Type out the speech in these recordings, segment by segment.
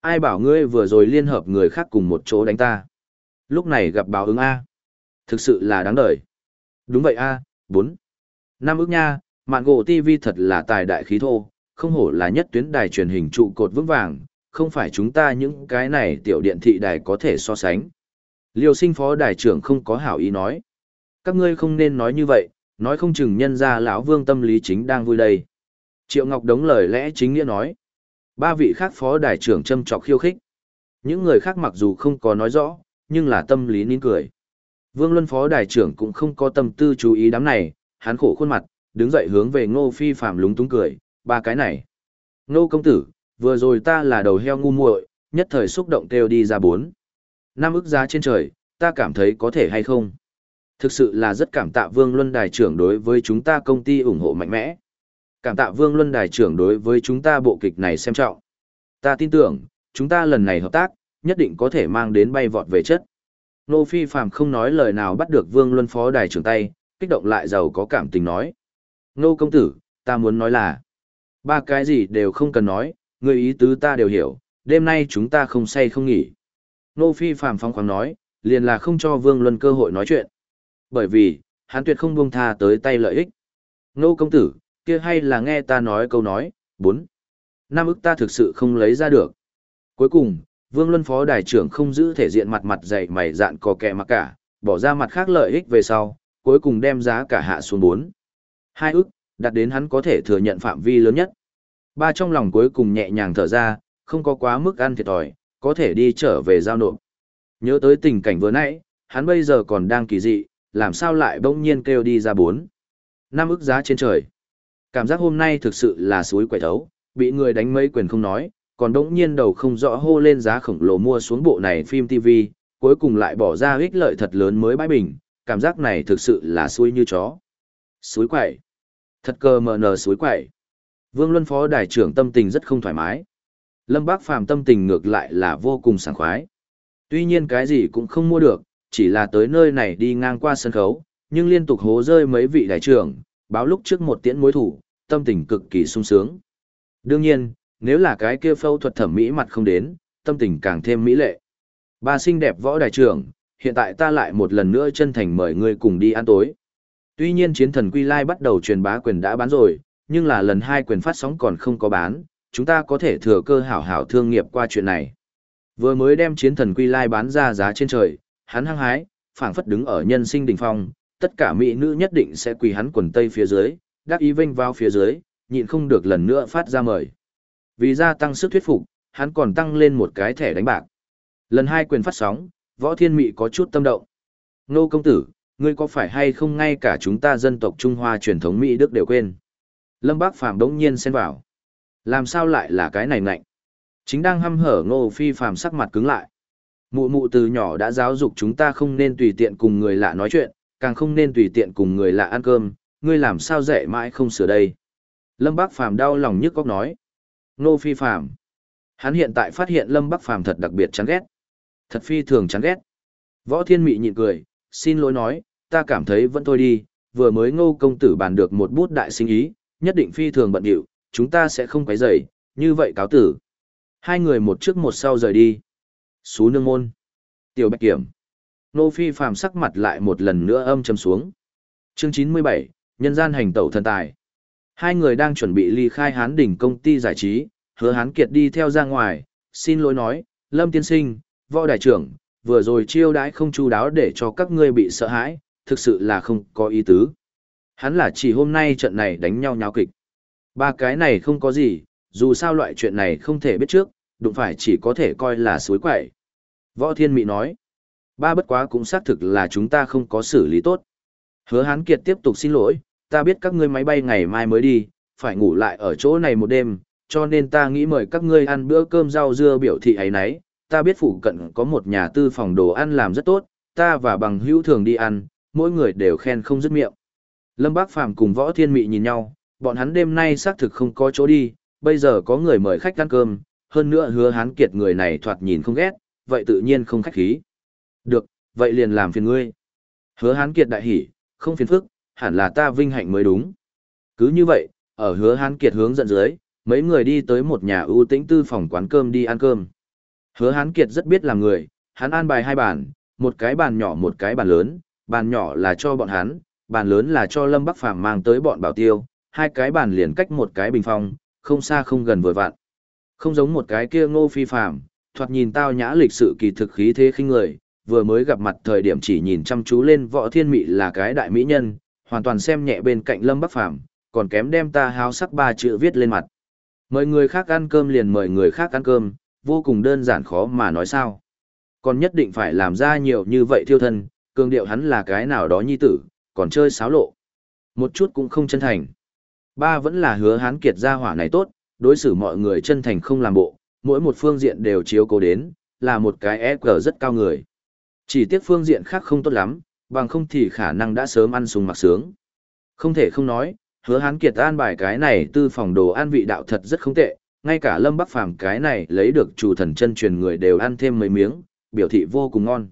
Ai bảo ngươi vừa rồi liên hợp người khác cùng một chỗ đánh ta. Lúc này gặp báo ứng A. Thực sự là đáng đời. Đúng vậy A, bốn Năm ước nha, mạng gỗ TV thật là tài đại khí thô, không hổ là nhất tuyến đài truyền hình trụ cột vững vàng, không phải chúng ta những cái này tiểu điện thị đài có thể so sánh. Liêu sinh phó đài trưởng không có hảo ý nói. Các ngươi không nên nói như vậy, nói không chừng nhân ra lão vương tâm lý chính đang vui đây. Triệu Ngọc đống lời lẽ chính nghĩa nói. Ba vị khác phó đài trưởng châm trọc khiêu khích. Những người khác mặc dù không có nói rõ, nhưng là tâm lý nín cười. Vương Luân phó đài trưởng cũng không có tâm tư chú ý đám này, hắn khổ khuôn mặt, đứng dậy hướng về Ngô Phi Phạm lúng túng cười, ba cái này. Ngô công tử, vừa rồi ta là đầu heo ngu muội, nhất thời xúc động kêu đi ra bốn. Năm ức giá trên trời, ta cảm thấy có thể hay không? Thực sự là rất cảm tạ Vương Luân Đài trưởng đối với chúng ta công ty ủng hộ mạnh mẽ. Cảm tạ Vương Luân Đài trưởng đối với chúng ta bộ kịch này xem trọng. Ta tin tưởng, chúng ta lần này hợp tác, nhất định có thể mang đến bay vọt về chất. Nô Phi Phạm không nói lời nào bắt được Vương Luân Phó Đài trưởng tay, kích động lại giàu có cảm tình nói. Nô công tử, ta muốn nói là, ba cái gì đều không cần nói, người ý tứ ta đều hiểu, đêm nay chúng ta không say không nghỉ. Nô Phi Phạm phong khoáng nói, liền là không cho Vương Luân cơ hội nói chuyện. Bởi vì, hắn tuyệt không buông tha tới tay lợi ích. Nô công tử, kia hay là nghe ta nói câu nói, bốn Năm ức ta thực sự không lấy ra được. Cuối cùng, Vương Luân Phó Đài trưởng không giữ thể diện mặt mặt dày mày dạn cò kẹ mặc cả, bỏ ra mặt khác lợi ích về sau, cuối cùng đem giá cả hạ xuống bốn Hai ức, đặt đến hắn có thể thừa nhận phạm vi lớn nhất. Ba trong lòng cuối cùng nhẹ nhàng thở ra, không có quá mức ăn thiệt thòi, có thể đi trở về giao nộp. Nhớ tới tình cảnh vừa nãy, hắn bây giờ còn đang kỳ dị, làm sao lại bỗng nhiên kêu đi ra bốn. Năm ức giá trên trời. Cảm giác hôm nay thực sự là suối quậy thấu, bị người đánh mấy quyền không nói, còn đống nhiên đầu không rõ hô lên giá khổng lồ mua xuống bộ này phim TV, cuối cùng lại bỏ ra ích lợi thật lớn mới bãi bình, cảm giác này thực sự là suối như chó. Suối quậy. Thật cơ mờ nờ suối quậy. Vương Luân Phó Đại trưởng tâm tình rất không thoải mái. Lâm Bác Phàm tâm tình ngược lại là vô cùng sảng khoái. Tuy nhiên cái gì cũng không mua được, chỉ là tới nơi này đi ngang qua sân khấu, nhưng liên tục hố rơi mấy vị đại trưởng, báo lúc trước một tiễn mối thủ, tâm tình cực kỳ sung sướng. Đương nhiên, nếu là cái kia phẫu thuật thẩm mỹ mặt không đến, tâm tình càng thêm mỹ lệ. Ba xinh đẹp võ đại trưởng, hiện tại ta lại một lần nữa chân thành mời ngươi cùng đi ăn tối. Tuy nhiên chiến thần Quy Lai bắt đầu truyền bá quyền đã bán rồi, nhưng là lần hai quyền phát sóng còn không có bán, chúng ta có thể thừa cơ hảo hảo thương nghiệp qua chuyện này. Vừa mới đem chiến thần Quy Lai bán ra giá trên trời, hắn hăng hái, phảng phất đứng ở nhân sinh đỉnh phong, tất cả mỹ nữ nhất định sẽ quỳ hắn quần tây phía dưới, đắc ý vinh vào phía dưới, nhịn không được lần nữa phát ra mời. Vì gia tăng sức thuyết phục, hắn còn tăng lên một cái thẻ đánh bạc. Lần hai quyền phát sóng, võ thiên mị có chút tâm động. Nô công tử, ngươi có phải hay không ngay cả chúng ta dân tộc Trung Hoa truyền thống Mỹ Đức đều quên? Lâm Bác Phàm đống nhiên xen vào. Làm sao lại là cái này ngạnh? Chính đang hăm hở ngô phi phàm sắc mặt cứng lại. Mụ mụ từ nhỏ đã giáo dục chúng ta không nên tùy tiện cùng người lạ nói chuyện, càng không nên tùy tiện cùng người lạ ăn cơm, ngươi làm sao dạy mãi không sửa đây. Lâm Bác Phàm đau lòng nhức góc nói. Nô phi phàm. Hắn hiện tại phát hiện Lâm Bắc Phàm thật đặc biệt chán ghét. Thật phi thường chán ghét. Võ Thiên Mị nhịn cười, xin lỗi nói, ta cảm thấy vẫn thôi đi, vừa mới ngô công tử bàn được một bút đại sinh ý, nhất định phi thường bận điệu, chúng ta sẽ không quấy rầy, như vậy cáo tử. Hai người một trước một sau rời đi. Xú nương môn. Tiểu Bạch Kiểm. Nô Phi phàm sắc mặt lại một lần nữa âm trầm xuống. Chương 97, Nhân gian hành tẩu thần tài. Hai người đang chuẩn bị ly khai hán đỉnh công ty giải trí, hứa hán kiệt đi theo ra ngoài, xin lỗi nói, Lâm Tiên Sinh, võ đại trưởng, vừa rồi chiêu đãi không chu đáo để cho các ngươi bị sợ hãi, thực sự là không có ý tứ. Hắn là chỉ hôm nay trận này đánh nhau nháo kịch. Ba cái này không có gì, dù sao loại chuyện này không thể biết trước, đụng phải chỉ có thể coi là suối quậy. Võ Thiên Mị nói, ba bất quá cũng xác thực là chúng ta không có xử lý tốt. Hứa Hán Kiệt tiếp tục xin lỗi, ta biết các ngươi máy bay ngày mai mới đi, phải ngủ lại ở chỗ này một đêm, cho nên ta nghĩ mời các ngươi ăn bữa cơm rau dưa biểu thị ấy nấy. Ta biết phụ cận có một nhà tư phòng đồ ăn làm rất tốt, ta và bằng hữu thường đi ăn, mỗi người đều khen không dứt miệng. Lâm Bác Phàm cùng Võ Thiên Mị nhìn nhau, bọn hắn đêm nay xác thực không có chỗ đi, bây giờ có người mời khách ăn cơm, hơn nữa hứa hán kiệt người này thoạt nhìn không ghét, vậy tự nhiên không khách khí. Được, vậy liền làm phiền ngươi. Hứa hán kiệt đại hỉ, không phiền phức, hẳn là ta vinh hạnh mới đúng. Cứ như vậy, ở hứa hán kiệt hướng dẫn dưới, mấy người đi tới một nhà ưu tĩnh tư phòng quán cơm đi ăn cơm. Hứa Hán Kiệt rất biết làm người, hắn an bài hai bàn, một cái bàn nhỏ một cái bàn lớn, bàn nhỏ là cho bọn hắn, bàn lớn là cho Lâm Bắc Phàm mang tới bọn bảo tiêu, hai cái bàn liền cách một cái bình phong, không xa không gần vừa vặn. Không giống một cái kia ngô phi phàm, thoạt nhìn tao nhã lịch sự kỳ thực khí thế khinh người, vừa mới gặp mặt thời điểm chỉ nhìn chăm chú lên võ thiên mị là cái đại mỹ nhân, hoàn toàn xem nhẹ bên cạnh Lâm Bắc Phàm còn kém đem ta háo sắc ba chữ viết lên mặt. Mời người khác ăn cơm liền mời người khác ăn cơm, vô cùng đơn giản khó mà nói sao. Còn nhất định phải làm ra nhiều như vậy thiêu thân, cường điệu hắn là cái nào đó nhi tử, còn chơi sáo lộ. Một chút cũng không chân thành. Ba vẫn là hứa hán kiệt gia hỏa này tốt, đối xử mọi người chân thành không làm bộ, mỗi một phương diện đều chiếu cố đến, là một cái EQ rất cao người. Chỉ tiếc phương diện khác không tốt lắm, bằng không thì khả năng đã sớm ăn sung mặc sướng. Không thể không nói, hứa hán kiệt an bài cái này tư phòng đồ ăn vị đạo thật rất không tệ, ngay cả lâm bắc phàm cái này lấy được chủ thần chân truyền người đều ăn thêm mấy miếng, biểu thị vô cùng ngon.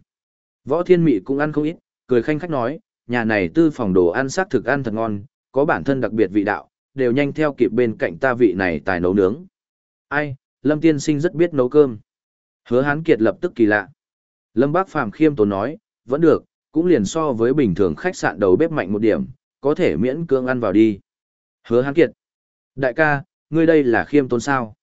Võ thiên mị cũng ăn không ít, cười khanh khách nói, nhà này tư phòng đồ ăn xác thực ăn thật ngon, có bản thân đặc biệt vị đạo, đều nhanh theo kịp bên cạnh ta vị này tài nấu nướng. Ai, Lâm tiên sinh rất biết nấu cơm. Hứa hán kiệt lập tức kỳ lạ. Lâm bác phàm khiêm tốn nói, vẫn được, cũng liền so với bình thường khách sạn đầu bếp mạnh một điểm, có thể miễn cưỡng ăn vào đi. Hứa hán kiệt. Đại ca, ngươi đây là khiêm tốn sao?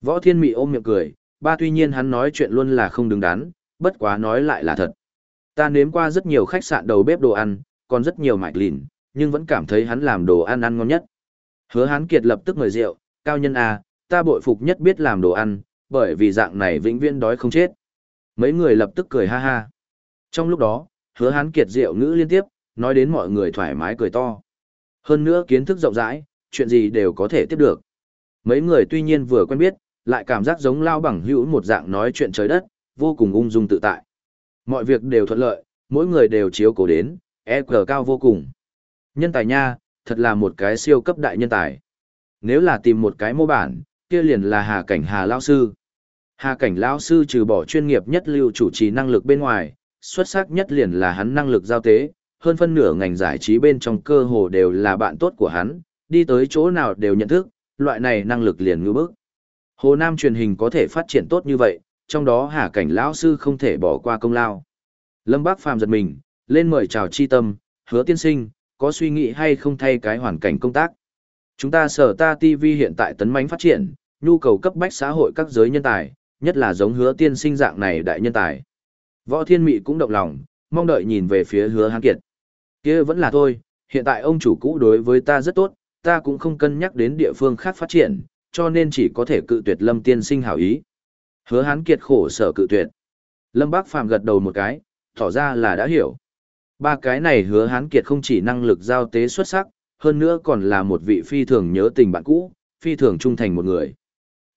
Võ thiên mị ôm miệng cười, ba tuy nhiên hắn nói chuyện luôn là không đứng đắn, bất quá nói lại là thật. Ta nếm qua rất nhiều khách sạn đầu bếp đồ ăn, còn rất nhiều mạch lìn, nhưng vẫn cảm thấy hắn làm đồ ăn ăn ngon nhất. Hứa hán kiệt lập tức mời rượu, cao nhân à, ta bội phục nhất biết làm đồ ăn, bởi vì dạng này vĩnh viễn đói không chết. Mấy người lập tức cười ha ha. Trong lúc đó, hứa hán kiệt rượu ngữ liên tiếp, nói đến mọi người thoải mái cười to. Hơn nữa kiến thức rộng rãi, chuyện gì đều có thể tiếp được. Mấy người tuy nhiên vừa quen biết, lại cảm giác giống lao bằng hữu một dạng nói chuyện trời đất, vô cùng ung dung tự tại. Mọi việc đều thuận lợi, mỗi người đều chiếu cố đến, EQ cao vô cùng. Nhân tài nha, thật là một cái siêu cấp đại nhân tài. Nếu là tìm một cái mô bản, kia liền là Hà Cảnh Hà Lao Sư. Hà Cảnh Lão Sư trừ bỏ chuyên nghiệp nhất lưu chủ trì năng lực bên ngoài, xuất sắc nhất liền là hắn năng lực giao tế, hơn phân nửa ngành giải trí bên trong cơ hồ đều là bạn tốt của hắn, đi tới chỗ nào đều nhận thức, loại này năng lực liền ngư bức. Hồ Nam truyền hình có thể phát triển tốt như vậy, trong đó Hà Cảnh lão sư không thể bỏ qua công lao. Lâm Bác Phàm giật mình, lên mời chào chi tâm, hứa tiên sinh, có suy nghĩ hay không thay cái hoàn cảnh công tác. Chúng ta sở ta TV hiện tại tấn mãnh phát triển, nhu cầu cấp bách xã hội các giới nhân tài, nhất là giống hứa tiên sinh dạng này đại nhân tài. Võ Thiên Mị cũng động lòng, mong đợi nhìn về phía hứa Hán Kiệt. kia vẫn là thôi, hiện tại ông chủ cũ đối với ta rất tốt, ta cũng không cân nhắc đến địa phương khác phát triển, cho nên chỉ có thể cự tuyệt Lâm tiên sinh hảo ý. Hứa Hán Kiệt khổ sở cự tuyệt. Lâm Bác Phàm gật đầu một cái, tỏ ra là đã hiểu. Ba cái này hứa Hán Kiệt không chỉ năng lực giao tế xuất sắc, hơn nữa còn là một vị phi thường nhớ tình bạn cũ, phi thường trung thành một người.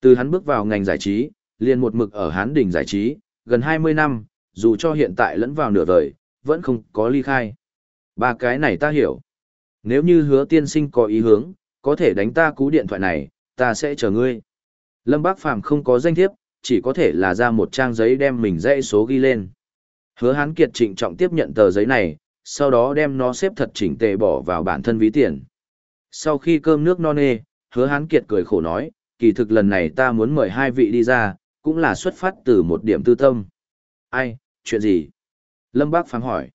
Từ hắn bước vào ngành giải trí, liền một mực ở Hán đỉnh giải trí, gần 20 năm, dù cho hiện tại lẫn vào nửa vời, vẫn không có ly khai. Ba cái này ta hiểu. Nếu như hứa tiên sinh có ý hướng, có thể đánh ta cú điện thoại này, ta sẽ chờ ngươi. Lâm Bác Phàm không có danh thiếp, chỉ có thể là ra một trang giấy đem mình dãy số ghi lên. Hứa Hán Kiệt trịnh trọng tiếp nhận tờ giấy này, sau đó đem nó xếp thật chỉnh tề bỏ vào bản thân ví tiền. Sau khi cơm nước no nê, Hứa Hán Kiệt cười khổ nói, kỳ thực lần này ta muốn mời hai vị đi ra, cũng là xuất phát từ một điểm tư tâm. Ai, chuyện gì? Lâm Bác Phàm hỏi.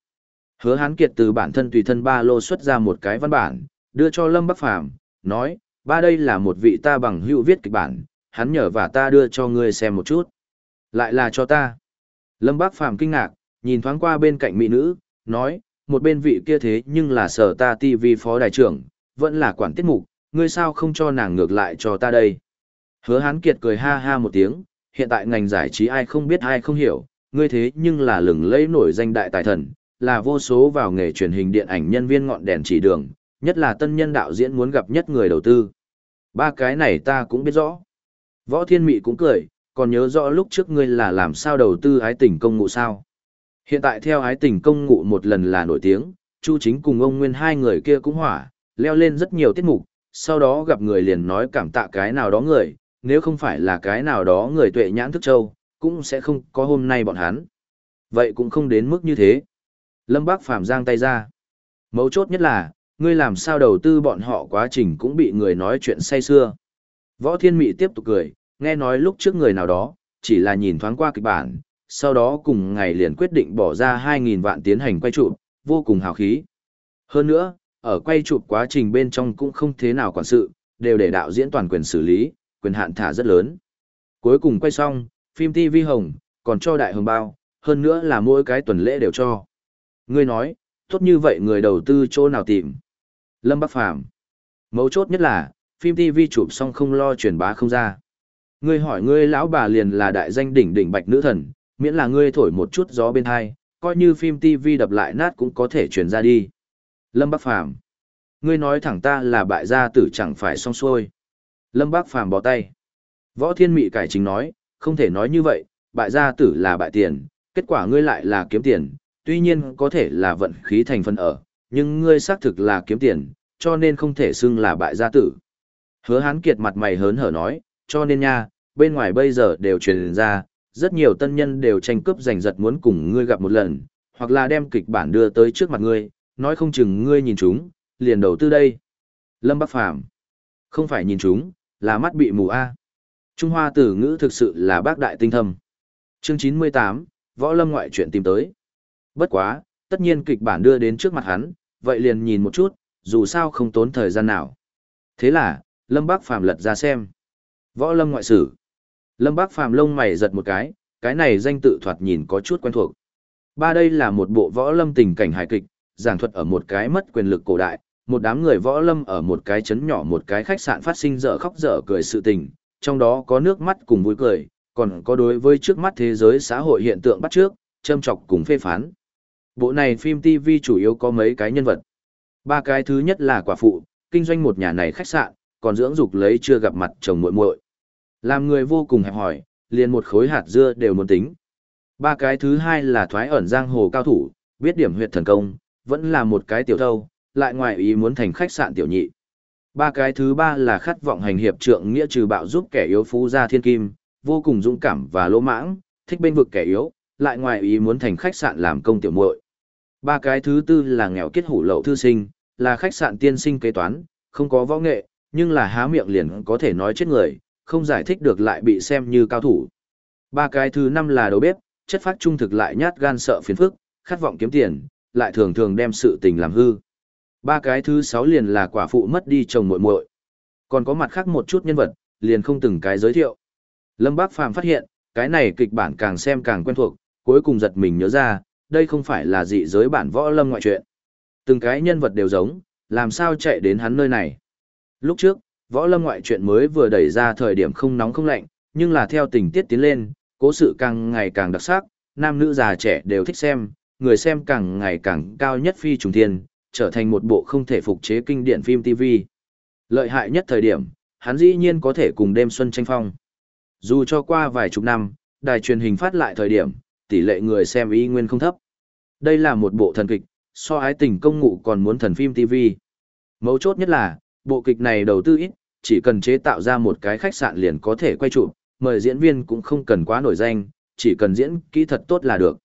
Hứa Hán Kiệt từ bản thân tùy thân ba lô xuất ra một cái văn bản, đưa cho Lâm Bác Phàm nói, ba đây là một vị ta bằng hữu viết kịch bản, hắn nhờ và ta đưa cho ngươi xem một chút. Lại là cho ta. Lâm Bác Phàm kinh ngạc, nhìn thoáng qua bên cạnh mỹ nữ, nói, một bên vị kia thế nhưng là sở ta TV phó đại trưởng, vẫn là quản tiết mục, ngươi sao không cho nàng ngược lại cho ta đây. Hứa Hán Kiệt cười ha ha một tiếng, hiện tại ngành giải trí ai không biết ai không hiểu, ngươi thế nhưng là lừng lẫy nổi danh đại tài thần, là vô số vào nghề truyền hình điện ảnh nhân viên ngọn đèn chỉ đường, nhất là tân nhân đạo diễn muốn gặp nhất người đầu tư. Ba cái này ta cũng biết rõ. Võ Thiên Mị cũng cười, còn nhớ rõ lúc trước ngươi là làm sao đầu tư ái tình công ngụ sao. Hiện tại theo ái tình công ngụ một lần là nổi tiếng, Chu Chính cùng ông Nguyên hai người kia cũng hỏa, leo lên rất nhiều tiết mục, sau đó gặp người liền nói cảm tạ cái nào đó người, nếu không phải là cái nào đó người tuệ nhãn thức châu, cũng sẽ không có hôm nay bọn hắn. Vậy cũng không đến mức như thế. Lâm Bác Phàm giang tay ra. Mấu chốt nhất là, ngươi làm sao đầu tư bọn họ quá trình cũng bị người nói chuyện say xưa. Võ Thiên Mị tiếp tục cười, nghe nói lúc trước người nào đó, chỉ là nhìn thoáng qua kịch bản, sau đó cùng ngày liền quyết định bỏ ra 2.000 vạn tiến hành quay chụp, vô cùng hào khí. Hơn nữa, ở quay chụp quá trình bên trong cũng không thế nào quản sự, đều để đạo diễn toàn quyền xử lý, quyền hạn thả rất lớn. Cuối cùng quay xong, phim TV hồng, còn cho đại hồng bao, hơn nữa là mỗi cái tuần lễ đều cho. Ngươi nói, tốt như vậy người đầu tư chỗ nào tìm? Lâm Bắc Phàm Mấu chốt nhất là, phim TV chụp xong không lo truyền bá không ra. Ngươi hỏi ngươi lão bà liền là đại danh đỉnh đỉnh bạch nữ thần, miễn là ngươi thổi một chút gió bên hai, coi như phim TV đập lại nát cũng có thể truyền ra đi. Lâm Bắc Phàm Ngươi nói thẳng ta là bại gia tử chẳng phải xong xuôi. Lâm bác Phàm bỏ tay. Võ Thiên Mị cải chính nói, không thể nói như vậy, bại gia tử là bại tiền, kết quả ngươi lại là kiếm tiền, tuy nhiên có thể là vận khí thành phần ở, nhưng ngươi xác thực là kiếm tiền, cho nên không thể xưng là bại gia tử. Hứa Hán Kiệt mặt mày hớn hở nói, cho nên nha, bên ngoài bây giờ đều truyền ra, rất nhiều tân nhân đều tranh cướp giành giật muốn cùng ngươi gặp một lần, hoặc là đem kịch bản đưa tới trước mặt ngươi, nói không chừng ngươi nhìn chúng, liền đầu tư đây. Lâm Bắc Phàm Không phải nhìn chúng, là mắt bị mù A. Trung Hoa tử ngữ thực sự là bác đại tinh thâm. Chương 98, Võ Lâm ngoại chuyện tìm tới. Bất quá, tất nhiên kịch bản đưa đến trước mặt hắn, vậy liền nhìn một chút, dù sao không tốn thời gian nào. Thế là, Lâm Bác Phàm lật ra xem. Võ Lâm ngoại sử. Lâm Bác Phàm lông mày giật một cái, cái này danh tự thoạt nhìn có chút quen thuộc. Ba đây là một bộ võ lâm tình cảnh hài kịch, giảng thuật ở một cái mất quyền lực cổ đại, một đám người võ lâm ở một cái chấn nhỏ một cái khách sạn phát sinh dở khóc dở cười sự tình, trong đó có nước mắt cùng vui cười, còn có đối với trước mắt thế giới xã hội hiện tượng bắt trước, châm chọc cùng phê phán. Bộ này phim TV chủ yếu có mấy cái nhân vật. Ba cái thứ nhất là quả phụ, kinh doanh một nhà này khách sạn, còn dưỡng dục lấy chưa gặp mặt chồng muội muội. Làm người vô cùng hẹp hỏi, liền một khối hạt dưa đều muốn tính. Ba cái thứ hai là thoái ẩn giang hồ cao thủ, biết điểm huyệt thần công, vẫn là một cái tiểu thâu, lại ngoài ý muốn thành khách sạn tiểu nhị. Ba cái thứ ba là khát vọng hành hiệp trượng nghĩa trừ bạo giúp kẻ yếu phú ra thiên kim, vô cùng dũng cảm và lỗ mãng, thích bên vực kẻ yếu, lại ngoài ý muốn thành khách sạn làm công tiểu muội. Ba cái thứ tư là nghèo kết hủ lậu thư sinh, là khách sạn tiên sinh kế toán, không có võ nghệ, nhưng là há miệng liền có thể nói chết người, không giải thích được lại bị xem như cao thủ. Ba cái thứ năm là đầu bếp, chất phát trung thực lại nhát gan sợ phiền phức, khát vọng kiếm tiền, lại thường thường đem sự tình làm hư. Ba cái thứ sáu liền là quả phụ mất đi chồng muội muội. Còn có mặt khác một chút nhân vật, liền không từng cái giới thiệu. Lâm Bác Phàm phát hiện, cái này kịch bản càng xem càng quen thuộc, cuối cùng giật mình nhớ ra, đây không phải là dị giới bản võ lâm ngoại truyện. Từng cái nhân vật đều giống, làm sao chạy đến hắn nơi này. Lúc trước, võ lâm ngoại truyện mới vừa đẩy ra thời điểm không nóng không lạnh, nhưng là theo tình tiết tiến lên, cố sự càng ngày càng đặc sắc, nam nữ già trẻ đều thích xem, người xem càng ngày càng cao nhất phi trùng thiên, trở thành một bộ không thể phục chế kinh điển phim TV. Lợi hại nhất thời điểm, hắn dĩ nhiên có thể cùng đêm xuân tranh phong. Dù cho qua vài chục năm, đài truyền hình phát lại thời điểm, tỷ lệ người xem y nguyên không thấp. Đây là một bộ thần kịch, so ái tình công ngụ còn muốn thần phim TV. Mấu chốt nhất là, bộ kịch này đầu tư ít, chỉ cần chế tạo ra một cái khách sạn liền có thể quay chụp, mời diễn viên cũng không cần quá nổi danh, chỉ cần diễn kỹ thật tốt là được.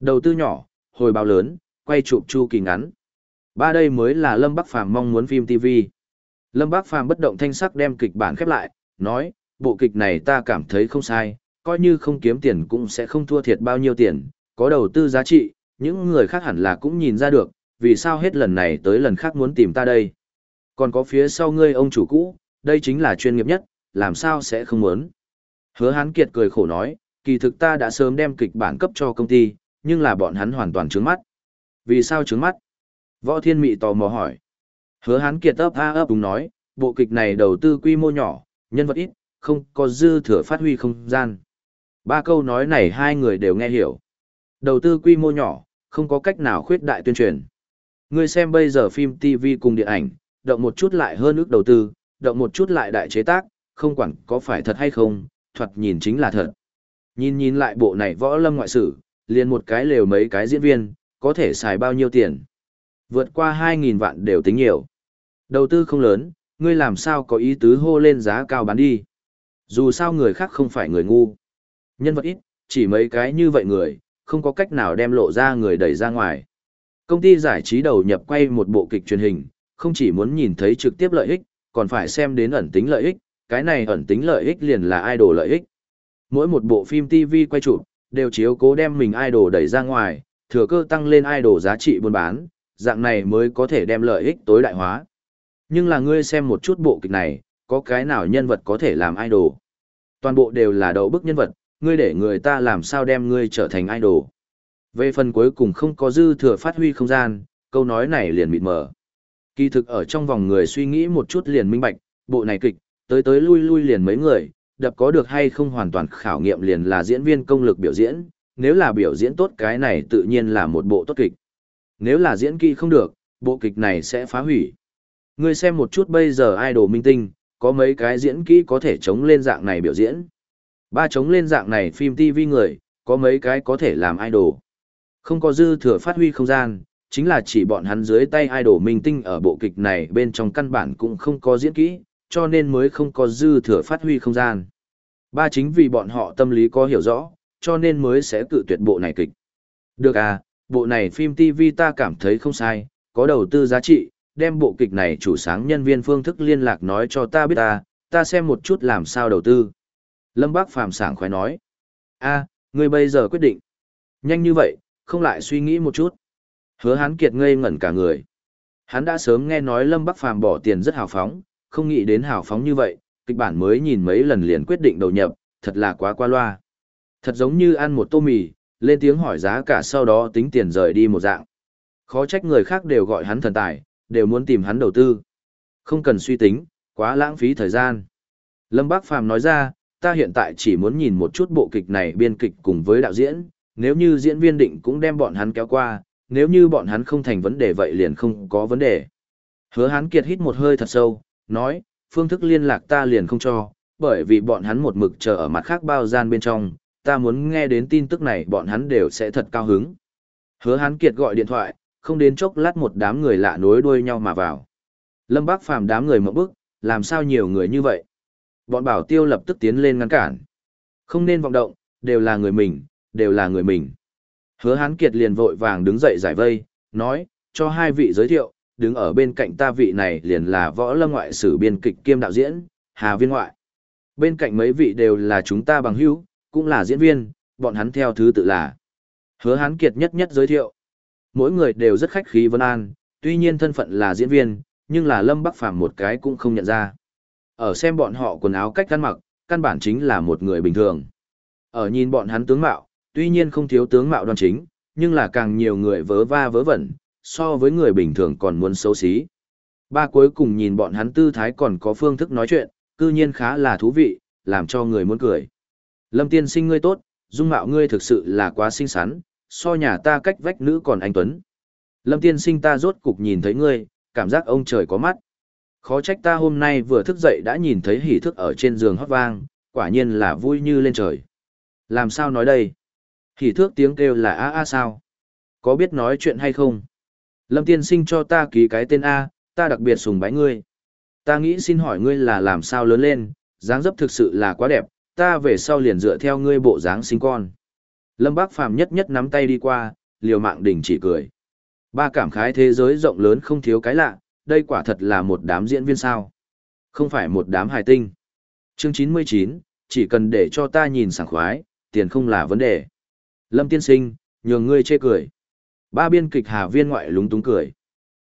Đầu tư nhỏ, hồi báo lớn, quay chụp chu kỳ ngắn. Ba đây mới là Lâm Bắc Phàm mong muốn phim TV. Lâm Bắc Phàm bất động thanh sắc đem kịch bản khép lại, nói, bộ kịch này ta cảm thấy không sai, coi như không kiếm tiền cũng sẽ không thua thiệt bao nhiêu tiền, có đầu tư giá trị, những người khác hẳn là cũng nhìn ra được, vì sao hết lần này tới lần khác muốn tìm ta đây. Còn có phía sau ngươi ông chủ cũ, đây chính là chuyên nghiệp nhất, làm sao sẽ không muốn. Hứa Hán Kiệt cười khổ nói, kỳ thực ta đã sớm đem kịch bản cấp cho công ty, nhưng là bọn hắn hoàn toàn trướng mắt. Vì sao trướng mắt? Võ Thiên Mị tò mò hỏi. Hứa Hán Kiệt ấp a ấp đúng nói, bộ kịch này đầu tư quy mô nhỏ, nhân vật ít, không có dư thừa phát huy không gian. Ba câu nói này hai người đều nghe hiểu. Đầu tư quy mô nhỏ, không có cách nào khuyết đại tuyên truyền. Người xem bây giờ phim TV cùng điện ảnh, động một chút lại hơn ước đầu tư, động một chút lại đại chế tác, không quản có phải thật hay không, thoạt nhìn chính là thật. Nhìn nhìn lại bộ này võ lâm ngoại sử, liền một cái lều mấy cái diễn viên, có thể xài bao nhiêu tiền. Vượt qua 2.000 vạn đều tính nhiều. Đầu tư không lớn, ngươi làm sao có ý tứ hô lên giá cao bán đi. Dù sao người khác không phải người ngu. Nhân vật ít, chỉ mấy cái như vậy người, không có cách nào đem lộ ra người đẩy ra ngoài. Công ty giải trí đầu nhập quay một bộ kịch truyền hình, không chỉ muốn nhìn thấy trực tiếp lợi ích, còn phải xem đến ẩn tính lợi ích, cái này ẩn tính lợi ích liền là idol lợi ích. Mỗi một bộ phim TV quay chụp, đều chiếu cố đem mình idol đẩy ra ngoài, thừa cơ tăng lên idol giá trị buôn bán, dạng này mới có thể đem lợi ích tối đại hóa. Nhưng là ngươi xem một chút bộ kịch này, có cái nào nhân vật có thể làm idol? Toàn bộ đều là đầu bức nhân vật, ngươi để người ta làm sao đem ngươi trở thành idol. Về phần cuối cùng không có dư thừa phát huy không gian, câu nói này liền mịt mờ. Kỳ thực ở trong vòng người suy nghĩ một chút liền minh bạch, bộ này kịch, tới tới lui lui liền mấy người, đập có được hay không hoàn toàn khảo nghiệm liền là diễn viên công lực biểu diễn, nếu là biểu diễn tốt cái này tự nhiên là một bộ tốt kịch. Nếu là diễn kỹ không được, bộ kịch này sẽ phá hủy. Ngươi xem một chút bây giờ idol minh tinh, có mấy cái diễn kỹ có thể chống lên dạng này biểu diễn. Ba chống lên dạng này phim TV người, có mấy cái có thể làm idol. Không có dư thừa phát huy không gian, chính là chỉ bọn hắn dưới tay idol minh tinh ở bộ kịch này bên trong căn bản cũng không có diễn kỹ, cho nên mới không có dư thừa phát huy không gian. Ba chính vì bọn họ tâm lý có hiểu rõ, cho nên mới sẽ cự tuyệt bộ này kịch. Được à, bộ này phim TV ta cảm thấy không sai, có đầu tư giá trị, đem bộ kịch này chủ sáng nhân viên phương thức liên lạc nói cho ta biết ta, ta xem một chút làm sao đầu tư. Lâm Bác Phàm sảng khoái nói. a à, ngươi bây giờ quyết định. Nhanh như vậy, không lại suy nghĩ một chút. Hứa Hán Kiệt ngây ngẩn cả người. Hắn đã sớm nghe nói Lâm Bắc Phàm bỏ tiền rất hào phóng, không nghĩ đến hào phóng như vậy, kịch bản mới nhìn mấy lần liền quyết định đầu nhập, thật là quá qua loa. Thật giống như ăn một tô mì, lên tiếng hỏi giá cả sau đó tính tiền rời đi một dạng. Khó trách người khác đều gọi hắn thần tài, đều muốn tìm hắn đầu tư. Không cần suy tính, quá lãng phí thời gian. Lâm Bác Phàm nói ra, ta hiện tại chỉ muốn nhìn một chút bộ kịch này biên kịch cùng với đạo diễn, nếu như diễn viên định cũng đem bọn hắn kéo qua, nếu như bọn hắn không thành vấn đề vậy liền không có vấn đề. Hứa Hán Kiệt hít một hơi thật sâu, nói, phương thức liên lạc ta liền không cho, bởi vì bọn hắn một mực chờ ở mặt khác bao gian bên trong, ta muốn nghe đến tin tức này bọn hắn đều sẽ thật cao hứng. Hứa Hán Kiệt gọi điện thoại, không đến chốc lát một đám người lạ nối đuôi nhau mà vào. Lâm Bác Phàm đám người một bức, làm sao nhiều người như vậy? Bọn bảo tiêu lập tức tiến lên ngăn cản. Không nên vọng động, đều là người mình, đều là người mình. Hứa Hán Kiệt liền vội vàng đứng dậy giải vây, nói, cho hai vị giới thiệu, đứng ở bên cạnh ta vị này liền là võ lâm ngoại sử biên kịch kiêm đạo diễn, Hà Viên Ngoại. Bên cạnh mấy vị đều là chúng ta bằng hữu, cũng là diễn viên, bọn hắn theo thứ tự là. Hứa Hán Kiệt nhất nhất giới thiệu. Mỗi người đều rất khách khí vân an, tuy nhiên thân phận là diễn viên, nhưng là Lâm Bắc Phàm một cái cũng không nhận ra. Ở xem bọn họ quần áo cách ăn mặc, căn bản chính là một người bình thường. Ở nhìn bọn hắn tướng mạo, tuy nhiên không thiếu tướng mạo đoan chính, nhưng là càng nhiều người vớ va vớ vẩn, so với người bình thường còn muốn xấu xí. Ba cuối cùng nhìn bọn hắn tư thái còn có phương thức nói chuyện, cư nhiên khá là thú vị, làm cho người muốn cười. Lâm tiên sinh ngươi tốt, dung mạo ngươi thực sự là quá xinh xắn, so nhà ta cách vách nữ còn anh Tuấn. Lâm tiên sinh ta rốt cục nhìn thấy ngươi, cảm giác ông trời có mắt. Khó trách ta hôm nay vừa thức dậy đã nhìn thấy hỉ thức ở trên giường hót vang, quả nhiên là vui như lên trời. Làm sao nói đây? Hỉ thước tiếng kêu là a a sao? Có biết nói chuyện hay không? Lâm tiên sinh cho ta ký cái tên A, ta đặc biệt sùng bái ngươi. Ta nghĩ xin hỏi ngươi là làm sao lớn lên, dáng dấp thực sự là quá đẹp, ta về sau liền dựa theo ngươi bộ dáng sinh con. Lâm Bác Phàm nhất nhất nắm tay đi qua, liều mạng đỉnh chỉ cười. Ba cảm khái thế giới rộng lớn không thiếu cái lạ, đây quả thật là một đám diễn viên sao. Không phải một đám hài tinh. Chương 99, chỉ cần để cho ta nhìn sảng khoái, tiền không là vấn đề. Lâm tiên sinh, nhường ngươi chê cười. Ba biên kịch Hà Viên ngoại lúng túng cười.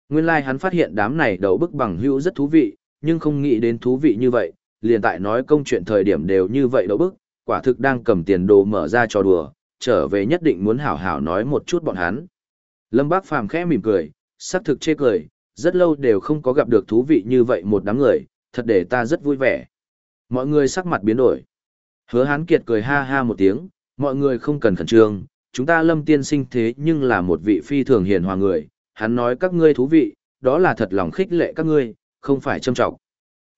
Nguyên lai like hắn phát hiện đám này đầu bức bằng hữu rất thú vị, nhưng không nghĩ đến thú vị như vậy, liền tại nói công chuyện thời điểm đều như vậy đầu bức, quả thực đang cầm tiền đồ mở ra cho đùa, trở về nhất định muốn hảo hảo nói một chút bọn hắn. Lâm Bác Phàm khẽ mỉm cười, sắc thực chê cười, rất lâu đều không có gặp được thú vị như vậy một đám người, thật để ta rất vui vẻ. Mọi người sắc mặt biến đổi. Hứa Hán Kiệt cười ha ha một tiếng, mọi người không cần khẩn trương, chúng ta lâm tiên sinh thế nhưng là một vị phi thường hiền hòa người, hắn nói các ngươi thú vị, đó là thật lòng khích lệ các ngươi, không phải châm trọng.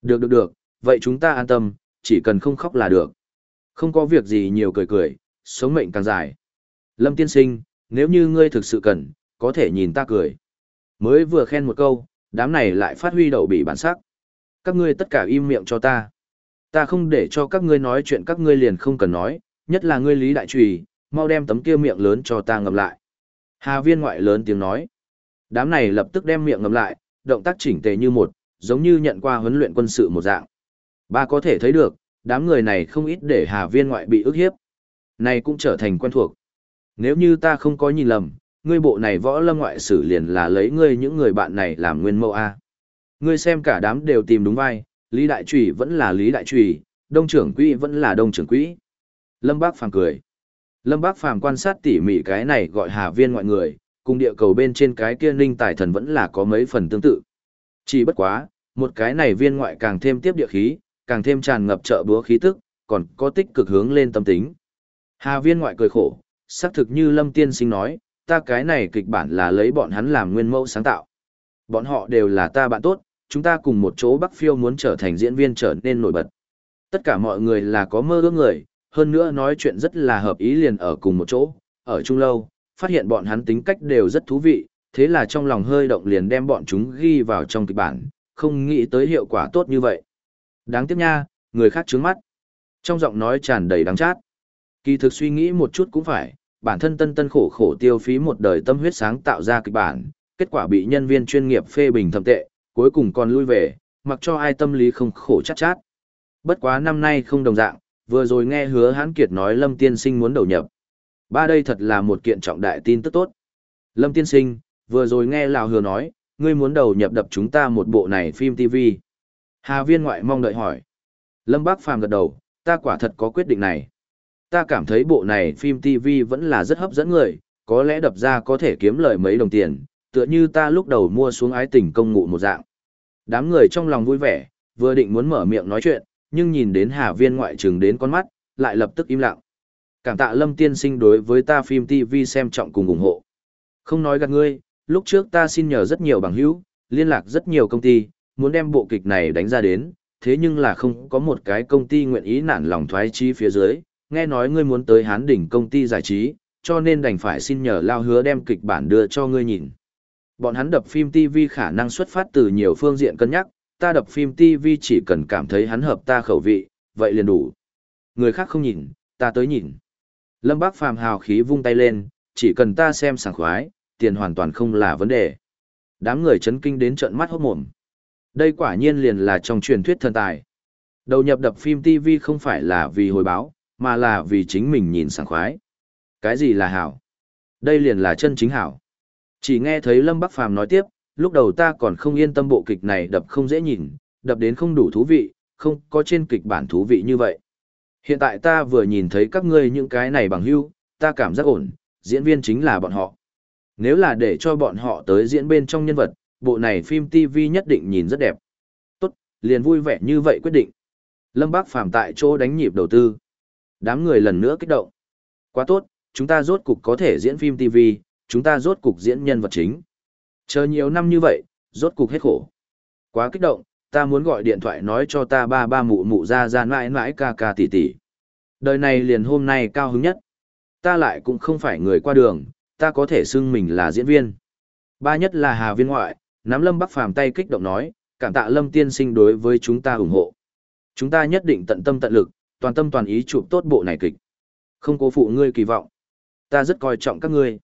Được được được, vậy chúng ta an tâm, chỉ cần không khóc là được. Không có việc gì nhiều cười cười, sống mệnh càng dài. Lâm tiên sinh, nếu như ngươi thực sự cần, có thể nhìn ta cười. Mới vừa khen một câu, đám này lại phát huy đầu bị bản sắc. Các ngươi tất cả im miệng cho ta. Ta không để cho các ngươi nói chuyện các ngươi liền không cần nói, nhất là ngươi lý đại trùy, mau đem tấm kia miệng lớn cho ta ngậm lại. Hà viên ngoại lớn tiếng nói. Đám này lập tức đem miệng ngậm lại, động tác chỉnh tề như một, giống như nhận qua huấn luyện quân sự một dạng. Ba có thể thấy được, Đám người này không ít để Hà Viên ngoại bị ức hiếp. Này cũng trở thành quen thuộc. Nếu như ta không có nhìn lầm, ngươi bộ này võ lâm ngoại sử liền là lấy ngươi những người bạn này làm nguyên mẫu A. Ngươi xem cả đám đều tìm đúng vai, Lý Đại Trùy vẫn là Lý Đại Trùy, Đông trưởng quỹ vẫn là Đông trưởng quỹ. Lâm Bác Phàm cười. Lâm Bác Phàm quan sát tỉ mỉ cái này gọi Hà Viên ngoại người, cùng địa cầu bên trên cái kia ninh tài thần vẫn là có mấy phần tương tự. Chỉ bất quá, một cái này viên ngoại càng thêm tiếp địa khí, càng thêm tràn ngập trợ búa khí tức, còn có tích cực hướng lên tâm tính. Hà viên ngoại cười khổ, xác thực như Lâm Tiên Sinh nói, ta cái này kịch bản là lấy bọn hắn làm nguyên mẫu sáng tạo. Bọn họ đều là ta bạn tốt, chúng ta cùng một chỗ Bắc Phiêu muốn trở thành diễn viên trở nên nổi bật. Tất cả mọi người là có mơ ước người, hơn nữa nói chuyện rất là hợp ý liền ở cùng một chỗ, ở chung lâu, phát hiện bọn hắn tính cách đều rất thú vị, thế là trong lòng hơi động liền đem bọn chúng ghi vào trong kịch bản, không nghĩ tới hiệu quả tốt như vậy. Đáng tiếc nha, người khác trướng mắt. Trong giọng nói tràn đầy đắng chát. Kỳ thực suy nghĩ một chút cũng phải, bản thân tân tân khổ khổ tiêu phí một đời tâm huyết sáng tạo ra kịch bản, kết quả bị nhân viên chuyên nghiệp phê bình thầm tệ, cuối cùng còn lui về, mặc cho ai tâm lý không khổ chát chát. Bất quá năm nay không đồng dạng, vừa rồi nghe hứa hãn kiệt nói Lâm Tiên Sinh muốn đầu nhập. Ba đây thật là một kiện trọng đại tin tức tốt. Lâm Tiên Sinh, vừa rồi nghe Lào Hứa nói, ngươi muốn đầu nhập đập chúng ta một bộ này phim TV. Hà viên ngoại mong đợi hỏi. Lâm Bác Phàm gật đầu, ta quả thật có quyết định này. Ta cảm thấy bộ này phim TV vẫn là rất hấp dẫn người, có lẽ đập ra có thể kiếm lời mấy đồng tiền, tựa như ta lúc đầu mua xuống ái tình công ngụ một dạng. Đám người trong lòng vui vẻ, vừa định muốn mở miệng nói chuyện, nhưng nhìn đến Hà viên ngoại trừng đến con mắt, lại lập tức im lặng. Cảm tạ Lâm tiên sinh đối với ta phim TV xem trọng cùng ủng hộ. Không nói gạt ngươi, lúc trước ta xin nhờ rất nhiều bằng hữu, liên lạc rất nhiều công ty, muốn đem bộ kịch này đánh ra đến, thế nhưng là không có một cái công ty nguyện ý nản lòng thoái chi phía dưới, nghe nói ngươi muốn tới hán đỉnh công ty giải trí, cho nên đành phải xin nhờ lao hứa đem kịch bản đưa cho ngươi nhìn. Bọn hắn đập phim TV khả năng xuất phát từ nhiều phương diện cân nhắc, ta đập phim TV chỉ cần cảm thấy hắn hợp ta khẩu vị, vậy liền đủ. Người khác không nhìn, ta tới nhìn. Lâm Bác Phàm hào khí vung tay lên, chỉ cần ta xem sảng khoái, tiền hoàn toàn không là vấn đề. Đám người chấn kinh đến trợn mắt hốt mồm. Đây quả nhiên liền là trong truyền thuyết thần tài. Đầu nhập đập phim TV không phải là vì hồi báo, mà là vì chính mình nhìn sảng khoái. Cái gì là hảo? Đây liền là chân chính hảo. Chỉ nghe thấy Lâm Bắc Phàm nói tiếp, lúc đầu ta còn không yên tâm bộ kịch này đập không dễ nhìn, đập đến không đủ thú vị, không có trên kịch bản thú vị như vậy. Hiện tại ta vừa nhìn thấy các ngươi những cái này bằng hữu, ta cảm giác ổn, diễn viên chính là bọn họ. Nếu là để cho bọn họ tới diễn bên trong nhân vật, bộ này phim TV nhất định nhìn rất đẹp. Tốt, liền vui vẻ như vậy quyết định. Lâm Bác Phàm tại chỗ đánh nhịp đầu tư. Đám người lần nữa kích động. Quá tốt, chúng ta rốt cục có thể diễn phim TV, chúng ta rốt cục diễn nhân vật chính. Chờ nhiều năm như vậy, rốt cục hết khổ. Quá kích động, ta muốn gọi điện thoại nói cho ta ba ba mụ mụ ra ra mãi mãi ca ca tỷ tỷ. Đời này liền hôm nay cao hứng nhất. Ta lại cũng không phải người qua đường, ta có thể xưng mình là diễn viên. Ba nhất là Hà Viên ngoại, nắm Lâm Bắc Phàm tay kích động nói, cảm tạ Lâm tiên sinh đối với chúng ta ủng hộ. Chúng ta nhất định tận tâm tận lực, toàn tâm toàn ý chụp tốt bộ này kịch. Không cố phụ ngươi kỳ vọng. Ta rất coi trọng các ngươi.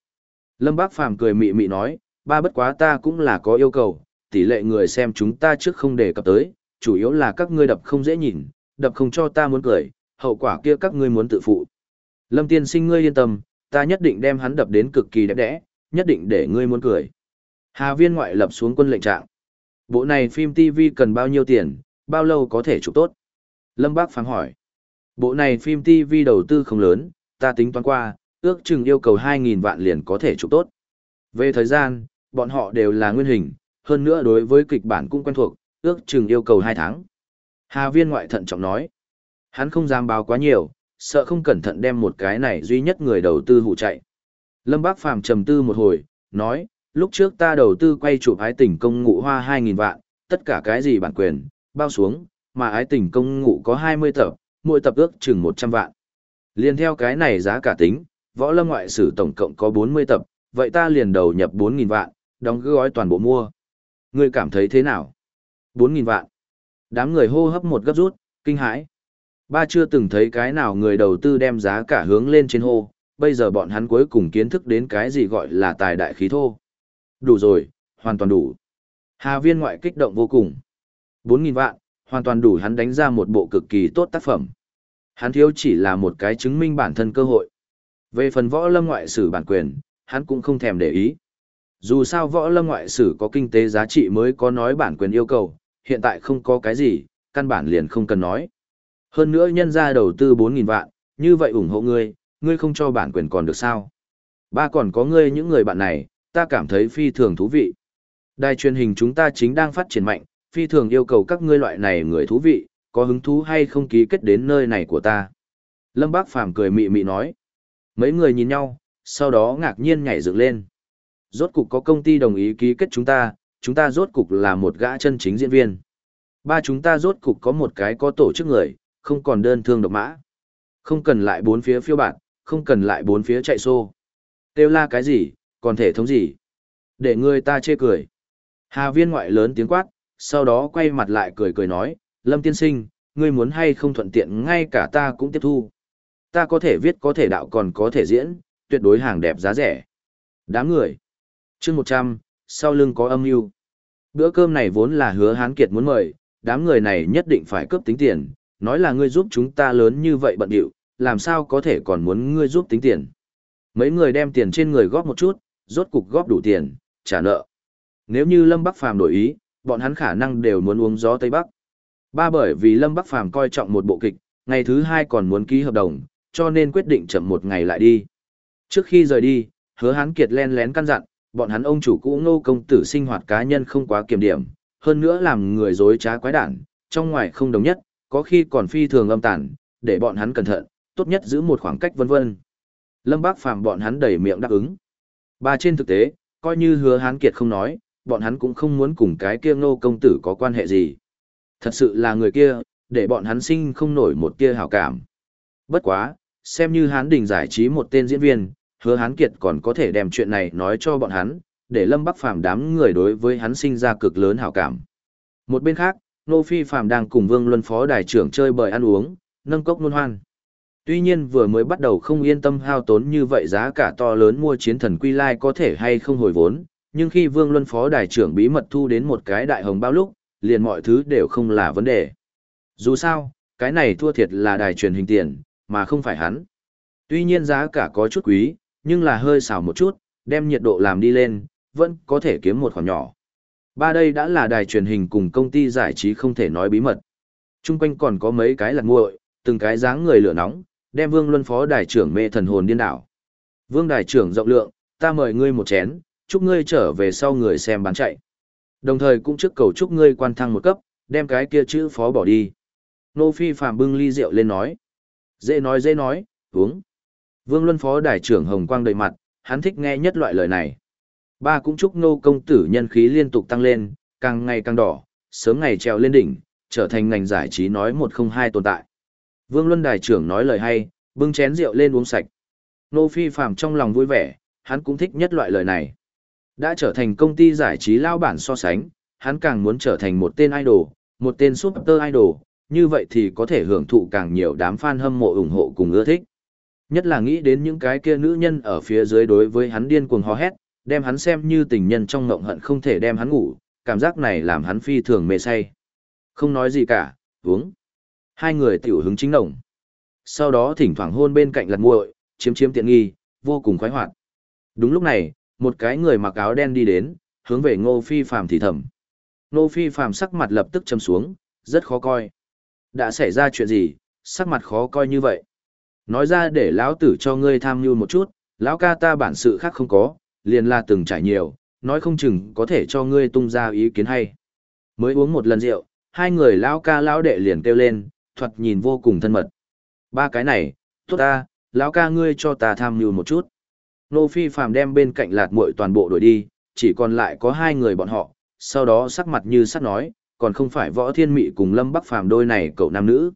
Lâm Bác Phàm cười mị mị nói, ba bất quá ta cũng là có yêu cầu, tỷ lệ người xem chúng ta trước không đề cập tới, chủ yếu là các ngươi đập không dễ nhìn, đập không cho ta muốn cười, hậu quả kia các ngươi muốn tự phụ. Lâm tiên sinh ngươi yên tâm, ta nhất định đem hắn đập đến cực kỳ đẹp đẽ, nhất định để ngươi muốn cười. Hà viên ngoại lập xuống quân lệnh trạng. Bộ này phim TV cần bao nhiêu tiền, bao lâu có thể chụp tốt? Lâm Bác phán hỏi. Bộ này phim TV đầu tư không lớn, ta tính toán qua, ước chừng yêu cầu 2.000 vạn liền có thể chụp tốt. Về thời gian, bọn họ đều là nguyên hình, hơn nữa đối với kịch bản cũng quen thuộc, ước chừng yêu cầu 2 tháng. Hà viên ngoại thận trọng nói. Hắn không dám báo quá nhiều, sợ không cẩn thận đem một cái này duy nhất người đầu tư hụ chạy. Lâm Bác Phàm trầm tư một hồi, nói, lúc trước ta đầu tư quay chụp ái tình công ngụ hoa 2.000 vạn, tất cả cái gì bản quyền, bao xuống, mà ái tình công ngụ có 20 tập, mỗi tập ước chừng 100 vạn. Liên theo cái này giá cả tính, võ lâm ngoại sử tổng cộng có 40 tập, vậy ta liền đầu nhập 4.000 vạn, đóng gói toàn bộ mua. Ngươi cảm thấy thế nào? 4.000 vạn. Đám người hô hấp một gấp rút, kinh hãi. Ba chưa từng thấy cái nào người đầu tư đem giá cả hướng lên trên hô, bây giờ bọn hắn cuối cùng kiến thức đến cái gì gọi là tài đại khí thô. Đủ rồi, hoàn toàn đủ. Hà viên ngoại kích động vô cùng. 4.000 vạn, hoàn toàn đủ hắn đánh ra một bộ cực kỳ tốt tác phẩm. Hắn thiếu chỉ là một cái chứng minh bản thân cơ hội. Về phần võ lâm ngoại sử bản quyền, hắn cũng không thèm để ý. Dù sao võ lâm ngoại sử có kinh tế giá trị mới có nói bản quyền yêu cầu, hiện tại không có cái gì, căn bản liền không cần nói. Hơn nữa nhân ra đầu tư 4.000 vạn, như vậy ủng hộ ngươi, ngươi không cho bản quyền còn được sao. Ba còn có ngươi những người bạn này, ta cảm thấy phi thường thú vị. Đài truyền hình chúng ta chính đang phát triển mạnh, phi thường yêu cầu các ngươi loại này người thú vị, có hứng thú hay không ký kết đến nơi này của ta. Lâm Bác Phàm cười mị mị nói. Mấy người nhìn nhau, sau đó ngạc nhiên nhảy dựng lên. Rốt cục có công ty đồng ý ký kết chúng ta, chúng ta rốt cục là một gã chân chính diễn viên. Ba chúng ta rốt cục có một cái có tổ chức người, không còn đơn thương độc mã. Không cần lại bốn phía phiêu bạn, không cần lại bốn phía chạy xô. Têu la cái gì, còn thể thống gì? Để người ta chê cười. Hà viên ngoại lớn tiếng quát, sau đó quay mặt lại cười cười nói, Lâm tiên sinh, ngươi muốn hay không thuận tiện ngay cả ta cũng tiếp thu. Ta có thể viết có thể đạo còn có thể diễn, tuyệt đối hàng đẹp giá rẻ. Đám người. chương 100, sau lưng có âm mưu Bữa cơm này vốn là hứa hán kiệt muốn mời, đám người này nhất định phải cướp tính tiền, nói là ngươi giúp chúng ta lớn như vậy bận điệu, làm sao có thể còn muốn ngươi giúp tính tiền. Mấy người đem tiền trên người góp một chút, rốt cục góp đủ tiền, trả nợ. Nếu như Lâm Bắc Phàm đổi ý, bọn hắn khả năng đều muốn uống gió Tây Bắc. Ba bởi vì Lâm Bắc Phàm coi trọng một bộ kịch, ngày thứ hai còn muốn ký hợp đồng, cho nên quyết định chậm một ngày lại đi. Trước khi rời đi, hứa hán kiệt len lén căn dặn, bọn hắn ông chủ cũ ngô công tử sinh hoạt cá nhân không quá kiểm điểm, hơn nữa làm người dối trá quái đản, trong ngoài không đồng nhất, có khi còn phi thường âm tàn, để bọn hắn cẩn thận, tốt nhất giữ một khoảng cách vân vân. Lâm Bác Phàm bọn hắn đầy miệng đáp ứng. Ba trên thực tế, coi như hứa hán kiệt không nói, bọn hắn cũng không muốn cùng cái kia ngô công tử có quan hệ gì. Thật sự là người kia, để bọn hắn sinh không nổi một tia hảo cảm. Bất quá, xem như hán đình giải trí một tên diễn viên, hứa hán kiệt còn có thể đem chuyện này nói cho bọn hắn, để lâm bắc phàm đám người đối với hắn sinh ra cực lớn hảo cảm. Một bên khác, Nô Phi Phàm đang cùng Vương Luân Phó Đài trưởng chơi bời ăn uống, nâng cốc nôn hoan. Tuy nhiên vừa mới bắt đầu không yên tâm hao tốn như vậy giá cả to lớn mua chiến thần quy lai có thể hay không hồi vốn, nhưng khi Vương Luân Phó Đài trưởng bí mật thu đến một cái đại hồng bao lúc, liền mọi thứ đều không là vấn đề. Dù sao, cái này thua thiệt là đài truyền hình tiền, mà không phải hắn. Tuy nhiên giá cả có chút quý, nhưng là hơi xào một chút, đem nhiệt độ làm đi lên, vẫn có thể kiếm một khoản nhỏ. Ba đây đã là đài truyền hình cùng công ty giải trí không thể nói bí mật. Trung quanh còn có mấy cái lạc nguội, từng cái dáng người lửa nóng, đem Vương Luân Phó đài trưởng mê thần hồn điên đảo. Vương đài trưởng rộng lượng, ta mời ngươi một chén, chúc ngươi trở về sau người xem bán chạy. Đồng thời cũng trước cầu chúc ngươi quan thăng một cấp, đem cái kia chữ phó bỏ đi. Nô Phi Phạm bưng ly rượu lên nói. Dễ nói dễ nói, uống. Vương Luân Phó đài trưởng Hồng Quang đầy mặt, hắn thích nghe nhất loại lời này. Ba cũng chúc nô công tử nhân khí liên tục tăng lên, càng ngày càng đỏ, sớm ngày trèo lên đỉnh, trở thành ngành giải trí nói một không hai tồn tại. Vương Luân đài trưởng nói lời hay, bưng chén rượu lên uống sạch. Nô Phi Phạm trong lòng vui vẻ, hắn cũng thích nhất loại lời này. Đã trở thành công ty giải trí lao bản so sánh, hắn càng muốn trở thành một tên idol, một tên super idol, như vậy thì có thể hưởng thụ càng nhiều đám fan hâm mộ ủng hộ cùng ưa thích. Nhất là nghĩ đến những cái kia nữ nhân ở phía dưới đối với hắn điên cuồng hò hét, đem hắn xem như tình nhân trong ngộng hận không thể đem hắn ngủ, cảm giác này làm hắn phi thường mê say. Không nói gì cả, uống. Hai người tiểu hứng chính nồng. Sau đó thỉnh thoảng hôn bên cạnh lật muội, chiếm chiếm tiện nghi, vô cùng khoái hoạt. Đúng lúc này, một cái người mặc áo đen đi đến, hướng về Ngô Phi Phàm thì thầm. Ngô Phi Phàm sắc mặt lập tức trầm xuống, rất khó coi. Đã xảy ra chuyện gì, sắc mặt khó coi như vậy? Nói ra để lão tử cho ngươi tham nhu một chút, lão ca ta bản sự khác không có, liền là từng trải nhiều, nói không chừng có thể cho ngươi tung ra ý kiến hay. Mới uống một lần rượu, hai người lão ca lão đệ liền kêu lên, thuật nhìn vô cùng thân mật. Ba cái này, tốt ta, lão ca ngươi cho ta tham mưu một chút. Nô Phi Phàm đem bên cạnh lạt muội toàn bộ đổi đi, chỉ còn lại có hai người bọn họ, sau đó sắc mặt như sắt nói, còn không phải võ thiên mị cùng lâm bắc phàm đôi này cậu nam nữ.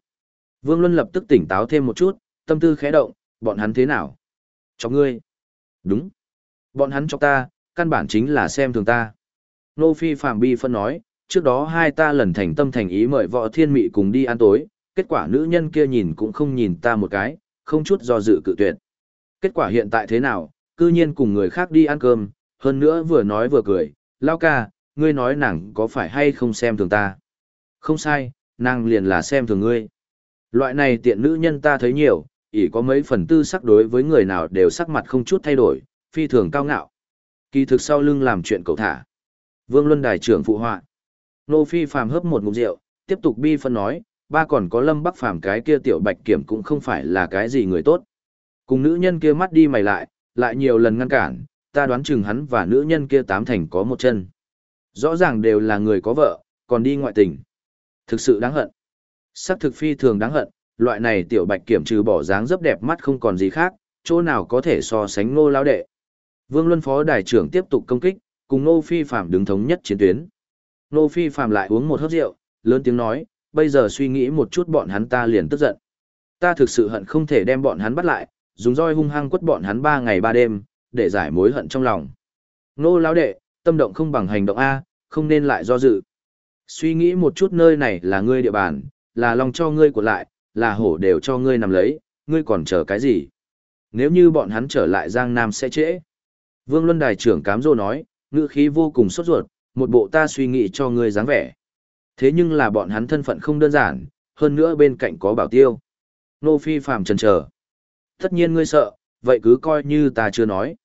Vương Luân lập tức tỉnh táo thêm một chút, tâm tư khẽ động, bọn hắn thế nào? Cho ngươi. Đúng. Bọn hắn cho ta, căn bản chính là xem thường ta. Nô Phi Phàm bi phân nói, trước đó hai ta lần thành tâm thành ý mời võ thiên mị cùng đi ăn tối, kết quả nữ nhân kia nhìn cũng không nhìn ta một cái, không chút do dự cự tuyệt. Kết quả hiện tại thế nào, cư nhiên cùng người khác đi ăn cơm, hơn nữa vừa nói vừa cười, lao ca, ngươi nói nàng có phải hay không xem thường ta. Không sai, nàng liền là xem thường ngươi. Loại này tiện nữ nhân ta thấy nhiều, ỷ có mấy phần tư sắc đối với người nào đều sắc mặt không chút thay đổi, phi thường cao ngạo. Kỳ thực sau lưng làm chuyện cầu thả. Vương Luân Đài trưởng phụ họa. Nô Phi phàm hấp một ngụm rượu, tiếp tục bi phân nói, ba còn có Lâm Bắc phàm cái kia tiểu bạch kiểm cũng không phải là cái gì người tốt. Cùng nữ nhân kia mắt đi mày lại, lại nhiều lần ngăn cản, ta đoán chừng hắn và nữ nhân kia tám thành có một chân. Rõ ràng đều là người có vợ, còn đi ngoại tình. Thực sự đáng hận. Sắc thực phi thường đáng hận, loại này tiểu bạch kiểm trừ bỏ dáng dấp đẹp mắt không còn gì khác, chỗ nào có thể so sánh ngô lao đệ. Vương Luân Phó Đại trưởng tiếp tục công kích, cùng Nô Phi Phạm đứng thống nhất chiến tuyến. Nô Phi Phạm lại uống một hớp rượu, lớn tiếng nói, bây giờ suy nghĩ một chút bọn hắn ta liền tức giận. Ta thực sự hận không thể đem bọn hắn bắt lại, dùng roi hung hăng quất bọn hắn ba ngày ba đêm, để giải mối hận trong lòng. Nô lão đệ, tâm động không bằng hành động A, không nên lại do dự. Suy nghĩ một chút nơi này là ngươi địa bàn, là lòng cho ngươi của lại, là hổ đều cho ngươi nằm lấy, ngươi còn chờ cái gì? Nếu như bọn hắn trở lại Giang Nam sẽ trễ. Vương Luân Đài trưởng cám dô nói, ngữ khí vô cùng sốt ruột, một bộ ta suy nghĩ cho ngươi dáng vẻ. Thế nhưng là bọn hắn thân phận không đơn giản, hơn nữa bên cạnh có bảo tiêu. Nô Phi phàm trần trở. Tất nhiên ngươi sợ, vậy cứ coi như ta chưa nói.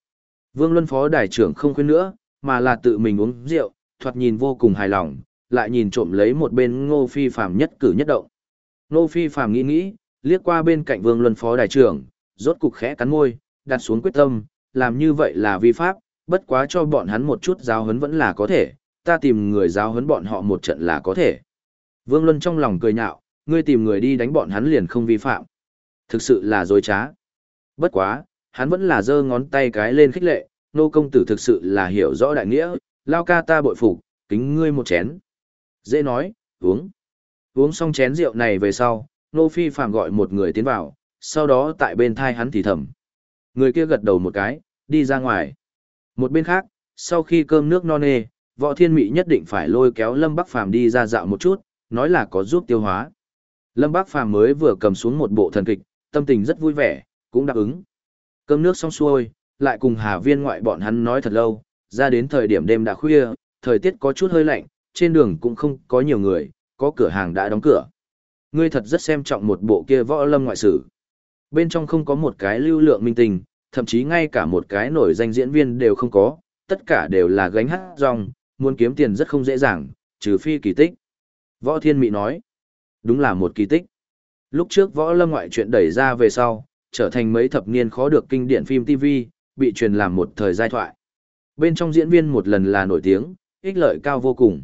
Vương Luân Phó đại trưởng không khuyên nữa, mà là tự mình uống rượu, thoạt nhìn vô cùng hài lòng, lại nhìn trộm lấy một bên Ngô Phi phàm nhất cử nhất động. Ngô Phi phàm nghĩ nghĩ, liếc qua bên cạnh Vương Luân Phó đại trưởng, rốt cục khẽ cắn môi, đặt xuống quyết tâm, làm như vậy là vi pháp, bất quá cho bọn hắn một chút giáo huấn vẫn là có thể, ta tìm người giáo huấn bọn họ một trận là có thể. Vương Luân trong lòng cười nhạo, ngươi tìm người đi đánh bọn hắn liền không vi phạm. Thực sự là dối trá. Bất quá, hắn vẫn là giơ ngón tay cái lên khích lệ, nô công tử thực sự là hiểu rõ đại nghĩa, lao ca ta bội phục, kính ngươi một chén. Dễ nói, uống. Uống xong chén rượu này về sau, nô phi phạm gọi một người tiến vào, sau đó tại bên thai hắn thì thầm. Người kia gật đầu một cái, đi ra ngoài. Một bên khác, sau khi cơm nước no nê, võ thiên mị nhất định phải lôi kéo Lâm Bắc Phàm đi ra dạo một chút, nói là có giúp tiêu hóa. Lâm Bắc Phàm mới vừa cầm xuống một bộ thần kịch, tâm tình rất vui vẻ, cũng đáp ứng. Cơm nước xong xuôi, lại cùng Hà Viên ngoại bọn hắn nói thật lâu, ra đến thời điểm đêm đã khuya, thời tiết có chút hơi lạnh, trên đường cũng không có nhiều người, có cửa hàng đã đóng cửa. Ngươi thật rất xem trọng một bộ kia võ lâm ngoại sử. Bên trong không có một cái lưu lượng minh tình, thậm chí ngay cả một cái nổi danh diễn viên đều không có, tất cả đều là gánh hát rong, muốn kiếm tiền rất không dễ dàng, trừ phi kỳ tích. Võ Thiên Mị nói, đúng là một kỳ tích. Lúc trước võ lâm ngoại chuyện đẩy ra về sau, trở thành mấy thập niên khó được kinh điển phim TV, bị truyền làm một thời giai thoại. Bên trong diễn viên một lần là nổi tiếng, ích lợi cao vô cùng.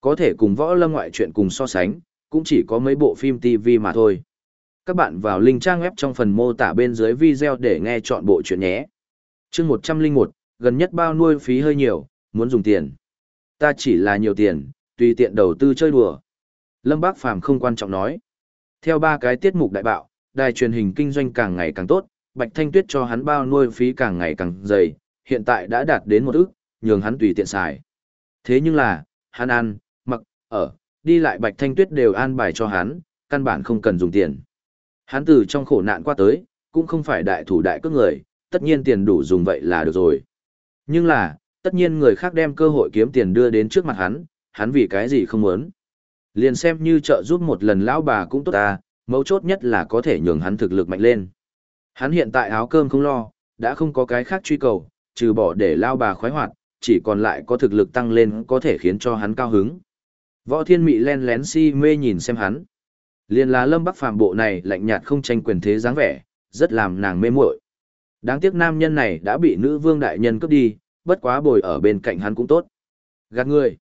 Có thể cùng võ lâm ngoại chuyện cùng so sánh, cũng chỉ có mấy bộ phim TV mà thôi. Các bạn vào link trang web trong phần mô tả bên dưới video để nghe chọn bộ chuyện nhé. chương 101, gần nhất bao nuôi phí hơi nhiều, muốn dùng tiền. Ta chỉ là nhiều tiền, tùy tiện đầu tư chơi đùa. Lâm Bác Phàm không quan trọng nói. Theo ba cái tiết mục đại bạo, đài truyền hình kinh doanh càng ngày càng tốt, Bạch Thanh Tuyết cho hắn bao nuôi phí càng ngày càng dày, hiện tại đã đạt đến một ức, nhường hắn tùy tiện xài. Thế nhưng là, hắn ăn, mặc, ở, đi lại Bạch Thanh Tuyết đều an bài cho hắn, căn bản không cần dùng tiền. Hắn từ trong khổ nạn qua tới, cũng không phải đại thủ đại cước người, tất nhiên tiền đủ dùng vậy là được rồi. Nhưng là, tất nhiên người khác đem cơ hội kiếm tiền đưa đến trước mặt hắn, hắn vì cái gì không muốn. Liền xem như trợ giúp một lần lão bà cũng tốt ta, mấu chốt nhất là có thể nhường hắn thực lực mạnh lên. Hắn hiện tại áo cơm không lo, đã không có cái khác truy cầu, trừ bỏ để lao bà khoái hoạt, chỉ còn lại có thực lực tăng lên có thể khiến cho hắn cao hứng. Võ thiên mị len lén si mê nhìn xem hắn. Liên là lâm bắc phàm bộ này lạnh nhạt không tranh quyền thế dáng vẻ, rất làm nàng mê muội. Đáng tiếc nam nhân này đã bị nữ vương đại nhân cướp đi, bất quá bồi ở bên cạnh hắn cũng tốt. Gạt ngươi.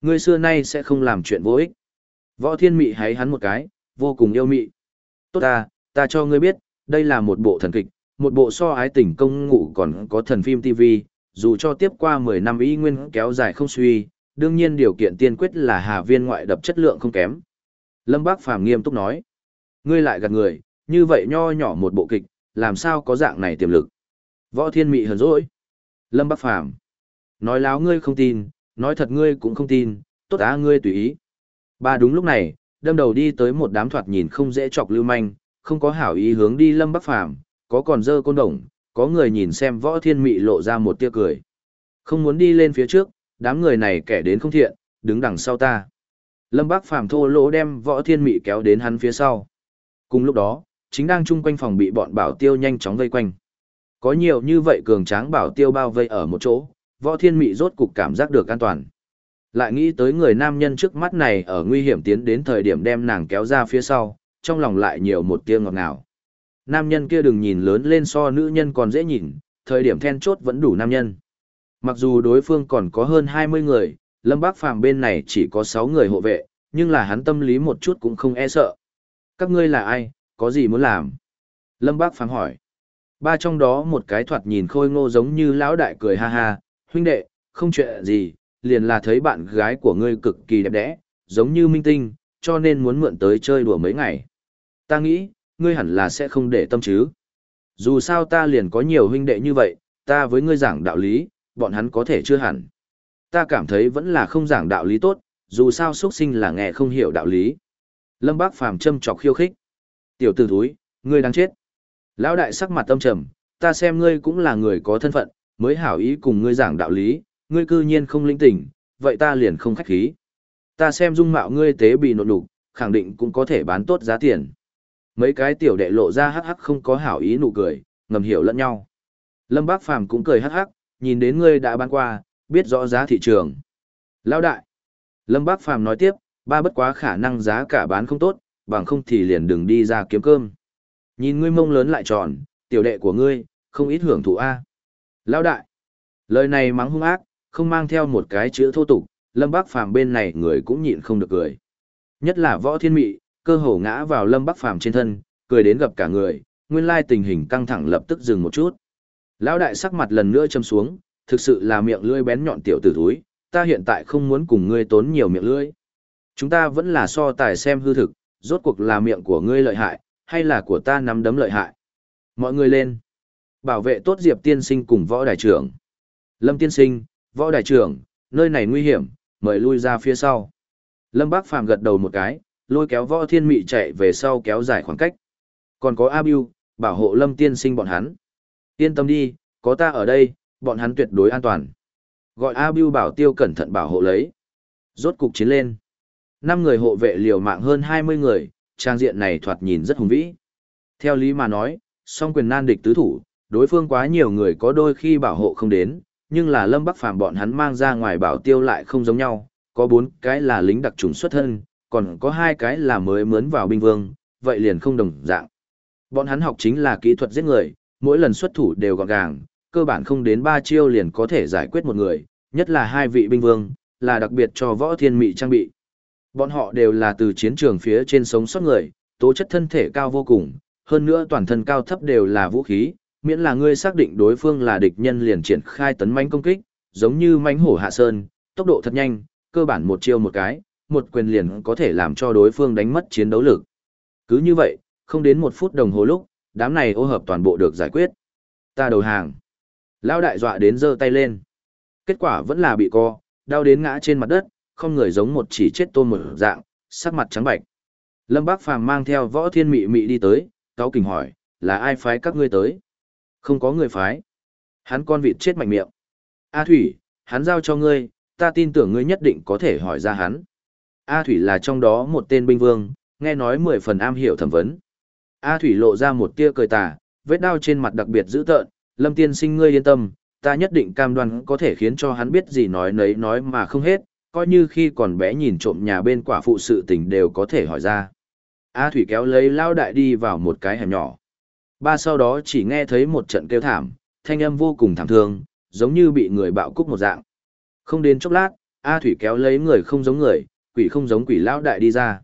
Ngươi xưa nay sẽ không làm chuyện vô ích. Võ thiên mị hái hắn một cái, vô cùng yêu mị. Tốt ta, ta cho ngươi biết, đây là một bộ thần kịch, một bộ so ái tình công ngụ còn có thần phim TV, dù cho tiếp qua 10 năm y nguyên kéo dài không suy, đương nhiên điều kiện tiên quyết là hà viên ngoại đập chất lượng không kém. Lâm Bác Phàm nghiêm túc nói, ngươi lại gạt người, như vậy nho nhỏ một bộ kịch, làm sao có dạng này tiềm lực. Võ thiên mị hờn dỗi. Lâm Bắc Phàm nói láo ngươi không tin, nói thật ngươi cũng không tin, tốt á ngươi tùy ý. Ba đúng lúc này, đâm đầu đi tới một đám thoạt nhìn không dễ chọc lưu manh, không có hảo ý hướng đi Lâm Bắc Phàm, có còn dơ côn đồng, có người nhìn xem Võ Thiên Mị lộ ra một tia cười. Không muốn đi lên phía trước, đám người này kẻ đến không thiện, đứng đằng sau ta. Lâm Bắc Phàm thô lỗ đem võ thiên mị kéo đến hắn phía sau. Cùng lúc đó, chính đang chung quanh phòng bị bọn bảo tiêu nhanh chóng vây quanh. Có nhiều như vậy cường tráng bảo tiêu bao vây ở một chỗ, võ thiên mị rốt cục cảm giác được an toàn. Lại nghĩ tới người nam nhân trước mắt này ở nguy hiểm tiến đến thời điểm đem nàng kéo ra phía sau, trong lòng lại nhiều một tia ngọt ngào. Nam nhân kia đừng nhìn lớn lên so nữ nhân còn dễ nhìn, thời điểm then chốt vẫn đủ nam nhân. Mặc dù đối phương còn có hơn 20 người, Lâm Bác Phàm bên này chỉ có 6 người hộ vệ, nhưng là hắn tâm lý một chút cũng không e sợ. Các ngươi là ai, có gì muốn làm? Lâm Bác Phàm hỏi. Ba trong đó một cái thoạt nhìn khôi ngô giống như lão đại cười ha ha, huynh đệ, không chuyện gì, liền là thấy bạn gái của ngươi cực kỳ đẹp đẽ, giống như minh tinh, cho nên muốn mượn tới chơi đùa mấy ngày. Ta nghĩ, ngươi hẳn là sẽ không để tâm chứ. Dù sao ta liền có nhiều huynh đệ như vậy, ta với ngươi giảng đạo lý, bọn hắn có thể chưa hẳn. Ta cảm thấy vẫn là không giảng đạo lý tốt, dù sao xuất sinh là nghe không hiểu đạo lý. Lâm Bác Phàm châm chọc khiêu khích. Tiểu tử thúi, ngươi đang chết. Lão đại sắc mặt tâm trầm, ta xem ngươi cũng là người có thân phận, mới hảo ý cùng ngươi giảng đạo lý, ngươi cư nhiên không linh tỉnh, vậy ta liền không khách khí. Ta xem dung mạo ngươi tế bị nộn đục, khẳng định cũng có thể bán tốt giá tiền. Mấy cái tiểu đệ lộ ra hắc hắc không có hảo ý nụ cười, ngầm hiểu lẫn nhau. Lâm Bác Phàm cũng cười hắc hắc, nhìn đến ngươi đã bán qua, biết rõ giá thị trường. Lão đại. Lâm Bác Phàm nói tiếp, ba bất quá khả năng giá cả bán không tốt, bằng không thì liền đừng đi ra kiếm cơm. Nhìn ngươi mông lớn lại tròn, tiểu đệ của ngươi, không ít hưởng thụ A. Lão đại. Lời này mắng hung ác, không mang theo một cái chữ thô tục, Lâm bắc Phàm bên này người cũng nhịn không được cười. Nhất là võ thiên mị, cơ hồ ngã vào Lâm bắc Phàm trên thân, cười đến gặp cả người, nguyên lai tình hình căng thẳng lập tức dừng một chút. Lão đại sắc mặt lần nữa châm xuống, thực sự là miệng lưỡi bén nhọn tiểu tử thúi, ta hiện tại không muốn cùng ngươi tốn nhiều miệng lưỡi. Chúng ta vẫn là so tài xem hư thực, rốt cuộc là miệng của ngươi lợi hại, hay là của ta nắm đấm lợi hại. Mọi người lên. Bảo vệ tốt Diệp tiên sinh cùng võ đại trưởng. Lâm tiên sinh, võ đại trưởng, nơi này nguy hiểm, mời lui ra phía sau. Lâm Bác Phàm gật đầu một cái, lôi kéo võ thiên mị chạy về sau kéo dài khoảng cách. Còn có A Biu, bảo hộ Lâm tiên sinh bọn hắn. Yên tâm đi, có ta ở đây, bọn hắn tuyệt đối an toàn. Gọi A Biu bảo tiêu cẩn thận bảo hộ lấy. Rốt cục chiến lên. Năm người hộ vệ liều mạng hơn 20 người, trang diện này thoạt nhìn rất hùng vĩ. Theo lý mà nói, song quyền nan địch tứ thủ, đối phương quá nhiều người có đôi khi bảo hộ không đến, nhưng là Lâm Bắc Phàm bọn hắn mang ra ngoài bảo tiêu lại không giống nhau, có bốn cái là lính đặc trùng xuất thân, còn có hai cái là mới mướn vào binh vương, vậy liền không đồng dạng. Bọn hắn học chính là kỹ thuật giết người, mỗi lần xuất thủ đều gọn gàng, cơ bản không đến ba chiêu liền có thể giải quyết một người, nhất là hai vị binh vương, là đặc biệt cho võ thiên mị trang bị. Bọn họ đều là từ chiến trường phía trên sống sót người, tố chất thân thể cao vô cùng, hơn nữa toàn thân cao thấp đều là vũ khí, miễn là ngươi xác định đối phương là địch nhân liền triển khai tấn mãnh công kích, giống như mãnh hổ hạ sơn, tốc độ thật nhanh, cơ bản một chiêu một cái, một quyền liền có thể làm cho đối phương đánh mất chiến đấu lực. Cứ như vậy, không đến một phút đồng hồ lúc, đám này ô hợp toàn bộ được giải quyết. Ta đầu hàng. Lão đại dọa đến giơ tay lên. Kết quả vẫn là bị co, đau đến ngã trên mặt đất, không người giống một chỉ chết tôm một dạng, sắc mặt trắng bạch. Lâm Bác Phàm mang theo võ thiên mị mị đi tới, cáo kình hỏi, là ai phái các ngươi tới? Không có người phái. Hắn con vịt chết mạnh miệng. A Thủy, hắn giao cho ngươi, ta tin tưởng ngươi nhất định có thể hỏi ra hắn. A Thủy là trong đó một tên binh vương, nghe nói mười phần am hiểu thẩm vấn. A Thủy lộ ra một tia cười tà, vết đau trên mặt đặc biệt dữ tợn, Lâm tiên sinh ngươi yên tâm, ta nhất định cam đoan có thể khiến cho hắn biết gì nói nấy nói mà không hết, coi như khi còn bé nhìn trộm nhà bên quả phụ sự tình đều có thể hỏi ra. A Thủy kéo lấy lao đại đi vào một cái hẻm nhỏ. Ba sau đó chỉ nghe thấy một trận kêu thảm, thanh âm vô cùng thảm thương, giống như bị người bạo cúc một dạng. Không đến chốc lát, A Thủy kéo lấy người không giống người, quỷ không giống quỷ lão đại đi ra.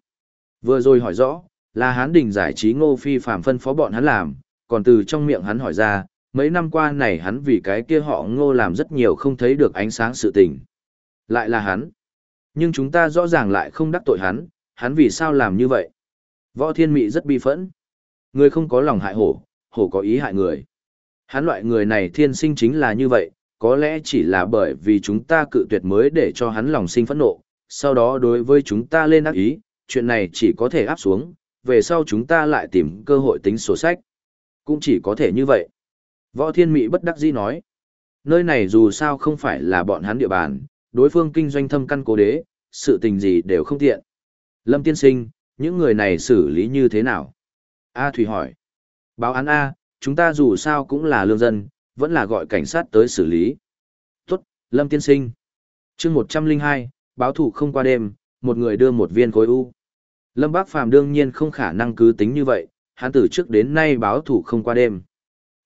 Vừa rồi hỏi rõ, là hán đình giải trí ngô phi phạm phân phó bọn hắn làm, còn từ trong miệng hắn hỏi ra, mấy năm qua này hắn vì cái kia họ ngô làm rất nhiều không thấy được ánh sáng sự tình. Lại là hắn. Nhưng chúng ta rõ ràng lại không đắc tội hắn, hắn vì sao làm như vậy? Võ thiên mị rất bi phẫn. Người không có lòng hại hổ, hổ có ý hại người. Hắn loại người này thiên sinh chính là như vậy, có lẽ chỉ là bởi vì chúng ta cự tuyệt mới để cho hắn lòng sinh phẫn nộ, sau đó đối với chúng ta lên ác ý, chuyện này chỉ có thể áp xuống, về sau chúng ta lại tìm cơ hội tính sổ sách. Cũng chỉ có thể như vậy. Võ Thiên Mị bất đắc dĩ nói, nơi này dù sao không phải là bọn hắn địa bàn, đối phương kinh doanh thâm căn cố đế, sự tình gì đều không tiện. Lâm tiên sinh, những người này xử lý như thế nào? A Thủy hỏi. Báo án A, chúng ta dù sao cũng là lương dân, vẫn là gọi cảnh sát tới xử lý. Tốt, Lâm tiên sinh. chương 102, báo thủ không qua đêm, một người đưa một viên khối u. Lâm Bác Phàm đương nhiên không khả năng cứ tính như vậy, hắn từ trước đến nay báo thủ không qua đêm.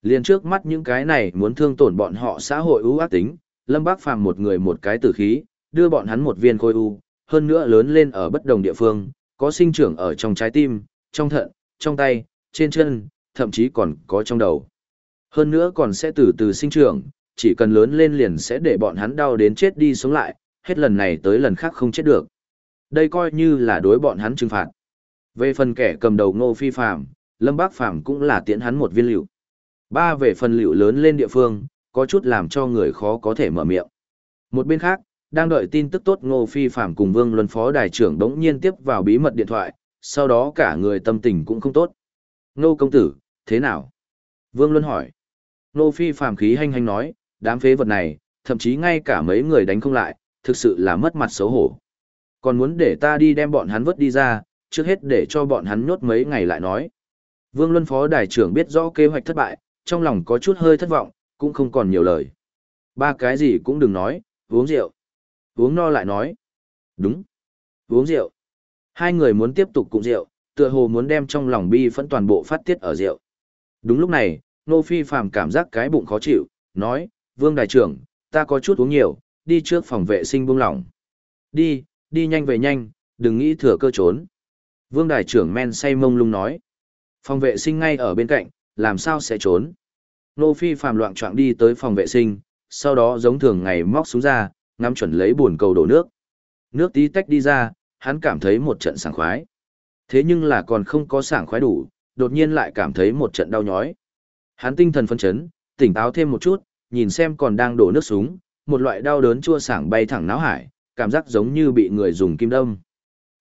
Liên trước mắt những cái này muốn thương tổn bọn họ xã hội ưu ác tính, Lâm Bác Phàm một người một cái tử khí, đưa bọn hắn một viên khối u, hơn nữa lớn lên ở bất đồng địa phương, có sinh trưởng ở trong trái tim, trong thận, trong tay, trên chân, thậm chí còn có trong đầu. Hơn nữa còn sẽ từ từ sinh trưởng, chỉ cần lớn lên liền sẽ để bọn hắn đau đến chết đi sống lại, hết lần này tới lần khác không chết được. Đây coi như là đối bọn hắn trừng phạt. Về phần kẻ cầm đầu ngô phi phàm, Lâm Bác phàm cũng là tiễn hắn một viên liệu. Ba về phần liệu lớn lên địa phương, có chút làm cho người khó có thể mở miệng. Một bên khác, đang đợi tin tức tốt Ngô Phi Phạm cùng Vương Luân Phó Đài trưởng đống nhiên tiếp vào bí mật điện thoại, sau đó cả người tâm tình cũng không tốt. Ngô công tử, thế nào? Vương Luân hỏi. Ngô Phi Phạm khí hanh hanh nói, đám phế vật này, thậm chí ngay cả mấy người đánh không lại, thực sự là mất mặt xấu hổ. Còn muốn để ta đi đem bọn hắn vớt đi ra, trước hết để cho bọn hắn nhốt mấy ngày lại nói. Vương Luân Phó Đài trưởng biết rõ kế hoạch thất bại, trong lòng có chút hơi thất vọng, cũng không còn nhiều lời. Ba cái gì cũng đừng nói, uống rượu. Uống no lại nói. Đúng. Uống rượu. Hai người muốn tiếp tục cùng rượu, tựa hồ muốn đem trong lòng bi phẫn toàn bộ phát tiết ở rượu. Đúng lúc này, Nô Phi Phàm cảm giác cái bụng khó chịu, nói, Vương Đại trưởng, ta có chút uống nhiều, đi trước phòng vệ sinh buông lỏng. Đi, đi nhanh về nhanh, đừng nghĩ thừa cơ trốn. Vương Đại trưởng men say mông lung nói. Phòng vệ sinh ngay ở bên cạnh, làm sao sẽ trốn. Nô Phi Phàm loạn trọng đi tới phòng vệ sinh, sau đó giống thường ngày móc xuống ra, ngắm chuẩn lấy buồn cầu đổ nước. Nước tí tách đi ra, hắn cảm thấy một trận sảng khoái. Thế nhưng là còn không có sảng khoái đủ, đột nhiên lại cảm thấy một trận đau nhói. Hắn tinh thần phân chấn, tỉnh táo thêm một chút, nhìn xem còn đang đổ nước súng, một loại đau đớn chua sảng bay thẳng náo hải, cảm giác giống như bị người dùng kim đâm.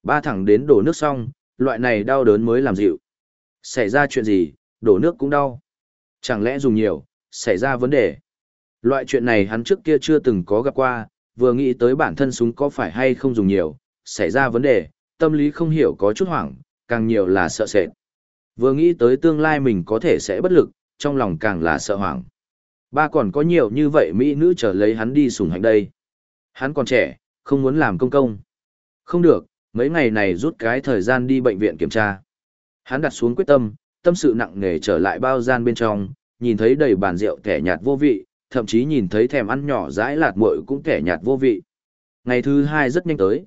Ba thẳng đến đổ nước xong, loại này đau đớn mới làm dịu. Xảy ra chuyện gì, đổ nước cũng đau. Chẳng lẽ dùng nhiều, xảy ra vấn đề. Loại chuyện này hắn trước kia chưa từng có gặp qua, vừa nghĩ tới bản thân súng có phải hay không dùng nhiều, xảy ra vấn đề, tâm lý không hiểu có chút hoảng, càng nhiều là sợ sệt. Vừa nghĩ tới tương lai mình có thể sẽ bất lực, trong lòng càng là sợ hoảng. Ba còn có nhiều như vậy mỹ nữ trở lấy hắn đi sùng hành đây. Hắn còn trẻ, không muốn làm công công. Không được, mấy ngày này rút cái thời gian đi bệnh viện kiểm tra. Hắn đặt xuống quyết tâm, tâm sự nặng nề trở lại bao gian bên trong, nhìn thấy đầy bàn rượu kẻ nhạt vô vị, thậm chí nhìn thấy thèm ăn nhỏ dãi lạt muội cũng kẻ nhạt vô vị. Ngày thứ hai rất nhanh tới.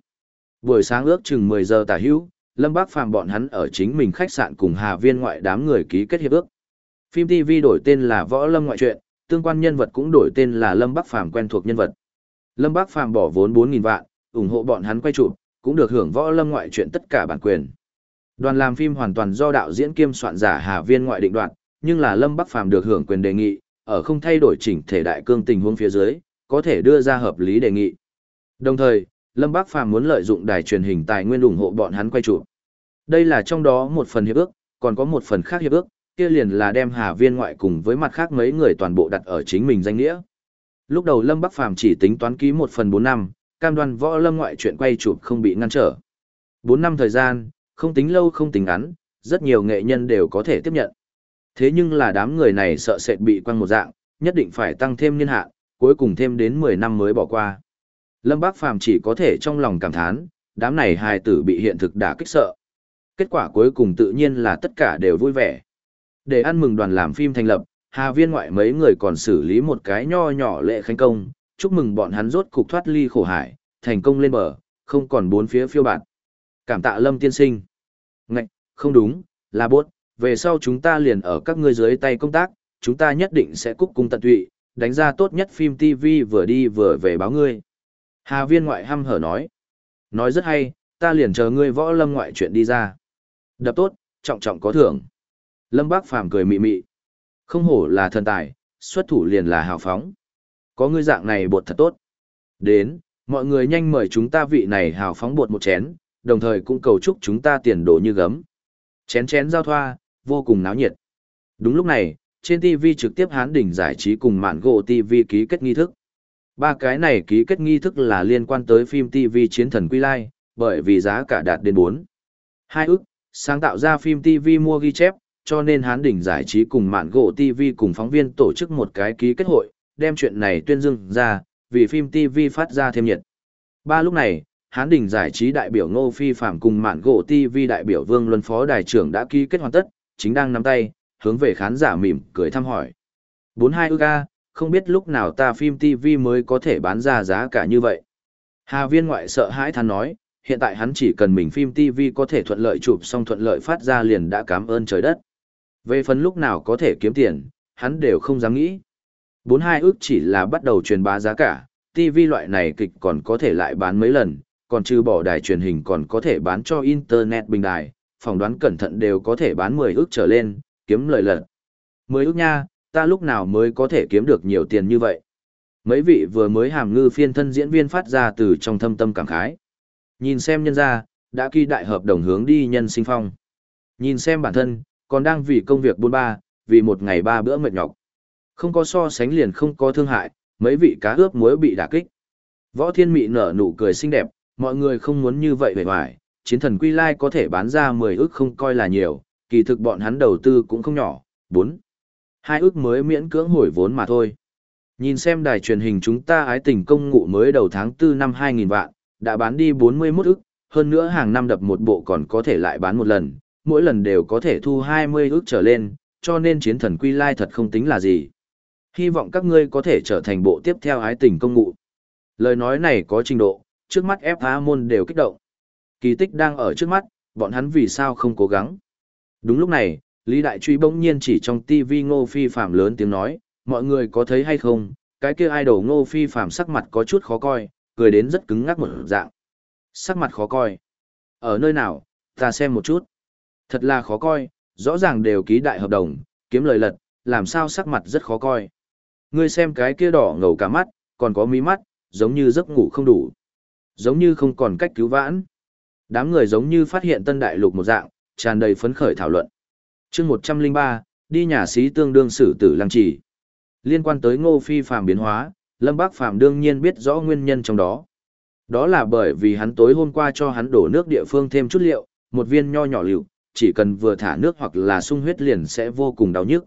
Buổi sáng ước chừng 10 giờ tả hữu, Lâm Bác Phàm bọn hắn ở chính mình khách sạn cùng Hà Viên ngoại đám người ký kết hiệp ước. Phim TV đổi tên là Võ Lâm ngoại truyện, tương quan nhân vật cũng đổi tên là Lâm Bác Phàm quen thuộc nhân vật. Lâm Bác Phàm bỏ vốn 4000 vạn, ủng hộ bọn hắn quay chụp, cũng được hưởng Võ Lâm ngoại truyện tất cả bản quyền. Đoàn làm phim hoàn toàn do đạo diễn kiêm soạn giả Hà Viên ngoại định đoạt, nhưng là Lâm Bắc Phàm được hưởng quyền đề nghị, ở không thay đổi chỉnh thể đại cương tình huống phía dưới, có thể đưa ra hợp lý đề nghị. Đồng thời, Lâm Bắc Phàm muốn lợi dụng đài truyền hình tài nguyên ủng hộ bọn hắn quay chụp. Đây là trong đó một phần hiệp ước, còn có một phần khác hiệp ước, kia liền là đem Hà Viên ngoại cùng với mặt khác mấy người toàn bộ đặt ở chính mình danh nghĩa. Lúc đầu Lâm Bắc Phàm chỉ tính toán ký một phần 4 năm, cam đoan võ lâm ngoại chuyện quay chụp không bị ngăn trở. 4 năm thời gian, không tính lâu không tính ngắn, rất nhiều nghệ nhân đều có thể tiếp nhận. Thế nhưng là đám người này sợ sệt bị quăng một dạng, nhất định phải tăng thêm niên hạn, cuối cùng thêm đến 10 năm mới bỏ qua. Lâm Bác Phàm chỉ có thể trong lòng cảm thán, đám này hài tử bị hiện thực đả kích sợ. Kết quả cuối cùng tự nhiên là tất cả đều vui vẻ. Để ăn mừng đoàn làm phim thành lập, Hà Viên ngoại mấy người còn xử lý một cái nho nhỏ lệ khánh công, chúc mừng bọn hắn rốt cục thoát ly khổ hải, thành công lên bờ, không còn bốn phía phiêu bạt. Cảm tạ Lâm tiên sinh. Ngạch, không đúng, là bốt, về sau chúng ta liền ở các ngươi dưới tay công tác, chúng ta nhất định sẽ cúc cung tận tụy, đánh ra tốt nhất phim TV vừa đi vừa về báo ngươi. Hà viên ngoại hăm hở nói. Nói rất hay, ta liền chờ ngươi võ lâm ngoại chuyện đi ra. Đập tốt, trọng trọng có thưởng. Lâm Bác Phàm cười mị mị. Không hổ là thần tài, xuất thủ liền là hào phóng. Có ngươi dạng này bột thật tốt. Đến, mọi người nhanh mời chúng ta vị này hào phóng bột một chén, đồng thời cũng cầu chúc chúng ta tiền đồ như gấm. Chén chén giao thoa, vô cùng náo nhiệt. Đúng lúc này, trên TV trực tiếp hán đỉnh giải trí cùng mạn gỗ TV ký kết nghi thức. Ba cái này ký kết nghi thức là liên quan tới phim TV Chiến thần Quy Lai, bởi vì giá cả đạt đến 4. hai ức, sáng tạo ra phim TV mua ghi chép, cho nên Hán Đỉnh Giải trí cùng Mạn Gỗ TV cùng phóng viên tổ chức một cái ký kết hội, đem chuyện này tuyên dương ra, vì phim TV phát ra thêm nhiệt. Ba lúc này, Hán Đình giải trí đại biểu Ngô Phi Phạm cùng Mạn Gỗ TV đại biểu Vương Luân Phó Đại trưởng đã ký kết hoàn tất, chính đang nắm tay, hướng về khán giả mỉm cười thăm hỏi. 42 ức a, không biết lúc nào ta phim TV mới có thể bán ra giá cả như vậy. Hà viên ngoại sợ hãi than nói, hiện tại hắn chỉ cần mình phim TV có thể thuận lợi chụp xong thuận lợi phát ra liền đã cảm ơn trời đất. Về phần lúc nào có thể kiếm tiền, hắn đều không dám nghĩ. 42 ước chỉ là bắt đầu truyền bá giá cả, TV loại này kịch còn có thể lại bán mấy lần, còn trừ bỏ đài truyền hình còn có thể bán cho Internet bình đài, phỏng đoán cẩn thận đều có thể bán 10 ước trở lên, kiếm lợi lận. 10 ước nha, ta lúc nào mới có thể kiếm được nhiều tiền như vậy. Mấy vị vừa mới hàm ngư phiên thân diễn viên phát ra từ trong thâm tâm cảm khái. Nhìn xem nhân ra, đã ký đại hợp đồng hướng đi nhân sinh phong. Nhìn xem bản thân, còn đang vì công việc buôn ba, vì một ngày ba bữa mệt nhọc. Không có so sánh liền không có thương hại, mấy vị cá ướp muối bị đả kích. Võ Thiên Mị nở nụ cười xinh đẹp, mọi người không muốn như vậy vẻ hoài, chiến thần quy lai có thể bán ra 10 ức không coi là nhiều, kỳ thực bọn hắn đầu tư cũng không nhỏ, 4. Hai ức mới miễn cưỡng hồi vốn mà thôi. Nhìn xem đài truyền hình chúng ta ái tình công ngụ mới đầu tháng 4 năm 2000 vạn, đã bán đi 41 ức, hơn nữa hàng năm đập một bộ còn có thể lại bán một lần, mỗi lần đều có thể thu 20 ức trở lên, cho nên chiến thần quy lai thật không tính là gì. Hy vọng các ngươi có thể trở thành bộ tiếp theo ái tình công ngụ. Lời nói này có trình độ, trước mắt FA môn đều kích động. Kỳ tích đang ở trước mắt, bọn hắn vì sao không cố gắng. Đúng lúc này, Lý Đại Truy bỗng nhiên chỉ trong TV Ngô Phi Phạm lớn tiếng nói, mọi người có thấy hay không, cái kia idol Ngô Phi Phạm sắc mặt có chút khó coi, cười đến rất cứng ngắc một dạng. Sắc mặt khó coi. Ở nơi nào, ta xem một chút. Thật là khó coi, rõ ràng đều ký đại hợp đồng, kiếm lời lật, làm sao sắc mặt rất khó coi. Ngươi xem cái kia đỏ ngầu cả mắt, còn có mí mắt, giống như giấc ngủ không đủ. Giống như không còn cách cứu vãn. Đám người giống như phát hiện tân đại lục một dạng, tràn đầy phấn khởi thảo luận. chương 103, đi nhà sĩ tương đương sử tử lăng trì. Liên quan tới ngô phi phàm biến hóa, Lâm Bác Phàm đương nhiên biết rõ nguyên nhân trong đó. Đó là bởi vì hắn tối hôm qua cho hắn đổ nước địa phương thêm chút liệu, một viên nho nhỏ liệu, chỉ cần vừa thả nước hoặc là sung huyết liền sẽ vô cùng đau nhức.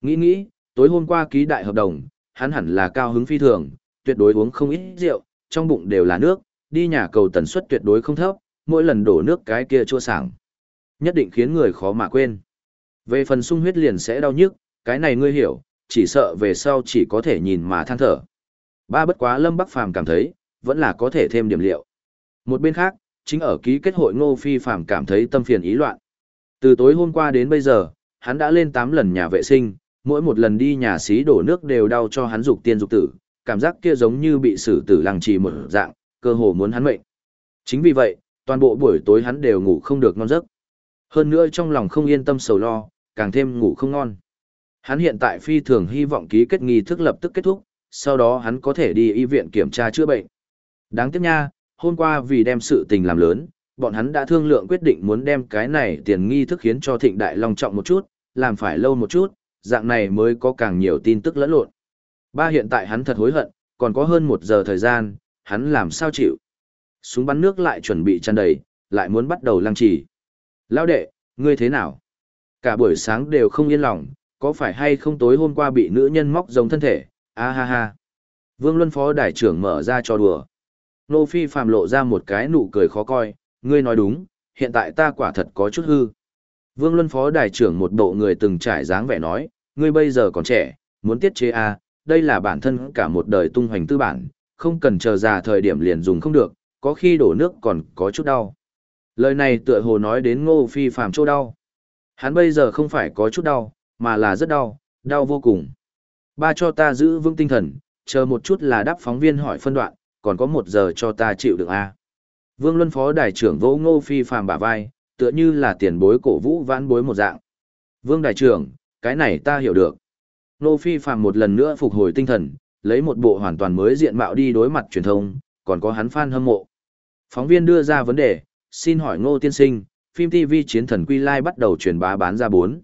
Nghĩ nghĩ, tối hôm qua ký đại hợp đồng, hắn hẳn là cao hứng phi thường, tuyệt đối uống không ít rượu, trong bụng đều là nước, đi nhà cầu tần suất tuyệt đối không thấp, mỗi lần đổ nước cái kia chua sảng. Nhất định khiến người khó mà quên. Về phần sung huyết liền sẽ đau nhức, cái này ngươi hiểu, chỉ sợ về sau chỉ có thể nhìn mà than thở. Ba bất quá Lâm Bắc Phàm cảm thấy, vẫn là có thể thêm điểm liệu. Một bên khác, chính ở ký kết hội Ngô Phi Phàm cảm thấy tâm phiền ý loạn. Từ tối hôm qua đến bây giờ, hắn đã lên 8 lần nhà vệ sinh, mỗi một lần đi nhà xí đổ nước đều đau cho hắn dục tiên dục tử, cảm giác kia giống như bị xử tử lăng trì một dạng, cơ hồ muốn hắn mệnh. Chính vì vậy, toàn bộ buổi tối hắn đều ngủ không được ngon giấc. Hơn nữa trong lòng không yên tâm sầu lo, càng thêm ngủ không ngon. Hắn hiện tại phi thường hy vọng ký kết nghi thức lập tức kết thúc, sau đó hắn có thể đi y viện kiểm tra chữa bệnh. Đáng tiếc nha, hôm qua vì đem sự tình làm lớn, bọn hắn đã thương lượng quyết định muốn đem cái này tiền nghi thức khiến cho thịnh đại long trọng một chút, làm phải lâu một chút, dạng này mới có càng nhiều tin tức lẫn lộn. Ba hiện tại hắn thật hối hận, còn có hơn một giờ thời gian, hắn làm sao chịu. Súng bắn nước lại chuẩn bị tràn đầy, lại muốn bắt đầu lăng trì. lao đệ, ngươi thế nào? Cả buổi sáng đều không yên lòng, có phải hay không tối hôm qua bị nữ nhân móc giống thân thể, a ha ha. Vương Luân Phó Đại trưởng mở ra cho đùa. Nô Phi phàm lộ ra một cái nụ cười khó coi, ngươi nói đúng, hiện tại ta quả thật có chút hư. Vương Luân Phó Đại trưởng một bộ người từng trải dáng vẻ nói, ngươi bây giờ còn trẻ, muốn tiết chế a, đây là bản thân cả một đời tung hoành tư bản, không cần chờ già thời điểm liền dùng không được, có khi đổ nước còn có chút đau. Lời này tựa hồ nói đến Ngô Phi phàm chỗ đau. Hắn bây giờ không phải có chút đau, mà là rất đau, đau vô cùng. Ba cho ta giữ vững tinh thần, chờ một chút là đáp phóng viên hỏi phân đoạn, còn có một giờ cho ta chịu được a. Vương Luân Phó Đại trưởng vỗ Ngô Phi phàm bả vai, tựa như là tiền bối cổ vũ vãn bối một dạng. Vương Đại trưởng, cái này ta hiểu được. Ngô Phi phàm một lần nữa phục hồi tinh thần, lấy một bộ hoàn toàn mới diện mạo đi đối mặt truyền thông, còn có hắn fan hâm mộ. Phóng viên đưa ra vấn đề, xin hỏi Ngô Tiên Sinh, phim TV Chiến Thần Quy Lai bắt đầu truyền bá bán ra 4.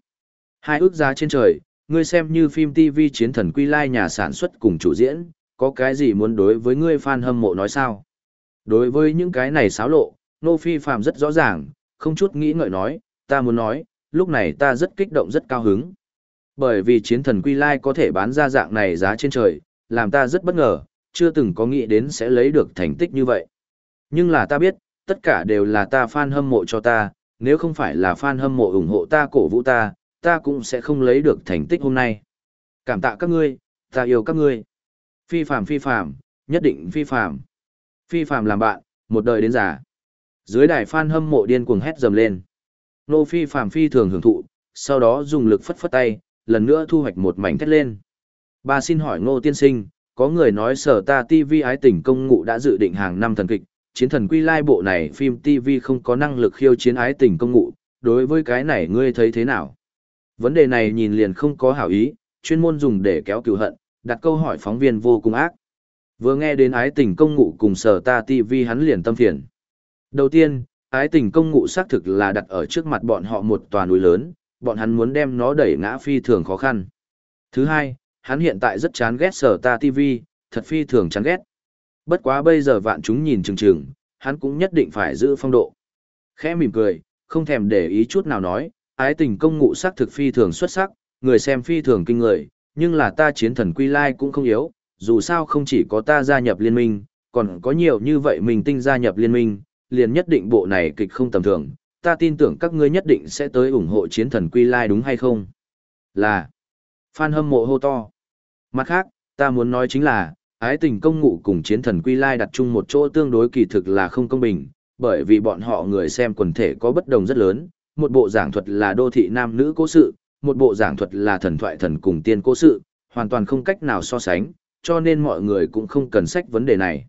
Hai ước giá trên trời, ngươi xem như phim TV Chiến Thần Quy Lai nhà sản xuất cùng chủ diễn, có cái gì muốn đối với ngươi fan hâm mộ nói sao? Đối với những cái này xáo lộ, Nô Phi Phạm rất rõ ràng, không chút nghĩ ngợi nói, ta muốn nói, lúc này ta rất kích động rất cao hứng. Bởi vì chiến thần Quy Lai có thể bán ra dạng này giá trên trời, làm ta rất bất ngờ, chưa từng có nghĩ đến sẽ lấy được thành tích như vậy. Nhưng là ta biết, tất cả đều là ta fan hâm mộ cho ta, nếu không phải là fan hâm mộ ủng hộ ta cổ vũ ta, ta cũng sẽ không lấy được thành tích hôm nay. Cảm tạ các ngươi, ta yêu các ngươi. Phi phàm phi phàm, nhất định phi phàm. Phi phàm làm bạn, một đời đến già. Dưới đài fan hâm mộ điên cuồng hét dầm lên. Nô phi phàm phi thường hưởng thụ, sau đó dùng lực phất phất tay, lần nữa thu hoạch một mảnh thét lên. Bà xin hỏi ngô tiên sinh, có người nói sở ta TV ái tình công ngụ đã dự định hàng năm thần kịch, chiến thần quy lai bộ này phim TV không có năng lực khiêu chiến ái tình công ngụ, đối với cái này ngươi thấy thế nào? Vấn đề này nhìn liền không có hảo ý, chuyên môn dùng để kéo cựu hận, đặt câu hỏi phóng viên vô cùng ác. Vừa nghe đến ái tình công ngụ cùng sở ta TV hắn liền tâm phiền. Đầu tiên, ái tình công ngụ xác thực là đặt ở trước mặt bọn họ một tòa núi lớn, bọn hắn muốn đem nó đẩy ngã phi thường khó khăn. Thứ hai, hắn hiện tại rất chán ghét sở ta TV, thật phi thường chán ghét. Bất quá bây giờ vạn chúng nhìn chừng chừng, hắn cũng nhất định phải giữ phong độ. Khẽ mỉm cười, không thèm để ý chút nào nói, ái tình công ngụ sắc thực phi thường xuất sắc, người xem phi thường kinh người, nhưng là ta chiến thần quy lai cũng không yếu, dù sao không chỉ có ta gia nhập liên minh, còn có nhiều như vậy mình tinh gia nhập liên minh, liền nhất định bộ này kịch không tầm thường, ta tin tưởng các ngươi nhất định sẽ tới ủng hộ chiến thần quy lai đúng hay không? Là, fan hâm mộ hô to. Mặt khác, ta muốn nói chính là, ái tình công ngụ cùng chiến thần quy lai đặt chung một chỗ tương đối kỳ thực là không công bình, bởi vì bọn họ người xem quần thể có bất đồng rất lớn, một bộ giảng thuật là đô thị nam nữ cố sự, một bộ giảng thuật là thần thoại thần cùng tiên cố sự, hoàn toàn không cách nào so sánh, cho nên mọi người cũng không cần sách vấn đề này.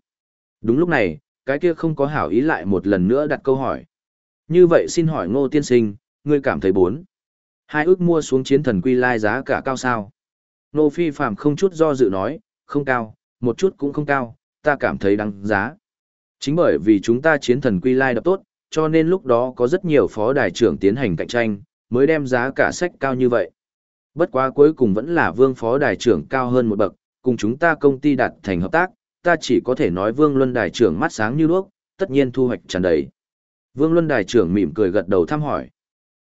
Đúng lúc này, cái kia không có hảo ý lại một lần nữa đặt câu hỏi. Như vậy xin hỏi ngô tiên sinh, ngươi cảm thấy bốn. Hai ước mua xuống chiến thần quy lai giá cả cao sao? Nô phi phạm không chút do dự nói, không cao, một chút cũng không cao, ta cảm thấy đáng giá. Chính bởi vì chúng ta chiến thần quy lai đập tốt, cho nên lúc đó có rất nhiều phó đài trưởng tiến hành cạnh tranh, mới đem giá cả sách cao như vậy. Bất quá cuối cùng vẫn là vương phó đài trưởng cao hơn một bậc, cùng chúng ta công ty đạt thành hợp tác, ta chỉ có thể nói vương luân đài trưởng mắt sáng như đuốc, tất nhiên thu hoạch tràn đầy. Vương luân đài trưởng mỉm cười gật đầu thăm hỏi.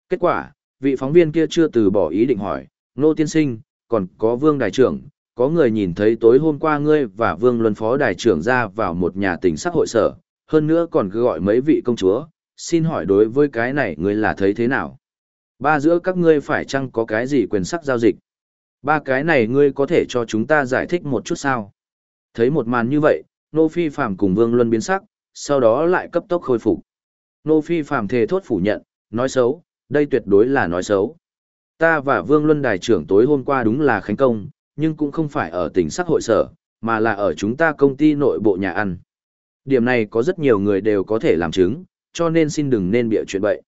Kết quả, vị phóng viên kia chưa từ bỏ ý định hỏi, nô tiên sinh, còn có vương đại trưởng, có người nhìn thấy tối hôm qua ngươi và vương luân phó đại trưởng ra vào một nhà tỉnh sắc hội sở, hơn nữa còn cứ gọi mấy vị công chúa, xin hỏi đối với cái này ngươi là thấy thế nào? Ba giữa các ngươi phải chăng có cái gì quyền sắc giao dịch? Ba cái này ngươi có thể cho chúng ta giải thích một chút sao? Thấy một màn như vậy, Nô Phi Phạm cùng Vương Luân biến sắc, sau đó lại cấp tốc khôi phục. Nô Phi Phạm thề thốt phủ nhận, nói xấu, đây tuyệt đối là nói xấu. Ta và Vương Luân Đài trưởng tối hôm qua đúng là khánh công, nhưng cũng không phải ở tỉnh sắc hội sở, mà là ở chúng ta công ty nội bộ nhà ăn. Điểm này có rất nhiều người đều có thể làm chứng, cho nên xin đừng nên bịa chuyện bậy.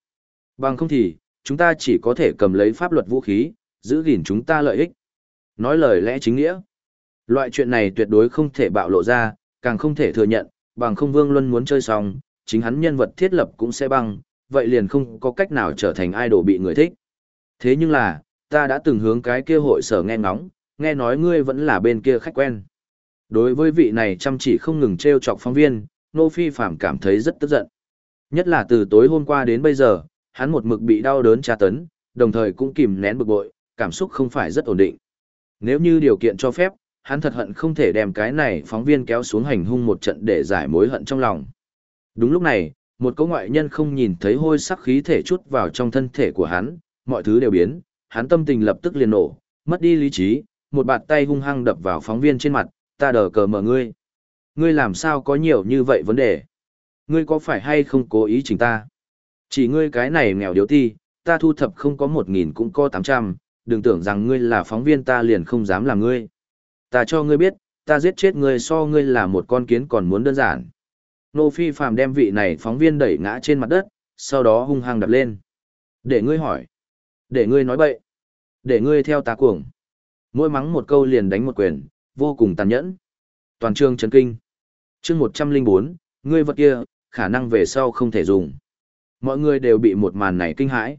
Bằng không thì, chúng ta chỉ có thể cầm lấy pháp luật vũ khí, giữ gìn chúng ta lợi ích. Nói lời lẽ chính nghĩa. Loại chuyện này tuyệt đối không thể bạo lộ ra, càng không thể thừa nhận, bằng không Vương Luân muốn chơi xong, chính hắn nhân vật thiết lập cũng sẽ băng, vậy liền không có cách nào trở thành idol bị người thích. Thế nhưng là, ta đã từng hướng cái kia hội sở nghe ngóng, nghe nói ngươi vẫn là bên kia khách quen. Đối với vị này chăm chỉ không ngừng treo chọc phóng viên, Nô Phi Phạm cảm thấy rất tức giận. Nhất là từ tối hôm qua đến bây giờ, hắn một mực bị đau đớn tra tấn, đồng thời cũng kìm nén bực bội, cảm xúc không phải rất ổn định. Nếu như điều kiện cho phép, hắn thật hận không thể đem cái này phóng viên kéo xuống hành hung một trận để giải mối hận trong lòng. Đúng lúc này, một cỗ ngoại nhân không nhìn thấy hôi sắc khí thể chút vào trong thân thể của hắn, mọi thứ đều biến, hắn tâm tình lập tức liền nổ, mất đi lý trí, một bạt tay hung hăng đập vào phóng viên trên mặt, ta đờ cờ mở ngươi. Ngươi làm sao có nhiều như vậy vấn đề? Ngươi có phải hay không cố ý chỉnh ta? Chỉ ngươi cái này nghèo điếu ti, ta thu thập không có một nghìn cũng có tám trăm, đừng tưởng rằng ngươi là phóng viên ta liền không dám làm ngươi. Ta cho ngươi biết, ta giết chết ngươi so ngươi là một con kiến còn muốn đơn giản. Nô Phi Phạm đem vị này phóng viên đẩy ngã trên mặt đất, sau đó hung hăng đập lên. Để ngươi hỏi. Để ngươi nói bậy. Để ngươi theo ta cuồng. Mỗi mắng một câu liền đánh một quyền, vô cùng tàn nhẫn. Toàn trường chấn kinh. chương 104, ngươi vật kia, khả năng về sau không thể dùng. Mọi người đều bị một màn này kinh hãi.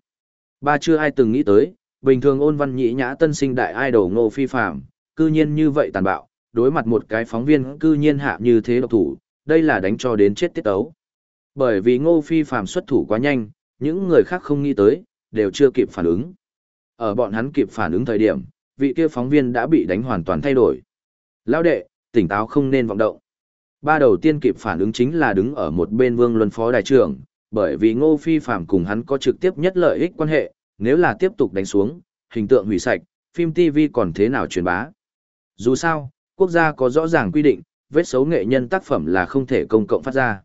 Ba chưa ai từng nghĩ tới, bình thường ôn văn nhĩ nhã tân sinh đại idol ngô phi phạm, cư nhiên như vậy tàn bạo, đối mặt một cái phóng viên cư nhiên hạ như thế độc thủ, đây là đánh cho đến chết tiết ấu. Bởi vì Ngô Phi Phạm xuất thủ quá nhanh, những người khác không nghĩ tới, đều chưa kịp phản ứng. Ở bọn hắn kịp phản ứng thời điểm, vị kia phóng viên đã bị đánh hoàn toàn thay đổi. Lao đệ, tỉnh táo không nên vọng động. Ba đầu tiên kịp phản ứng chính là đứng ở một bên Vương Luân Phó Đại trưởng, bởi vì Ngô Phi Phạm cùng hắn có trực tiếp nhất lợi ích quan hệ, nếu là tiếp tục đánh xuống, hình tượng hủy sạch, phim TV còn thế nào truyền bá. Dù sao, quốc gia có rõ ràng quy định, vết xấu nghệ nhân tác phẩm là không thể công cộng phát ra.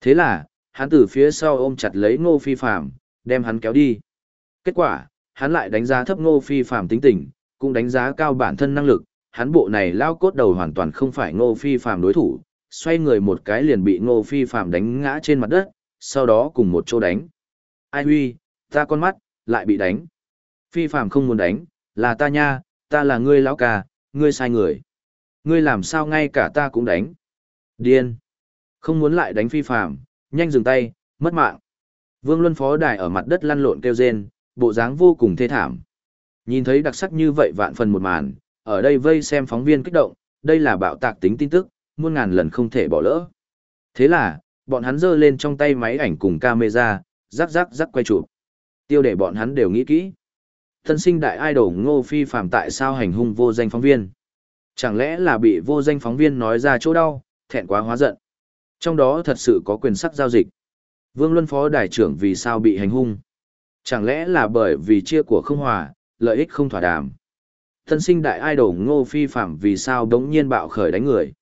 Thế là, hắn từ phía sau ôm chặt lấy Ngô Phi Phạm, đem hắn kéo đi. Kết quả, hắn lại đánh giá thấp Ngô Phi Phạm tính tình, cũng đánh giá cao bản thân năng lực, hắn bộ này lao cốt đầu hoàn toàn không phải Ngô Phi Phạm đối thủ, xoay người một cái liền bị Ngô Phi Phạm đánh ngã trên mặt đất, sau đó cùng một chỗ đánh. Ai huy, ta con mắt, lại bị đánh. Phi Phạm không muốn đánh, là ta nha, ta là ngươi lão ca, ngươi sai người. Ngươi làm sao ngay cả ta cũng đánh. Điên. Không muốn lại đánh Phi Phạm, nhanh dừng tay, mất mạng. Vương Luân Phó Đài ở mặt đất lăn lộn kêu rên, bộ dáng vô cùng thê thảm. Nhìn thấy đặc sắc như vậy vạn phần một màn, ở đây vây xem phóng viên kích động, đây là bạo tạc tính tin tức, muôn ngàn lần không thể bỏ lỡ. Thế là, bọn hắn giơ lên trong tay máy ảnh cùng camera, rắc rắc rắc quay chụp. Tiêu để bọn hắn đều nghĩ kỹ. Thân sinh đại idol Ngô Phi phạm tại sao hành hung vô danh phóng viên? Chẳng lẽ là bị vô danh phóng viên nói ra chỗ đau, thẹn quá hóa giận? Trong đó thật sự có quyền sắc giao dịch. Vương Luân Phó Đại trưởng vì sao bị hành hung? Chẳng lẽ là bởi vì chia của không hòa, lợi ích không thỏa đàm? Thân sinh đại idol Ngô Phi phạm vì sao đống nhiên bạo khởi đánh người?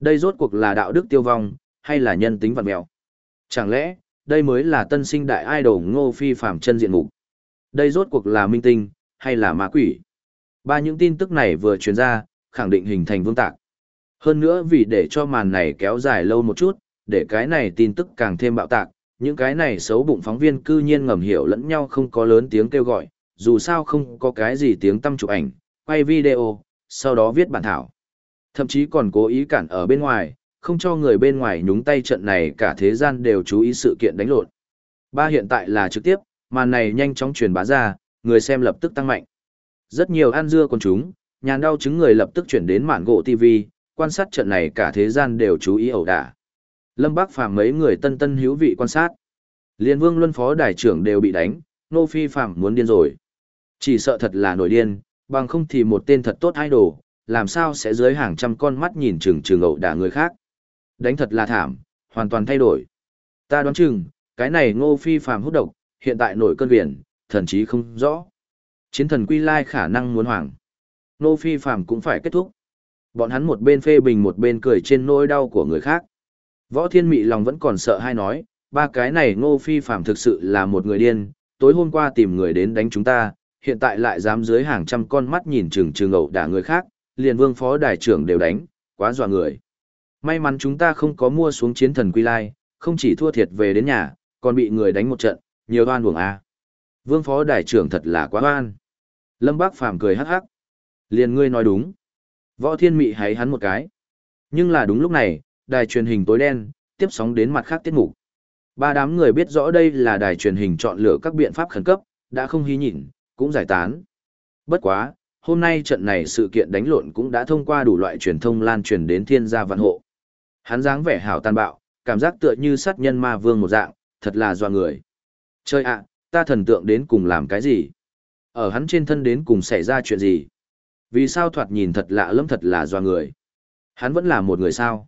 Đây rốt cuộc là đạo đức tiêu vong, hay là nhân tính vật mèo? Chẳng lẽ, đây mới là tân sinh đại idol Ngô Phi phạm chân diện mục? Đây rốt cuộc là minh tinh, hay là ma quỷ? Ba những tin tức này vừa truyền ra, khẳng định hình thành vương tạc. Hơn nữa vì để cho màn này kéo dài lâu một chút, để cái này tin tức càng thêm bạo tạc, những cái này xấu bụng phóng viên cư nhiên ngầm hiểu lẫn nhau không có lớn tiếng kêu gọi, dù sao không có cái gì tiếng tâm chụp ảnh, quay video, sau đó viết bản thảo. Thậm chí còn cố ý cản ở bên ngoài, không cho người bên ngoài nhúng tay trận này cả thế gian đều chú ý sự kiện đánh lộn. Ba hiện tại là trực tiếp, màn này nhanh chóng truyền bá ra, người xem lập tức tăng mạnh. Rất nhiều ăn dưa con chúng, nhàn đau chứng người lập tức chuyển đến màn gỗ TV, quan sát trận này cả thế gian đều chú ý ẩu đả. Lâm Bác Phàm mấy người tân tân hữu vị quan sát. Liên Vương Luân Phó Đại trưởng đều bị đánh, Nô Phi Phàm muốn điên rồi. Chỉ sợ thật là nổi điên, bằng không thì một tên thật tốt idol, làm sao sẽ dưới hàng trăm con mắt nhìn chừng chừng ẩu đả người khác. Đánh thật là thảm, hoàn toàn thay đổi. Ta đoán chừng, cái này Ngô Phi Phàm hút độc, hiện tại nổi cơn biển, thần chí không rõ. Chiến thần quy lai khả năng muốn hoàng. Ngô Phi Phàm cũng phải kết thúc. Bọn hắn một bên phê bình một bên cười trên nỗi đau của người khác. Võ Thiên Mị lòng vẫn còn sợ hay nói, ba cái này Ngô Phi Phạm thực sự là một người điên, tối hôm qua tìm người đến đánh chúng ta, hiện tại lại dám dưới hàng trăm con mắt nhìn chừng chừng ẩu đả người khác, liền vương phó đại trưởng đều đánh, quá dọa người. May mắn chúng ta không có mua xuống chiến thần quy lai, không chỉ thua thiệt về đến nhà, còn bị người đánh một trận, nhiều oan uổng a. À. Vương phó đại trưởng thật là quá oan. Lâm Bác Phàm cười hắc hắc. Liền ngươi nói đúng. Võ Thiên Mị hãy hắn một cái. Nhưng là đúng lúc này, đài truyền hình tối đen, tiếp sóng đến mặt khác tiết mục. Ba đám người biết rõ đây là đài truyền hình chọn lựa các biện pháp khẩn cấp, đã không hí nhịn, cũng giải tán. Bất quá, hôm nay trận này sự kiện đánh lộn cũng đã thông qua đủ loại truyền thông lan truyền đến thiên gia văn hộ. Hắn dáng vẻ hảo tàn bạo, cảm giác tựa như sát nhân ma vương một dạng, thật là doa người. Chơi ạ, ta thần tượng đến cùng làm cái gì? Ở hắn trên thân đến cùng xảy ra chuyện gì? Vì sao thoạt nhìn thật lạ lẫm thật là doa người? Hắn vẫn là một người sao?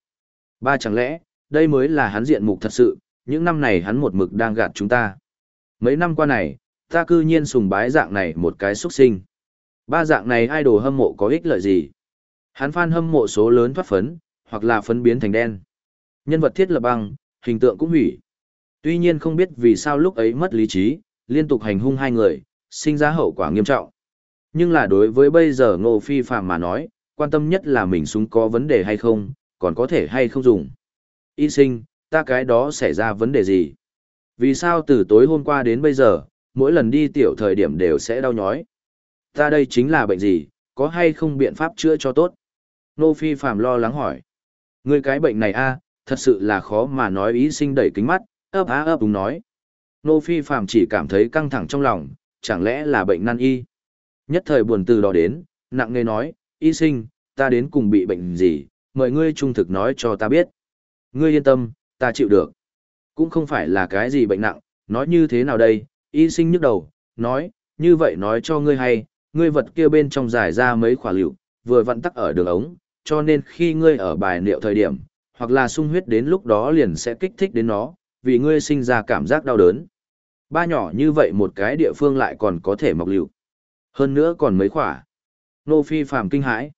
Ba chẳng lẽ, đây mới là hắn diện mục thật sự, những năm này hắn một mực đang gạt chúng ta. Mấy năm qua này, ta cư nhiên sùng bái dạng này một cái xuất sinh. Ba dạng này idol hâm mộ có ích lợi gì? Hắn fan hâm mộ số lớn thoát phấn, hoặc là phấn biến thành đen. Nhân vật thiết lập băng, hình tượng cũng hủy. Tuy nhiên không biết vì sao lúc ấy mất lý trí, liên tục hành hung hai người, sinh ra hậu quả nghiêm trọng. Nhưng là đối với bây giờ Ngô Phi Phạm mà nói, quan tâm nhất là mình súng có vấn đề hay không, còn có thể hay không dùng. Y sinh, ta cái đó xảy ra vấn đề gì? Vì sao từ tối hôm qua đến bây giờ, mỗi lần đi tiểu thời điểm đều sẽ đau nhói? Ta đây chính là bệnh gì, có hay không biện pháp chữa cho tốt? Nô Phi Phạm lo lắng hỏi. Người cái bệnh này a, thật sự là khó mà nói ý sinh đẩy kính mắt, ấp á ấp đúng nói. Nô Phi Phạm chỉ cảm thấy căng thẳng trong lòng, chẳng lẽ là bệnh nan y? Nhất thời buồn từ đó đến, nặng nề nói, y sinh, ta đến cùng bị bệnh gì, mời ngươi trung thực nói cho ta biết. Ngươi yên tâm, ta chịu được. Cũng không phải là cái gì bệnh nặng, nói như thế nào đây, y sinh nhức đầu, nói, như vậy nói cho ngươi hay, ngươi vật kia bên trong giải ra mấy khỏa liệu, vừa vặn tắc ở đường ống, cho nên khi ngươi ở bài liệu thời điểm, hoặc là sung huyết đến lúc đó liền sẽ kích thích đến nó, vì ngươi sinh ra cảm giác đau đớn. Ba nhỏ như vậy một cái địa phương lại còn có thể mọc liệu. Hơn nữa còn mấy khỏa. Nô Phi phàm kinh hãi.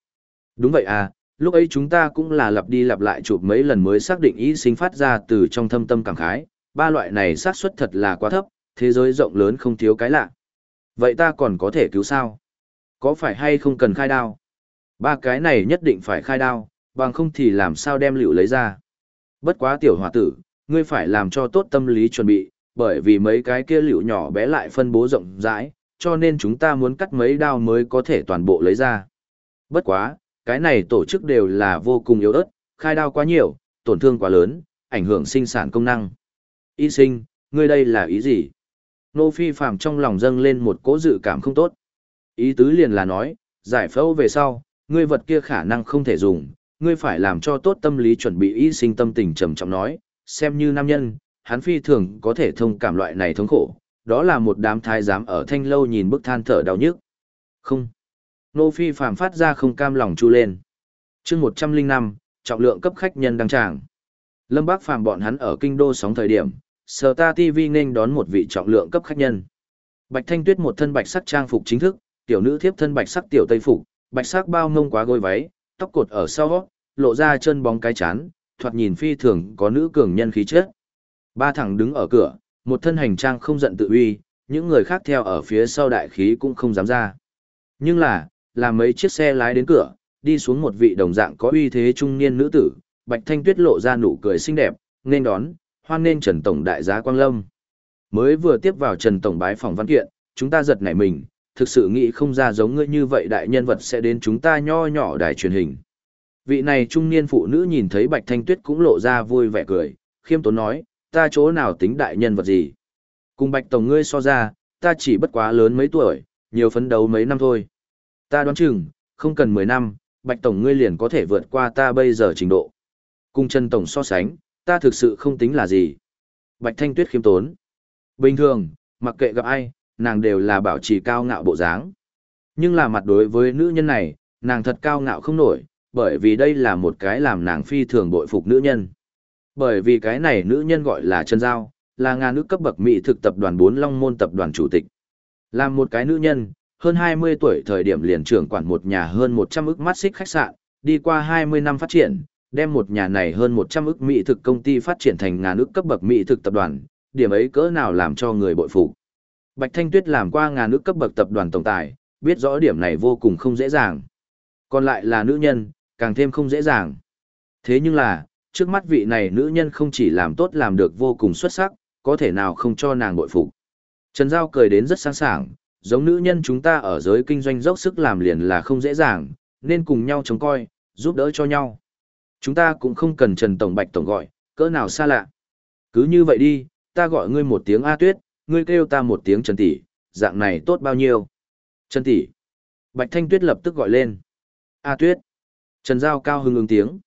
Đúng vậy à, lúc ấy chúng ta cũng là lặp đi lặp lại chụp mấy lần mới xác định ý sinh phát ra từ trong thâm tâm cảm khái, ba loại này xác suất thật là quá thấp, thế giới rộng lớn không thiếu cái lạ. Vậy ta còn có thể cứu sao? Có phải hay không cần khai đao? Ba cái này nhất định phải khai đao, bằng không thì làm sao đem liệu lấy ra. Bất quá tiểu hòa tử, ngươi phải làm cho tốt tâm lý chuẩn bị, bởi vì mấy cái kia liệu nhỏ bé lại phân bố rộng rãi, cho nên chúng ta muốn cắt mấy đao mới có thể toàn bộ lấy ra. Bất quá, cái này tổ chức đều là vô cùng yếu ớt, khai đao quá nhiều, tổn thương quá lớn, ảnh hưởng sinh sản công năng. Y sinh, ngươi đây là ý gì? Nô Phi Phạm trong lòng dâng lên một cố dự cảm không tốt. Ý tứ liền là nói, giải phẫu về sau, ngươi vật kia khả năng không thể dùng, ngươi phải làm cho tốt tâm lý chuẩn bị y sinh tâm tình trầm trọng nói, xem như nam nhân, hắn phi thường có thể thông cảm loại này thống khổ, đó là một đám thái giám ở thanh lâu nhìn bức than thở đau nhức. Không. Nô Phi Phạm phát ra không cam lòng chu lên. chương 105, trọng lượng cấp khách nhân đăng tràng. Lâm Bác Phàm bọn hắn ở kinh đô sóng thời điểm, Sở Ta TV nên đón một vị trọng lượng cấp khách nhân. Bạch Thanh Tuyết một thân bạch sắc trang phục chính thức, tiểu nữ thiếp thân bạch sắc tiểu tây phục, bạch sắc bao ngông quá gối váy, tóc cột ở sau, lộ ra chân bóng cái chán, thoạt nhìn phi thường có nữ cường nhân khí chất. Ba thằng đứng ở cửa, một thân hành trang không giận tự uy, những người khác theo ở phía sau đại khí cũng không dám ra. Nhưng là, làm mấy chiếc xe lái đến cửa, đi xuống một vị đồng dạng có uy thế trung niên nữ tử, Bạch Thanh Tuyết lộ ra nụ cười xinh đẹp, nên đón, hoan nên Trần Tổng đại giá Quang Lâm. Mới vừa tiếp vào Trần Tổng bái phòng văn kiện, chúng ta giật nảy mình, thực sự nghĩ không ra giống ngươi như vậy đại nhân vật sẽ đến chúng ta nho nhỏ đài truyền hình. Vị này trung niên phụ nữ nhìn thấy Bạch Thanh Tuyết cũng lộ ra vui vẻ cười, khiêm tốn nói, ta chỗ nào tính đại nhân vật gì. Cùng Bạch Tổng ngươi so ra, ta chỉ bất quá lớn mấy tuổi, nhiều phấn đấu mấy năm thôi. Ta đoán chừng, không cần 10 năm, Bạch Tổng ngươi liền có thể vượt qua ta bây giờ trình độ. Cùng Trần Tổng so sánh, ta thực sự không tính là gì. Bạch Thanh Tuyết khiêm tốn. Bình thường, mặc kệ gặp ai, nàng đều là bảo trì cao ngạo bộ dáng. Nhưng là mặt đối với nữ nhân này, nàng thật cao ngạo không nổi, bởi vì đây là một cái làm nàng phi thường bội phục nữ nhân. Bởi vì cái này nữ nhân gọi là Trần Giao, là ngàn nữ cấp bậc mỹ thực tập đoàn 4 Long Môn tập đoàn chủ tịch. Làm một cái nữ nhân, hơn 20 tuổi thời điểm liền trưởng quản một nhà hơn 100 ức mắt xích khách sạn, đi qua 20 năm phát triển, đem một nhà này hơn 100 ức mỹ thực công ty phát triển thành ngàn ức cấp bậc mỹ thực tập đoàn, điểm ấy cỡ nào làm cho người bội phục. Bạch Thanh Tuyết làm qua ngàn ức cấp bậc tập đoàn tổng tài, biết rõ điểm này vô cùng không dễ dàng. Còn lại là nữ nhân, càng thêm không dễ dàng. Thế nhưng là, trước mắt vị này nữ nhân không chỉ làm tốt làm được vô cùng xuất sắc, có thể nào không cho nàng bội phục. Trần Giao cười đến rất sáng sảng, giống nữ nhân chúng ta ở giới kinh doanh dốc sức làm liền là không dễ dàng, nên cùng nhau chống coi, giúp đỡ cho nhau. Chúng ta cũng không cần Trần Tổng Bạch Tổng gọi, cỡ nào xa lạ. Cứ như vậy đi, ta gọi ngươi một tiếng A Tuyết, ngươi kêu ta một tiếng Trần Tỷ, dạng này tốt bao nhiêu. Trần Tỷ. Bạch Thanh Tuyết lập tức gọi lên. A Tuyết. Trần Giao cao hưng ứng tiếng.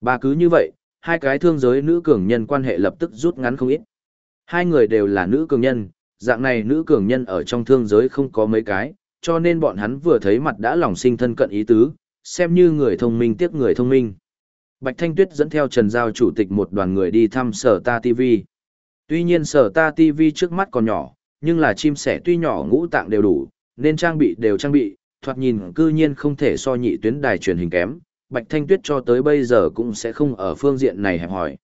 Ba cứ như vậy, hai cái thương giới nữ cường nhân quan hệ lập tức rút ngắn không ít. Hai người đều là nữ cường nhân, dạng này nữ cường nhân ở trong thương giới không có mấy cái, cho nên bọn hắn vừa thấy mặt đã lòng sinh thân cận ý tứ, xem như người thông minh tiếc người thông minh. Bạch Thanh Tuyết dẫn theo Trần Giao chủ tịch một đoàn người đi thăm Sở Ta TV. Tuy nhiên Sở Ta TV trước mắt còn nhỏ, nhưng là chim sẻ tuy nhỏ ngũ tạng đều đủ, nên trang bị đều trang bị, thoạt nhìn cư nhiên không thể so nhị tuyến đài truyền hình kém. Bạch Thanh Tuyết cho tới bây giờ cũng sẽ không ở phương diện này hẹp hỏi.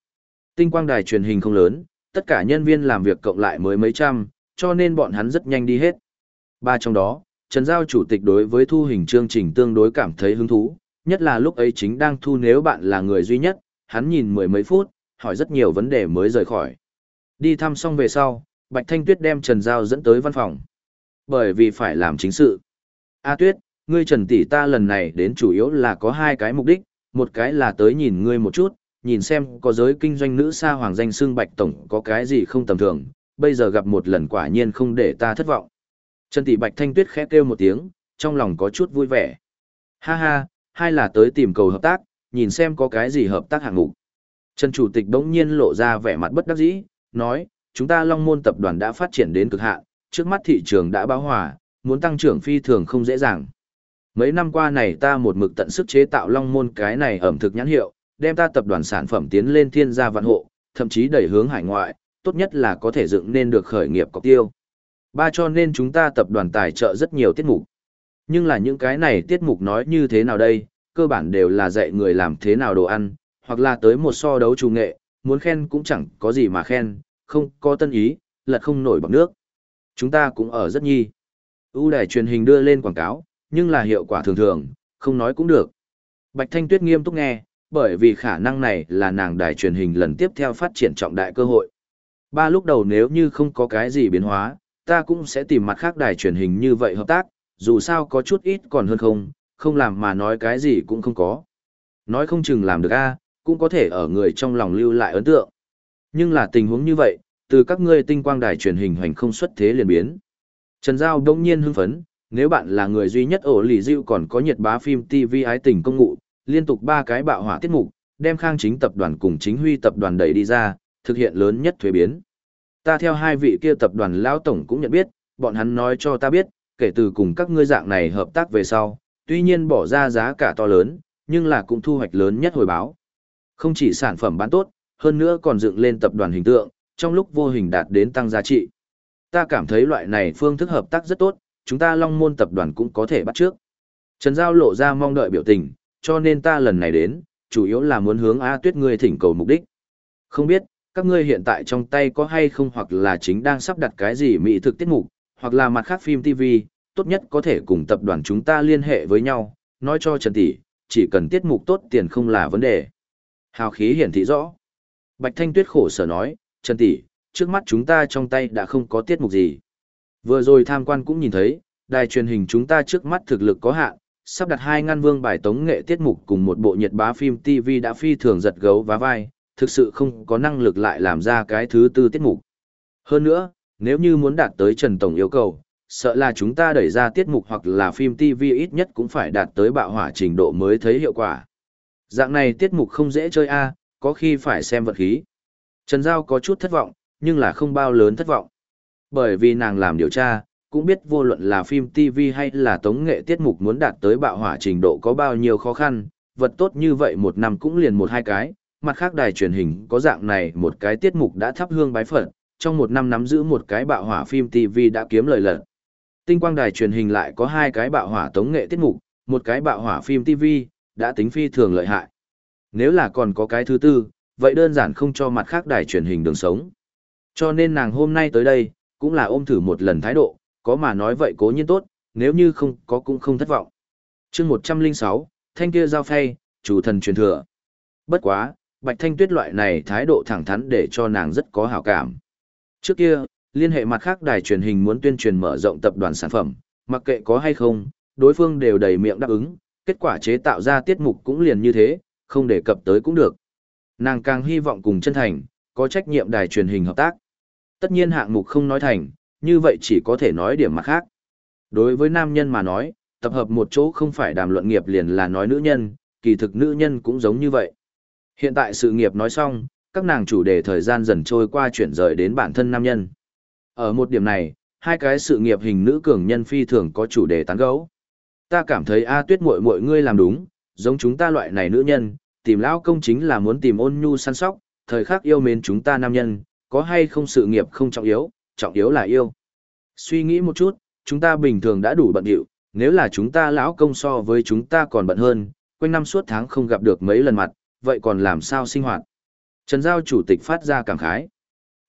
Tinh quang đài truyền hình không lớn, tất cả nhân viên làm việc cộng lại mới mấy trăm, cho nên bọn hắn rất nhanh đi hết. Ba trong đó, Trần Giao chủ tịch đối với thu hình chương trình tương đối cảm thấy hứng thú, nhất là lúc ấy chính đang thu nếu bạn là người duy nhất, hắn nhìn mười mấy phút, hỏi rất nhiều vấn đề mới rời khỏi. Đi thăm xong về sau, Bạch Thanh Tuyết đem Trần Giao dẫn tới văn phòng. Bởi vì phải làm chính sự. A Tuyết, ngươi Trần Tỷ ta lần này đến chủ yếu là có hai cái mục đích, một cái là tới nhìn ngươi một chút, nhìn xem có giới kinh doanh nữ sa hoàng danh xương Bạch Tổng có cái gì không tầm thường, bây giờ gặp một lần quả nhiên không để ta thất vọng. Trần Tỷ Bạch Thanh Tuyết khẽ kêu một tiếng, trong lòng có chút vui vẻ. Ha ha, hai là tới tìm cầu hợp tác, nhìn xem có cái gì hợp tác hạng mục. Trần Chủ tịch đống nhiên lộ ra vẻ mặt bất đắc dĩ, nói, chúng ta Long Môn tập đoàn đã phát triển đến cực hạn, trước mắt thị trường đã bão hòa, muốn tăng trưởng phi thường không dễ dàng. Mấy năm qua này ta một mực tận sức chế tạo Long Môn cái này ẩm thực nhãn hiệu, đem ta tập đoàn sản phẩm tiến lên thiên gia vạn hộ, thậm chí đẩy hướng hải ngoại, tốt nhất là có thể dựng nên được khởi nghiệp cọc tiêu. Ba cho nên chúng ta tập đoàn tài trợ rất nhiều tiết mục. Nhưng là những cái này tiết mục nói như thế nào đây, cơ bản đều là dạy người làm thế nào đồ ăn, hoặc là tới một so đấu trù nghệ, muốn khen cũng chẳng có gì mà khen, không có tân ý, lật không nổi bằng nước. Chúng ta cũng ở rất nhi. ưu đài truyền hình đưa lên quảng cáo, nhưng là hiệu quả thường thường, không nói cũng được. Bạch Thanh Tuyết nghiêm túc nghe, bởi vì khả năng này là nàng đài truyền hình lần tiếp theo phát triển trọng đại cơ hội. Ba lúc đầu nếu như không có cái gì biến hóa, ta cũng sẽ tìm mặt khác đài truyền hình như vậy hợp tác, dù sao có chút ít còn hơn không, không làm mà nói cái gì cũng không có. Nói không chừng làm được a, cũng có thể ở người trong lòng lưu lại ấn tượng. Nhưng là tình huống như vậy, từ các ngươi tinh quang đài truyền hình hoành không xuất thế liền biến. Trần Giao đông nhiên hưng phấn, nếu bạn là người duy nhất ổ lì dịu còn có nhiệt bá phim TV ái tình công ngụ, liên tục ba cái bạo hỏa tiết mục, đem khang chính tập đoàn cùng chính huy tập đoàn đẩy đi ra, thực hiện lớn nhất thuế biến. Ta theo hai vị kia tập đoàn lão tổng cũng nhận biết, bọn hắn nói cho ta biết, kể từ cùng các ngươi dạng này hợp tác về sau, tuy nhiên bỏ ra giá cả to lớn, nhưng là cũng thu hoạch lớn nhất hồi báo. Không chỉ sản phẩm bán tốt, hơn nữa còn dựng lên tập đoàn hình tượng, trong lúc vô hình đạt đến tăng giá trị. Ta cảm thấy loại này phương thức hợp tác rất tốt, chúng ta Long Môn tập đoàn cũng có thể bắt trước. Trần Giao lộ ra mong đợi biểu tình, cho nên ta lần này đến, chủ yếu là muốn hướng A Tuyết ngươi thỉnh cầu mục đích. Không biết, các ngươi hiện tại trong tay có hay không hoặc là chính đang sắp đặt cái gì mỹ thực tiết mục, hoặc là mặt khác phim TV, tốt nhất có thể cùng tập đoàn chúng ta liên hệ với nhau, nói cho Trần Tỷ, chỉ cần tiết mục tốt tiền không là vấn đề. Hào khí hiển thị rõ. Bạch Thanh Tuyết khổ sở nói, Trần Tỷ, trước mắt chúng ta trong tay đã không có tiết mục gì. Vừa rồi tham quan cũng nhìn thấy, đài truyền hình chúng ta trước mắt thực lực có hạn, sắp đặt hai ngăn vương bài tống nghệ tiết mục cùng một bộ nhiệt bá phim TV đã phi thường giật gấu và vai, thực sự không có năng lực lại làm ra cái thứ tư tiết mục. Hơn nữa, nếu như muốn đạt tới Trần Tổng yêu cầu, sợ là chúng ta đẩy ra tiết mục hoặc là phim TV ít nhất cũng phải đạt tới bạo hỏa trình độ mới thấy hiệu quả. Dạng này tiết mục không dễ chơi a, có khi phải xem vật khí. Trần Giao có chút thất vọng, nhưng là không bao lớn thất vọng. Bởi vì nàng làm điều tra, cũng biết vô luận là phim TV hay là tống nghệ tiết mục muốn đạt tới bạo hỏa trình độ có bao nhiêu khó khăn, vật tốt như vậy một năm cũng liền một hai cái, mặt khác đài truyền hình có dạng này một cái tiết mục đã thắp hương bái phật, trong một năm nắm giữ một cái bạo hỏa phim TV đã kiếm lời lận. Tinh quang đài truyền hình lại có hai cái bạo hỏa tống nghệ tiết mục, một cái bạo hỏa phim TV, đã tính phi thường lợi hại. Nếu là còn có cái thứ tư, vậy đơn giản không cho mặt khác đài truyền hình đường sống. Cho nên nàng hôm nay tới đây, cũng là ôm thử một lần thái độ, có mà nói vậy cố nhiên tốt, nếu như không có cũng không thất vọng. chương 106, thanh kia giao phay, chủ thần truyền thừa. Bất quá, Bạch Thanh Tuyết loại này thái độ thẳng thắn để cho nàng rất có hảo cảm. Trước kia, liên hệ mặt khác đài truyền hình muốn tuyên truyền mở rộng tập đoàn sản phẩm, mặc kệ có hay không, đối phương đều đầy miệng đáp ứng, kết quả chế tạo ra tiết mục cũng liền như thế, không đề cập tới cũng được. Nàng càng hy vọng cùng chân thành, có trách nhiệm đài truyền hình hợp tác. Tất nhiên hạng mục không nói thành, như vậy chỉ có thể nói điểm mặt khác. Đối với nam nhân mà nói, tập hợp một chỗ không phải đàm luận nghiệp liền là nói nữ nhân, kỳ thực nữ nhân cũng giống như vậy. Hiện tại sự nghiệp nói xong, các nàng chủ đề thời gian dần trôi qua chuyển rời đến bản thân nam nhân. Ở một điểm này, hai cái sự nghiệp hình nữ cường nhân phi thường có chủ đề tán gấu. Ta cảm thấy A Tuyết muội muội ngươi làm đúng, giống chúng ta loại này nữ nhân, tìm lão công chính là muốn tìm ôn nhu săn sóc, thời khắc yêu mến chúng ta nam nhân, có hay không sự nghiệp không trọng yếu, trọng yếu là yêu. Suy nghĩ một chút, chúng ta bình thường đã đủ bận điệu, nếu là chúng ta lão công so với chúng ta còn bận hơn, quanh năm suốt tháng không gặp được mấy lần mặt, vậy còn làm sao sinh hoạt? Trần Giao chủ tịch phát ra cảm khái.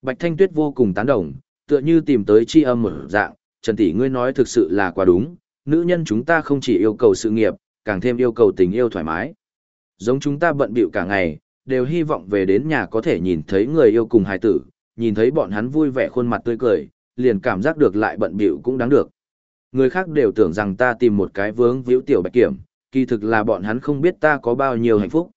Bạch Thanh Tuyết vô cùng tán đồng, tựa như tìm tới chi âm một dạng, Trần Tỷ ngươi nói thực sự là quá đúng, nữ nhân chúng ta không chỉ yêu cầu sự nghiệp, càng thêm yêu cầu tình yêu thoải mái. Giống chúng ta bận bịu cả ngày, đều hy vọng về đến nhà có thể nhìn thấy người yêu cùng hài tử, nhìn thấy bọn hắn vui vẻ khuôn mặt tươi cười, liền cảm giác được lại bận bịu cũng đáng được. Người khác đều tưởng rằng ta tìm một cái vướng víu tiểu bạch kiểm, kỳ thực là bọn hắn không biết ta có bao nhiêu hạnh phúc.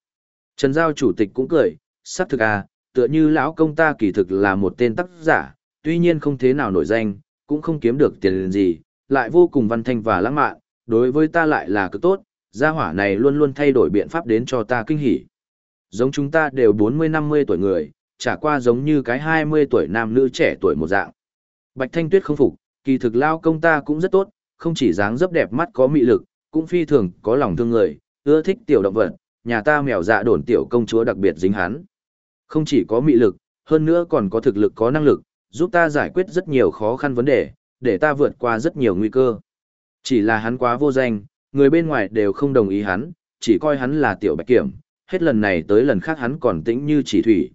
Trần Giao chủ tịch cũng cười, xác thực à, tựa như lão công ta kỳ thực là một tên tác giả, tuy nhiên không thế nào nổi danh, cũng không kiếm được tiền gì, lại vô cùng văn thanh và lãng mạn, đối với ta lại là cực tốt, gia hỏa này luôn luôn thay đổi biện pháp đến cho ta kinh hỉ. Giống chúng ta đều 40-50 tuổi người, chả qua giống như cái 20 tuổi nam nữ trẻ tuổi một dạng. Bạch Thanh Tuyết không phục, kỳ thực lao công ta cũng rất tốt, không chỉ dáng dấp đẹp mắt có mị lực, cũng phi thường có lòng thương người, ưa thích tiểu động vật, nhà ta mèo dạ đồn tiểu công chúa đặc biệt dính hắn. Không chỉ có mị lực, hơn nữa còn có thực lực có năng lực, giúp ta giải quyết rất nhiều khó khăn vấn đề, để ta vượt qua rất nhiều nguy cơ. Chỉ là hắn quá vô danh, người bên ngoài đều không đồng ý hắn, chỉ coi hắn là tiểu bạch kiểm, hết lần này tới lần khác hắn còn tĩnh như chỉ thủy.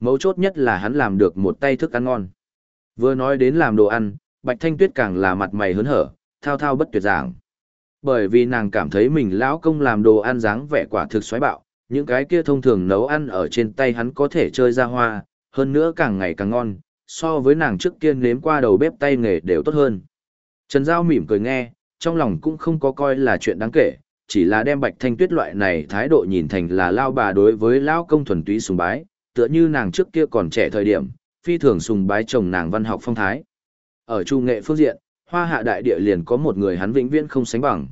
Mấu chốt nhất là hắn làm được một tay thức ăn ngon. Vừa nói đến làm đồ ăn, Bạch Thanh Tuyết càng là mặt mày hớn hở, thao thao bất tuyệt giảng. Bởi vì nàng cảm thấy mình lão công làm đồ ăn dáng vẻ quả thực xoáy bạo, những cái kia thông thường nấu ăn ở trên tay hắn có thể chơi ra hoa, hơn nữa càng ngày càng ngon, so với nàng trước kia nếm qua đầu bếp tay nghề đều tốt hơn. Trần Giao mỉm cười nghe, trong lòng cũng không có coi là chuyện đáng kể, chỉ là đem Bạch Thanh Tuyết loại này thái độ nhìn thành là lao bà đối với lão công thuần túy sùng bái, tựa như nàng trước kia còn trẻ thời điểm, phi thường sùng bái chồng nàng văn học phong thái. Ở trung nghệ phương diện, hoa hạ đại địa liền có một người hắn vĩnh viễn không sánh bằng.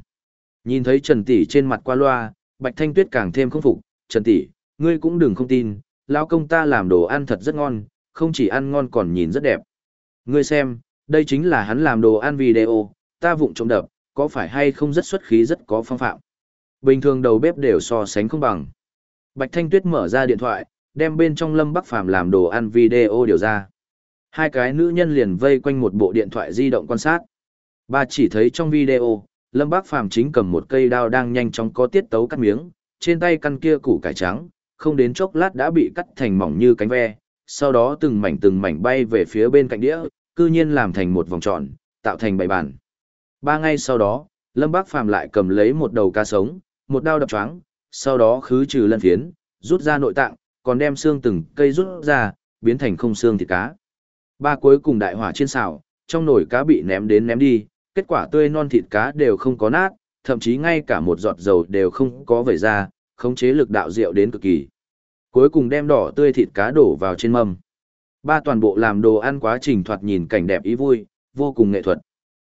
Nhìn thấy Trần Tỷ trên mặt qua loa, Bạch Thanh Tuyết càng thêm không phục, Trần Tỷ, ngươi cũng đừng không tin, lão công ta làm đồ ăn thật rất ngon, không chỉ ăn ngon còn nhìn rất đẹp. Ngươi xem, đây chính là hắn làm đồ ăn video, ta vụng trộm đập, có phải hay không rất xuất khí rất có phong phạm. Bình thường đầu bếp đều so sánh không bằng. Bạch Thanh Tuyết mở ra điện thoại, đem bên trong Lâm Bắc Phàm làm đồ ăn video điều ra. Hai cái nữ nhân liền vây quanh một bộ điện thoại di động quan sát. Ba chỉ thấy trong video, Lâm bác Phàm chính cầm một cây đao đang nhanh chóng có tiết tấu cắt miếng, trên tay căn kia củ cải trắng, không đến chốc lát đã bị cắt thành mỏng như cánh ve, sau đó từng mảnh từng mảnh bay về phía bên cạnh đĩa, cư nhiên làm thành một vòng tròn, tạo thành bảy bàn. Ba ngày sau đó, Lâm Bác Phàm lại cầm lấy một đầu cá sống, một đao đập choáng, sau đó khứ trừ lân phiến, rút ra nội tạng, còn đem xương từng cây rút ra, biến thành không xương thịt cá. Ba cuối cùng đại hỏa trên xào, trong nồi cá bị ném đến ném đi, kết quả tươi non thịt cá đều không có nát, thậm chí ngay cả một giọt dầu đều không có vẩy ra, khống chế lực đạo rượu đến cực kỳ. Cuối cùng đem đỏ tươi thịt cá đổ vào trên mâm. Ba toàn bộ làm đồ ăn quá trình thoạt nhìn cảnh đẹp ý vui, vô cùng nghệ thuật.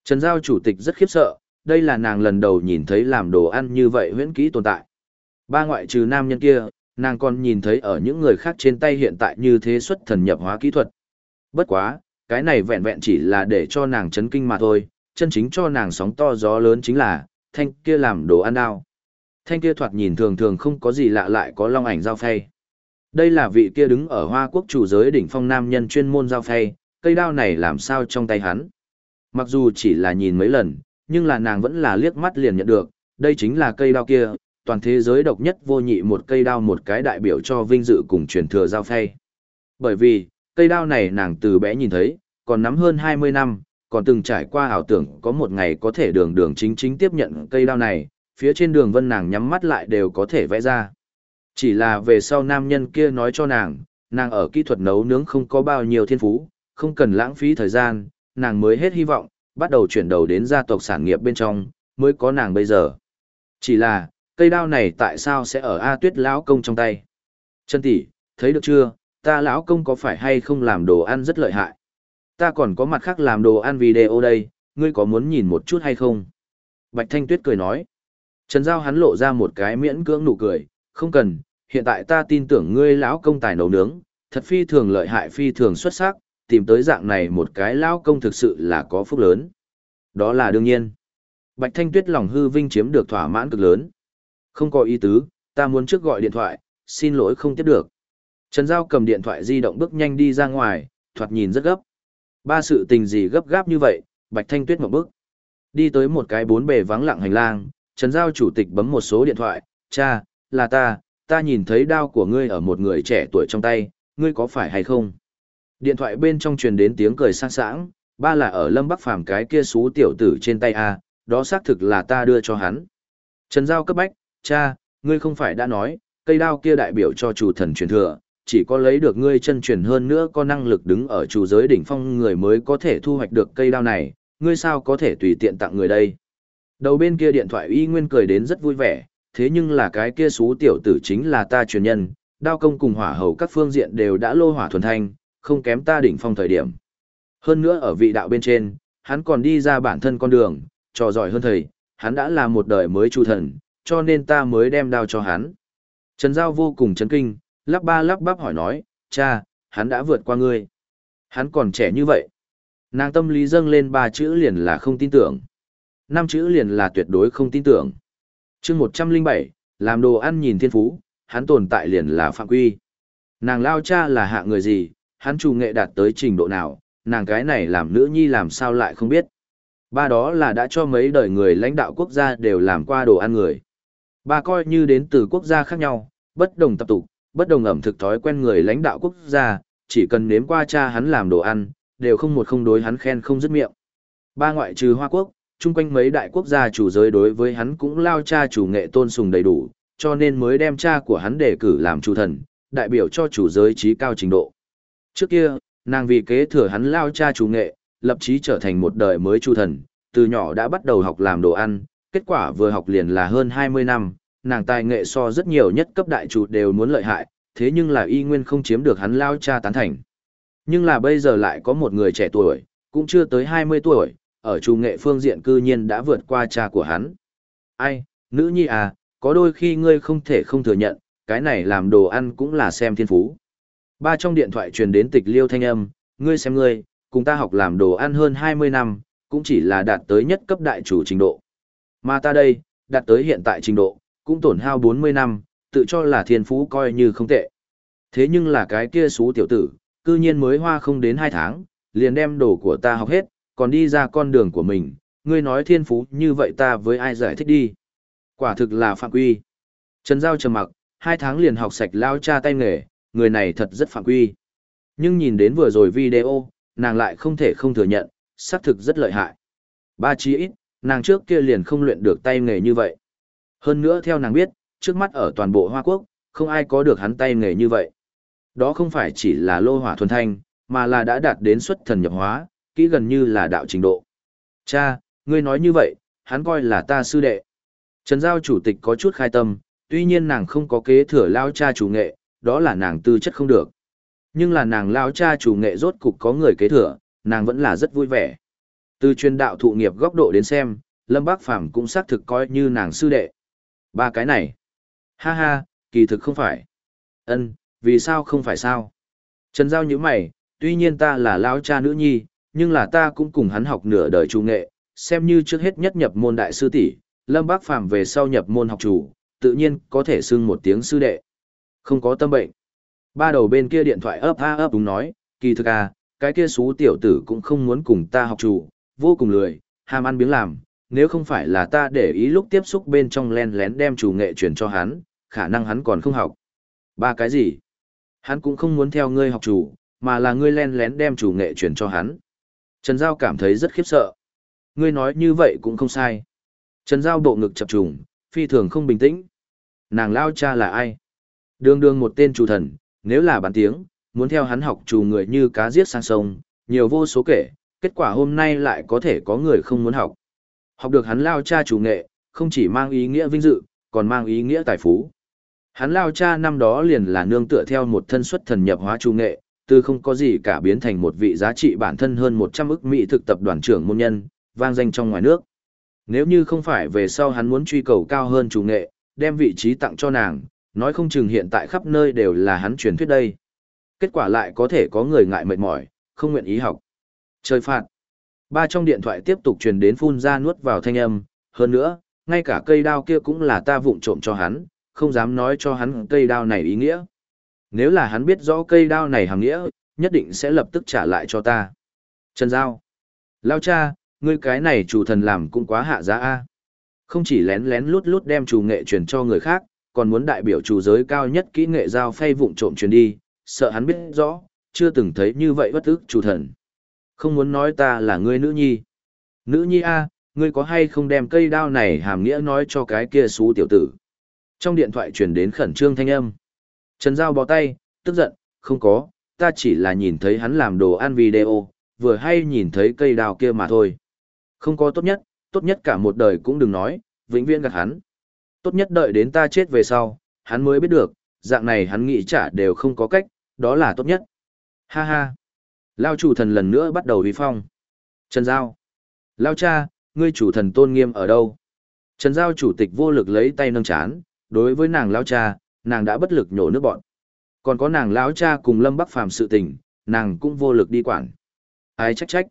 Trần Giao chủ tịch rất khiếp sợ, đây là nàng lần đầu nhìn thấy làm đồ ăn như vậy huyễn kỹ tồn tại. Ba ngoại trừ nam nhân kia, nàng còn nhìn thấy ở những người khác trên tay hiện tại như thế xuất thần nhập hóa kỹ thuật. Bất quá, cái này vẹn vẹn chỉ là để cho nàng chấn kinh mà thôi, chân chính cho nàng sóng to gió lớn chính là, thanh kia làm đồ ăn đao. Thanh kia thoạt nhìn thường thường không có gì lạ lại có long ảnh giao phay. Đây là vị kia đứng ở Hoa Quốc chủ giới đỉnh phong nam nhân chuyên môn giao phay, cây đao này làm sao trong tay hắn. Mặc dù chỉ là nhìn mấy lần, nhưng là nàng vẫn là liếc mắt liền nhận được, đây chính là cây đao kia, toàn thế giới độc nhất vô nhị một cây đao một cái đại biểu cho vinh dự cùng truyền thừa giao phay. Bởi vì, cây đao này nàng từ bé nhìn thấy, còn nắm hơn 20 năm, còn từng trải qua ảo tưởng có một ngày có thể đường đường chính chính tiếp nhận cây đao này, phía trên đường vân nàng nhắm mắt lại đều có thể vẽ ra. Chỉ là về sau nam nhân kia nói cho nàng, nàng ở kỹ thuật nấu nướng không có bao nhiêu thiên phú, không cần lãng phí thời gian, nàng mới hết hy vọng, bắt đầu chuyển đầu đến gia tộc sản nghiệp bên trong, mới có nàng bây giờ. Chỉ là, cây đao này tại sao sẽ ở A Tuyết lão công trong tay? Chân tỷ, thấy được chưa, ta lão công có phải hay không làm đồ ăn rất lợi hại? Ta còn có mặt khác làm đồ ăn video đây, ngươi có muốn nhìn một chút hay không? Bạch Thanh Tuyết cười nói. Trần Giao hắn lộ ra một cái miễn cưỡng nụ cười, không cần, hiện tại ta tin tưởng ngươi lão công tài nấu nướng, thật phi thường lợi hại phi thường xuất sắc, tìm tới dạng này một cái lão công thực sự là có phúc lớn. Đó là đương nhiên. Bạch Thanh Tuyết lòng hư vinh chiếm được thỏa mãn cực lớn. Không có ý tứ, ta muốn trước gọi điện thoại, xin lỗi không tiếp được. Trần Giao cầm điện thoại di động bước nhanh đi ra ngoài, thoạt nhìn rất gấp. Ba sự tình gì gấp gáp như vậy, Bạch Thanh Tuyết một bước. Đi tới một cái bốn bề vắng lặng hành lang, Trần Giao chủ tịch bấm một số điện thoại, cha, là ta, ta nhìn thấy đao của ngươi ở một người trẻ tuổi trong tay, ngươi có phải hay không? Điện thoại bên trong truyền đến tiếng cười sang sảng, ba là ở Lâm Bắc Phàm cái kia xú tiểu tử trên tay a, đó xác thực là ta đưa cho hắn. Trần Giao cấp bách, cha, ngươi không phải đã nói, cây đao kia đại biểu cho chủ thần truyền thừa, chỉ có lấy được ngươi chân truyền hơn nữa có năng lực đứng ở chủ giới đỉnh phong người mới có thể thu hoạch được cây đao này, ngươi sao có thể tùy tiện tặng người đây. Đầu bên kia điện thoại y nguyên cười đến rất vui vẻ, thế nhưng là cái kia xú tiểu tử chính là ta truyền nhân, đao công cùng hỏa hầu các phương diện đều đã lô hỏa thuần thanh, không kém ta đỉnh phong thời điểm. Hơn nữa ở vị đạo bên trên, hắn còn đi ra bản thân con đường, trò giỏi hơn thầy, hắn đã là một đời mới chủ thần, cho nên ta mới đem đao cho hắn. Trần Giao vô cùng chấn kinh, lắp ba lắp bắp hỏi nói, cha, hắn đã vượt qua ngươi. Hắn còn trẻ như vậy. Nàng tâm lý dâng lên ba chữ liền là không tin tưởng. Năm chữ liền là tuyệt đối không tin tưởng. chương 107, làm đồ ăn nhìn thiên phú, hắn tồn tại liền là phạm quy. Nàng lao cha là hạ người gì, hắn chủ nghệ đạt tới trình độ nào, nàng cái này làm nữ nhi làm sao lại không biết. Ba đó là đã cho mấy đời người lãnh đạo quốc gia đều làm qua đồ ăn người. Ba coi như đến từ quốc gia khác nhau, bất đồng tập tục, bất đồng ẩm thực thói quen người lãnh đạo quốc gia, chỉ cần nếm qua cha hắn làm đồ ăn, đều không một không đối hắn khen không dứt miệng. Ba ngoại trừ Hoa Quốc, chung quanh mấy đại quốc gia chủ giới đối với hắn cũng lao cha chủ nghệ tôn sùng đầy đủ, cho nên mới đem cha của hắn đề cử làm chủ thần, đại biểu cho chủ giới trí cao trình độ. Trước kia, nàng vì kế thừa hắn lao cha chủ nghệ, lập chí trở thành một đời mới chủ thần, từ nhỏ đã bắt đầu học làm đồ ăn, kết quả vừa học liền là hơn 20 năm, nàng tài nghệ so rất nhiều nhất cấp đại chủ đều muốn lợi hại, thế nhưng là y nguyên không chiếm được hắn lao cha tán thành. Nhưng là bây giờ lại có một người trẻ tuổi, cũng chưa tới 20 tuổi, ở chủ nghệ phương diện cư nhiên đã vượt qua cha của hắn. Ai, nữ nhi à, có đôi khi ngươi không thể không thừa nhận, cái này làm đồ ăn cũng là xem thiên phú. Ba trong điện thoại truyền đến tịch liêu thanh âm, ngươi xem ngươi, cùng ta học làm đồ ăn hơn 20 năm, cũng chỉ là đạt tới nhất cấp đại chủ trình độ. Mà ta đây, đạt tới hiện tại trình độ, cũng tổn hao 40 năm, tự cho là thiên phú coi như không tệ. Thế nhưng là cái kia xú tiểu tử, cư nhiên mới hoa không đến 2 tháng, liền đem đồ của ta học hết, còn đi ra con đường của mình, ngươi nói thiên phú như vậy ta với ai giải thích đi. Quả thực là phạm quy. Trần Giao trầm mặc, 2 tháng liền học sạch lao cha tay nghề, người này thật rất phạm quy. Nhưng nhìn đến vừa rồi video, nàng lại không thể không thừa nhận, xác thực rất lợi hại. Ba chí ít, nàng trước kia liền không luyện được tay nghề như vậy. Hơn nữa theo nàng biết, trước mắt ở toàn bộ Hoa Quốc, không ai có được hắn tay nghề như vậy. Đó không phải chỉ là lô hỏa thuần thanh, mà là đã đạt đến xuất thần nhập hóa, kỹ gần như là đạo trình độ. Cha, ngươi nói như vậy, hắn coi là ta sư đệ. Trần Giao chủ tịch có chút khai tâm, tuy nhiên nàng không có kế thừa lao cha chủ nghệ, đó là nàng tư chất không được. Nhưng là nàng lao cha chủ nghệ rốt cục có người kế thừa, nàng vẫn là rất vui vẻ. Từ truyền đạo thụ nghiệp góc độ đến xem, Lâm Bác Phàm cũng xác thực coi như nàng sư đệ. Ba cái này. Ha ha, kỳ thực không phải. Ân, vì sao không phải sao? Trần Giao như mày, tuy nhiên ta là lao cha nữ nhi, nhưng là ta cũng cùng hắn học nửa đời chủ nghệ, xem như trước hết nhất nhập môn đại sư tỷ, Lâm Bác Phàm về sau nhập môn học chủ, tự nhiên có thể xưng một tiếng sư đệ. Không có tâm bệnh. Ba đầu bên kia điện thoại ấp a ấp đúng nói, kỳ thực à, cái kia xú tiểu tử cũng không muốn cùng ta học chủ, vô cùng lười, ham ăn biếng làm, nếu không phải là ta để ý lúc tiếp xúc bên trong len lén đem chủ nghệ truyền cho hắn, khả năng hắn còn không học. Ba cái gì? Hắn cũng không muốn theo ngươi học chủ, mà là ngươi len lén đem chủ nghệ truyền cho hắn. Trần Giao cảm thấy rất khiếp sợ. Ngươi nói như vậy cũng không sai. Trần Giao bộ ngực chập trùng, phi thường không bình tĩnh. Nàng lao cha là ai? Đường đường một tên chủ thần, nếu là bản tiếng, muốn theo hắn học chủ người như cá giết sang sông, nhiều vô số kể, kết quả hôm nay lại có thể có người không muốn học. Học được hắn lao cha chủ nghệ, không chỉ mang ý nghĩa vinh dự, còn mang ý nghĩa tài phú. Hắn lao cha năm đó liền là nương tựa theo một thân xuất thần nhập hóa chủ nghệ, từ không có gì cả biến thành một vị giá trị bản thân hơn 100 ức mỹ thực tập đoàn trưởng môn nhân, vang danh trong ngoài nước. Nếu như không phải về sau hắn muốn truy cầu cao hơn chủ nghệ, đem vị trí tặng cho nàng, nói không chừng hiện tại khắp nơi đều là hắn truyền thuyết đây. Kết quả lại có thể có người ngại mệt mỏi, không nguyện ý học. trời phạt. Ba trong điện thoại tiếp tục truyền đến phun ra nuốt vào thanh âm, hơn nữa, ngay cả cây đao kia cũng là ta vụng trộm cho hắn, không dám nói cho hắn cây đao này ý nghĩa. Nếu là hắn biết rõ cây đao này hàng nghĩa, nhất định sẽ lập tức trả lại cho ta. Trần Giao. Lao cha, ngươi cái này chủ thần làm cũng quá hạ giá a Không chỉ lén lén lút lút đem chủ nghệ truyền cho người khác, còn muốn đại biểu chủ giới cao nhất kỹ nghệ giao phay vụng trộm truyền đi, sợ hắn biết rõ, chưa từng thấy như vậy bất ức chủ thần. Không muốn nói ta là ngươi nữ nhi. Nữ nhi a, ngươi có hay không đem cây đao này hàm nghĩa nói cho cái kia xú tiểu tử. Trong điện thoại truyền đến khẩn trương thanh âm. Trần Giao bó tay, tức giận, không có, ta chỉ là nhìn thấy hắn làm đồ ăn video, vừa hay nhìn thấy cây đào kia mà thôi. Không có tốt nhất, tốt nhất cả một đời cũng đừng nói, vĩnh viễn gạt hắn. Tốt nhất đợi đến ta chết về sau, hắn mới biết được, dạng này hắn nghĩ trả đều không có cách, đó là tốt nhất. Ha ha. Lao chủ thần lần nữa bắt đầu vi phong. Trần Giao. Lao cha, ngươi chủ thần tôn nghiêm ở đâu? Trần Giao chủ tịch vô lực lấy tay nâng chán, đối với nàng Lao cha, nàng đã bất lực nhổ nước bọn. Còn có nàng lão cha cùng Lâm Bắc Phàm sự tình, nàng cũng vô lực đi quản. Ai trách trách.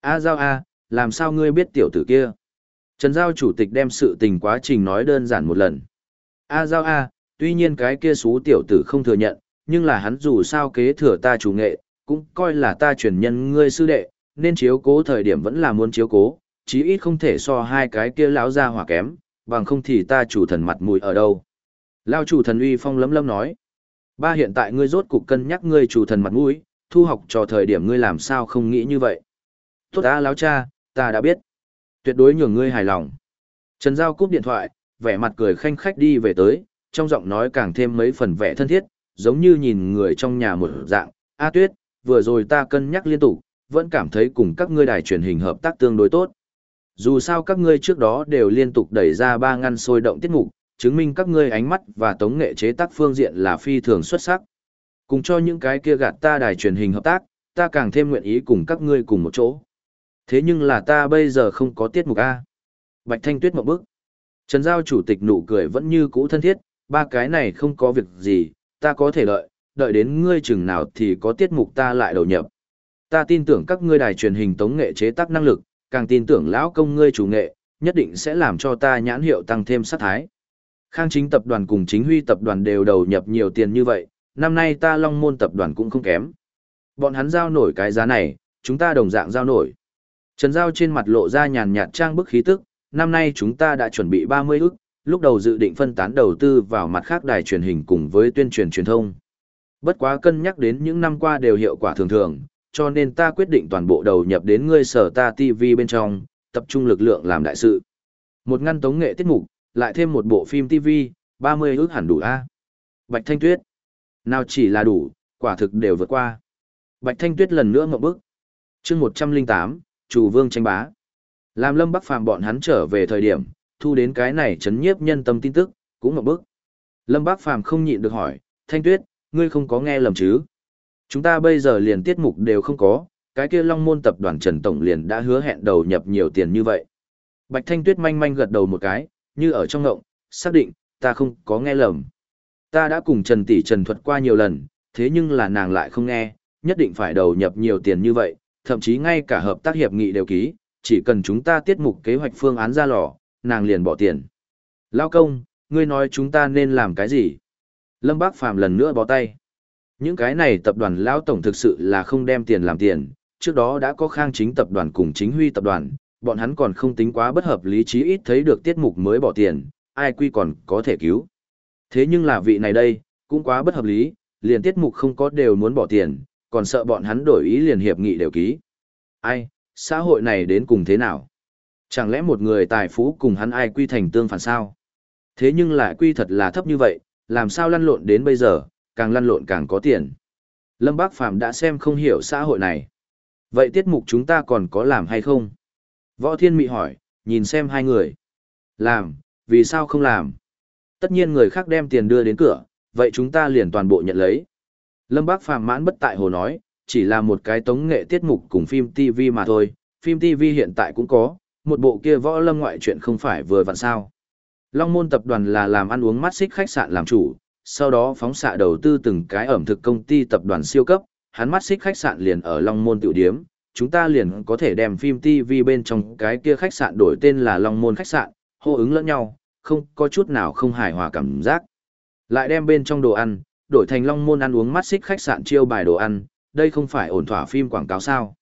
A Giao A, làm sao ngươi biết tiểu tử kia? Trần Giao chủ tịch đem sự tình quá trình nói đơn giản một lần. A Giao A, tuy nhiên cái kia xú tiểu tử không thừa nhận, nhưng là hắn dù sao kế thừa ta chủ nghệ, cũng coi là ta truyền nhân ngươi sư đệ, nên chiếu cố thời điểm vẫn là muốn chiếu cố, chí ít không thể so hai cái kia lão ra hỏa kém, bằng không thì ta chủ thần mặt mũi ở đâu. Lao chủ thần uy phong lấm lấm nói. Ba hiện tại ngươi rốt cục cân nhắc ngươi chủ thần mặt mũi, thu học cho thời điểm ngươi làm sao không nghĩ như vậy. Tốt ta lão cha, ta đã biết. Tuyệt đối nhường ngươi hài lòng. Trần Giao cúp điện thoại, vẻ mặt cười khanh khách đi về tới, trong giọng nói càng thêm mấy phần vẻ thân thiết, giống như nhìn người trong nhà một dạng. A tuyết, vừa rồi ta cân nhắc liên tục, vẫn cảm thấy cùng các ngươi đài truyền hình hợp tác tương đối tốt. Dù sao các ngươi trước đó đều liên tục đẩy ra ba ngăn sôi động tiết mục, chứng minh các ngươi ánh mắt và tống nghệ chế tác phương diện là phi thường xuất sắc. Cùng cho những cái kia gạt ta đài truyền hình hợp tác, ta càng thêm nguyện ý cùng các ngươi cùng một chỗ. Thế nhưng là ta bây giờ không có tiết mục A. Bạch Thanh Tuyết một bước. Trần Giao chủ tịch nụ cười vẫn như cũ thân thiết, ba cái này không có việc gì, ta có thể lợi đợi đến ngươi chừng nào thì có tiết mục ta lại đầu nhập. Ta tin tưởng các ngươi đài truyền hình tống nghệ chế tác năng lực, càng tin tưởng lão công ngươi chủ nghệ, nhất định sẽ làm cho ta nhãn hiệu tăng thêm sát thái. Khang chính tập đoàn cùng chính huy tập đoàn đều đầu nhập nhiều tiền như vậy, năm nay ta long môn tập đoàn cũng không kém. Bọn hắn giao nổi cái giá này, chúng ta đồng dạng giao nổi. Trần Giao trên mặt lộ ra nhàn nhạt trang bức khí tức, năm nay chúng ta đã chuẩn bị 30 ức, lúc đầu dự định phân tán đầu tư vào mặt khác đài truyền hình cùng với tuyên truyền truyền thông. Bất quá cân nhắc đến những năm qua đều hiệu quả thường thường, cho nên ta quyết định toàn bộ đầu nhập đến ngươi sở ta TV bên trong, tập trung lực lượng làm đại sự. Một ngăn tống nghệ tiết mục, lại thêm một bộ phim TV, 30 ước hẳn đủ a. Bạch Thanh Tuyết. Nào chỉ là đủ, quả thực đều vượt qua. Bạch Thanh Tuyết lần nữa ngậm bức. chương 108, Chủ Vương tranh bá. Làm Lâm Bắc Phàm bọn hắn trở về thời điểm, thu đến cái này chấn nhiếp nhân tâm tin tức, cũng ngậm bức. Lâm Bắc Phàm không nhịn được hỏi, Thanh Tuyết, ngươi không có nghe lầm chứ? Chúng ta bây giờ liền tiết mục đều không có, cái kia Long Môn tập đoàn Trần Tổng liền đã hứa hẹn đầu nhập nhiều tiền như vậy. Bạch Thanh Tuyết manh manh gật đầu một cái, như ở trong ngộng, xác định, ta không có nghe lầm. Ta đã cùng Trần Tỷ Trần thuật qua nhiều lần, thế nhưng là nàng lại không nghe, nhất định phải đầu nhập nhiều tiền như vậy, thậm chí ngay cả hợp tác hiệp nghị đều ký, chỉ cần chúng ta tiết mục kế hoạch phương án ra lò, nàng liền bỏ tiền. Lao công, ngươi nói chúng ta nên làm cái gì? Lâm Bác Phàm lần nữa bó tay. Những cái này tập đoàn lão Tổng thực sự là không đem tiền làm tiền, trước đó đã có khang chính tập đoàn cùng chính huy tập đoàn, bọn hắn còn không tính quá bất hợp lý trí ít thấy được tiết mục mới bỏ tiền, ai quy còn có thể cứu. Thế nhưng là vị này đây, cũng quá bất hợp lý, liền tiết mục không có đều muốn bỏ tiền, còn sợ bọn hắn đổi ý liền hiệp nghị đều ký. Ai, xã hội này đến cùng thế nào? Chẳng lẽ một người tài phú cùng hắn ai quy thành tương phản sao? Thế nhưng lại quy thật là thấp như vậy, làm sao lăn lộn đến bây giờ, càng lăn lộn càng có tiền. Lâm Bác Phàm đã xem không hiểu xã hội này. Vậy tiết mục chúng ta còn có làm hay không? Võ Thiên Mị hỏi, nhìn xem hai người. Làm, vì sao không làm? Tất nhiên người khác đem tiền đưa đến cửa, vậy chúng ta liền toàn bộ nhận lấy. Lâm Bác Phàm mãn bất tại hồ nói, chỉ là một cái tống nghệ tiết mục cùng phim TV mà thôi, phim TV hiện tại cũng có, một bộ kia võ lâm ngoại chuyện không phải vừa vặn sao. Long Môn tập đoàn là làm ăn uống mắt xích khách sạn làm chủ, sau đó phóng xạ đầu tư từng cái ẩm thực công ty tập đoàn siêu cấp, hắn mắt xích khách sạn liền ở Long Môn tiểu điếm, chúng ta liền có thể đem phim TV bên trong cái kia khách sạn đổi tên là Long Môn khách sạn, hô ứng lẫn nhau, không có chút nào không hài hòa cảm giác. Lại đem bên trong đồ ăn, đổi thành Long Môn ăn uống mắt xích khách sạn chiêu bài đồ ăn, đây không phải ổn thỏa phim quảng cáo sao.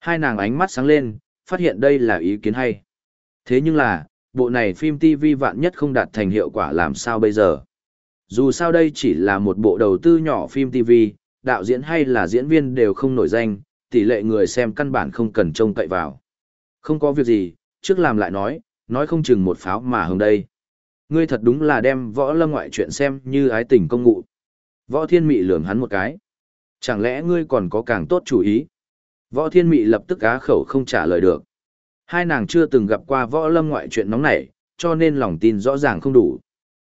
Hai nàng ánh mắt sáng lên, phát hiện đây là ý kiến hay. Thế nhưng là, bộ này phim TV vạn nhất không đạt thành hiệu quả làm sao bây giờ. Dù sao đây chỉ là một bộ đầu tư nhỏ phim TV, đạo diễn hay là diễn viên đều không nổi danh, tỷ lệ người xem căn bản không cần trông cậy vào. Không có việc gì, trước làm lại nói, nói không chừng một pháo mà hồng đây. Ngươi thật đúng là đem võ lâm ngoại chuyện xem như ái tình công ngụ. Võ thiên mị lường hắn một cái. Chẳng lẽ ngươi còn có càng tốt chủ ý? Võ thiên mị lập tức á khẩu không trả lời được. Hai nàng chưa từng gặp qua võ lâm ngoại chuyện nóng nảy, cho nên lòng tin rõ ràng không đủ.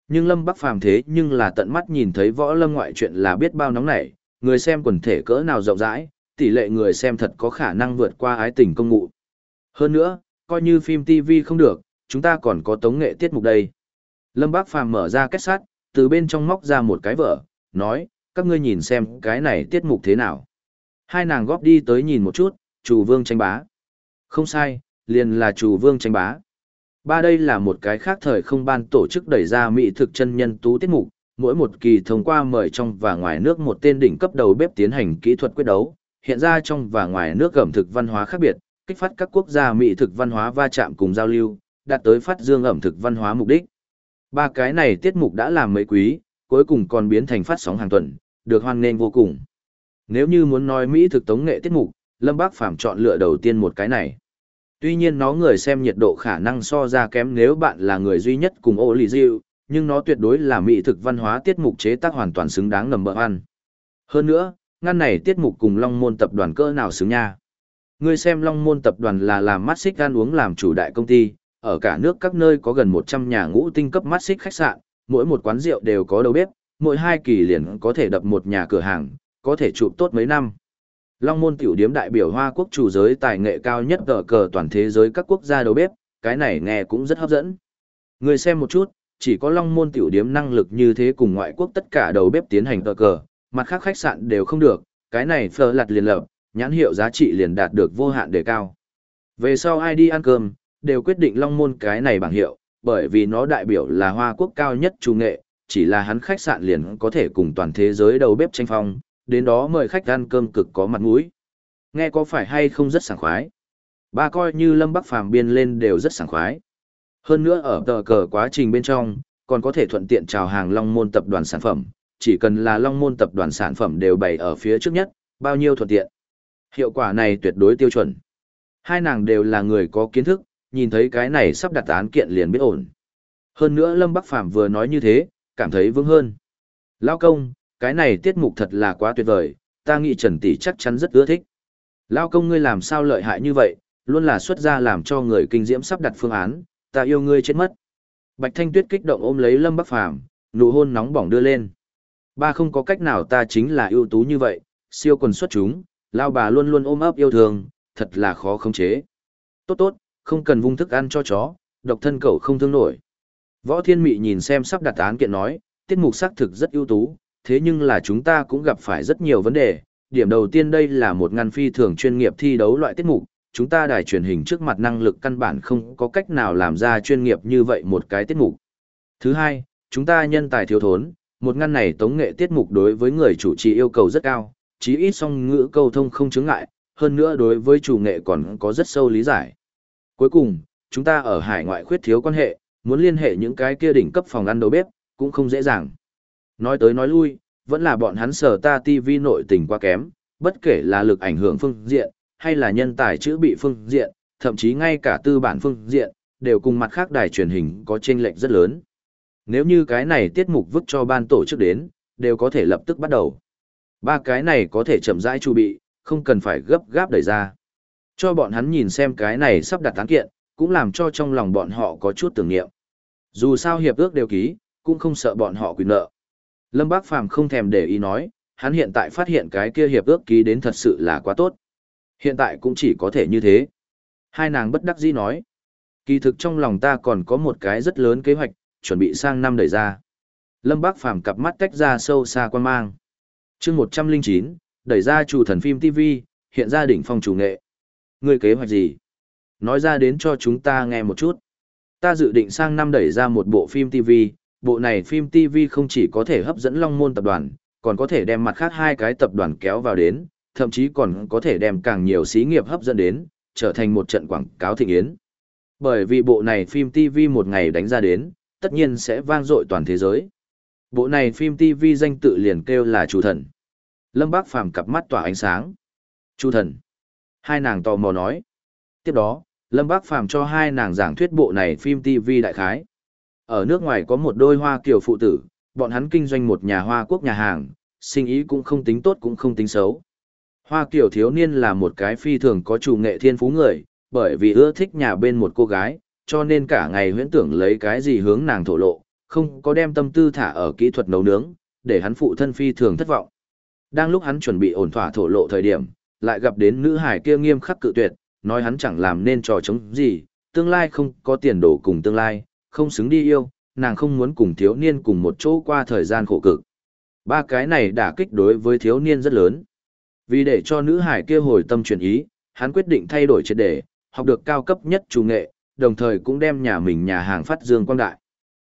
Nhưng lâm bắc phàm thế nhưng là tận mắt nhìn thấy võ lâm ngoại chuyện là biết bao nóng nảy, người xem quần thể cỡ nào rộng rãi, tỷ lệ người xem thật có khả năng vượt qua ái tình công ngụ. Hơn nữa, coi như phim TV không được, chúng ta còn có tống nghệ tiết mục đây. Lâm Bác Phàm mở ra kết sắt, từ bên trong móc ra một cái vở, nói, các ngươi nhìn xem cái này tiết mục thế nào. Hai nàng góp đi tới nhìn một chút, chủ vương tranh bá. Không sai, liền là chủ vương tranh bá. Ba đây là một cái khác thời không ban tổ chức đẩy ra mỹ thực chân nhân tú tiết mục, mỗi một kỳ thông qua mời trong và ngoài nước một tên đỉnh cấp đầu bếp tiến hành kỹ thuật quyết đấu, hiện ra trong và ngoài nước ẩm thực văn hóa khác biệt, kích phát các quốc gia mỹ thực văn hóa va chạm cùng giao lưu, đạt tới phát dương ẩm thực văn hóa mục đích. Ba cái này tiết mục đã làm mấy quý, cuối cùng còn biến thành phát sóng hàng tuần, được hoan nghênh vô cùng. Nếu như muốn nói mỹ thực tống nghệ tiết mục, Lâm Bác Phàm chọn lựa đầu tiên một cái này. Tuy nhiên nó người xem nhiệt độ khả năng so ra kém nếu bạn là người duy nhất cùng ô lì diệu, nhưng nó tuyệt đối là mỹ thực văn hóa tiết mục chế tác hoàn toàn xứng đáng ngầm bờ ăn. Hơn nữa, ngăn này tiết mục cùng Long Môn tập đoàn cỡ nào xứng nha. Người xem Long Môn tập đoàn là làm mắt xích ăn uống làm chủ đại công ty, ở cả nước các nơi có gần 100 nhà ngũ tinh cấp mắt xích khách sạn, mỗi một quán rượu đều có đầu bếp, mỗi hai kỳ liền có thể đập một nhà cửa hàng, có thể chụp tốt mấy năm. Long môn tiểu điếm đại biểu Hoa quốc chủ giới tài nghệ cao nhất cờ cờ toàn thế giới các quốc gia đầu bếp, cái này nghe cũng rất hấp dẫn. Người xem một chút, chỉ có long môn tiểu điếm năng lực như thế cùng ngoại quốc tất cả đầu bếp tiến hành cờ cờ, mặt khác khách sạn đều không được, cái này phở lặt liền lập, nhãn hiệu giá trị liền đạt được vô hạn đề cao. Về sau ai đi ăn cơm, đều quyết định long môn cái này bằng hiệu, bởi vì nó đại biểu là hoa quốc cao nhất chủ nghệ, chỉ là hắn khách sạn liền có thể cùng toàn thế giới đầu bếp tranh phong, đến đó mời khách ăn cơm cực có mặt mũi. Nghe có phải hay không rất sảng khoái. Ba coi như Lâm Bắc Phàm biên lên đều rất sảng khoái. Hơn nữa ở tờ cờ quá trình bên trong, còn có thể thuận tiện chào hàng Long Môn tập đoàn sản phẩm, chỉ cần là Long Môn tập đoàn sản phẩm đều bày ở phía trước nhất, bao nhiêu thuận tiện. Hiệu quả này tuyệt đối tiêu chuẩn. Hai nàng đều là người có kiến thức, nhìn thấy cái này sắp đặt án kiện liền biết ổn. Hơn nữa Lâm Bắc Phàm vừa nói như thế, cảm thấy vững hơn. Lao công, cái này tiết mục thật là quá tuyệt vời, ta nghĩ Trần Tỷ chắc chắn rất ưa thích. Lao công ngươi làm sao lợi hại như vậy, luôn là xuất ra làm cho người kinh diễm sắp đặt phương án, ta yêu ngươi chết mất. Bạch Thanh Tuyết kích động ôm lấy Lâm Bắc Phàm, nụ hôn nóng bỏng đưa lên. Ba không có cách nào ta chính là ưu tú như vậy, siêu quần xuất chúng, lao bà luôn luôn ôm ấp yêu thương, thật là khó khống chế. Tốt tốt, không cần vung thức ăn cho chó, độc thân cậu không thương nổi. Võ Thiên Mị nhìn xem sắp đặt án kiện nói, tiết mục xác thực rất ưu tú, thế nhưng là chúng ta cũng gặp phải rất nhiều vấn đề. Điểm đầu tiên đây là một ngăn phi thường chuyên nghiệp thi đấu loại tiết mục, chúng ta đài truyền hình trước mặt năng lực căn bản không có cách nào làm ra chuyên nghiệp như vậy một cái tiết mục. Thứ hai, chúng ta nhân tài thiếu thốn, một ngăn này tống nghệ tiết mục đối với người chủ trì yêu cầu rất cao, chí ít song ngữ câu thông không chứng ngại, hơn nữa đối với chủ nghệ còn có rất sâu lý giải. Cuối cùng, chúng ta ở hải ngoại khuyết thiếu quan hệ, muốn liên hệ những cái kia đỉnh cấp phòng ăn đầu bếp, cũng không dễ dàng. Nói tới nói lui, vẫn là bọn hắn sở ta TV nội tình quá kém, bất kể là lực ảnh hưởng phương diện, hay là nhân tài chữ bị phương diện, thậm chí ngay cả tư bản phương diện, đều cùng mặt khác đài truyền hình có chênh lệch rất lớn. Nếu như cái này tiết mục vứt cho ban tổ chức đến, đều có thể lập tức bắt đầu. Ba cái này có thể chậm rãi chu bị, không cần phải gấp gáp đẩy ra. Cho bọn hắn nhìn xem cái này sắp đặt tán kiện, cũng làm cho trong lòng bọn họ có chút tưởng niệm. Dù sao hiệp ước đều ký, cũng không sợ bọn họ quyền nợ. Lâm Bác Phàm không thèm để ý nói, hắn hiện tại phát hiện cái kia hiệp ước ký đến thật sự là quá tốt. Hiện tại cũng chỉ có thể như thế. Hai nàng bất đắc dĩ nói. Kỳ thực trong lòng ta còn có một cái rất lớn kế hoạch, chuẩn bị sang năm đẩy ra. Lâm Bác Phàm cặp mắt tách ra sâu xa quan mang. chương 109, đẩy ra chủ thần phim TV, hiện ra đỉnh phong chủ nghệ. Người kế hoạch gì? Nói ra đến cho chúng ta nghe một chút. Ta dự định sang năm đẩy ra một bộ phim TV, bộ này phim TV không chỉ có thể hấp dẫn Long Môn tập đoàn, còn có thể đem mặt khác hai cái tập đoàn kéo vào đến, thậm chí còn có thể đem càng nhiều xí nghiệp hấp dẫn đến, trở thành một trận quảng cáo thịnh yến. Bởi vì bộ này phim TV một ngày đánh ra đến, tất nhiên sẽ vang dội toàn thế giới. Bộ này phim TV danh tự liền kêu là Chủ Thần. Lâm Bác Phàm cặp mắt tỏa ánh sáng. Chủ Thần. Hai nàng tò mò nói. Tiếp đó, Lâm Bác Phàm cho hai nàng giảng thuyết bộ này phim TV đại khái. Ở nước ngoài có một đôi hoa kiều phụ tử, bọn hắn kinh doanh một nhà hoa quốc nhà hàng, sinh ý cũng không tính tốt cũng không tính xấu. Hoa kiều thiếu niên là một cái phi thường có chủ nghệ thiên phú người, bởi vì ưa thích nhà bên một cô gái, cho nên cả ngày huyễn tưởng lấy cái gì hướng nàng thổ lộ, không có đem tâm tư thả ở kỹ thuật nấu nướng, để hắn phụ thân phi thường thất vọng. Đang lúc hắn chuẩn bị ổn thỏa thổ lộ thời điểm, lại gặp đến nữ hải kia nghiêm khắc cự tuyệt, nói hắn chẳng làm nên trò chống gì, tương lai không có tiền đồ cùng tương lai, không xứng đi yêu, nàng không muốn cùng thiếu niên cùng một chỗ qua thời gian khổ cực. Ba cái này đả kích đối với thiếu niên rất lớn. Vì để cho nữ hải kia hồi tâm chuyển ý, hắn quyết định thay đổi triệt đề, học được cao cấp nhất chủ nghệ, đồng thời cũng đem nhà mình nhà hàng phát dương quang đại.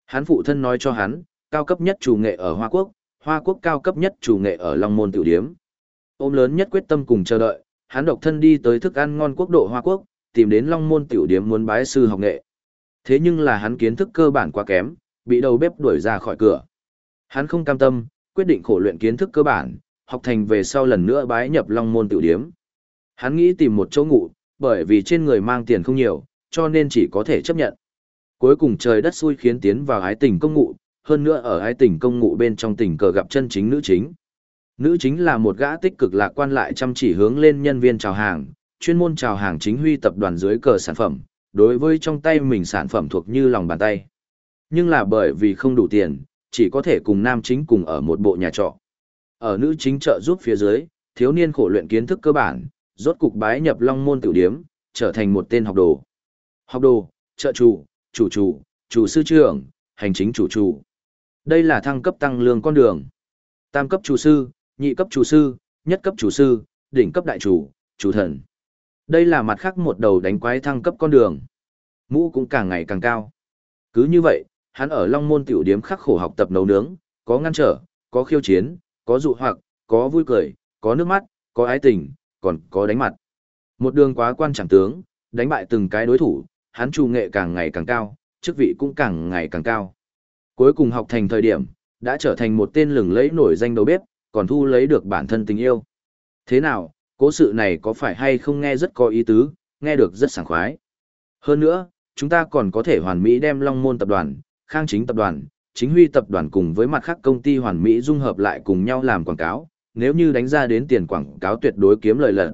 Hắn phụ thân nói cho hắn, cao cấp nhất chủ nghệ ở Hoa Quốc, Hoa Quốc cao cấp nhất chủ nghệ ở Long Môn Tiểu Điếm. Ôm lớn nhất quyết tâm cùng chờ đợi, hắn độc thân đi tới thức ăn ngon quốc độ Hoa Quốc, tìm đến Long Môn Tiểu Điếm muốn bái sư học nghệ. Thế nhưng là hắn kiến thức cơ bản quá kém, bị đầu bếp đuổi ra khỏi cửa. Hắn không cam tâm, quyết định khổ luyện kiến thức cơ bản, học thành về sau lần nữa bái nhập Long Môn Tiểu Điếm. Hắn nghĩ tìm một chỗ ngủ, bởi vì trên người mang tiền không nhiều, cho nên chỉ có thể chấp nhận. Cuối cùng trời đất xui khiến tiến vào ái tình công ngụ, hơn nữa ở ái tình công ngụ bên trong tình cờ gặp chân chính nữ chính. Nữ chính là một gã tích cực lạc quan lại chăm chỉ hướng lên nhân viên chào hàng, chuyên môn chào hàng chính huy tập đoàn dưới cờ sản phẩm, đối với trong tay mình sản phẩm thuộc như lòng bàn tay. Nhưng là bởi vì không đủ tiền, chỉ có thể cùng nam chính cùng ở một bộ nhà trọ. Ở nữ chính trợ giúp phía dưới, thiếu niên khổ luyện kiến thức cơ bản, rốt cục bái nhập long môn tiểu điếm, trở thành một tên học đồ. Học đồ, trợ chủ, chủ chủ, chủ sư trưởng, hành chính chủ chủ. Đây là thăng cấp tăng lương con đường. Tam cấp chủ sư, nhị cấp chủ sư, nhất cấp chủ sư, đỉnh cấp đại chủ, chủ thần. Đây là mặt khác một đầu đánh quái thăng cấp con đường. Mũ cũng càng ngày càng cao. Cứ như vậy, hắn ở Long Môn tiểu điếm khắc khổ học tập nấu nướng, có ngăn trở, có khiêu chiến, có dụ hoặc, có vui cười, có nước mắt, có ái tình, còn có đánh mặt. Một đường quá quan chẳng tướng, đánh bại từng cái đối thủ, hắn trù nghệ càng ngày càng cao, chức vị cũng càng ngày càng cao. Cuối cùng học thành thời điểm, đã trở thành một tên lừng lẫy nổi danh đầu bếp, còn thu lấy được bản thân tình yêu. Thế nào, cố sự này có phải hay không nghe rất có ý tứ, nghe được rất sảng khoái. Hơn nữa, chúng ta còn có thể hoàn mỹ đem Long Môn tập đoàn, Khang Chính tập đoàn, Chính Huy tập đoàn cùng với mặt khác công ty hoàn mỹ dung hợp lại cùng nhau làm quảng cáo, nếu như đánh ra đến tiền quảng cáo tuyệt đối kiếm lời lận.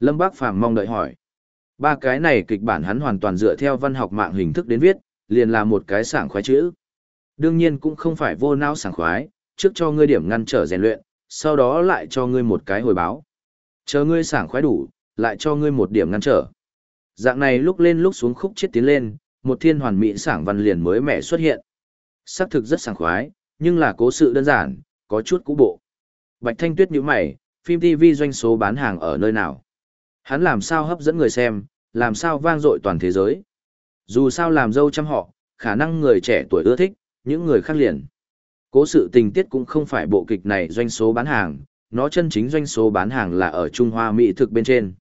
Lâm Bác Phàm mong đợi hỏi. Ba cái này kịch bản hắn hoàn toàn dựa theo văn học mạng hình thức đến viết, liền là một cái sảng khoái chữ. Đương nhiên cũng không phải vô não sảng khoái, trước cho ngươi điểm ngăn trở rèn luyện, sau đó lại cho ngươi một cái hồi báo. Chờ ngươi sảng khoái đủ, lại cho ngươi một điểm ngăn trở. Dạng này lúc lên lúc xuống khúc chết tiến lên, một thiên hoàn mỹ sảng văn liền mới mẻ xuất hiện. Sắc thực rất sảng khoái, nhưng là cố sự đơn giản, có chút cũ bộ. Bạch Thanh Tuyết nhíu mày, phim TV doanh số bán hàng ở nơi nào? Hắn làm sao hấp dẫn người xem, làm sao vang dội toàn thế giới? Dù sao làm dâu trăm họ, khả năng người trẻ tuổi ưa thích, những người khác liền. Cố sự tình tiết cũng không phải bộ kịch này doanh số bán hàng, nó chân chính doanh số bán hàng là ở Trung Hoa Mỹ thực bên trên.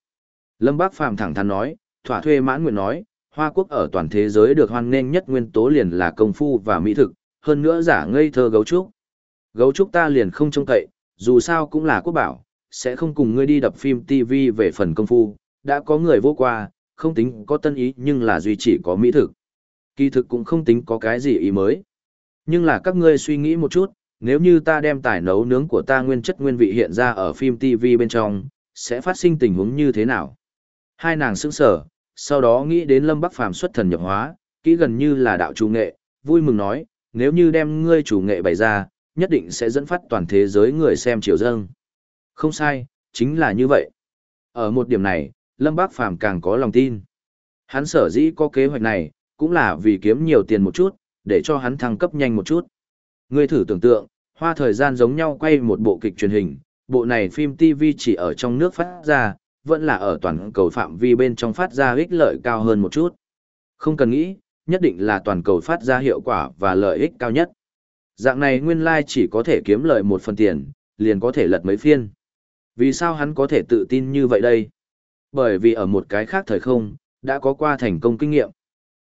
Lâm Bác Phàm thẳng thắn nói, thỏa thuê mãn nguyện nói, Hoa Quốc ở toàn thế giới được hoan nghênh nhất nguyên tố liền là công phu và mỹ thực, hơn nữa giả ngây thơ gấu trúc. Gấu trúc ta liền không trông cậy, dù sao cũng là quốc bảo, sẽ không cùng ngươi đi đập phim TV về phần công phu, đã có người vô qua, không tính có tân ý nhưng là duy chỉ có mỹ thực. Kỳ thực cũng không tính có cái gì ý mới. Nhưng là các ngươi suy nghĩ một chút, nếu như ta đem tài nấu nướng của ta nguyên chất nguyên vị hiện ra ở phim TV bên trong, sẽ phát sinh tình huống như thế nào? Hai nàng sững sở, sau đó nghĩ đến Lâm Bắc Phàm xuất thần nhập hóa, kỹ gần như là đạo chủ nghệ, vui mừng nói, nếu như đem ngươi chủ nghệ bày ra, nhất định sẽ dẫn phát toàn thế giới người xem chiều dâng. Không sai, chính là như vậy. Ở một điểm này, Lâm Bác Phàm càng có lòng tin. Hắn sở dĩ có kế hoạch này, cũng là vì kiếm nhiều tiền một chút, để cho hắn thăng cấp nhanh một chút. Ngươi thử tưởng tượng, hoa thời gian giống nhau quay một bộ kịch truyền hình, bộ này phim TV chỉ ở trong nước phát ra, vẫn là ở toàn cầu phạm vi bên trong phát ra ích lợi cao hơn một chút. Không cần nghĩ, nhất định là toàn cầu phát ra hiệu quả và lợi ích cao nhất. Dạng này nguyên lai like chỉ có thể kiếm lợi một phần tiền, liền có thể lật mấy phiên. Vì sao hắn có thể tự tin như vậy đây? Bởi vì ở một cái khác thời không, đã có qua thành công kinh nghiệm.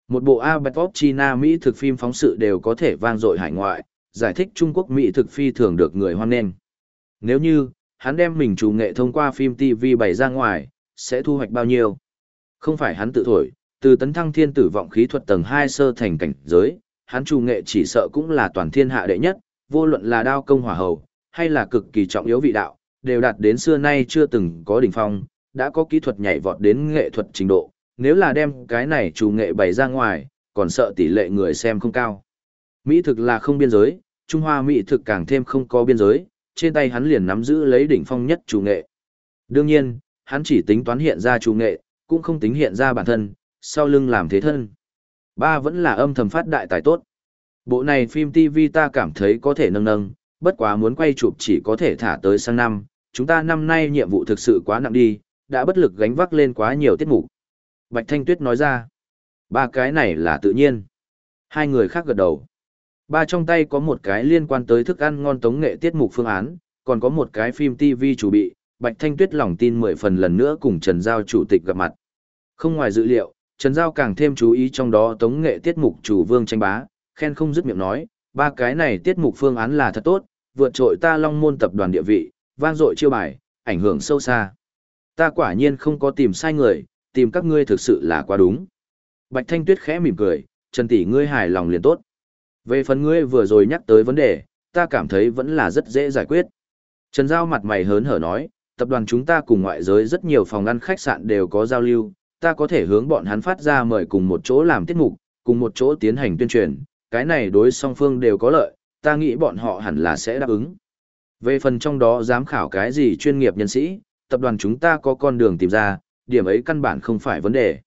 Một bộ Abetop China Mỹ thực phim phóng sự đều có thể vang dội hải ngoại, giải thích Trung Quốc Mỹ thực phi thường được người hoan nghênh. Nếu như, hắn đem mình chủ nghệ thông qua phim TV bày ra ngoài, sẽ thu hoạch bao nhiêu? Không phải hắn tự thổi, từ tấn thăng thiên tử vọng khí thuật tầng 2 sơ thành cảnh giới, hắn chủ nghệ chỉ sợ cũng là toàn thiên hạ đệ nhất, vô luận là đao công hỏa hầu, hay là cực kỳ trọng yếu vị đạo, đều đạt đến xưa nay chưa từng có đỉnh phong, đã có kỹ thuật nhảy vọt đến nghệ thuật trình độ, nếu là đem cái này chủ nghệ bày ra ngoài, còn sợ tỷ lệ người xem không cao. Mỹ thực là không biên giới, Trung Hoa Mỹ thực càng thêm không có biên giới, trên tay hắn liền nắm giữ lấy đỉnh phong nhất chủ nghệ. Đương nhiên, hắn chỉ tính toán hiện ra chủ nghệ, cũng không tính hiện ra bản thân, sau lưng làm thế thân. Ba vẫn là âm thầm phát đại tài tốt. Bộ này phim TV ta cảm thấy có thể nâng nâng, Bất quá muốn quay chụp chỉ có thể thả tới sang năm, chúng ta năm nay nhiệm vụ thực sự quá nặng đi, đã bất lực gánh vác lên quá nhiều tiết mục. Bạch Thanh Tuyết nói ra, ba cái này là tự nhiên. Hai người khác gật đầu. Ba trong tay có một cái liên quan tới thức ăn ngon tống nghệ tiết mục phương án, còn có một cái phim TV chủ bị, Bạch Thanh Tuyết lòng tin mười phần lần nữa cùng Trần Giao chủ tịch gặp mặt. Không ngoài dự liệu, Trần Giao càng thêm chú ý trong đó tống nghệ tiết mục chủ vương tranh bá, khen không dứt miệng nói, ba cái này tiết mục phương án là thật tốt, vượt trội ta long môn tập đoàn địa vị, vang dội chiêu bài, ảnh hưởng sâu xa. Ta quả nhiên không có tìm sai người, tìm các ngươi thực sự là quá đúng. Bạch Thanh Tuyết khẽ mỉm cười, Trần tỷ ngươi hài lòng liền tốt. Về phần ngươi vừa rồi nhắc tới vấn đề, ta cảm thấy vẫn là rất dễ giải quyết. Trần Giao mặt mày hớn hở nói, tập đoàn chúng ta cùng ngoại giới rất nhiều phòng ăn khách sạn đều có giao lưu, ta có thể hướng bọn hắn phát ra mời cùng một chỗ làm tiết mục, cùng một chỗ tiến hành tuyên truyền, cái này đối song phương đều có lợi, ta nghĩ bọn họ hẳn là sẽ đáp ứng. Về phần trong đó giám khảo cái gì chuyên nghiệp nhân sĩ, tập đoàn chúng ta có con đường tìm ra, điểm ấy căn bản không phải vấn đề.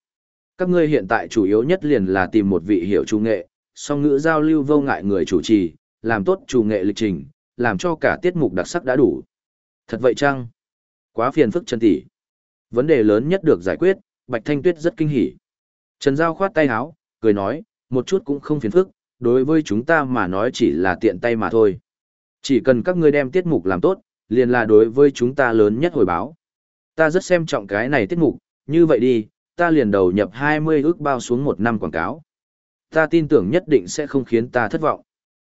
Các ngươi hiện tại chủ yếu nhất liền là tìm một vị hiểu trung nghệ, song ngữ giao lưu vô ngại người chủ trì, làm tốt chủ nghệ lịch trình, làm cho cả tiết mục đặc sắc đã đủ. Thật vậy chăng? Quá phiền phức Trần tỷ. Vấn đề lớn nhất được giải quyết, Bạch Thanh Tuyết rất kinh hỉ. Trần Giao khoát tay áo, cười nói, một chút cũng không phiền phức, đối với chúng ta mà nói chỉ là tiện tay mà thôi. Chỉ cần các ngươi đem tiết mục làm tốt, liền là đối với chúng ta lớn nhất hồi báo. Ta rất xem trọng cái này tiết mục, như vậy đi, ta liền đầu nhập 20 ước bao xuống một năm quảng cáo. Ta tin tưởng nhất định sẽ không khiến ta thất vọng.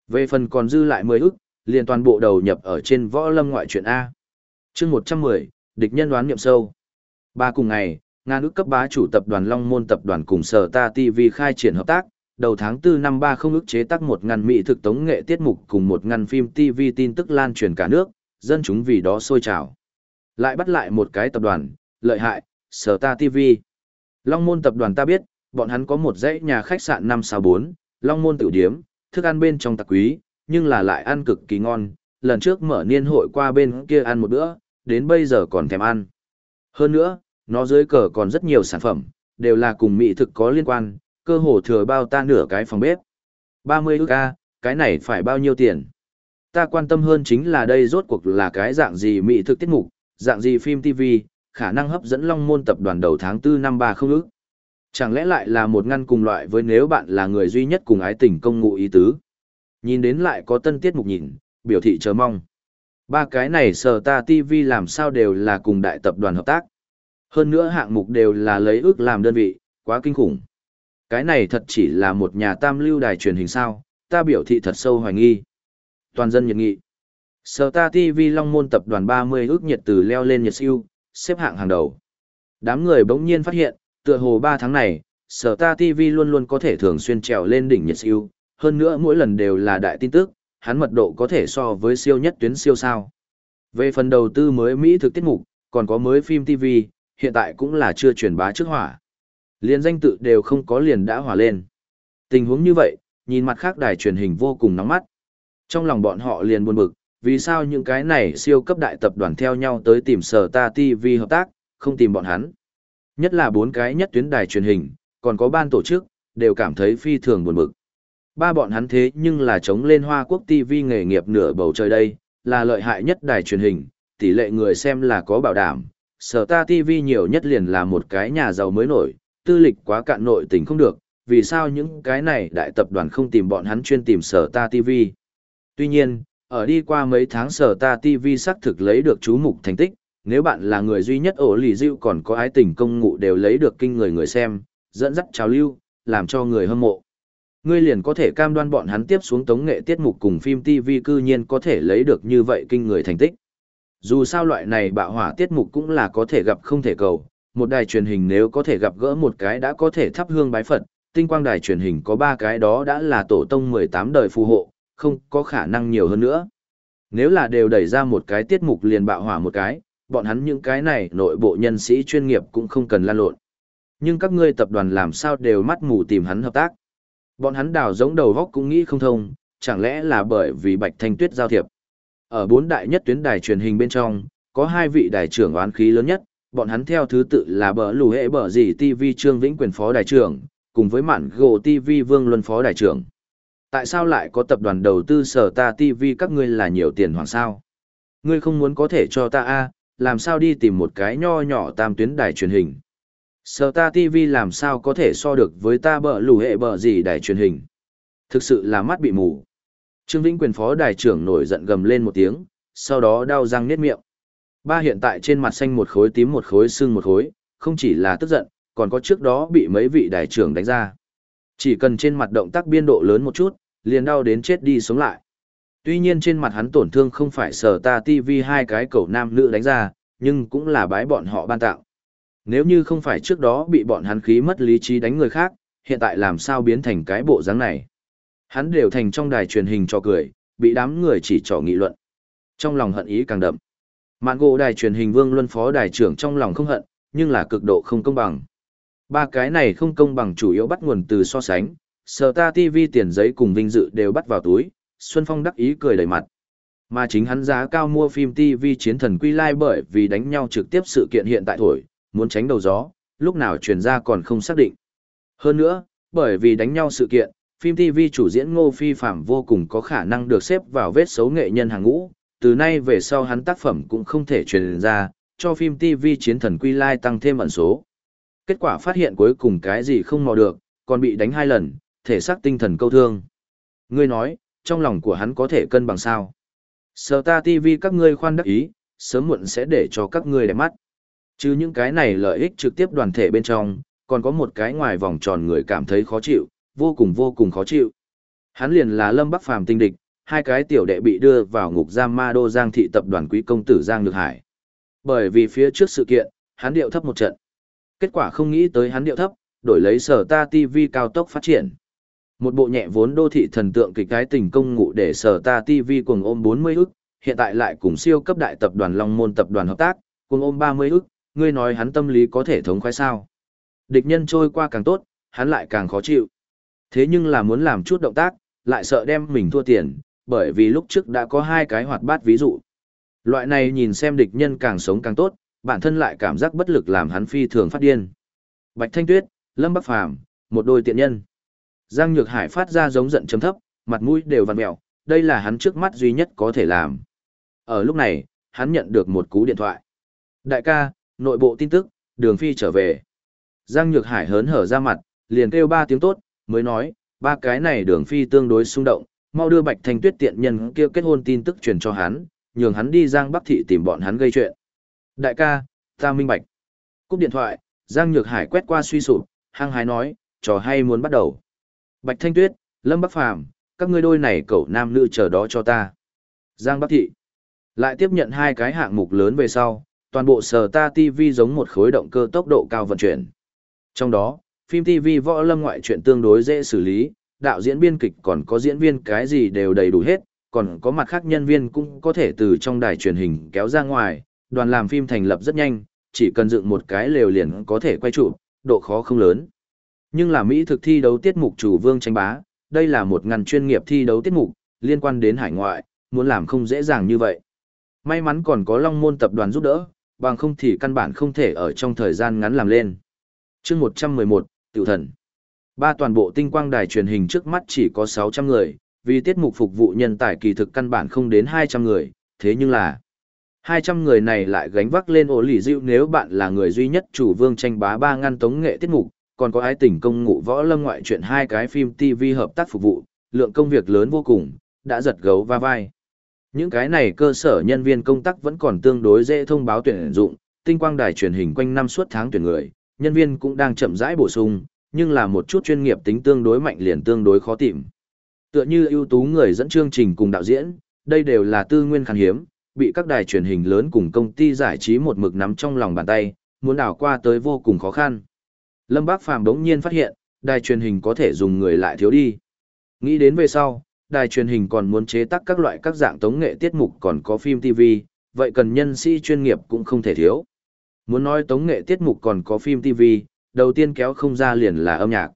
Về phần còn dư lại 10 ước, liền toàn bộ đầu nhập ở trên võ lâm ngoại truyện A. chương 110, địch nhân đoán niệm sâu. Ba cùng ngày, ngàn ước cấp bá chủ tập đoàn Long Môn tập đoàn cùng Sở Ta TV khai triển hợp tác, đầu tháng 4 năm 30 ước chế tác một ngàn mỹ thực tống nghệ tiết mục cùng một ngàn phim TV tin tức lan truyền cả nước, dân chúng vì đó sôi trào. Lại bắt lại một cái tập đoàn, lợi hại, Sở Ta TV. Long Môn tập đoàn ta biết, bọn hắn có một dãy nhà khách sạn 5 sao 4, Long Môn Tự điếm, thức ăn bên trong tạc quý, nhưng là lại ăn cực kỳ ngon, lần trước mở niên hội qua bên kia ăn một bữa, đến bây giờ còn thèm ăn. Hơn nữa, nó dưới cờ còn rất nhiều sản phẩm, đều là cùng mỹ thực có liên quan, cơ hồ thừa bao ta nửa cái phòng bếp. 30 ức A, cái này phải bao nhiêu tiền? Ta quan tâm hơn chính là đây rốt cuộc là cái dạng gì mỹ thực tiết mục, dạng gì phim TV, khả năng hấp dẫn Long Môn tập đoàn đầu tháng 4 năm 30 ức. Chẳng lẽ lại là một ngăn cùng loại với nếu bạn là người duy nhất cùng ái tình công ngụ ý tứ? Nhìn đến lại có tân tiết mục nhìn, biểu thị chờ mong. Ba cái này sở ta TV làm sao đều là cùng đại tập đoàn hợp tác. Hơn nữa hạng mục đều là lấy ước làm đơn vị, quá kinh khủng. Cái này thật chỉ là một nhà tam lưu đài truyền hình sao, ta biểu thị thật sâu hoài nghi. Toàn dân nhiệt nghị. Sở ta TV Long Môn tập đoàn 30 ước nhiệt từ leo lên nhiệt siêu, xếp hạng hàng đầu. Đám người bỗng nhiên phát hiện, tựa hồ 3 tháng này, Sở ta TV luôn luôn có thể thường xuyên trèo lên đỉnh nhiệt siêu, hơn nữa mỗi lần đều là đại tin tức, hắn mật độ có thể so với siêu nhất tuyến siêu sao. Về phần đầu tư mới Mỹ thực tiết mục, còn có mới phim TV, hiện tại cũng là chưa truyền bá trước hỏa. Liên danh tự đều không có liền đã hỏa lên. Tình huống như vậy, nhìn mặt khác đài truyền hình vô cùng nóng mắt. Trong lòng bọn họ liền buồn bực, vì sao những cái này siêu cấp đại tập đoàn theo nhau tới tìm sở ta TV hợp tác, không tìm bọn hắn. Nhất là bốn cái nhất tuyến đài truyền hình, còn có ban tổ chức, đều cảm thấy phi thường buồn bực. Ba bọn hắn thế nhưng là chống lên Hoa Quốc TV nghề nghiệp nửa bầu trời đây, là lợi hại nhất đài truyền hình, tỷ lệ người xem là có bảo đảm. Sở ta TV nhiều nhất liền là một cái nhà giàu mới nổi, tư lịch quá cạn nội tình không được, vì sao những cái này đại tập đoàn không tìm bọn hắn chuyên tìm sở ta TV. Tuy nhiên, ở đi qua mấy tháng sở ta TV xác thực lấy được chú mục thành tích, nếu bạn là người duy nhất ổ lì dịu còn có ái tình công ngụ đều lấy được kinh người người xem, dẫn dắt trào lưu, làm cho người hâm mộ. Ngươi liền có thể cam đoan bọn hắn tiếp xuống tống nghệ tiết mục cùng phim TV cư nhiên có thể lấy được như vậy kinh người thành tích. Dù sao loại này bạo hỏa tiết mục cũng là có thể gặp không thể cầu, một đài truyền hình nếu có thể gặp gỡ một cái đã có thể thắp hương bái Phật, tinh quang đài truyền hình có ba cái đó đã là tổ tông 18 đời phù hộ, không có khả năng nhiều hơn nữa. Nếu là đều đẩy ra một cái tiết mục liền bạo hỏa một cái, bọn hắn những cái này nội bộ nhân sĩ chuyên nghiệp cũng không cần lan lộn. Nhưng các ngươi tập đoàn làm sao đều mắt mù tìm hắn hợp tác. Bọn hắn đào giống đầu góc cũng nghĩ không thông, chẳng lẽ là bởi vì Bạch Thanh Tuyết giao thiệp. Ở bốn đại nhất tuyến đài truyền hình bên trong, có hai vị đài trưởng oán khí lớn nhất, bọn hắn theo thứ tự là bờ lù hệ bờ gì TV Trương Vĩnh Quyền Phó Đài trưởng, cùng với mạn gồ TV Vương Luân Phó Đài trưởng. Tại sao lại có tập đoàn đầu tư sở ta TV các ngươi là nhiều tiền hoàng sao? Ngươi không muốn có thể cho ta a làm sao đi tìm một cái nho nhỏ tam tuyến đài truyền hình? Sở ta TV làm sao có thể so được với ta bợ lù hệ bợ gì đài truyền hình? Thực sự là mắt bị mù. Trương Vĩnh quyền phó đài trưởng nổi giận gầm lên một tiếng, sau đó đau răng nết miệng. Ba hiện tại trên mặt xanh một khối tím một khối sưng một khối, không chỉ là tức giận, còn có trước đó bị mấy vị đài trưởng đánh ra. Chỉ cần trên mặt động tác biên độ lớn một chút, liền đau đến chết đi sống lại. Tuy nhiên trên mặt hắn tổn thương không phải sở ta TV hai cái cầu nam nữ đánh ra, nhưng cũng là bái bọn họ ban tạo. Nếu như không phải trước đó bị bọn hắn khí mất lý trí đánh người khác, hiện tại làm sao biến thành cái bộ dáng này. Hắn đều thành trong đài truyền hình cho cười, bị đám người chỉ trỏ nghị luận. Trong lòng hận ý càng đậm. Mạn gỗ đài truyền hình vương luân phó đài trưởng trong lòng không hận, nhưng là cực độ không công bằng. Ba cái này không công bằng chủ yếu bắt nguồn từ so sánh, sở ta TV tiền giấy cùng vinh dự đều bắt vào túi, Xuân Phong đắc ý cười đầy mặt. Mà chính hắn giá cao mua phim TV chiến thần quy lai bởi vì đánh nhau trực tiếp sự kiện hiện tại thổi, muốn tránh đầu gió, lúc nào truyền ra còn không xác định. Hơn nữa, bởi vì đánh nhau sự kiện, phim TV chủ diễn Ngô Phi Phạm vô cùng có khả năng được xếp vào vết xấu nghệ nhân hàng ngũ, từ nay về sau hắn tác phẩm cũng không thể truyền ra, cho phim TV chiến thần quy lai tăng thêm ẩn số. Kết quả phát hiện cuối cùng cái gì không mò được, còn bị đánh hai lần, thể xác tinh thần câu thương. Ngươi nói, trong lòng của hắn có thể cân bằng sao? Sở ta TV các ngươi khoan đắc ý, sớm muộn sẽ để cho các ngươi đẹp mắt. Chứ những cái này lợi ích trực tiếp đoàn thể bên trong, còn có một cái ngoài vòng tròn người cảm thấy khó chịu, vô cùng vô cùng khó chịu. Hắn liền là Lâm Bắc Phàm tinh địch, hai cái tiểu đệ bị đưa vào ngục giam ma đô giang thị tập đoàn quý công tử Giang Nhược Hải. Bởi vì phía trước sự kiện, hắn điệu thấp một trận. Kết quả không nghĩ tới hắn điệu thấp, đổi lấy sở ta TV cao tốc phát triển. Một bộ nhẹ vốn đô thị thần tượng kịch cái tình công ngụ để sở ta TV cùng ôm 40 ức, hiện tại lại cùng siêu cấp đại tập đoàn Long Môn tập đoàn hợp tác, cùng ôm 30 ức, ngươi nói hắn tâm lý có thể thống khoái sao. Địch nhân trôi qua càng tốt, hắn lại càng khó chịu. Thế nhưng là muốn làm chút động tác, lại sợ đem mình thua tiền, bởi vì lúc trước đã có hai cái hoạt bát ví dụ. Loại này nhìn xem địch nhân càng sống càng tốt, bản thân lại cảm giác bất lực làm hắn phi thường phát điên. Bạch Thanh Tuyết, Lâm Bắc Phàm, một đôi tiện nhân. Giang Nhược Hải phát ra giống giận chấm thấp, mặt mũi đều vặn mèo, đây là hắn trước mắt duy nhất có thể làm. Ở lúc này, hắn nhận được một cú điện thoại. Đại ca, nội bộ tin tức, đường phi trở về. Giang Nhược Hải hớn hở ra mặt, liền kêu ba tiếng tốt, mới nói, ba cái này đường phi tương đối xung động, mau đưa Bạch Thanh Tuyết tiện nhân kia kết hôn tin tức truyền cho hắn, nhường hắn đi Giang Bắc Thị tìm bọn hắn gây chuyện. Đại ca, ta minh bạch. Cúp điện thoại, Giang Nhược Hải quét qua suy sụp, hăng hái nói, trò hay muốn bắt đầu. Bạch Thanh Tuyết, Lâm Bắc Phàm các ngươi đôi này cậu nam nữ chờ đó cho ta. Giang Bắc Thị. Lại tiếp nhận hai cái hạng mục lớn về sau, toàn bộ sở ta TV giống một khối động cơ tốc độ cao vận chuyển. Trong đó, phim TV võ lâm ngoại truyện tương đối dễ xử lý, đạo diễn biên kịch còn có diễn viên cái gì đều đầy đủ hết, còn có mặt khác nhân viên cũng có thể từ trong đài truyền hình kéo ra ngoài, đoàn làm phim thành lập rất nhanh, chỉ cần dựng một cái lều liền có thể quay trụ, độ khó không lớn. Nhưng là Mỹ thực thi đấu tiết mục chủ vương tranh bá, đây là một ngành chuyên nghiệp thi đấu tiết mục, liên quan đến hải ngoại, muốn làm không dễ dàng như vậy. May mắn còn có Long Môn tập đoàn giúp đỡ, bằng không thì căn bản không thể ở trong thời gian ngắn làm lên. chương 111, Tiểu Thần Ba toàn bộ tinh quang đài truyền hình trước mắt chỉ có 600 người, vì tiết mục phục vụ nhân tài kỳ thực căn bản không đến 200 người, thế nhưng là 200 người này lại gánh vác lên ổ lì dịu nếu bạn là người duy nhất chủ vương tranh bá ba ngăn tống nghệ tiết mục, còn có ai tỉnh công ngụ võ lâm ngoại chuyện hai cái phim TV hợp tác phục vụ, lượng công việc lớn vô cùng, đã giật gấu va vai. Những cái này cơ sở nhân viên công tác vẫn còn tương đối dễ thông báo tuyển dụng, tinh quang đài truyền hình quanh năm suốt tháng tuyển người, nhân viên cũng đang chậm rãi bổ sung, nhưng là một chút chuyên nghiệp tính tương đối mạnh liền tương đối khó tìm. Tựa như ưu tú người dẫn chương trình cùng đạo diễn, đây đều là tư nguyên khan hiếm, bị các đài truyền hình lớn cùng công ty giải trí một mực nắm trong lòng bàn tay, muốn đảo qua tới vô cùng khó khăn. Lâm Bác Phàm đống nhiên phát hiện, đài truyền hình có thể dùng người lại thiếu đi. Nghĩ đến về sau, đài truyền hình còn muốn chế tác các loại các dạng tống nghệ tiết mục còn có phim TV, vậy cần nhân sĩ chuyên nghiệp cũng không thể thiếu. Muốn nói tống nghệ tiết mục còn có phim TV, đầu tiên kéo không ra liền là âm nhạc.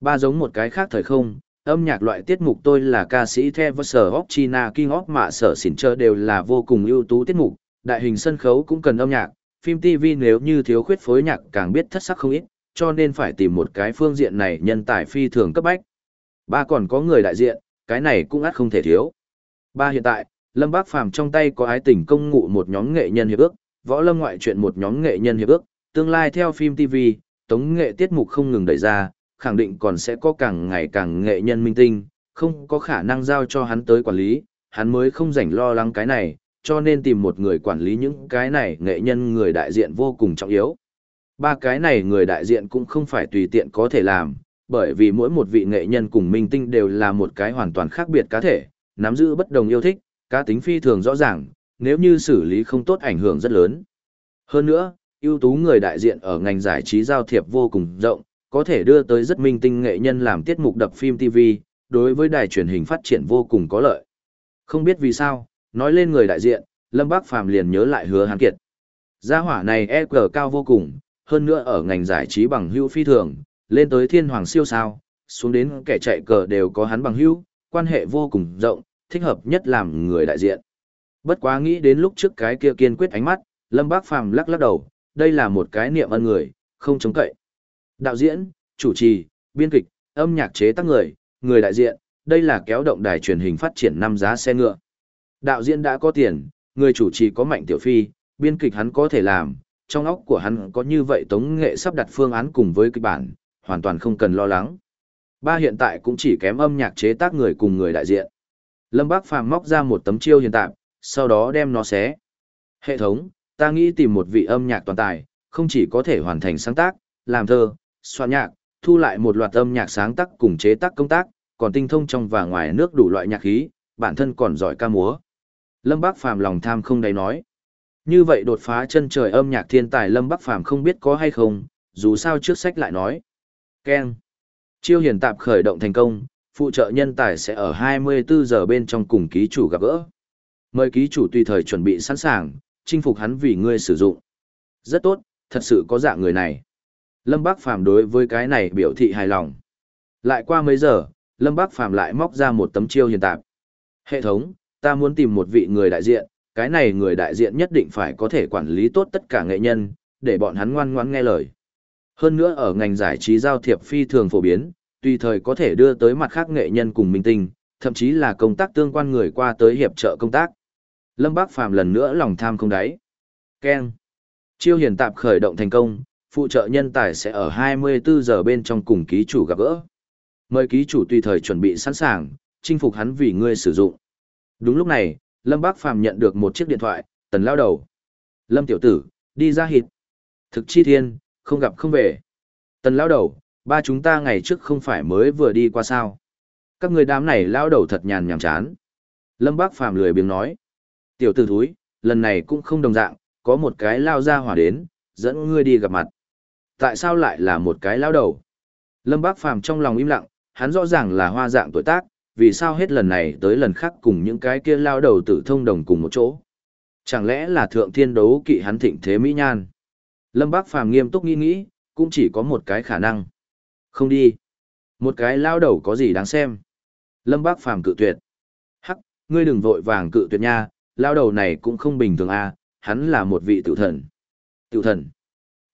Ba giống một cái khác thời không, âm nhạc loại tiết mục tôi là ca sĩ The Verser of China King of Mạ Sở Xỉn Chơ đều là vô cùng ưu tú tiết mục, đại hình sân khấu cũng cần âm nhạc, phim TV nếu như thiếu khuyết phối nhạc càng biết thất sắc không ít, cho nên phải tìm một cái phương diện này nhân tài phi thường cấp bách. Ba còn có người đại diện, cái này cũng ắt không thể thiếu. Ba hiện tại, Lâm Bác Phàm trong tay có ái tình công ngụ một nhóm nghệ nhân hiệp ước, võ lâm ngoại truyện một nhóm nghệ nhân hiệp ước, tương lai theo phim TV, tống nghệ tiết mục không ngừng đẩy ra, khẳng định còn sẽ có càng ngày càng nghệ nhân minh tinh, không có khả năng giao cho hắn tới quản lý, hắn mới không rảnh lo lắng cái này, cho nên tìm một người quản lý những cái này nghệ nhân người đại diện vô cùng trọng yếu. Ba cái này người đại diện cũng không phải tùy tiện có thể làm, bởi vì mỗi một vị nghệ nhân cùng minh tinh đều là một cái hoàn toàn khác biệt cá thể, nắm giữ bất đồng yêu thích, cá tính phi thường rõ ràng, nếu như xử lý không tốt ảnh hưởng rất lớn. Hơn nữa, ưu tú người đại diện ở ngành giải trí giao thiệp vô cùng rộng, có thể đưa tới rất minh tinh nghệ nhân làm tiết mục đập phim TV, đối với đài truyền hình phát triển vô cùng có lợi. Không biết vì sao, nói lên người đại diện, Lâm Bác Phàm liền nhớ lại hứa hán kiệt. Gia hỏa này e cờ cao vô cùng, hơn nữa ở ngành giải trí bằng hữu phi thường, lên tới thiên hoàng siêu sao, xuống đến kẻ chạy cờ đều có hắn bằng hữu, quan hệ vô cùng rộng, thích hợp nhất làm người đại diện. Bất quá nghĩ đến lúc trước cái kia kiên quyết ánh mắt, Lâm Bác Phàm lắc lắc đầu, đây là một cái niệm ân người, không chống cậy. Đạo diễn, chủ trì, biên kịch, âm nhạc chế tác người, người đại diện, đây là kéo động đài truyền hình phát triển năm giá xe ngựa. Đạo diễn đã có tiền, người chủ trì có mạnh tiểu phi, biên kịch hắn có thể làm, trong óc của hắn có như vậy tống nghệ sắp đặt phương án cùng với kịch bản, hoàn toàn không cần lo lắng. Ba hiện tại cũng chỉ kém âm nhạc chế tác người cùng người đại diện. Lâm Bác Phàm móc ra một tấm chiêu hiện tạm sau đó đem nó xé. Hệ thống, ta nghĩ tìm một vị âm nhạc toàn tài, không chỉ có thể hoàn thành sáng tác, làm thơ, soạn nhạc, thu lại một loạt âm nhạc sáng tác cùng chế tác công tác, còn tinh thông trong và ngoài nước đủ loại nhạc khí, bản thân còn giỏi ca múa. Lâm Bác Phàm lòng tham không đáy nói. Như vậy đột phá chân trời âm nhạc thiên tài Lâm Bắc Phàm không biết có hay không, dù sao trước sách lại nói. Ken. Chiêu hiển tạp khởi động thành công, phụ trợ nhân tài sẽ ở 24 giờ bên trong cùng ký chủ gặp gỡ. Mời ký chủ tùy thời chuẩn bị sẵn sàng, chinh phục hắn vì ngươi sử dụng. Rất tốt, thật sự có dạng người này. Lâm Bác Phàm đối với cái này biểu thị hài lòng. Lại qua mấy giờ, Lâm Bác Phàm lại móc ra một tấm chiêu hiền tạp. Hệ thống, ta muốn tìm một vị người đại diện, cái này người đại diện nhất định phải có thể quản lý tốt tất cả nghệ nhân, để bọn hắn ngoan ngoãn nghe lời. Hơn nữa ở ngành giải trí giao thiệp phi thường phổ biến, tùy thời có thể đưa tới mặt khác nghệ nhân cùng minh tinh, thậm chí là công tác tương quan người qua tới hiệp trợ công tác. Lâm Bác Phàm lần nữa lòng tham không đáy. Ken. Chiêu hiền tạp khởi động thành công, phụ trợ nhân tài sẽ ở 24 giờ bên trong cùng ký chủ gặp gỡ. Mời ký chủ tùy thời chuẩn bị sẵn sàng, chinh phục hắn vì ngươi sử dụng. Đúng lúc này, Lâm Bác Phàm nhận được một chiếc điện thoại, tần lao đầu. Lâm tiểu tử, đi ra hịt. Thực chi thiên, không gặp không về. Tần lao đầu, ba chúng ta ngày trước không phải mới vừa đi qua sao. Các người đám này lao đầu thật nhàn nhàm chán. Lâm Bác Phàm lười biếng nói. Tiểu tử thúi, lần này cũng không đồng dạng, có một cái lao ra hỏa đến, dẫn ngươi đi gặp mặt. Tại sao lại là một cái lao đầu? Lâm Bác Phàm trong lòng im lặng, hắn rõ ràng là hoa dạng tuổi tác, vì sao hết lần này tới lần khác cùng những cái kia lao đầu tử thông đồng cùng một chỗ. Chẳng lẽ là thượng thiên đấu kỵ hắn thịnh thế mỹ nhan? Lâm Bác Phàm nghiêm túc nghĩ nghĩ, cũng chỉ có một cái khả năng. Không đi. Một cái lao đầu có gì đáng xem. Lâm Bác Phàm cự tuyệt. Hắc, ngươi đừng vội vàng cự tuyệt nha, lao đầu này cũng không bình thường à, hắn là một vị tự thần. Tự thần.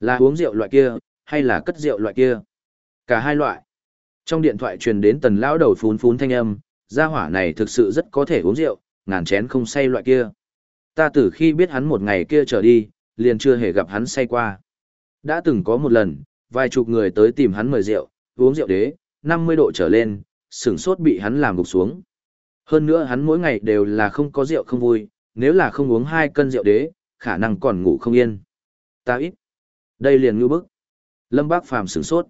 Là uống rượu loại kia, hay là cất rượu loại kia? Cả hai loại. Trong điện thoại truyền đến tần lão đầu phún phún thanh âm, gia hỏa này thực sự rất có thể uống rượu, ngàn chén không say loại kia. Ta từ khi biết hắn một ngày kia trở đi, liền chưa hề gặp hắn say qua. Đã từng có một lần, vài chục người tới tìm hắn mời rượu, uống rượu đế, 50 độ trở lên, sửng sốt bị hắn làm gục xuống. Hơn nữa hắn mỗi ngày đều là không có rượu không vui, nếu là không uống hai cân rượu đế, khả năng còn ngủ không yên. Ta ít. Đây liền ngư bức. Lâm Bác Phàm sửng sốt.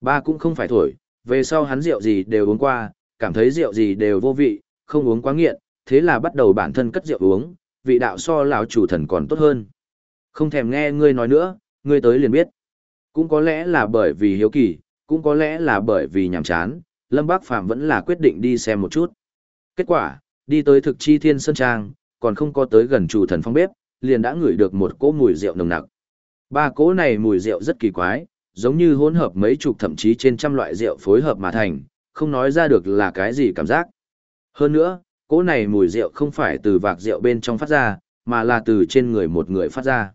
Ba cũng không phải thổi, về sau hắn rượu gì đều uống qua, cảm thấy rượu gì đều vô vị, không uống quá nghiện, thế là bắt đầu bản thân cất rượu uống, vị đạo so lão chủ thần còn tốt hơn. Không thèm nghe ngươi nói nữa, ngươi tới liền biết. Cũng có lẽ là bởi vì hiếu kỳ, cũng có lẽ là bởi vì nhàm chán, Lâm Bác Phàm vẫn là quyết định đi xem một chút. Kết quả, đi tới thực chi thiên sơn trang, còn không có tới gần chủ thần phong bếp, liền đã ngửi được một cỗ mùi rượu nồng nặc. Ba cỗ này mùi rượu rất kỳ quái, giống như hỗn hợp mấy chục thậm chí trên trăm loại rượu phối hợp mà thành, không nói ra được là cái gì cảm giác. Hơn nữa, cỗ này mùi rượu không phải từ vạc rượu bên trong phát ra, mà là từ trên người một người phát ra.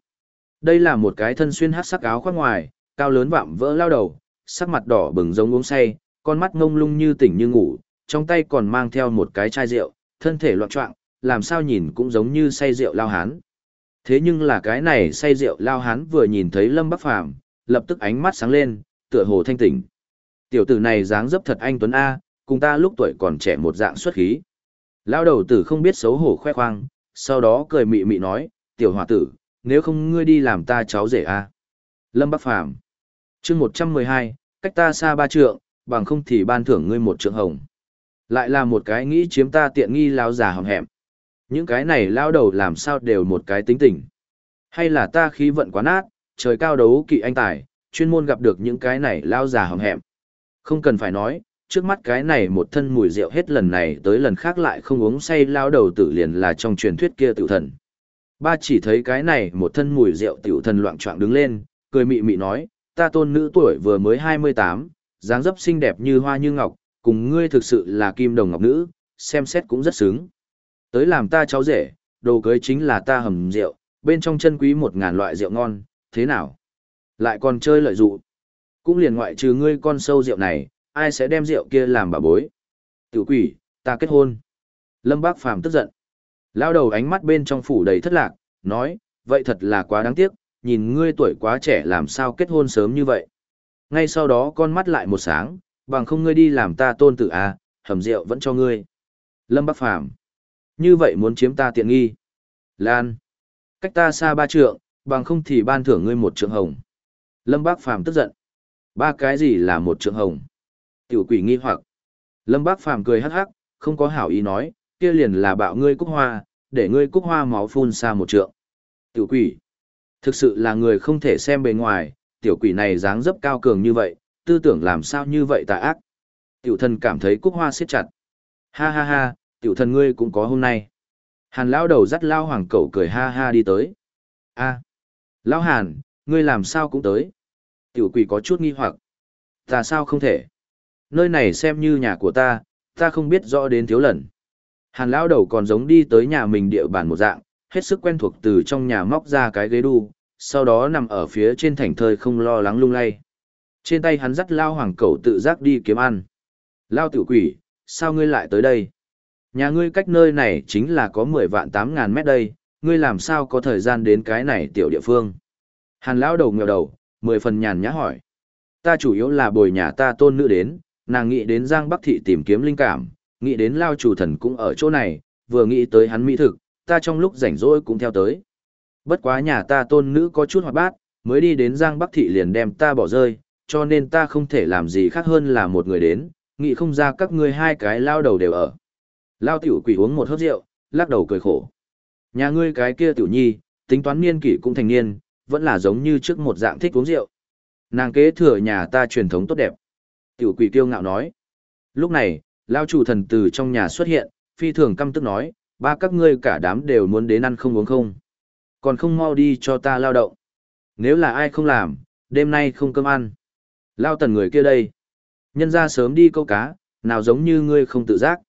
Đây là một cái thân xuyên hát sắc áo khoác ngoài, cao lớn vạm vỡ lao đầu, sắc mặt đỏ bừng giống uống say, con mắt ngông lung như tỉnh như ngủ, trong tay còn mang theo một cái chai rượu, thân thể loạn trọng, làm sao nhìn cũng giống như say rượu lao hán. Thế nhưng là cái này say rượu lao hán vừa nhìn thấy Lâm Bắc Phàm lập tức ánh mắt sáng lên, tựa hồ thanh tỉnh. Tiểu tử này dáng dấp thật anh Tuấn A, cùng ta lúc tuổi còn trẻ một dạng xuất khí. Lao đầu tử không biết xấu hổ khoe khoang, sau đó cười mị mị nói, tiểu hòa tử, nếu không ngươi đi làm ta cháu rể A. Lâm Bắc Phàm chương 112, cách ta xa ba trượng, bằng không thì ban thưởng ngươi một trượng hồng. Lại là một cái nghĩ chiếm ta tiện nghi lao già hòm hẹm. Những cái này lao đầu làm sao đều một cái tính tình. Hay là ta khí vận quá nát, trời cao đấu kỵ anh tài, chuyên môn gặp được những cái này lao già hòm hẹm. Không cần phải nói, trước mắt cái này một thân mùi rượu hết lần này tới lần khác lại không uống say lao đầu tử liền là trong truyền thuyết kia tiểu thần. Ba chỉ thấy cái này một thân mùi rượu tiểu thần loạn trọng đứng lên, cười mị mị nói, ta tôn nữ tuổi vừa mới 28, dáng dấp xinh đẹp như hoa như ngọc, cùng ngươi thực sự là kim đồng ngọc nữ, xem xét cũng rất sướng. Tới làm ta cháu rể, đồ cưới chính là ta hầm rượu, bên trong chân quý một ngàn loại rượu ngon, thế nào? Lại còn chơi lợi dụ. Cũng liền ngoại trừ ngươi con sâu rượu này, ai sẽ đem rượu kia làm bà bối? Tiểu quỷ, ta kết hôn. Lâm Bác Phàm tức giận. Lao đầu ánh mắt bên trong phủ đầy thất lạc, nói, vậy thật là quá đáng tiếc, nhìn ngươi tuổi quá trẻ làm sao kết hôn sớm như vậy. Ngay sau đó con mắt lại một sáng, bằng không ngươi đi làm ta tôn tử à, hầm rượu vẫn cho ngươi. Lâm Bắc Phàm Như vậy muốn chiếm ta tiện nghi. Lan. Cách ta xa ba trượng, bằng không thì ban thưởng ngươi một trượng hồng. Lâm Bác Phàm tức giận. Ba cái gì là một trượng hồng? Tiểu quỷ nghi hoặc. Lâm Bác Phàm cười hắc hắc, không có hảo ý nói, kia liền là bạo ngươi cúc hoa, để ngươi cúc hoa máu phun xa một trượng. Tiểu quỷ. Thực sự là người không thể xem bề ngoài, tiểu quỷ này dáng dấp cao cường như vậy, tư tưởng làm sao như vậy tà ác. Tiểu thần cảm thấy cúc hoa siết chặt. Ha ha ha, tiểu thần ngươi cũng có hôm nay. Hàn lão đầu dắt lao hoàng cẩu cười ha ha đi tới. a lão hàn, ngươi làm sao cũng tới. Tiểu quỷ có chút nghi hoặc. Ta sao không thể? Nơi này xem như nhà của ta, ta không biết rõ đến thiếu lần. Hàn lão đầu còn giống đi tới nhà mình địa bàn một dạng, hết sức quen thuộc từ trong nhà móc ra cái ghế đu, sau đó nằm ở phía trên thành thơi không lo lắng lung lay. Trên tay hắn dắt lao hoàng cầu tự giác đi kiếm ăn. Lao tiểu quỷ, sao ngươi lại tới đây? Nhà ngươi cách nơi này chính là có 10 vạn 8 ngàn mét đây, ngươi làm sao có thời gian đến cái này tiểu địa phương? Hàn lão đầu nghèo đầu, mười phần nhàn nhã hỏi. Ta chủ yếu là bồi nhà ta tôn nữ đến, nàng nghĩ đến Giang Bắc Thị tìm kiếm linh cảm, nghĩ đến Lao chủ thần cũng ở chỗ này, vừa nghĩ tới hắn mỹ thực, ta trong lúc rảnh rỗi cũng theo tới. Bất quá nhà ta tôn nữ có chút hoạt bát, mới đi đến Giang Bắc Thị liền đem ta bỏ rơi, cho nên ta không thể làm gì khác hơn là một người đến, nghĩ không ra các ngươi hai cái lao đầu đều ở. Lao tiểu quỷ uống một hớp rượu, lắc đầu cười khổ. Nhà ngươi cái kia tiểu nhi, tính toán niên kỷ cũng thành niên, vẫn là giống như trước một dạng thích uống rượu. Nàng kế thừa nhà ta truyền thống tốt đẹp. Tiểu quỷ kiêu ngạo nói. Lúc này, lao chủ thần từ trong nhà xuất hiện, phi thường căm tức nói, ba các ngươi cả đám đều muốn đến ăn không uống không. Còn không mau đi cho ta lao động. Nếu là ai không làm, đêm nay không cơm ăn. Lao tần người kia đây. Nhân ra sớm đi câu cá, nào giống như ngươi không tự giác.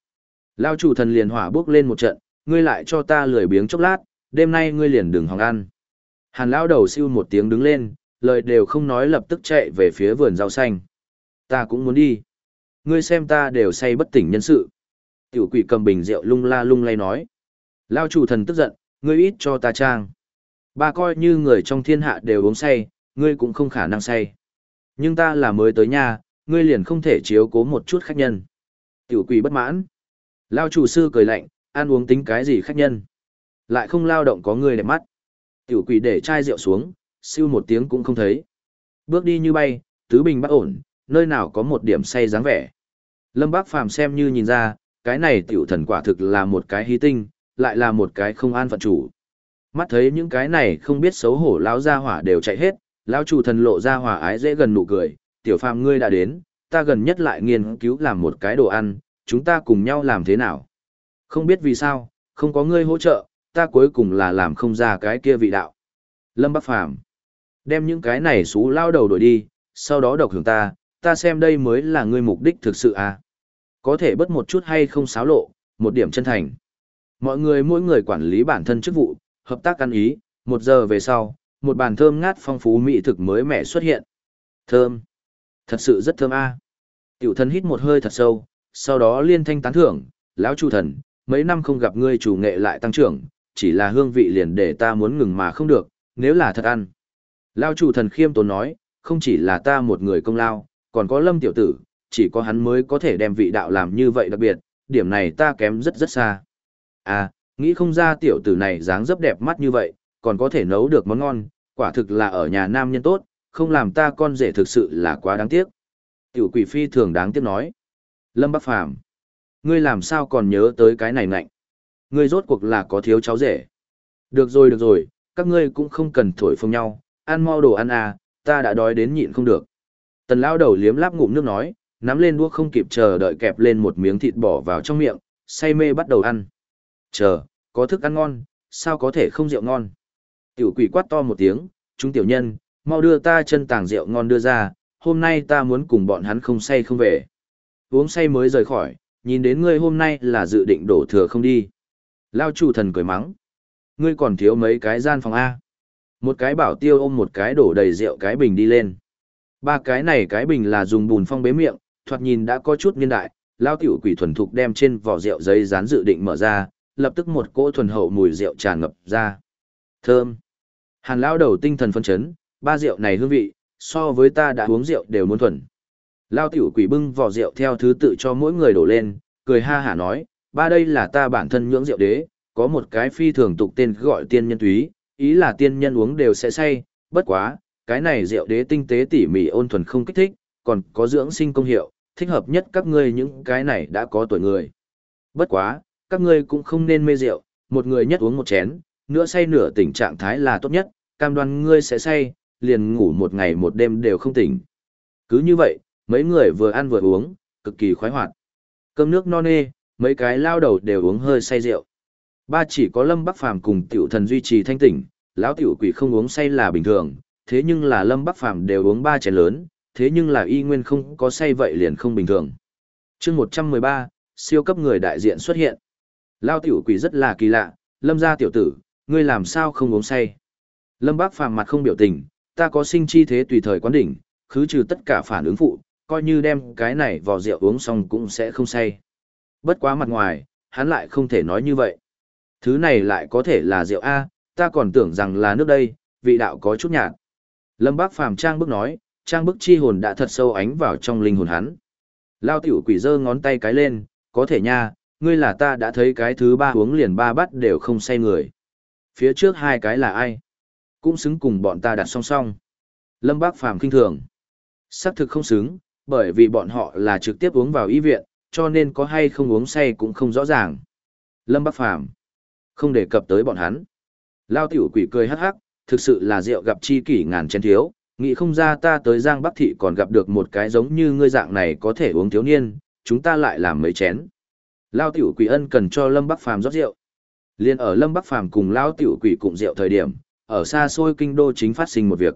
Lao chủ thần liền hỏa bước lên một trận, ngươi lại cho ta lười biếng chốc lát, đêm nay ngươi liền đừng hòng ăn. Hàn lão đầu siêu một tiếng đứng lên, lời đều không nói lập tức chạy về phía vườn rau xanh. Ta cũng muốn đi. Ngươi xem ta đều say bất tỉnh nhân sự. Tiểu quỷ cầm bình rượu lung la lung lay nói. Lao chủ thần tức giận, ngươi ít cho ta trang. Ba coi như người trong thiên hạ đều uống say, ngươi cũng không khả năng say. Nhưng ta là mới tới nhà, ngươi liền không thể chiếu cố một chút khách nhân. Tiểu quỷ bất mãn. Lao chủ sư cười lạnh, ăn uống tính cái gì khách nhân. Lại không lao động có người đẹp mắt. Tiểu quỷ để chai rượu xuống, siêu một tiếng cũng không thấy. Bước đi như bay, tứ bình bắt ổn, nơi nào có một điểm say dáng vẻ. Lâm Bác Phàm xem như nhìn ra, cái này tiểu thần quả thực là một cái hí tinh, lại là một cái không an phận chủ. Mắt thấy những cái này không biết xấu hổ lão gia hỏa đều chạy hết, lão chủ thần lộ ra hỏa ái dễ gần nụ cười, tiểu phàm ngươi đã đến, ta gần nhất lại nghiên cứu làm một cái đồ ăn, chúng ta cùng nhau làm thế nào. Không biết vì sao, không có ngươi hỗ trợ, ta cuối cùng là làm không ra cái kia vị đạo. Lâm Bắc Phàm đem những cái này xú lao đầu đổi đi, sau đó độc hưởng ta, ta xem đây mới là ngươi mục đích thực sự à. Có thể bớt một chút hay không xáo lộ, một điểm chân thành. Mọi người mỗi người quản lý bản thân chức vụ, hợp tác ăn ý, một giờ về sau, một bàn thơm ngát phong phú mỹ thực mới mẻ xuất hiện. Thơm. Thật sự rất thơm a. Tiểu thân hít một hơi thật sâu, sau đó liên thanh tán thưởng, lão Chu thần, mấy năm không gặp ngươi chủ nghệ lại tăng trưởng, chỉ là hương vị liền để ta muốn ngừng mà không được, nếu là thật ăn. Lão chủ thần khiêm tốn nói, không chỉ là ta một người công lao, còn có lâm tiểu tử, chỉ có hắn mới có thể đem vị đạo làm như vậy đặc biệt, điểm này ta kém rất rất xa. À, nghĩ không ra tiểu tử này dáng dấp đẹp mắt như vậy, còn có thể nấu được món ngon, quả thực là ở nhà nam nhân tốt, không làm ta con rể thực sự là quá đáng tiếc. Tiểu quỷ phi thường đáng tiếc nói. Lâm Bắc Phàm ngươi làm sao còn nhớ tới cái này nạnh? Ngươi rốt cuộc là có thiếu cháu rể. Được rồi được rồi, các ngươi cũng không cần thổi phồng nhau, ăn mau đồ ăn à, ta đã đói đến nhịn không được. Tần lao đầu liếm láp ngụm nước nói, nắm lên đũa không kịp chờ đợi kẹp lên một miếng thịt bỏ vào trong miệng, say mê bắt đầu ăn. Chờ, có thức ăn ngon, sao có thể không rượu ngon? Tiểu quỷ quát to một tiếng, chúng tiểu nhân, mau đưa ta chân tàng rượu ngon đưa ra, hôm nay ta muốn cùng bọn hắn không say không về. Uống say mới rời khỏi, nhìn đến ngươi hôm nay là dự định đổ thừa không đi. Lao chủ thần cười mắng. Ngươi còn thiếu mấy cái gian phòng A. Một cái bảo tiêu ôm một cái đổ đầy rượu cái bình đi lên. Ba cái này cái bình là dùng bùn phong bế miệng, thoạt nhìn đã có chút niên đại. Lao tiểu quỷ thuần thục đem trên vỏ rượu giấy dán dự định mở ra, lập tức một cỗ thuần hậu mùi rượu tràn ngập ra. Thơm. Hàn lao đầu tinh thần phân chấn, ba rượu này hương vị, so với ta đã uống rượu đều muốn thuần. Lao tiểu quỷ bưng vỏ rượu theo thứ tự cho mỗi người đổ lên, cười ha hả nói, ba đây là ta bản thân nhưỡng rượu đế, có một cái phi thường tục tên gọi tiên nhân túy, ý là tiên nhân uống đều sẽ say, bất quá, cái này rượu đế tinh tế tỉ mỉ ôn thuần không kích thích, còn có dưỡng sinh công hiệu, thích hợp nhất các ngươi những cái này đã có tuổi người. Bất quá, các ngươi cũng không nên mê rượu, một người nhất uống một chén, nửa say nửa tỉnh trạng thái là tốt nhất, cam đoan ngươi sẽ say, liền ngủ một ngày một đêm đều không tỉnh. Cứ như vậy, mấy người vừa ăn vừa uống, cực kỳ khoái hoạt. Cơm nước no nê, mấy cái lao đầu đều uống hơi say rượu. Ba chỉ có Lâm Bắc Phàm cùng tiểu thần duy trì thanh tỉnh, lão tiểu quỷ không uống say là bình thường, thế nhưng là Lâm Bắc Phàm đều uống ba chén lớn, thế nhưng là y nguyên không có say vậy liền không bình thường. Chương 113, siêu cấp người đại diện xuất hiện. Lao tiểu quỷ rất là kỳ lạ, Lâm gia tiểu tử, ngươi làm sao không uống say? Lâm Bắc Phàm mặt không biểu tình, ta có sinh chi thế tùy thời quán đỉnh, khứ trừ tất cả phản ứng phụ, coi như đem cái này vào rượu uống xong cũng sẽ không say. Bất quá mặt ngoài, hắn lại không thể nói như vậy. Thứ này lại có thể là rượu A, ta còn tưởng rằng là nước đây, vị đạo có chút nhạt. Lâm Bác Phàm trang bức nói, trang bức chi hồn đã thật sâu ánh vào trong linh hồn hắn. Lao tiểu quỷ giơ ngón tay cái lên, có thể nha, ngươi là ta đã thấy cái thứ ba uống liền ba bát đều không say người. Phía trước hai cái là ai? Cũng xứng cùng bọn ta đặt song song. Lâm Bác Phàm kinh thường. Sắc thực không xứng, bởi vì bọn họ là trực tiếp uống vào y viện, cho nên có hay không uống say cũng không rõ ràng. Lâm Bắc Phàm không đề cập tới bọn hắn. Lao tiểu quỷ cười hắc hắc, thực sự là rượu gặp chi kỷ ngàn chén thiếu, nghĩ không ra ta tới Giang Bắc Thị còn gặp được một cái giống như ngươi dạng này có thể uống thiếu niên, chúng ta lại làm mấy chén. Lao tiểu quỷ ân cần cho Lâm Bắc Phàm rót rượu. Liên ở Lâm Bắc Phàm cùng Lao tiểu quỷ cùng rượu thời điểm, ở xa xôi kinh đô chính phát sinh một việc.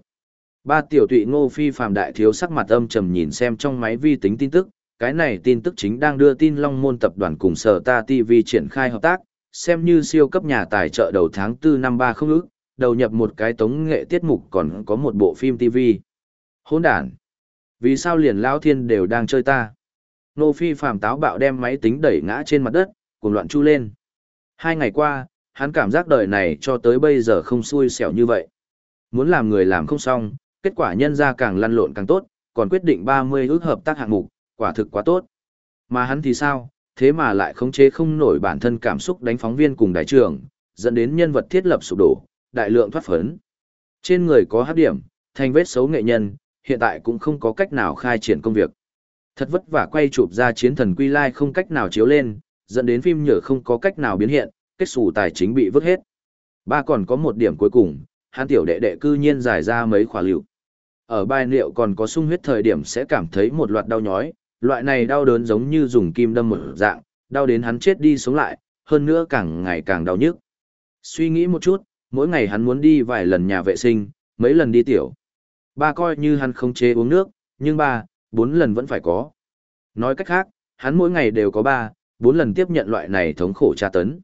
Ba tiểu tụy ngô phi phàm đại thiếu sắc mặt âm trầm nhìn xem trong máy vi tính tin tức, cái này tin tức chính đang đưa tin Long Môn tập đoàn cùng Sở Ta TV triển khai hợp tác, xem như siêu cấp nhà tài trợ đầu tháng 4 năm 3 không ước, đầu nhập một cái tống nghệ tiết mục còn có một bộ phim TV. Hỗn đản! Vì sao liền Lão Thiên đều đang chơi ta? Ngô phi phàm táo bạo đem máy tính đẩy ngã trên mặt đất, cùng loạn chu lên. Hai ngày qua, hắn cảm giác đời này cho tới bây giờ không xui xẻo như vậy. Muốn làm người làm không xong, kết quả nhân ra càng lăn lộn càng tốt, còn quyết định 30 ước hợp tác hạng mục, quả thực quá tốt. Mà hắn thì sao, thế mà lại khống chế không nổi bản thân cảm xúc đánh phóng viên cùng đại trưởng, dẫn đến nhân vật thiết lập sụp đổ, đại lượng thoát phấn. Trên người có hát điểm, thành vết xấu nghệ nhân, hiện tại cũng không có cách nào khai triển công việc. Thật vất vả quay chụp ra chiến thần quy lai không cách nào chiếu lên, dẫn đến phim nhở không có cách nào biến hiện, kết xù tài chính bị vứt hết. Ba còn có một điểm cuối cùng, hắn tiểu đệ đệ cư nhiên giải ra mấy khỏa liệu. Ở bài liệu còn có sung huyết thời điểm sẽ cảm thấy một loạt đau nhói, loại này đau đớn giống như dùng kim đâm một dạng, đau đến hắn chết đi sống lại, hơn nữa càng ngày càng đau nhức. Suy nghĩ một chút, mỗi ngày hắn muốn đi vài lần nhà vệ sinh, mấy lần đi tiểu. Ba coi như hắn không chế uống nước, nhưng ba, bốn lần vẫn phải có. Nói cách khác, hắn mỗi ngày đều có ba, bốn lần tiếp nhận loại này thống khổ tra tấn.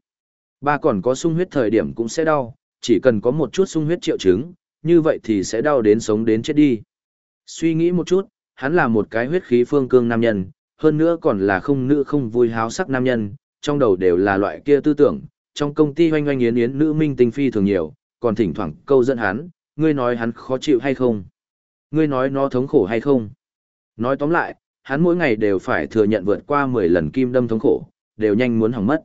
Ba còn có sung huyết thời điểm cũng sẽ đau, chỉ cần có một chút sung huyết triệu chứng, như vậy thì sẽ đau đến sống đến chết đi. Suy nghĩ một chút, hắn là một cái huyết khí phương cương nam nhân, hơn nữa còn là không nữ không vui háo sắc nam nhân, trong đầu đều là loại kia tư tưởng, trong công ty hoanh hoanh yến yến nữ minh tinh phi thường nhiều, còn thỉnh thoảng câu dẫn hắn, ngươi nói hắn khó chịu hay không? Ngươi nói nó thống khổ hay không? Nói tóm lại, hắn mỗi ngày đều phải thừa nhận vượt qua 10 lần kim đâm thống khổ, đều nhanh muốn hỏng mất.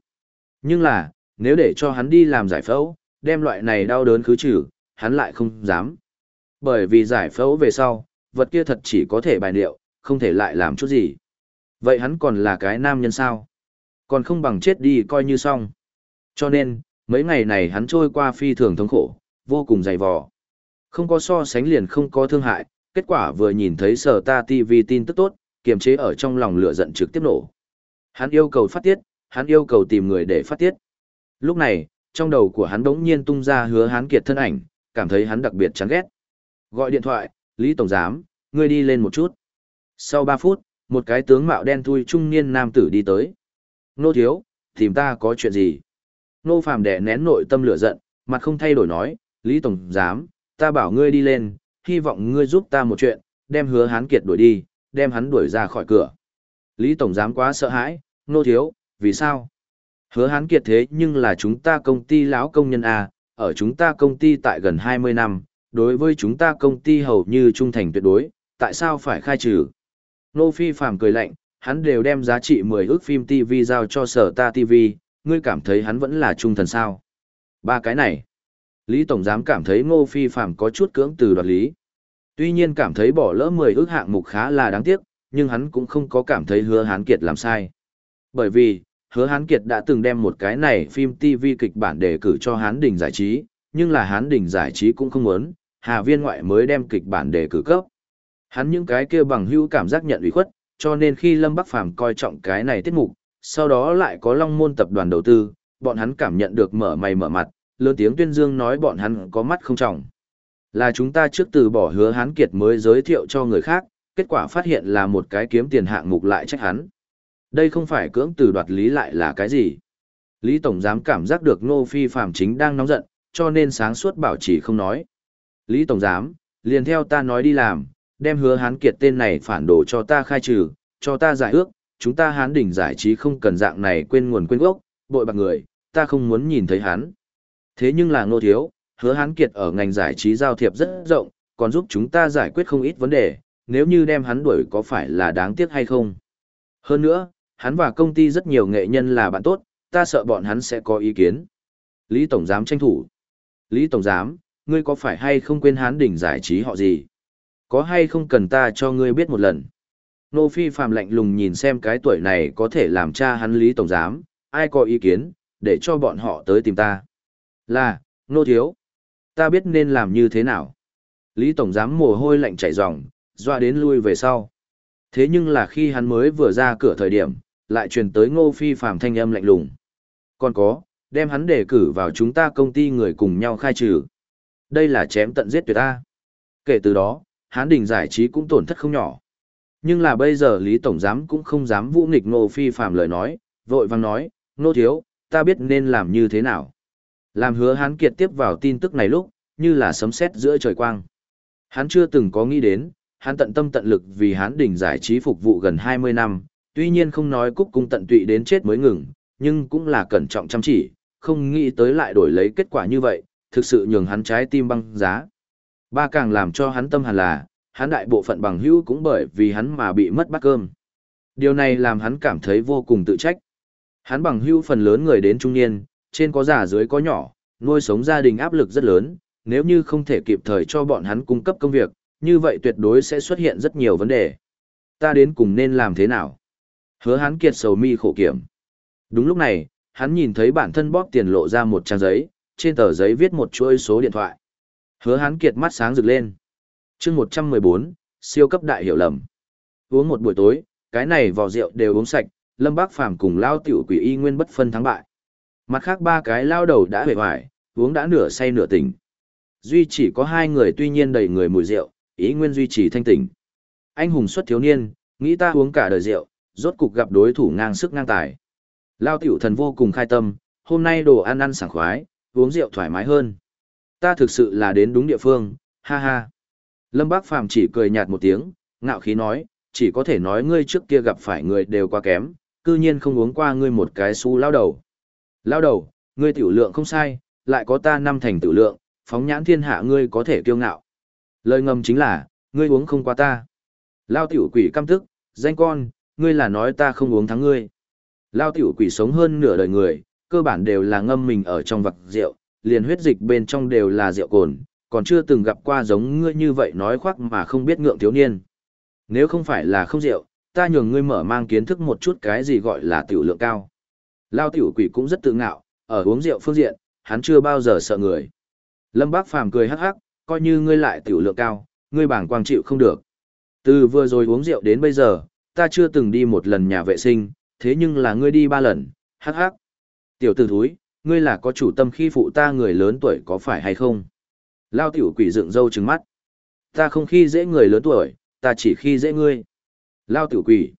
Nhưng là, nếu để cho hắn đi làm giải phẫu, đem loại này đau đớn khứ trừ, hắn lại không dám. Bởi vì giải phẫu về sau, vật kia thật chỉ có thể bài liệu, không thể lại làm chút gì. Vậy hắn còn là cái nam nhân sao? Còn không bằng chết đi coi như xong. Cho nên, mấy ngày này hắn trôi qua phi thường thống khổ, vô cùng dày vò. Không có so sánh liền không có thương hại, kết quả vừa nhìn thấy sở ta TV tin tức tốt, kiềm chế ở trong lòng lửa giận trực tiếp nổ. Hắn yêu cầu phát tiết, hắn yêu cầu tìm người để phát tiết. Lúc này, trong đầu của hắn đống nhiên tung ra hứa hán kiệt thân ảnh, cảm thấy hắn đặc biệt chán ghét. Gọi điện thoại, Lý Tổng Giám, ngươi đi lên một chút. Sau 3 phút, một cái tướng mạo đen thui trung niên nam tử đi tới. Nô thiếu, tìm ta có chuyện gì? Nô phàm đẻ nén nội tâm lửa giận, mặt không thay đổi nói, Lý Tổng Giám, ta bảo ngươi đi lên, hy vọng ngươi giúp ta một chuyện, đem hứa hán kiệt đuổi đi, đem hắn đuổi ra khỏi cửa. Lý Tổng Giám quá sợ hãi, nô thiếu, vì sao? Hứa hán kiệt thế nhưng là chúng ta công ty lão công nhân à ở chúng ta công ty tại gần 20 năm, đối với chúng ta công ty hầu như trung thành tuyệt đối, tại sao phải khai trừ? Nô Phi Phạm cười lạnh, hắn đều đem giá trị 10 ước phim TV giao cho sở ta TV, ngươi cảm thấy hắn vẫn là trung thần sao? Ba cái này. Lý Tổng Giám cảm thấy Ngô Phi Phạm có chút cưỡng từ đoạt lý. Tuy nhiên cảm thấy bỏ lỡ 10 ước hạng mục khá là đáng tiếc, nhưng hắn cũng không có cảm thấy hứa Hán Kiệt làm sai. Bởi vì, hứa Hán Kiệt đã từng đem một cái này phim TV kịch bản đề cử cho Hán Đình giải trí, nhưng là Hán Đình giải trí cũng không muốn, Hà Viên ngoại mới đem kịch bản đề cử cấp. Hắn những cái kia bằng hữu cảm giác nhận ủy khuất, cho nên khi Lâm Bắc Phàm coi trọng cái này tiết mục, sau đó lại có Long Môn tập đoàn đầu tư, bọn hắn cảm nhận được mở mày mở mặt, lớn tiếng tuyên dương nói bọn hắn có mắt không trọng. Là chúng ta trước từ bỏ hứa Hán kiệt mới giới thiệu cho người khác, kết quả phát hiện là một cái kiếm tiền hạng mục lại trách hắn. Đây không phải cưỡng từ đoạt lý lại là cái gì. Lý Tổng Giám cảm giác được Ngô Phi Phạm chính đang nóng giận, cho nên sáng suốt bảo chỉ không nói. Lý Tổng Giám, liền theo ta nói đi làm, đem hứa hán kiệt tên này phản đồ cho ta khai trừ, cho ta giải ước, chúng ta hán đỉnh giải trí không cần dạng này quên nguồn quên gốc, bội bạc người, ta không muốn nhìn thấy Hán. Thế nhưng là ngô thiếu, hứa hán kiệt ở ngành giải trí giao thiệp rất rộng, còn giúp chúng ta giải quyết không ít vấn đề, nếu như đem hắn đuổi có phải là đáng tiếc hay không. Hơn nữa, hắn và công ty rất nhiều nghệ nhân là bạn tốt, ta sợ bọn hắn sẽ có ý kiến. Lý Tổng Giám tranh thủ. Lý Tổng Giám, ngươi có phải hay không quên hán đỉnh giải trí họ gì? Có hay không cần ta cho ngươi biết một lần? Nô Phi Phạm lạnh lùng nhìn xem cái tuổi này có thể làm cha hắn Lý Tổng Giám, ai có ý kiến, để cho bọn họ tới tìm ta. Là, nô thiếu. Ta biết nên làm như thế nào. Lý Tổng Giám mồ hôi lạnh chảy ròng, doa đến lui về sau. Thế nhưng là khi hắn mới vừa ra cửa thời điểm, lại truyền tới ngô phi phàm thanh âm lạnh lùng. Còn có, đem hắn đề cử vào chúng ta công ty người cùng nhau khai trừ. Đây là chém tận giết tuyệt ta. Kể từ đó, Hán đình giải trí cũng tổn thất không nhỏ. Nhưng là bây giờ Lý Tổng Giám cũng không dám vũ nghịch ngô phi phàm lời nói, vội vang nói, nô thiếu, ta biết nên làm như thế nào. Làm hứa hắn kiệt tiếp vào tin tức này lúc, như là sấm sét giữa trời quang. Hắn chưa từng có nghĩ đến, hắn tận tâm tận lực vì Hán đỉnh giải trí phục vụ gần 20 năm, tuy nhiên không nói cúc cung tận tụy đến chết mới ngừng, nhưng cũng là cẩn trọng chăm chỉ, không nghĩ tới lại đổi lấy kết quả như vậy, thực sự nhường hắn trái tim băng giá. Ba càng làm cho hắn tâm hẳn là, hắn đại bộ phận bằng hữu cũng bởi vì hắn mà bị mất bát cơm. Điều này làm hắn cảm thấy vô cùng tự trách. Hắn bằng hữu phần lớn người đến trung niên, trên có già dưới có nhỏ, nuôi sống gia đình áp lực rất lớn, nếu như không thể kịp thời cho bọn hắn cung cấp công việc, như vậy tuyệt đối sẽ xuất hiện rất nhiều vấn đề. Ta đến cùng nên làm thế nào? Hứa hắn kiệt sầu mi khổ kiểm. Đúng lúc này, hắn nhìn thấy bản thân bóp tiền lộ ra một trang giấy, trên tờ giấy viết một chuỗi số điện thoại. Hứa hắn kiệt mắt sáng rực lên. chương 114, siêu cấp đại hiểu lầm. Uống một buổi tối, cái này vò rượu đều uống sạch, Lâm Bác Phàm cùng lao tiểu quỷ y nguyên bất phân thắng bại. Mặt khác ba cái lao đầu đã hề hoài, uống đã nửa say nửa tỉnh. Duy chỉ có hai người tuy nhiên đầy người mùi rượu, ý nguyên duy trì thanh tỉnh. Anh hùng xuất thiếu niên, nghĩ ta uống cả đời rượu, rốt cục gặp đối thủ ngang sức ngang tài. Lao tiểu thần vô cùng khai tâm, hôm nay đồ ăn ăn sảng khoái, uống rượu thoải mái hơn. Ta thực sự là đến đúng địa phương, ha ha. Lâm Bác Phàm chỉ cười nhạt một tiếng, ngạo khí nói, chỉ có thể nói ngươi trước kia gặp phải người đều quá kém, cư nhiên không uống qua ngươi một cái xu lao đầu. Lao đầu, ngươi tiểu lượng không sai, lại có ta năm thành tiểu lượng, phóng nhãn thiên hạ ngươi có thể kiêu ngạo. Lời ngầm chính là, ngươi uống không qua ta. Lao tiểu quỷ căm tức, danh con, ngươi là nói ta không uống thắng ngươi. Lao tiểu quỷ sống hơn nửa đời người, cơ bản đều là ngâm mình ở trong vặc rượu, liền huyết dịch bên trong đều là rượu cồn, còn chưa từng gặp qua giống ngươi như vậy nói khoác mà không biết ngượng thiếu niên. Nếu không phải là không rượu, ta nhường ngươi mở mang kiến thức một chút cái gì gọi là tiểu lượng cao. Lao tiểu quỷ cũng rất tự ngạo, ở uống rượu phương diện, hắn chưa bao giờ sợ người. Lâm Bác Phàm cười hắc hắc, coi như ngươi lại tiểu lượng cao, ngươi bảng quang chịu không được. Từ vừa rồi uống rượu đến bây giờ, ta chưa từng đi một lần nhà vệ sinh, thế nhưng là ngươi đi ba lần, hắc hắc. Tiểu tử thúi, ngươi là có chủ tâm khi phụ ta người lớn tuổi có phải hay không? Lao tiểu quỷ dựng râu trừng mắt. Ta không khi dễ người lớn tuổi, ta chỉ khi dễ ngươi. Lao tiểu quỷ.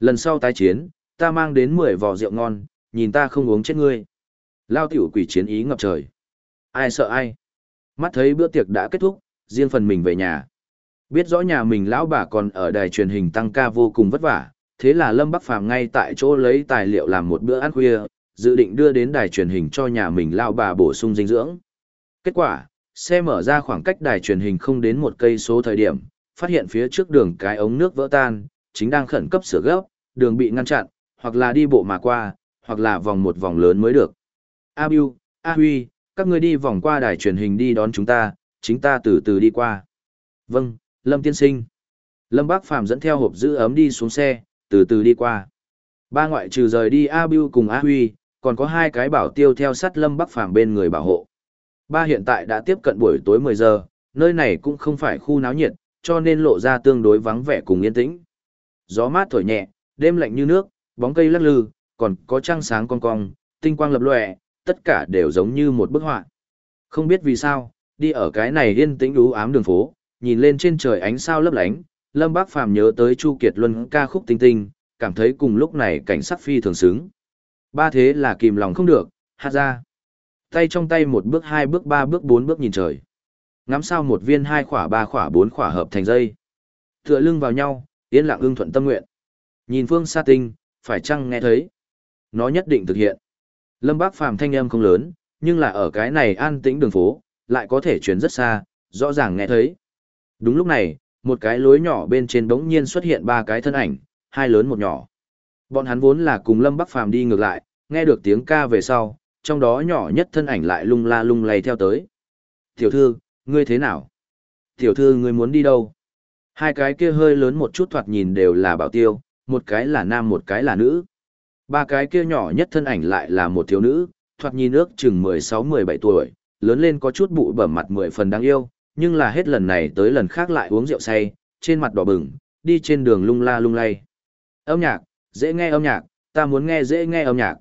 Lần sau tái chiến, ta mang đến 10 vò rượu ngon, nhìn ta không uống chết ngươi. Lao tiểu quỷ chiến ý ngập trời. Ai sợ ai? Mắt thấy bữa tiệc đã kết thúc, riêng phần mình về nhà. Biết rõ nhà mình lão bà còn ở đài truyền hình tăng ca vô cùng vất vả, thế là Lâm Bắc Phàm ngay tại chỗ lấy tài liệu làm một bữa ăn khuya, dự định đưa đến đài truyền hình cho nhà mình lão bà bổ sung dinh dưỡng. Kết quả, xe mở ra khoảng cách đài truyền hình không đến một cây số thời điểm, phát hiện phía trước đường cái ống nước vỡ tan, chính đang khẩn cấp sửa gấp, đường bị ngăn chặn, hoặc là đi bộ mà qua, hoặc là vòng một vòng lớn mới được. A Biu, A Huy, các ngươi đi vòng qua đài truyền hình đi đón chúng ta, chính ta từ từ đi qua. Vâng, Lâm tiên sinh. Lâm Bác Phàm dẫn theo hộp giữ ấm đi xuống xe, từ từ đi qua. Ba ngoại trừ rời đi A Biu cùng A Huy, còn có hai cái bảo tiêu theo sát Lâm Bắc Phàm bên người bảo hộ. Ba hiện tại đã tiếp cận buổi tối 10 giờ, nơi này cũng không phải khu náo nhiệt, cho nên lộ ra tương đối vắng vẻ cùng yên tĩnh. Gió mát thổi nhẹ, đêm lạnh như nước, bóng cây lắc lư, còn có trăng sáng cong cong, tinh quang lập lòe, tất cả đều giống như một bức họa. Không biết vì sao, đi ở cái này yên tĩnh u ám đường phố, nhìn lên trên trời ánh sao lấp lánh, Lâm Bác Phàm nhớ tới Chu Kiệt Luân ca khúc tinh tinh, cảm thấy cùng lúc này cảnh sắc phi thường xứng. Ba thế là kìm lòng không được, hát ra. Tay trong tay một bước hai bước ba bước bốn bước nhìn trời. Ngắm sao một viên hai khỏa ba khỏa bốn khỏa hợp thành dây. Tựa lưng vào nhau, yên lặng ưng thuận tâm nguyện. Nhìn phương xa tinh, phải chăng nghe thấy? Nó nhất định thực hiện. Lâm Bác Phàm thanh âm không lớn, nhưng là ở cái này an tĩnh đường phố, lại có thể chuyển rất xa, rõ ràng nghe thấy. Đúng lúc này, một cái lối nhỏ bên trên đống nhiên xuất hiện ba cái thân ảnh, hai lớn một nhỏ. Bọn hắn vốn là cùng Lâm Bắc Phàm đi ngược lại, nghe được tiếng ca về sau, trong đó nhỏ nhất thân ảnh lại lung la lung lay theo tới. Tiểu thư, ngươi thế nào? Tiểu thư ngươi muốn đi đâu? Hai cái kia hơi lớn một chút thoạt nhìn đều là bảo tiêu, một cái là nam một cái là nữ. Ba cái kia nhỏ nhất thân ảnh lại là một thiếu nữ, thoạt nhìn ước chừng 16-17 tuổi, lớn lên có chút bụi bẩm mặt mười phần đáng yêu, nhưng là hết lần này tới lần khác lại uống rượu say, trên mặt đỏ bừng, đi trên đường lung la lung lay. Âm nhạc, dễ nghe âm nhạc, ta muốn nghe dễ nghe âm nhạc.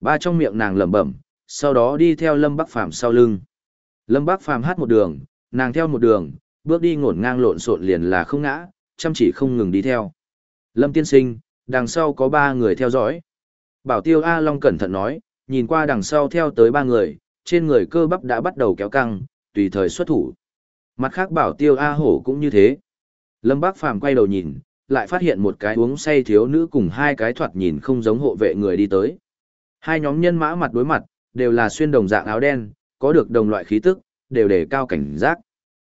Ba trong miệng nàng lẩm bẩm, sau đó đi theo Lâm Bắc Phàm sau lưng. Lâm Bắc Phàm hát một đường, nàng theo một đường, bước đi ngổn ngang lộn xộn liền là không ngã, chăm chỉ không ngừng đi theo. Lâm tiên sinh, đằng sau có ba người theo dõi. Bảo tiêu A Long cẩn thận nói, nhìn qua đằng sau theo tới ba người, trên người cơ bắp đã bắt đầu kéo căng, tùy thời xuất thủ. Mặt khác bảo tiêu A Hổ cũng như thế. Lâm Bác Phàm quay đầu nhìn, lại phát hiện một cái uống say thiếu nữ cùng hai cái thoạt nhìn không giống hộ vệ người đi tới. Hai nhóm nhân mã mặt đối mặt, đều là xuyên đồng dạng áo đen, có được đồng loại khí tức, đều đề cao cảnh giác.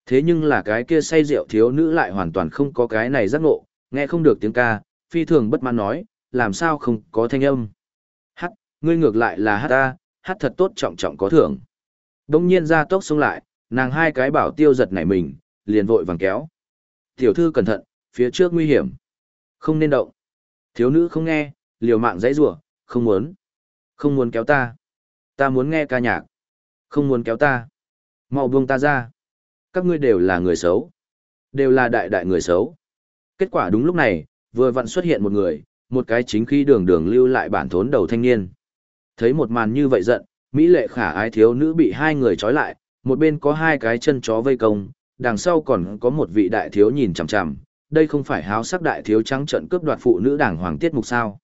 Thế nhưng là cái kia say rượu thiếu nữ lại hoàn toàn không có cái này giác ngộ, nghe không được tiếng ca, phi thường bất mãn nói, làm sao không có thanh âm. Hát, ngươi ngược lại là hát ta, hát thật tốt trọng trọng có thưởng. Đông nhiên ra tốc xuống lại, nàng hai cái bảo tiêu giật nảy mình, liền vội vàng kéo. Tiểu thư cẩn thận, phía trước nguy hiểm. Không nên động. Thiếu nữ không nghe, liều mạng dãy rủa, không muốn. Không muốn kéo ta. Ta muốn nghe ca nhạc. Không muốn kéo ta. Mau buông ta ra. Các ngươi đều là người xấu. Đều là đại đại người xấu. Kết quả đúng lúc này, vừa vặn xuất hiện một người, một cái chính khi đường đường lưu lại bản thốn đầu thanh niên. Thấy một màn như vậy giận, Mỹ lệ khả ái thiếu nữ bị hai người trói lại, một bên có hai cái chân chó vây công, đằng sau còn có một vị đại thiếu nhìn chằm chằm, đây không phải háo sắc đại thiếu trắng trận cướp đoạt phụ nữ đảng hoàng tiết mục sao.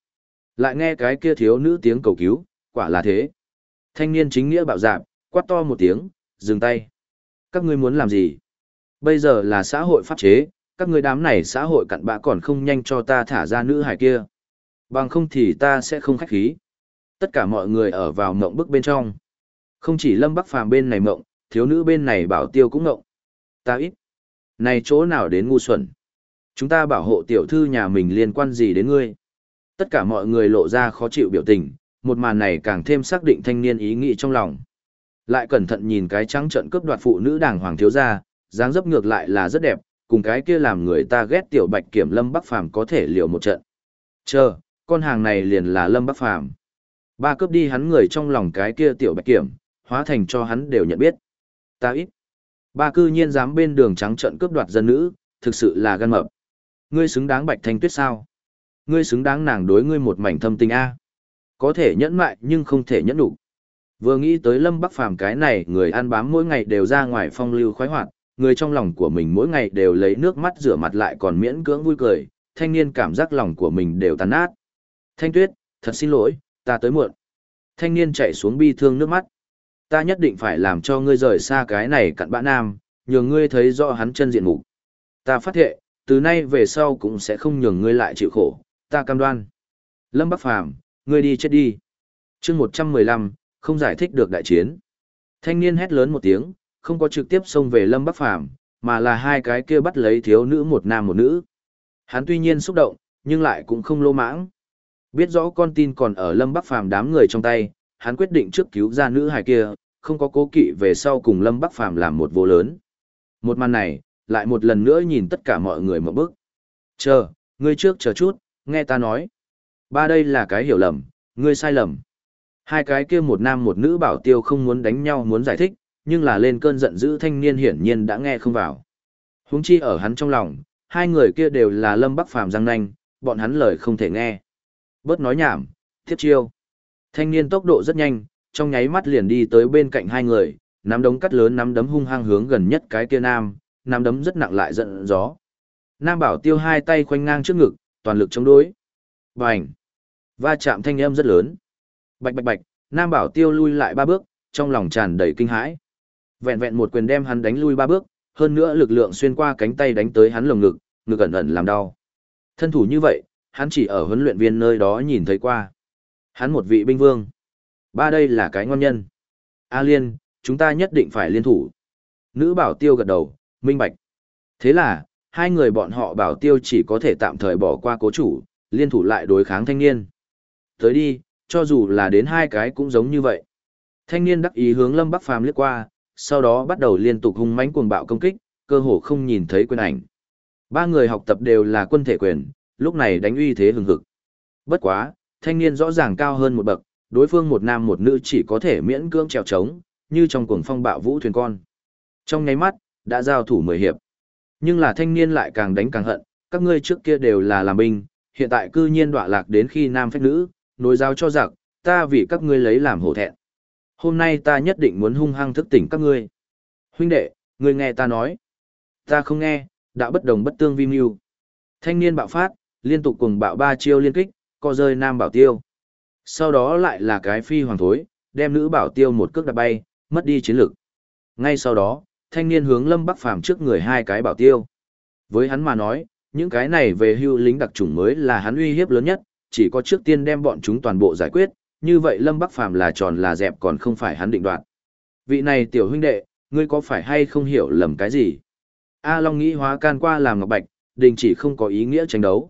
Lại nghe cái kia thiếu nữ tiếng cầu cứu, quả là thế. Thanh niên chính nghĩa bạo dạp, quát to một tiếng, dừng tay. Các ngươi muốn làm gì? Bây giờ là xã hội pháp chế, Các ngươi đám này xã hội cặn bã còn không nhanh cho ta thả ra nữ hải kia. Bằng không thì ta sẽ không khách khí. Tất cả mọi người ở vào mộng bức bên trong. Không chỉ Lâm Bắc Phàm bên này mộng, thiếu nữ bên này bảo tiêu cũng ngộng. Ta ít. Này chỗ nào đến ngu xuẩn. Chúng ta bảo hộ tiểu thư nhà mình liên quan gì đến ngươi. Tất cả mọi người lộ ra khó chịu biểu tình, một màn này càng thêm xác định thanh niên ý nghĩ trong lòng. Lại cẩn thận nhìn cái trắng trận cướp đoạt phụ nữ đàng hoàng thiếu gia, dáng dấp ngược lại là rất đẹp, cùng cái kia làm người ta ghét tiểu bạch kiểm lâm bắc phàm có thể liều một trận. Chờ, con hàng này liền là lâm bắc phàm. Ba cướp đi hắn người trong lòng cái kia tiểu bạch kiểm, hóa thành cho hắn đều nhận biết. Ta ít. Ba cư nhiên dám bên đường trắng trận cướp đoạt dân nữ, thực sự là gan mập. Ngươi xứng đáng bạch thanh tuyết sao? Ngươi xứng đáng nàng đối ngươi một mảnh thâm tình A. Có thể nhẫn mại nhưng không thể nhẫn đủ. Vừa nghĩ tới Lâm Bắc Phàm cái này, người ăn bám mỗi ngày đều ra ngoài phong lưu khoái hoạt, người trong lòng của mình mỗi ngày đều lấy nước mắt rửa mặt lại còn miễn cưỡng vui cười, thanh niên cảm giác lòng của mình đều tàn nát. Thanh Tuyết, thật xin lỗi, ta tới muộn. Thanh niên chạy xuống bi thương nước mắt. Ta nhất định phải làm cho ngươi rời xa cái này cặn bã nam, nhường ngươi thấy rõ hắn chân diện mục. Ta phát thệ, từ nay về sau cũng sẽ không nhường ngươi lại chịu khổ, ta cam đoan. Lâm Bắc Phàm, ngươi đi chết đi. chương 115, không giải thích được đại chiến. Thanh niên hét lớn một tiếng, không có trực tiếp xông về Lâm Bắc Phàm mà là hai cái kia bắt lấy thiếu nữ một nam một nữ. Hắn tuy nhiên xúc động, nhưng lại cũng không lô mãng. Biết rõ con tin còn ở Lâm Bắc Phàm đám người trong tay, hắn quyết định trước cứu ra nữ hài kia, không có cố kỵ về sau cùng Lâm Bắc Phàm làm một vô lớn. Một màn này, lại một lần nữa nhìn tất cả mọi người một bước. Chờ, ngươi trước chờ chút, nghe ta nói. Ba đây là cái hiểu lầm, ngươi sai lầm. Hai cái kia một nam một nữ bảo tiêu không muốn đánh nhau muốn giải thích, nhưng là lên cơn giận dữ thanh niên hiển nhiên đã nghe không vào. Huống chi ở hắn trong lòng, hai người kia đều là Lâm Bắc Phàm răng nanh, bọn hắn lời không thể nghe. Bớt nói nhảm, tiếp chiêu. Thanh niên tốc độ rất nhanh, trong nháy mắt liền đi tới bên cạnh hai người, nắm đống cắt lớn nắm đấm hung hăng hướng gần nhất cái kia nam, nắm đấm rất nặng lại giận gió. Nam bảo tiêu hai tay khoanh ngang trước ngực, toàn lực chống đối. Bành! Va chạm thanh âm rất lớn. Bạch bạch bạch, Nam bảo tiêu lui lại ba bước, trong lòng tràn đầy kinh hãi. Vẹn vẹn một quyền đem hắn đánh lui ba bước, hơn nữa lực lượng xuyên qua cánh tay đánh tới hắn lồng ngực, ngực ẩn ẩn làm đau. Thân thủ như vậy, hắn chỉ ở huấn luyện viên nơi đó nhìn thấy qua. Hắn một vị binh vương. Ba đây là cái ngon nhân. A Liên, chúng ta nhất định phải liên thủ. Nữ bảo tiêu gật đầu, minh bạch. Thế là, hai người bọn họ bảo tiêu chỉ có thể tạm thời bỏ qua cố chủ, liên thủ lại đối kháng thanh niên. Tới đi, cho dù là đến hai cái cũng giống như vậy. Thanh niên đắc ý hướng Lâm Bắc Phàm liếc qua, sau đó bắt đầu liên tục hung mãnh cuồng bạo công kích, cơ hồ không nhìn thấy quyền ảnh. Ba người học tập đều là quân thể quyền, lúc này đánh uy thế hừng hực. Bất quá, thanh niên rõ ràng cao hơn một bậc, đối phương một nam một nữ chỉ có thể miễn cưỡng trèo trống, như trong cuồng phong bạo vũ thuyền con. Trong nháy mắt, đã giao thủ mười hiệp. Nhưng là thanh niên lại càng đánh càng hận, các ngươi trước kia đều là làm binh, hiện tại cư nhiên đọa lạc đến khi nam phách nữ, nối giao cho giặc, ta vì các ngươi lấy làm hổ thẹn. Hôm nay ta nhất định muốn hung hăng thức tỉnh các ngươi. Huynh đệ, ngươi nghe ta nói. Ta không nghe, đã bất đồng bất tương vi mưu. Thanh niên bạo phát, liên tục cùng bạo ba chiêu liên kích, co rơi nam bảo tiêu. Sau đó lại là cái phi hoàng thối, đem nữ bảo tiêu một cước đạp bay, mất đi chiến lực. Ngay sau đó, thanh niên hướng Lâm Bắc Phàm trước người hai cái bảo tiêu. Với hắn mà nói, những cái này về hưu lính đặc chủng mới là hắn uy hiếp lớn nhất, chỉ có trước tiên đem bọn chúng toàn bộ giải quyết, như vậy Lâm Bắc Phàm là tròn là dẹp còn không phải hắn định đoạt. Vị này tiểu huynh đệ, ngươi có phải hay không hiểu lầm cái gì? A Long nghĩ hóa can qua làm ngọc bạch, đình chỉ không có ý nghĩa tranh đấu.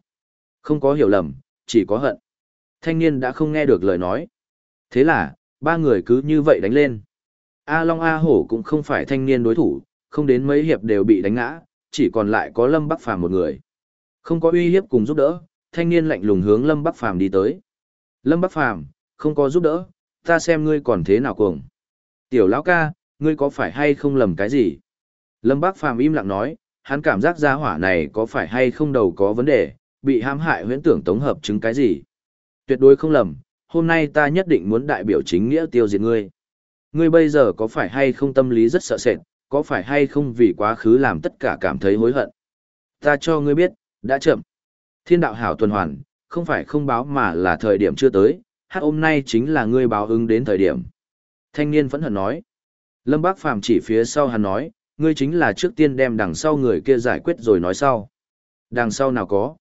Không có hiểu lầm, chỉ có hận. Thanh niên đã không nghe được lời nói. Thế là, ba người cứ như vậy đánh lên. A Long A Hổ cũng không phải thanh niên đối thủ, không đến mấy hiệp đều bị đánh ngã, chỉ còn lại có Lâm Bắc Phàm một người. Không có uy hiếp cùng giúp đỡ, thanh niên lạnh lùng hướng Lâm Bắc Phàm đi tới. Lâm Bắc Phàm, không có giúp đỡ, ta xem ngươi còn thế nào cuồng. Tiểu lão ca, ngươi có phải hay không lầm cái gì? Lâm Bắc Phàm im lặng nói, hắn cảm giác gia hỏa này có phải hay không đầu có vấn đề, bị hãm hại huyễn tưởng tổng hợp chứng cái gì? Tuyệt đối không lầm, hôm nay ta nhất định muốn đại biểu chính nghĩa tiêu diệt ngươi. Ngươi bây giờ có phải hay không tâm lý rất sợ sệt, có phải hay không vì quá khứ làm tất cả cảm thấy hối hận? Ta cho ngươi biết, đã chậm. Thiên đạo hảo tuần hoàn, không phải không báo mà là thời điểm chưa tới, hát hôm nay chính là ngươi báo ứng đến thời điểm. Thanh niên phẫn hận nói. Lâm Bác Phàm chỉ phía sau hắn nói, ngươi chính là trước tiên đem đằng sau người kia giải quyết rồi nói sau. Đằng sau nào có.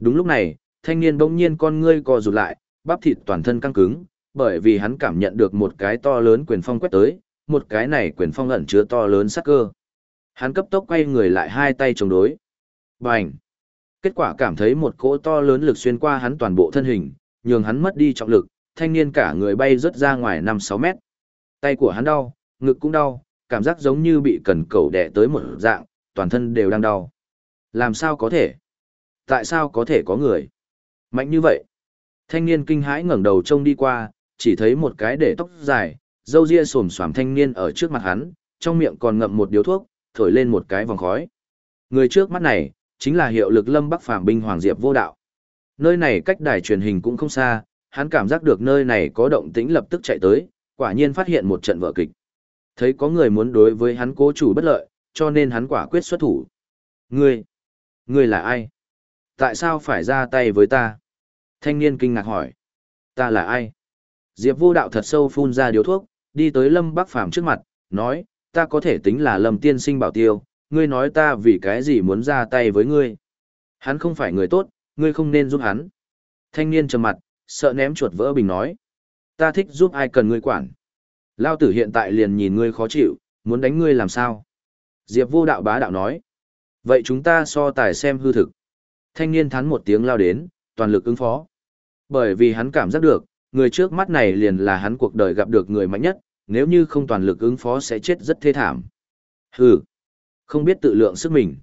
Đúng lúc này, thanh niên bỗng nhiên con ngươi co rụt lại, bắp thịt toàn thân căng cứng, bởi vì hắn cảm nhận được một cái to lớn quyền phong quét tới, một cái này quyền phong ẩn chứa to lớn sắc cơ. Hắn cấp tốc quay người lại hai tay chống đối. Bành! Kết quả cảm thấy một cỗ to lớn lực xuyên qua hắn toàn bộ thân hình, nhường hắn mất đi trọng lực, thanh niên cả người bay rớt ra ngoài 5-6 mét. Tay của hắn đau, ngực cũng đau, cảm giác giống như bị cần cầu đẻ tới một dạng, toàn thân đều đang đau. Làm sao có thể? Tại sao có thể có người? Mạnh như vậy? Thanh niên kinh hãi ngẩng đầu trông đi qua, chỉ thấy một cái để tóc dài, râu ria xồm xoàm thanh niên ở trước mặt hắn, trong miệng còn ngậm một điếu thuốc, thổi lên một cái vòng khói. Người trước mắt này, chính là hiệu lực lâm bắc phàm binh Hoàng Diệp vô đạo. Nơi này cách đài truyền hình cũng không xa, hắn cảm giác được nơi này có động tĩnh lập tức chạy tới, quả nhiên phát hiện một trận vở kịch. Thấy có người muốn đối với hắn cố chủ bất lợi, cho nên hắn quả quyết xuất thủ. Ngươi, ngươi là ai? Tại sao phải ra tay với ta? Thanh niên kinh ngạc hỏi. Ta là ai? Diệp vô đạo thật sâu phun ra điếu thuốc, đi tới Lâm Bắc Phàm trước mặt, nói, ta có thể tính là Lâm tiên sinh bảo tiêu, ngươi nói ta vì cái gì muốn ra tay với ngươi. Hắn không phải người tốt, ngươi không nên giúp hắn. Thanh niên trầm mặt, sợ ném chuột vỡ bình nói. Ta thích giúp ai cần ngươi quản. Lao tử hiện tại liền nhìn ngươi khó chịu, muốn đánh ngươi làm sao? Diệp vô đạo bá đạo nói. Vậy chúng ta so tài xem hư thực. Thanh niên thắn một tiếng lao đến, toàn lực ứng phó. Bởi vì hắn cảm giác được, người trước mắt này liền là hắn cuộc đời gặp được người mạnh nhất, nếu như không toàn lực ứng phó sẽ chết rất thê thảm. Hừ, không biết tự lượng sức mình.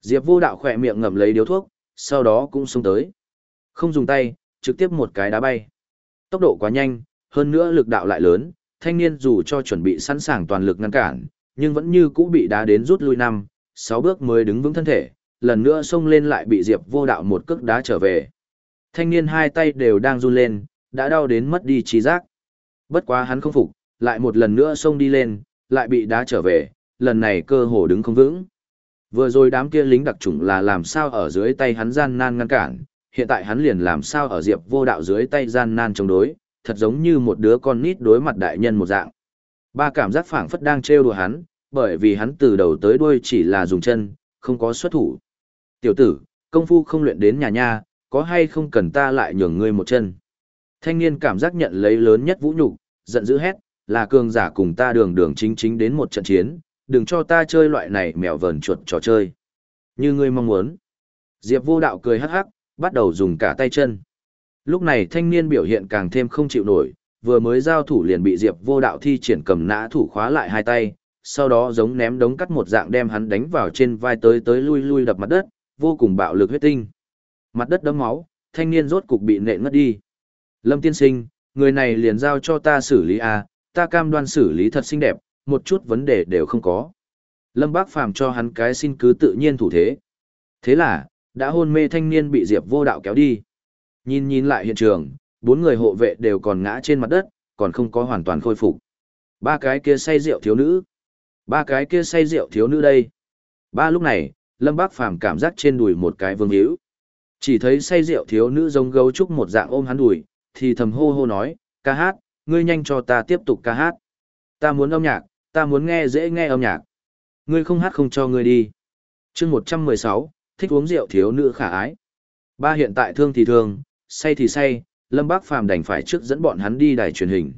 Diệp vô đạo khỏe miệng ngậm lấy điếu thuốc, sau đó cũng xông tới. Không dùng tay, trực tiếp một cái đá bay. Tốc độ quá nhanh, hơn nữa lực đạo lại lớn, thanh niên dù cho chuẩn bị sẵn sàng toàn lực ngăn cản, nhưng vẫn như cũ bị đá đến rút lui năm, sáu bước mới đứng vững thân thể, lần nữa xông lên lại bị Diệp vô đạo một cước đá trở về. Thanh niên hai tay đều đang run lên, đã đau đến mất đi trí giác. Bất quá hắn không phục, lại một lần nữa xông đi lên, lại bị đá trở về, lần này cơ hồ đứng không vững. Vừa rồi đám kia lính đặc chủng là làm sao ở dưới tay hắn gian nan ngăn cản, hiện tại hắn liền làm sao ở diệp vô đạo dưới tay gian nan chống đối, thật giống như một đứa con nít đối mặt đại nhân một dạng. Ba cảm giác phảng phất đang trêu đùa hắn, bởi vì hắn từ đầu tới đuôi chỉ là dùng chân, không có xuất thủ. Tiểu tử, công phu không luyện đến nhà nha, có hay không cần ta lại nhường ngươi một chân. Thanh niên cảm giác nhận lấy lớn nhất vũ nhục, giận dữ hét, là cường giả cùng ta đường đường chính chính đến một trận chiến, đừng cho ta chơi loại này mèo vờn chuột trò chơi. Như ngươi mong muốn. Diệp vô đạo cười hắc hắc, bắt đầu dùng cả tay chân. Lúc này thanh niên biểu hiện càng thêm không chịu nổi, vừa mới giao thủ liền bị Diệp vô đạo thi triển cầm nã thủ khóa lại hai tay, sau đó giống ném đống cắt một dạng đem hắn đánh vào trên vai tới tới lui lui đập mặt đất, vô cùng bạo lực huyết tinh. Mặt đất đấm máu, thanh niên rốt cục bị nện ngất đi. Lâm tiên sinh, người này liền giao cho ta xử lý à, ta cam đoan xử lý thật xinh đẹp, một chút vấn đề đều không có. Lâm Bác Phàm cho hắn cái xin cứ tự nhiên thủ thế. Thế là, đã hôn mê thanh niên bị Diệp vô đạo kéo đi. Nhìn nhìn lại hiện trường, bốn người hộ vệ đều còn ngã trên mặt đất, còn không có hoàn toàn khôi phục. Ba cái kia say rượu thiếu nữ. Ba cái kia say rượu thiếu nữ đây. Ba lúc này, Lâm Bác Phàm cảm giác trên đùi một cái vương hữu. Chỉ thấy say rượu thiếu nữ giống gấu trúc một dạng ôm hắn đùi, thì thầm hô hô nói, ca hát, ngươi nhanh cho ta tiếp tục ca hát. Ta muốn âm nhạc, ta muốn nghe dễ nghe âm nhạc. Ngươi không hát không cho ngươi đi. chương 116, thích uống rượu thiếu nữ khả ái. Ba hiện tại thương thì thương, say thì say, Lâm Bác Phàm đành phải trước dẫn bọn hắn đi đài truyền hình.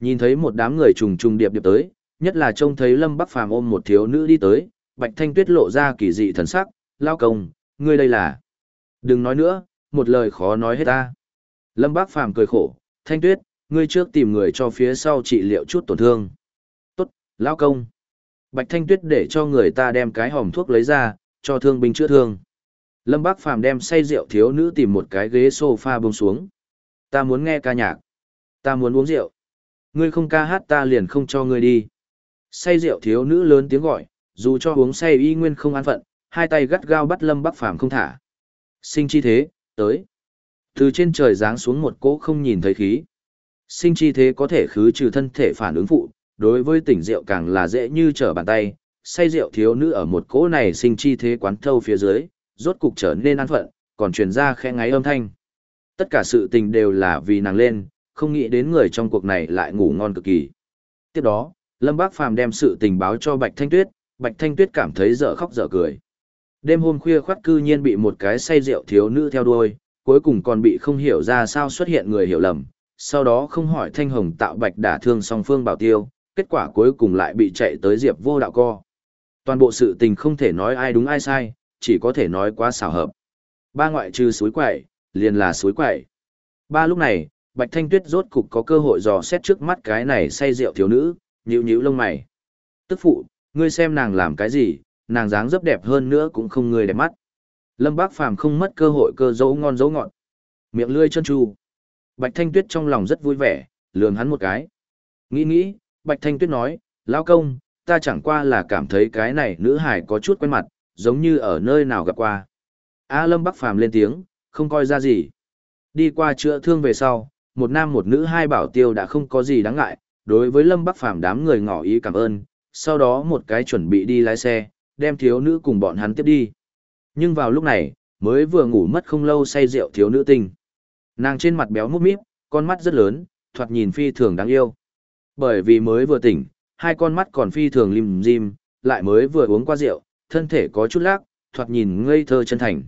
Nhìn thấy một đám người trùng trùng điệp điệp tới, nhất là trông thấy Lâm Bắc Phàm ôm một thiếu nữ đi tới, Bạch Thanh Tuyết lộ ra kỳ dị thần sắc, lao công, ngươi đây là. Đừng nói nữa, một lời khó nói hết ta. Lâm Bác Phàm cười khổ, Thanh Tuyết, ngươi trước tìm người cho phía sau trị liệu chút tổn thương. Tốt, lao công. Bạch Thanh Tuyết để cho người ta đem cái hòm thuốc lấy ra, cho thương binh chữa thương. Lâm Bác Phàm đem say rượu thiếu nữ tìm một cái ghế sofa buông xuống. Ta muốn nghe ca nhạc. Ta muốn uống rượu. Ngươi không ca hát ta liền không cho ngươi đi. Say rượu thiếu nữ lớn tiếng gọi, dù cho uống say y nguyên không an phận, hai tay gắt gao bắt Lâm bắc Phàm không thả. Sinh chi thế, tới. Từ trên trời giáng xuống một cỗ không nhìn thấy khí. Sinh chi thế có thể khứ trừ thân thể phản ứng phụ, đối với tỉnh rượu càng là dễ như trở bàn tay. Say rượu thiếu nữ ở một cỗ này sinh chi thế quán thâu phía dưới, rốt cục trở nên an phận, còn truyền ra khẽ ngáy âm thanh. Tất cả sự tình đều là vì nàng lên, không nghĩ đến người trong cuộc này lại ngủ ngon cực kỳ. Tiếp đó, Lâm Bác Phàm đem sự tình báo cho Bạch Thanh Tuyết, Bạch Thanh Tuyết cảm thấy dở khóc dở cười. Đêm hôm khuya khoát cư nhiên bị một cái say rượu thiếu nữ theo đuôi, cuối cùng còn bị không hiểu ra sao xuất hiện người hiểu lầm, sau đó không hỏi thanh hồng tạo bạch đả thương song phương bảo tiêu, kết quả cuối cùng lại bị chạy tới diệp vô đạo co. Toàn bộ sự tình không thể nói ai đúng ai sai, chỉ có thể nói quá xảo hợp. Ba ngoại trừ suối quẩy, liền là suối quẩy. Ba lúc này, Bạch Thanh Tuyết rốt cục có cơ hội dò xét trước mắt cái này say rượu thiếu nữ, nhíu nhíu lông mày. Tức phụ, ngươi xem nàng làm cái gì, nàng dáng dấp đẹp hơn nữa cũng không người đẹp mắt. Lâm Bác Phàm không mất cơ hội cơ dấu ngon dấu ngọt. Miệng lươi chân tru. Bạch Thanh Tuyết trong lòng rất vui vẻ, lường hắn một cái. Nghĩ nghĩ, Bạch Thanh Tuyết nói, lão công, ta chẳng qua là cảm thấy cái này nữ hải có chút quen mặt, giống như ở nơi nào gặp qua. A Lâm Bắc Phàm lên tiếng, không coi ra gì. Đi qua chữa thương về sau, một nam một nữ hai bảo tiêu đã không có gì đáng ngại, đối với Lâm Bắc Phàm đám người ngỏ ý cảm ơn, sau đó một cái chuẩn bị đi lái xe, đem thiếu nữ cùng bọn hắn tiếp đi. Nhưng vào lúc này, mới vừa ngủ mất không lâu say rượu thiếu nữ tình. Nàng trên mặt béo mút míp, con mắt rất lớn, thoạt nhìn phi thường đáng yêu. Bởi vì mới vừa tỉnh, hai con mắt còn phi thường lim dim, lại mới vừa uống qua rượu, thân thể có chút lác, thoạt nhìn ngây thơ chân thành.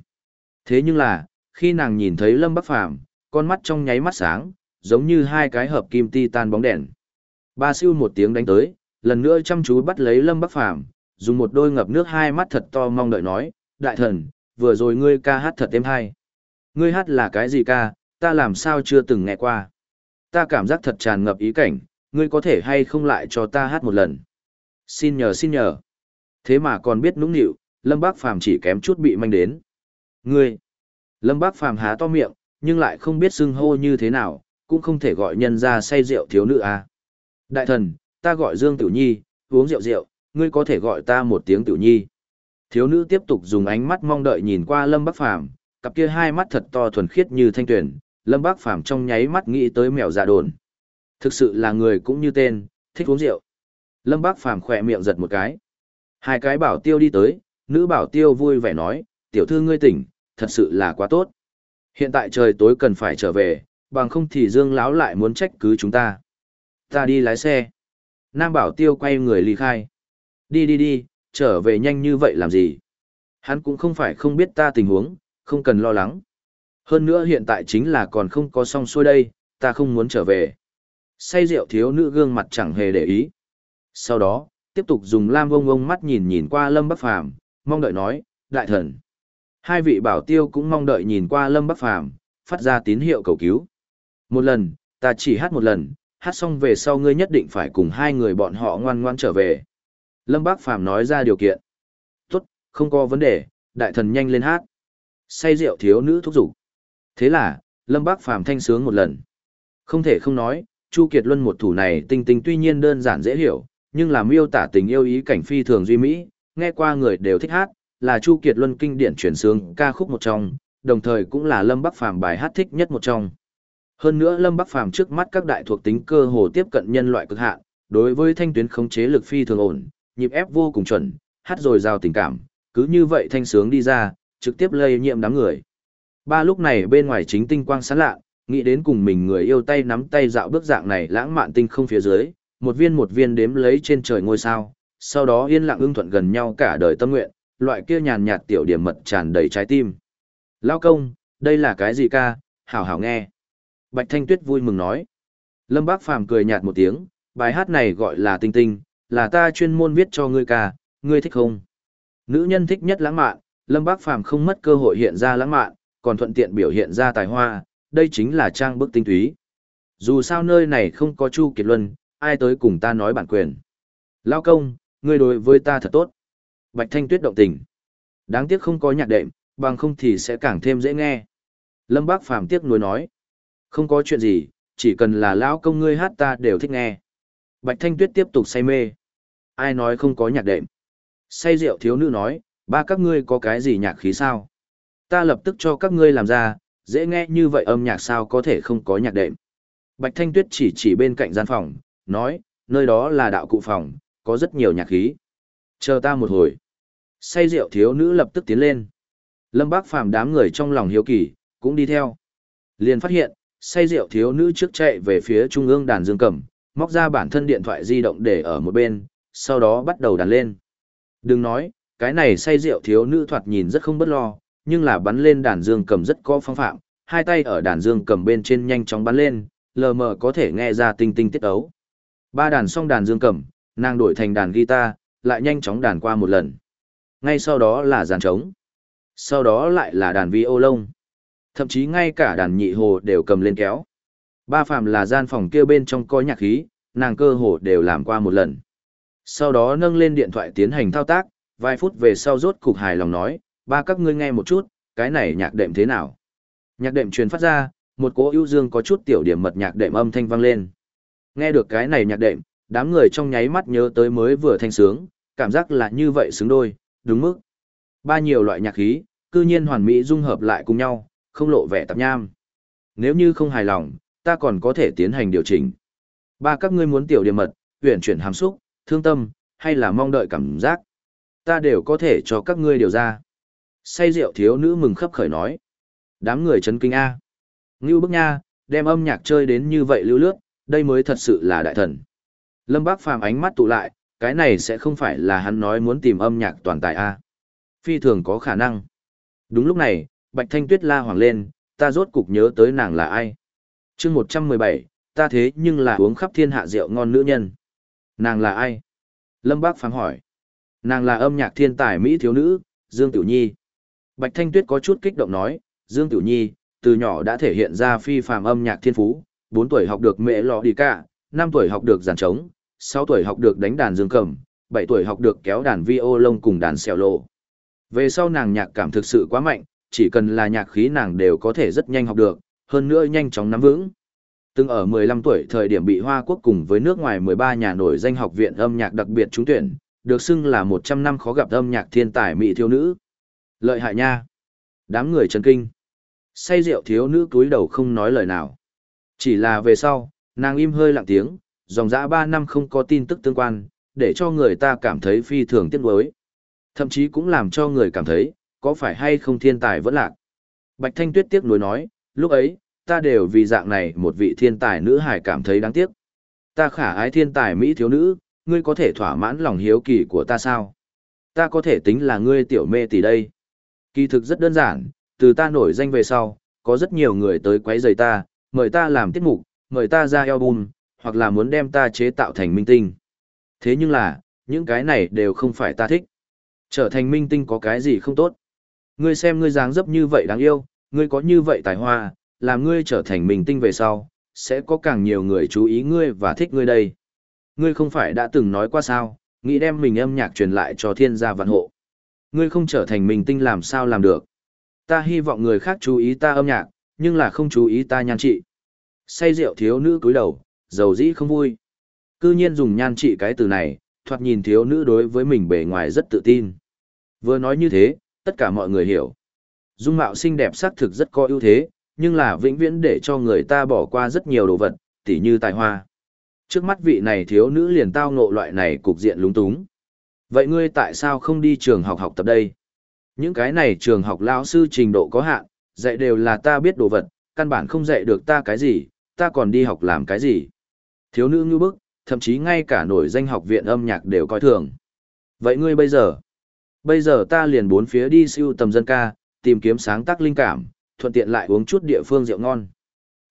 Thế nhưng là, khi nàng nhìn thấy Lâm Bắc Phàm, con mắt trong nháy mắt sáng, giống như hai cái hợp kim titan bóng đèn. Ba siêu một tiếng đánh tới, lần nữa chăm chú bắt lấy Lâm Bắc Phàm, dùng một đôi ngập nước hai mắt thật to mong đợi nói, đại thần, vừa rồi ngươi ca hát thật êm hay. Ngươi hát là cái gì ca, ta làm sao chưa từng nghe qua. Ta cảm giác thật tràn ngập ý cảnh, ngươi có thể hay không lại cho ta hát một lần. Xin nhờ xin nhờ. Thế mà còn biết nũng nịu, Lâm Bác Phàm chỉ kém chút bị manh đến. Ngươi. Lâm Bác Phàm há to miệng, nhưng lại không biết xưng hô như thế nào, cũng không thể gọi nhân ra say rượu thiếu nữ à. Đại thần, ta gọi Dương Tiểu Nhi, uống rượu rượu, ngươi có thể gọi ta một tiếng Tiểu Nhi. Thiếu nữ tiếp tục dùng ánh mắt mong đợi nhìn qua Lâm Bắc Phàm, cặp kia hai mắt thật to thuần khiết như thanh tuyển, Lâm Bắc Phàm trong nháy mắt nghĩ tới mèo dạ đồn. Thực sự là người cũng như tên, thích uống rượu. Lâm Bác Phàm khỏe miệng giật một cái. Hai cái bảo tiêu đi tới, nữ bảo tiêu vui vẻ nói, tiểu thư ngươi tỉnh, thật sự là quá tốt. Hiện tại trời tối cần phải trở về, bằng không thì Dương lão lại muốn trách cứ chúng ta. Ta đi lái xe. Nam bảo tiêu quay người ly khai. Đi đi đi, trở về nhanh như vậy làm gì? Hắn cũng không phải không biết ta tình huống, không cần lo lắng. Hơn nữa hiện tại chính là còn không có xong xuôi đây, ta không muốn trở về. Say rượu thiếu nữ gương mặt chẳng hề để ý. Sau đó, tiếp tục dùng lam vông vông mắt nhìn nhìn qua Lâm Bắc Phàm mong đợi nói, đại thần. Hai vị bảo tiêu cũng mong đợi nhìn qua Lâm Bắc Phàm phát ra tín hiệu cầu cứu. Một lần, ta chỉ hát một lần, hát xong về sau ngươi nhất định phải cùng hai người bọn họ ngoan ngoan trở về. Lâm Bác Phàm nói ra điều kiện. Tốt, không có vấn đề, đại thần nhanh lên hát. Say rượu thiếu nữ thúc giục. Thế là, Lâm Bác Phàm thanh sướng một lần. Không thể không nói, Chu Kiệt Luân một thủ này tinh tinh tuy nhiên đơn giản dễ hiểu, nhưng là miêu tả tình yêu ý cảnh phi thường duy mỹ, nghe qua người đều thích hát, là Chu Kiệt Luân kinh điển truyền sướng ca khúc một trong, đồng thời cũng là Lâm Bắc Phàm bài hát thích nhất một trong. Hơn nữa Lâm Bắc Phàm trước mắt các đại thuộc tính cơ hồ tiếp cận nhân loại cực hạn, đối với thanh tuyến khống chế lực phi thường ổn, nhịp ép vô cùng chuẩn, hát rồi giao tình cảm, cứ như vậy thanh sướng đi ra, trực tiếp lây nhiễm đám người. Ba lúc này bên ngoài chính tinh quang sáng lạ, nghĩ đến cùng mình người yêu tay nắm tay dạo bước dạng này lãng mạn tinh không phía dưới, một viên một viên đếm lấy trên trời ngôi sao, sau đó yên lặng ưng thuận gần nhau cả đời tâm nguyện, loại kia nhàn nhạt tiểu điểm mật tràn đầy trái tim. Lao công, đây là cái gì ca, hảo hảo nghe. Bạch Thanh Tuyết vui mừng nói. Lâm Bác Phàm cười nhạt một tiếng, bài hát này gọi là Tinh Tinh, là ta chuyên môn viết cho ngươi ca, ngươi thích không? Nữ nhân thích nhất lãng mạn, Lâm Bác Phàm không mất cơ hội hiện ra lãng mạn, còn thuận tiện biểu hiện ra tài hoa, đây chính là trang bức tinh túy. Dù sao nơi này không có Chu Kiệt Luân, ai tới cùng ta nói bản quyền. Lao công, ngươi đối với ta thật tốt. Bạch Thanh Tuyết động tình. Đáng tiếc không có nhạc đệm, bằng không thì sẽ càng thêm dễ nghe. Lâm Bác Phàm tiếc nuối nói. Không có chuyện gì, chỉ cần là lão công ngươi hát ta đều thích nghe. Bạch Thanh Tuyết tiếp tục say mê. Ai nói không có nhạc đệm? Say rượu thiếu nữ nói, ba các ngươi có cái gì nhạc khí sao? Ta lập tức cho các ngươi làm ra, dễ nghe như vậy âm nhạc sao có thể không có nhạc đệm. Bạch Thanh Tuyết chỉ chỉ bên cạnh gian phòng, nói, nơi đó là đạo cụ phòng, có rất nhiều nhạc khí. Chờ ta một hồi. Say rượu thiếu nữ lập tức tiến lên. Lâm Bác Phàm đám người trong lòng hiếu kỳ, cũng đi theo. Liền phát hiện, say rượu thiếu nữ trước chạy về phía trung ương đàn dương cầm, móc ra bản thân điện thoại di động để ở một bên, sau đó bắt đầu đàn lên. Đừng nói, cái này say rượu thiếu nữ thoạt nhìn rất không bất lo, nhưng là bắn lên đàn dương cầm rất có phong phạm, hai tay ở đàn dương cầm bên trên nhanh chóng bắn lên, lờ mờ có thể nghe ra tinh tinh tiết ấu. Ba đàn xong đàn dương cầm, nàng đổi thành đàn guitar, lại nhanh chóng đàn qua một lần. Ngay sau đó là dàn trống. Sau đó lại là đàn vi ô lông. Thậm chí ngay cả đàn nhị hồ đều cầm lên kéo. Ba phàm là gian phòng kia bên trong coi nhạc khí, nàng cơ hồ đều làm qua một lần. Sau đó nâng lên điện thoại tiến hành thao tác, vài phút về sau rốt cục hài lòng nói, ba các ngươi nghe một chút, cái này nhạc đệm thế nào? Nhạc đệm truyền phát ra, một cỗ ưu dương có chút tiểu điểm mật nhạc đệm âm thanh vang lên. Nghe được cái này nhạc đệm, đám người trong nháy mắt nhớ tới mới vừa thanh sướng, cảm giác là như vậy xứng đôi, đúng mức. Ba nhiều loại nhạc khí, cư nhiên hoàn mỹ dung hợp lại cùng nhau, không lộ vẻ tạp nham. Nếu như không hài lòng, ta còn có thể tiến hành điều chỉnh. Ba các ngươi muốn tiểu điểm mật, huyền chuyển hàm xúc, thương tâm, hay là mong đợi cảm giác. Ta đều có thể cho các ngươi điều ra. Say rượu thiếu nữ mừng khấp khởi nói. Đám người chấn kinh A. Ngưu bức nha, đem âm nhạc chơi đến như vậy lưu lướt, đây mới thật sự là đại thần. Lâm Bác Phàm ánh mắt tụ lại, cái này sẽ không phải là hắn nói muốn tìm âm nhạc toàn tài A. Phi thường có khả năng. Đúng lúc này, Bạch Thanh Tuyết la hoàng lên, ta rốt cục nhớ tới nàng là ai. chương 117, ta thế nhưng là uống khắp thiên hạ rượu ngon nữ nhân. Nàng là ai? Lâm Bác phán hỏi. Nàng là âm nhạc thiên tài Mỹ thiếu nữ, Dương Tiểu Nhi. Bạch Thanh Tuyết có chút kích động nói, Dương Tiểu Nhi, từ nhỏ đã thể hiện ra phi phàm âm nhạc thiên phú, 4 tuổi học được mẹ lọ đi cả, 5 tuổi học được giàn trống, 6 tuổi học được đánh đàn dương cầm, 7 tuổi học được kéo đàn vi ô lông cùng đàn xèo lộ. Về sau nàng nhạc cảm thực sự quá mạnh, chỉ cần là nhạc khí nàng đều có thể rất nhanh học được, hơn nữa nhanh chóng nắm vững. Từng ở 15 tuổi thời điểm bị Hoa Quốc cùng với nước ngoài 13 nhà nổi danh học viện âm nhạc đặc biệt trúng tuyển, được xưng là 100 năm khó gặp âm nhạc thiên tài mỹ thiếu nữ. Lợi hại nha. Đám người chấn kinh. Say rượu thiếu nữ cúi đầu không nói lời nào. Chỉ là về sau, nàng im hơi lặng tiếng, dòng dã 3 năm không có tin tức tương quan, để cho người ta cảm thấy phi thường tiếc nuối. Thậm chí cũng làm cho người cảm thấy, có phải hay không thiên tài vẫn lạc. Bạch Thanh Tuyết tiếc nuối nói, lúc ấy, ta đều vì dạng này một vị thiên tài nữ hài cảm thấy đáng tiếc. Ta khả ái thiên tài Mỹ thiếu nữ, ngươi có thể thỏa mãn lòng hiếu kỳ của ta sao? Ta có thể tính là ngươi tiểu mê tỷ đây. Kỳ thực rất đơn giản, từ ta nổi danh về sau, có rất nhiều người tới quấy rầy ta, mời ta làm tiết mục, mời ta ra album, hoặc là muốn đem ta chế tạo thành minh tinh. Thế nhưng là, những cái này đều không phải ta thích. Trở thành minh tinh có cái gì không tốt. Ngươi xem ngươi dáng dấp như vậy đáng yêu, ngươi có như vậy tài hoa, làm ngươi trở thành mình tinh về sau, sẽ có càng nhiều người chú ý ngươi và thích ngươi đây. Ngươi không phải đã từng nói qua sao, nghĩ đem mình âm nhạc truyền lại cho thiên gia vạn hộ. Ngươi không trở thành mình tinh làm sao làm được. Ta hy vọng người khác chú ý ta âm nhạc, nhưng là không chú ý ta nhan trị. Say rượu thiếu nữ cúi đầu, dầu dĩ không vui. Cư nhiên dùng nhan trị cái từ này, thoạt nhìn thiếu nữ đối với mình bề ngoài rất tự tin. Vừa nói như thế, tất cả mọi người hiểu. Dung mạo xinh đẹp xác thực rất có ưu thế, nhưng là vĩnh viễn để cho người ta bỏ qua rất nhiều đồ vật, tỉ như tài hoa. Trước mắt vị này thiếu nữ liền tao ngộ loại này cục diện lúng túng. Vậy ngươi tại sao không đi trường học học tập đây? Những cái này trường học lão sư trình độ có hạn, dạy đều là ta biết đồ vật, căn bản không dạy được ta cái gì, ta còn đi học làm cái gì. Thiếu nữ như bức, thậm chí ngay cả nổi danh học viện âm nhạc đều coi thường. Vậy ngươi bây giờ? Bây giờ ta liền bốn phía đi siêu tầm dân ca, tìm kiếm sáng tác linh cảm, thuận tiện lại uống chút địa phương rượu ngon.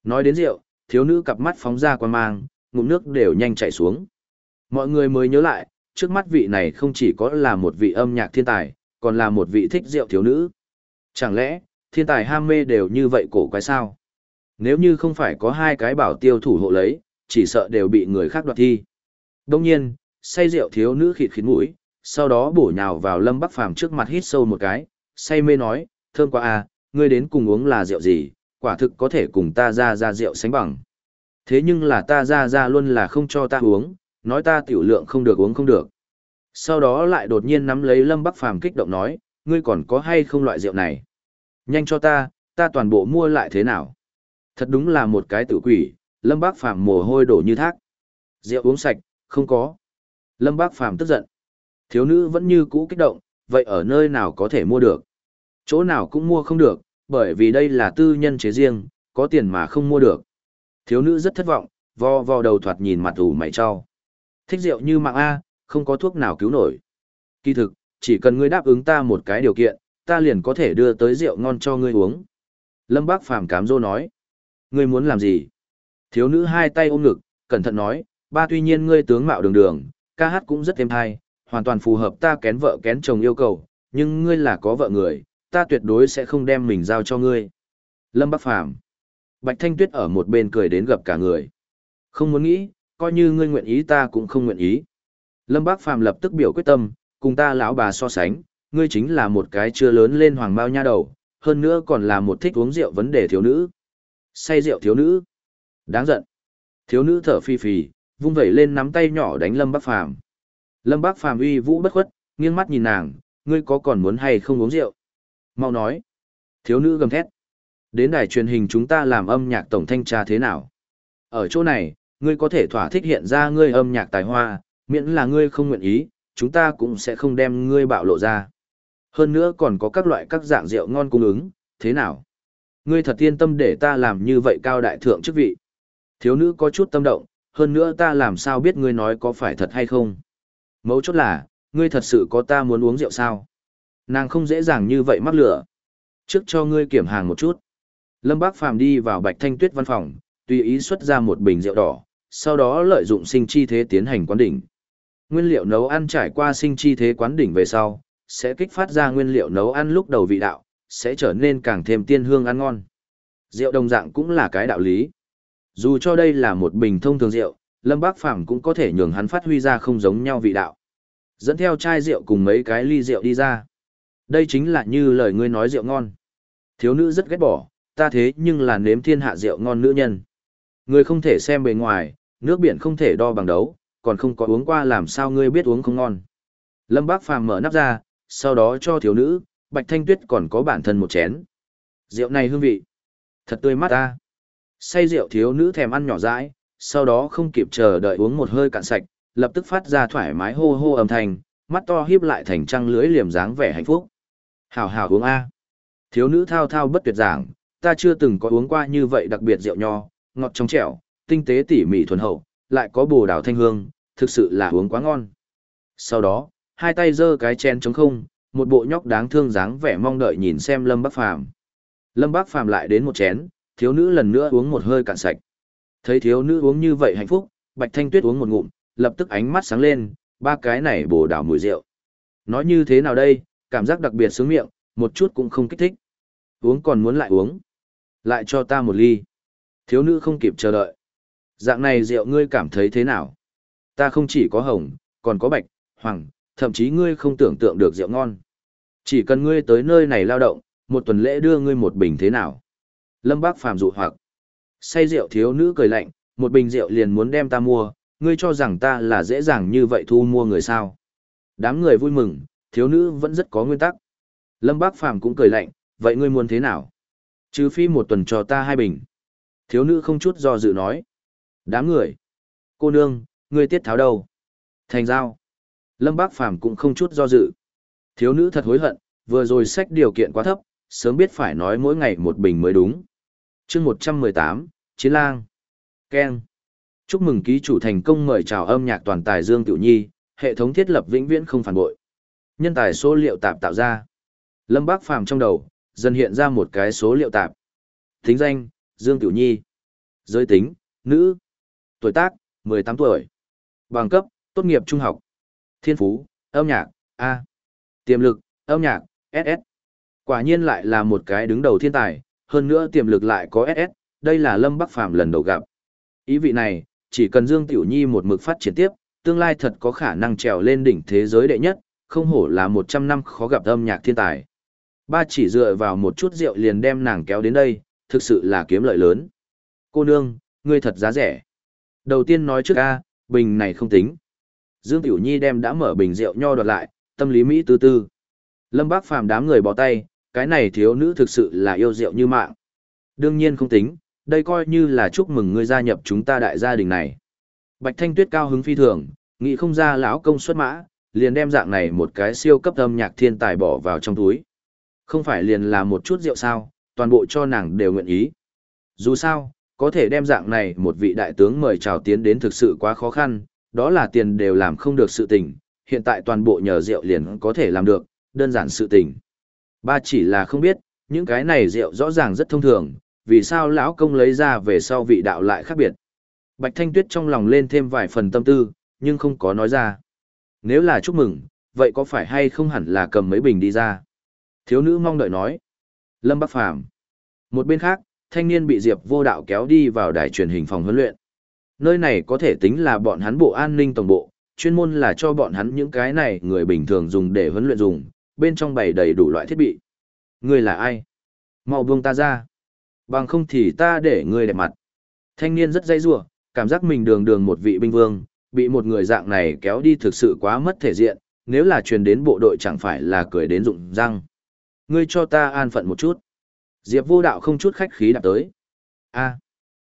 Nói đến rượu, thiếu nữ cặp mắt phóng ra quan mang, ngụm nước đều nhanh chảy xuống. Mọi người mới nhớ lại, trước mắt vị này không chỉ có là một vị âm nhạc thiên tài, còn là một vị thích rượu thiếu nữ. Chẳng lẽ, thiên tài ham mê đều như vậy cổ quái sao? Nếu như không phải có hai cái bảo tiêu thủ hộ lấy, chỉ sợ đều bị người khác đoạt thi. Đông nhiên, say rượu thiếu nữ khịt khít mũi, sau đó bổ nhào vào lâm bắc phàm trước mặt hít sâu một cái, say mê nói, thơm quá à, ngươi đến cùng uống là rượu gì, quả thực có thể cùng ta ra ra rượu sánh bằng. Thế nhưng là ta ra ra luôn là không cho ta uống, nói ta tiểu lượng không được uống không được. Sau đó lại đột nhiên nắm lấy Lâm Bắc Phàm kích động nói, ngươi còn có hay không loại rượu này? Nhanh cho ta, ta toàn bộ mua lại thế nào? Thật đúng là một cái tử quỷ, Lâm Bác Phàm mồ hôi đổ như thác. Rượu uống sạch, không có. Lâm Bác Phàm tức giận. Thiếu nữ vẫn như cũ kích động, vậy ở nơi nào có thể mua được? Chỗ nào cũng mua không được, bởi vì đây là tư nhân chế riêng, có tiền mà không mua được. Thiếu nữ rất thất vọng, vo vo đầu thoạt nhìn mặt ủ mày cho. Thích rượu như mạng A, không có thuốc nào cứu nổi. Kỳ thực, Chỉ cần ngươi đáp ứng ta một cái điều kiện, ta liền có thể đưa tới rượu ngon cho ngươi uống. Lâm Bác Phàm cám dô nói. Ngươi muốn làm gì? Thiếu nữ hai tay ôm ngực, cẩn thận nói, ba tuy nhiên ngươi tướng mạo đường đường, ca hát cũng rất êm hay, hoàn toàn phù hợp ta kén vợ kén chồng yêu cầu, nhưng ngươi là có vợ người, ta tuyệt đối sẽ không đem mình giao cho ngươi. Lâm Bắc Phàm Bạch Thanh Tuyết ở một bên cười đến gặp cả người. Không muốn nghĩ, coi như ngươi nguyện ý ta cũng không nguyện ý. Lâm Bắc Phàm lập tức biểu quyết tâm, cùng ta lão bà so sánh, ngươi chính là một cái chưa lớn lên hoàng bao nha đầu, hơn nữa còn là một thích uống rượu vấn đề thiếu nữ. Say rượu thiếu nữ. Đáng giận. Thiếu nữ thở phi phì, vung vẩy lên nắm tay nhỏ đánh Lâm Bắc Phàm. Lâm Bác Phàm uy vũ bất khuất, nghiêng mắt nhìn nàng, ngươi có còn muốn hay không uống rượu? Mau nói. Thiếu nữ gầm thét. Đến đài truyền hình chúng ta làm âm nhạc tổng thanh tra thế nào? Ở chỗ này, ngươi có thể thỏa thích hiện ra ngươi âm nhạc tài hoa, miễn là ngươi không nguyện ý, chúng ta cũng sẽ không đem ngươi bạo lộ ra. Hơn nữa còn có các loại các dạng rượu ngon cung ứng, thế nào? Ngươi thật yên tâm để ta làm như vậy cao đại thượng chức vị. Thiếu nữ có chút tâm động, hơn nữa ta làm sao biết ngươi nói có phải thật hay không? Mấu chốt là, ngươi thật sự có ta muốn uống rượu sao? Nàng không dễ dàng như vậy mắc lửa. Trước cho ngươi kiểm hàng một chút. Lâm Bác Phàm đi vào Bạch Thanh Tuyết văn phòng, tùy ý xuất ra một bình rượu đỏ, sau đó lợi dụng sinh chi thế tiến hành quán đỉnh. Nguyên liệu nấu ăn trải qua sinh chi thế quán đỉnh về sau, sẽ kích phát ra nguyên liệu nấu ăn lúc đầu vị đạo, sẽ trở nên càng thêm tiên hương ăn ngon. Rượu đồng dạng cũng là cái đạo lý. Dù cho đây là một bình thông thường rượu, Lâm Bác Phàm cũng có thể nhường hắn phát huy ra không giống nhau vị đạo. Dẫn theo chai rượu cùng mấy cái ly rượu đi ra. Đây chính là như lời ngươi nói rượu ngon. Thiếu nữ rất ghét bỏ, ta thế nhưng là nếm thiên hạ rượu ngon nữ nhân. Ngươi không thể xem bề ngoài, nước biển không thể đo bằng đấu, còn không có uống qua làm sao ngươi biết uống không ngon. Lâm Bác Phàm mở nắp ra, sau đó cho thiếu nữ, Bạch Thanh Tuyết còn có bản thân một chén. Rượu này hương vị, thật tươi mát ta. Say rượu thiếu nữ thèm ăn nhỏ dãi, sau đó không kịp chờ đợi uống một hơi cạn sạch, lập tức phát ra thoải mái hô hô âm thanh, mắt to híp lại thành trăng lưới liềm dáng vẻ hạnh phúc. Hảo hảo uống A. Thiếu nữ thao thao bất tuyệt giảng, ta chưa từng có uống qua như vậy đặc biệt rượu nho, ngọt trong trẻo, tinh tế tỉ mỉ thuần hậu, lại có bồ đào thanh hương, thực sự là uống quá ngon. Sau đó, hai tay giơ cái chén trống không, một bộ nhóc đáng thương dáng vẻ mong đợi nhìn xem Lâm Bắc Phàm. Lâm Bắc Phàm lại đến một chén, thiếu nữ lần nữa uống một hơi cạn sạch. Thấy thiếu nữ uống như vậy hạnh phúc, Bạch Thanh Tuyết uống một ngụm, lập tức ánh mắt sáng lên, ba cái này bổ đảo mùi rượu. Nói như thế nào đây, cảm giác đặc biệt sướng miệng, một chút cũng không kích thích. Uống còn muốn lại uống. Lại cho ta một ly. Thiếu nữ không kịp chờ đợi. Dạng này rượu ngươi cảm thấy thế nào? Ta không chỉ có hồng, còn có bạch, hoàng, thậm chí ngươi không tưởng tượng được rượu ngon. Chỉ cần ngươi tới nơi này lao động, một tuần lễ đưa ngươi một bình thế nào? Lâm Bác Phàm dụ hoặc. Say rượu thiếu nữ cười lạnh, một bình rượu liền muốn đem ta mua, ngươi cho rằng ta là dễ dàng như vậy thu mua người sao? Đám người vui mừng, thiếu nữ vẫn rất có nguyên tắc. Lâm Bác Phàm cũng cười lạnh, vậy ngươi muốn thế nào? Trừ phi một tuần cho ta hai bình. Thiếu nữ không chút do dự nói. Đám người. Cô nương, ngươi tiết tháo đâu? Thành giao. Lâm Bác Phàm cũng không chút do dự. Thiếu nữ thật hối hận, vừa rồi sách điều kiện quá thấp, sớm biết phải nói mỗi ngày một bình mới đúng chương 118, Chiến lang. Keng, Chúc mừng ký chủ thành công mời chào âm nhạc toàn tài Dương Tiểu Nhi, hệ thống thiết lập vĩnh viễn không phản bội. Nhân tài số liệu tạp tạo ra. Lâm Bác Phàm trong đầu, dần hiện ra một cái số liệu tạp. Thính danh, Dương Tiểu Nhi. Giới tính, nữ. Tuổi tác, 18 tuổi. Bằng cấp, tốt nghiệp trung học. Thiên phú, âm nhạc, A. Tiềm lực, âm nhạc, SS. Quả nhiên lại là một cái đứng đầu thiên tài, hơn nữa tiềm lực lại có SS, đây là Lâm Bắc Phàm lần đầu gặp. Ý vị này, chỉ cần Dương Tiểu Nhi một mực phát triển tiếp, tương lai thật có khả năng trèo lên đỉnh thế giới đệ nhất, không hổ là 100 năm khó gặp âm nhạc thiên tài. Ba chỉ dựa vào một chút rượu liền đem nàng kéo đến đây, thực sự là kiếm lợi lớn. Cô nương, ngươi thật giá rẻ. Đầu tiên nói trước A, bình này không tính. Dương Tiểu Nhi đem đã mở bình rượu nho đoạt lại, tâm lý Mỹ tư tư. Lâm Bác Phàm đám người bỏ tay, cái này thiếu nữ thực sự là yêu rượu như mạng. Đương nhiên không tính, đây coi như là chúc mừng ngươi gia nhập chúng ta đại gia đình này. Bạch Thanh Tuyết cao hứng phi thường, nghĩ không ra lão công xuất mã, liền đem dạng này một cái siêu cấp âm nhạc thiên tài bỏ vào trong túi. Không phải liền là một chút rượu sao, toàn bộ cho nàng đều nguyện ý. Dù sao, có thể đem dạng này một vị đại tướng mời chào tiến đến thực sự quá khó khăn, đó là tiền đều làm không được sự tình, hiện tại toàn bộ nhờ rượu liền có thể làm được, đơn giản sự tình. Ba chỉ là không biết, những cái này rượu rõ ràng rất thông thường, vì sao lão công lấy ra về sau vị đạo lại khác biệt. Bạch Thanh Tuyết trong lòng lên thêm vài phần tâm tư, nhưng không có nói ra. Nếu là chúc mừng, vậy có phải hay không hẳn là cầm mấy bình đi ra? Thiếu nữ mong đợi nói. Lâm Bắc Phàm Một bên khác, thanh niên bị Diệp vô đạo kéo đi vào đài truyền hình phòng huấn luyện. Nơi này có thể tính là bọn hắn bộ an ninh tổng bộ, chuyên môn là cho bọn hắn những cái này người bình thường dùng để huấn luyện dùng, bên trong bày đầy đủ loại thiết bị. Ngươi là ai? Mau buông ta ra. Bằng không thì ta để ngươi đẹp mặt. Thanh niên rất dây rủa, cảm giác mình đường đường một vị binh vương, bị một người dạng này kéo đi thực sự quá mất thể diện, nếu là truyền đến bộ đội chẳng phải là cười đến rụng răng. Ngươi cho ta an phận một chút. Diệp vô đạo không chút khách khí đạp tới. a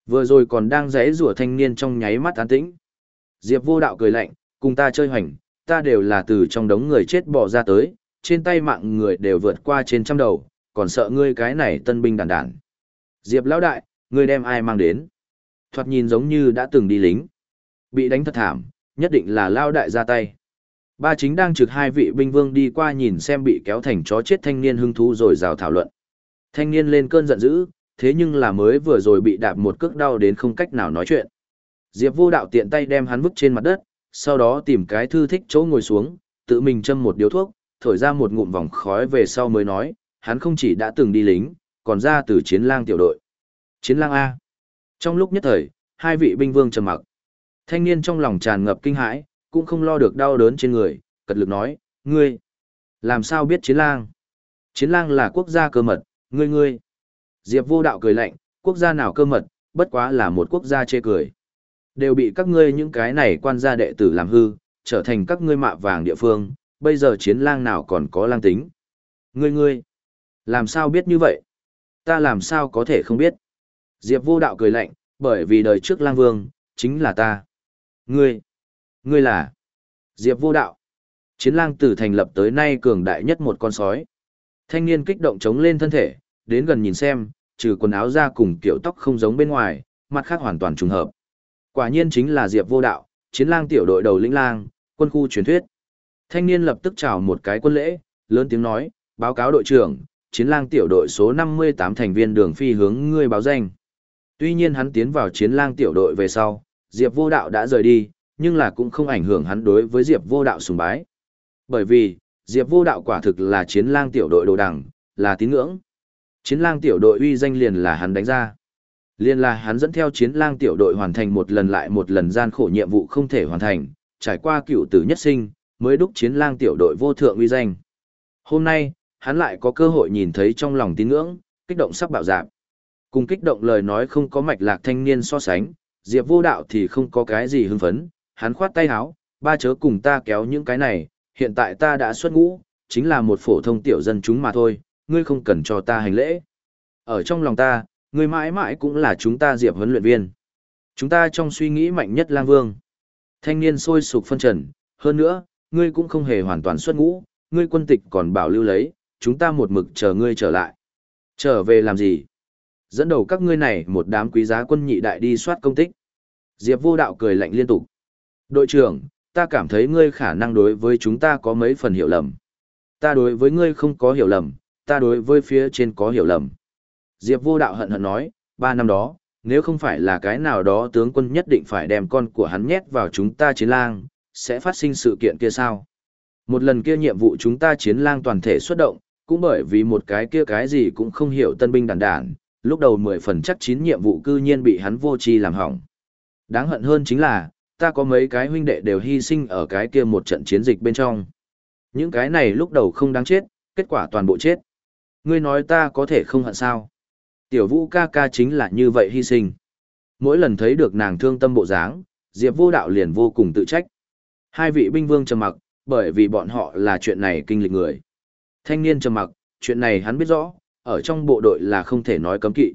vừa rồi còn đang rẽ rủa thanh niên trong nháy mắt an tĩnh. Diệp vô đạo cười lạnh, cùng ta chơi hoành, ta đều là từ trong đống người chết bỏ ra tới, trên tay mạng người đều vượt qua trên trăm đầu, còn sợ ngươi cái này tân binh đàn đàn. Diệp lão đại, ngươi đem ai mang đến? Thoạt nhìn giống như đã từng đi lính. Bị đánh thật thảm, nhất định là lao đại ra tay. Ba chính đang trực hai vị binh vương đi qua nhìn xem bị kéo thành chó chết thanh niên hưng thú rồi rào thảo luận. Thanh niên lên cơn giận dữ, thế nhưng là mới vừa rồi bị đạp một cước đau đến không cách nào nói chuyện. Diệp vô đạo tiện tay đem hắn vứt trên mặt đất, sau đó tìm cái thư thích chỗ ngồi xuống, tự mình châm một điếu thuốc, thổi ra một ngụm vòng khói về sau mới nói, hắn không chỉ đã từng đi lính, còn ra từ chiến lang tiểu đội. Chiến lang A. Trong lúc nhất thời, hai vị binh vương trầm mặc. Thanh niên trong lòng tràn ngập kinh hãi, cũng không lo được đau đớn trên người, cật lực nói, ngươi, làm sao biết chiến lang? Chiến lang là quốc gia cơ mật, ngươi ngươi. Diệp vô đạo cười lạnh, quốc gia nào cơ mật, bất quá là một quốc gia chê cười. Đều bị các ngươi những cái này quan gia đệ tử làm hư, trở thành các ngươi mạ vàng địa phương, bây giờ chiến lang nào còn có lang tính. Ngươi ngươi, làm sao biết như vậy? Ta làm sao có thể không biết? Diệp vô đạo cười lạnh, bởi vì đời trước lang vương, chính là ta. Ngươi, ngươi là Diệp vô đạo. Chiến lang từ thành lập tới nay cường đại nhất một con sói. Thanh niên kích động chống lên thân thể, đến gần nhìn xem, trừ quần áo ra cùng kiểu tóc không giống bên ngoài, mặt khác hoàn toàn trùng hợp. Quả nhiên chính là Diệp vô đạo, chiến lang tiểu đội đầu lĩnh lang, quân khu truyền thuyết. Thanh niên lập tức chào một cái quân lễ, lớn tiếng nói, báo cáo đội trưởng, chiến lang tiểu đội số 58 thành viên đường phi hướng ngươi báo danh. Tuy nhiên hắn tiến vào chiến lang tiểu đội về sau, Diệp vô đạo đã rời đi, nhưng là cũng không ảnh hưởng hắn đối với Diệp vô đạo sùng bái. Bởi vì, Diệp vô đạo quả thực là chiến lang tiểu đội đồ đẳng, là tín ngưỡng. Chiến lang tiểu đội uy danh liền là hắn đánh ra. Liên là hắn dẫn theo chiến lang tiểu đội hoàn thành một lần lại một lần gian khổ nhiệm vụ không thể hoàn thành, trải qua cựu tử nhất sinh, mới đúc chiến lang tiểu đội vô thượng uy danh. Hôm nay, hắn lại có cơ hội nhìn thấy trong lòng tín ngưỡng, kích động sắp bạo dạp. Cùng kích động lời nói không có mạch lạc thanh niên so sánh, Diệp vô đạo thì không có cái gì hưng phấn, hắn khoát tay háo, ba chớ cùng ta kéo những cái này, hiện tại ta đã xuất ngũ, chính là một phổ thông tiểu dân chúng mà thôi, ngươi không cần cho ta hành lễ. Ở trong lòng ta, ngươi mãi mãi cũng là chúng ta Diệp huấn luyện viên. Chúng ta trong suy nghĩ mạnh nhất lang vương. Thanh niên sôi sục phân trần, hơn nữa, ngươi cũng không hề hoàn toàn xuất ngũ, ngươi quân tịch còn bảo lưu lấy, chúng ta một mực chờ ngươi trở lại. Trở về làm gì? Dẫn đầu các ngươi này một đám quý giá quân nhị đại đi soát công tích. Diệp vô đạo cười lạnh liên tục. Đội trưởng, ta cảm thấy ngươi khả năng đối với chúng ta có mấy phần hiểu lầm. Ta đối với ngươi không có hiểu lầm, ta đối với phía trên có hiểu lầm. Diệp vô đạo hận hận nói, ba năm đó, nếu không phải là cái nào đó tướng quân nhất định phải đem con của hắn nhét vào chúng ta chiến lang, sẽ phát sinh sự kiện kia sao? Một lần kia nhiệm vụ chúng ta chiến lang toàn thể xuất động, cũng bởi vì một cái kia cái gì cũng không hiểu tân binh đàn đản, lúc đầu mười phần chắc chín nhiệm vụ cư nhiên bị hắn vô tri làm hỏng. Đáng hận hơn chính là, ta có mấy cái huynh đệ đều hy sinh ở cái kia một trận chiến dịch bên trong. Những cái này lúc đầu không đáng chết, kết quả toàn bộ chết. Ngươi nói ta có thể không hận sao? Tiểu vũ ca ca chính là như vậy hy sinh. Mỗi lần thấy được nàng thương tâm bộ dáng, Diệp vô đạo liền vô cùng tự trách. Hai vị binh vương trầm mặc, bởi vì bọn họ là chuyện này kinh lịch người. Thanh niên trầm mặc, chuyện này hắn biết rõ, ở trong bộ đội là không thể nói cấm kỵ.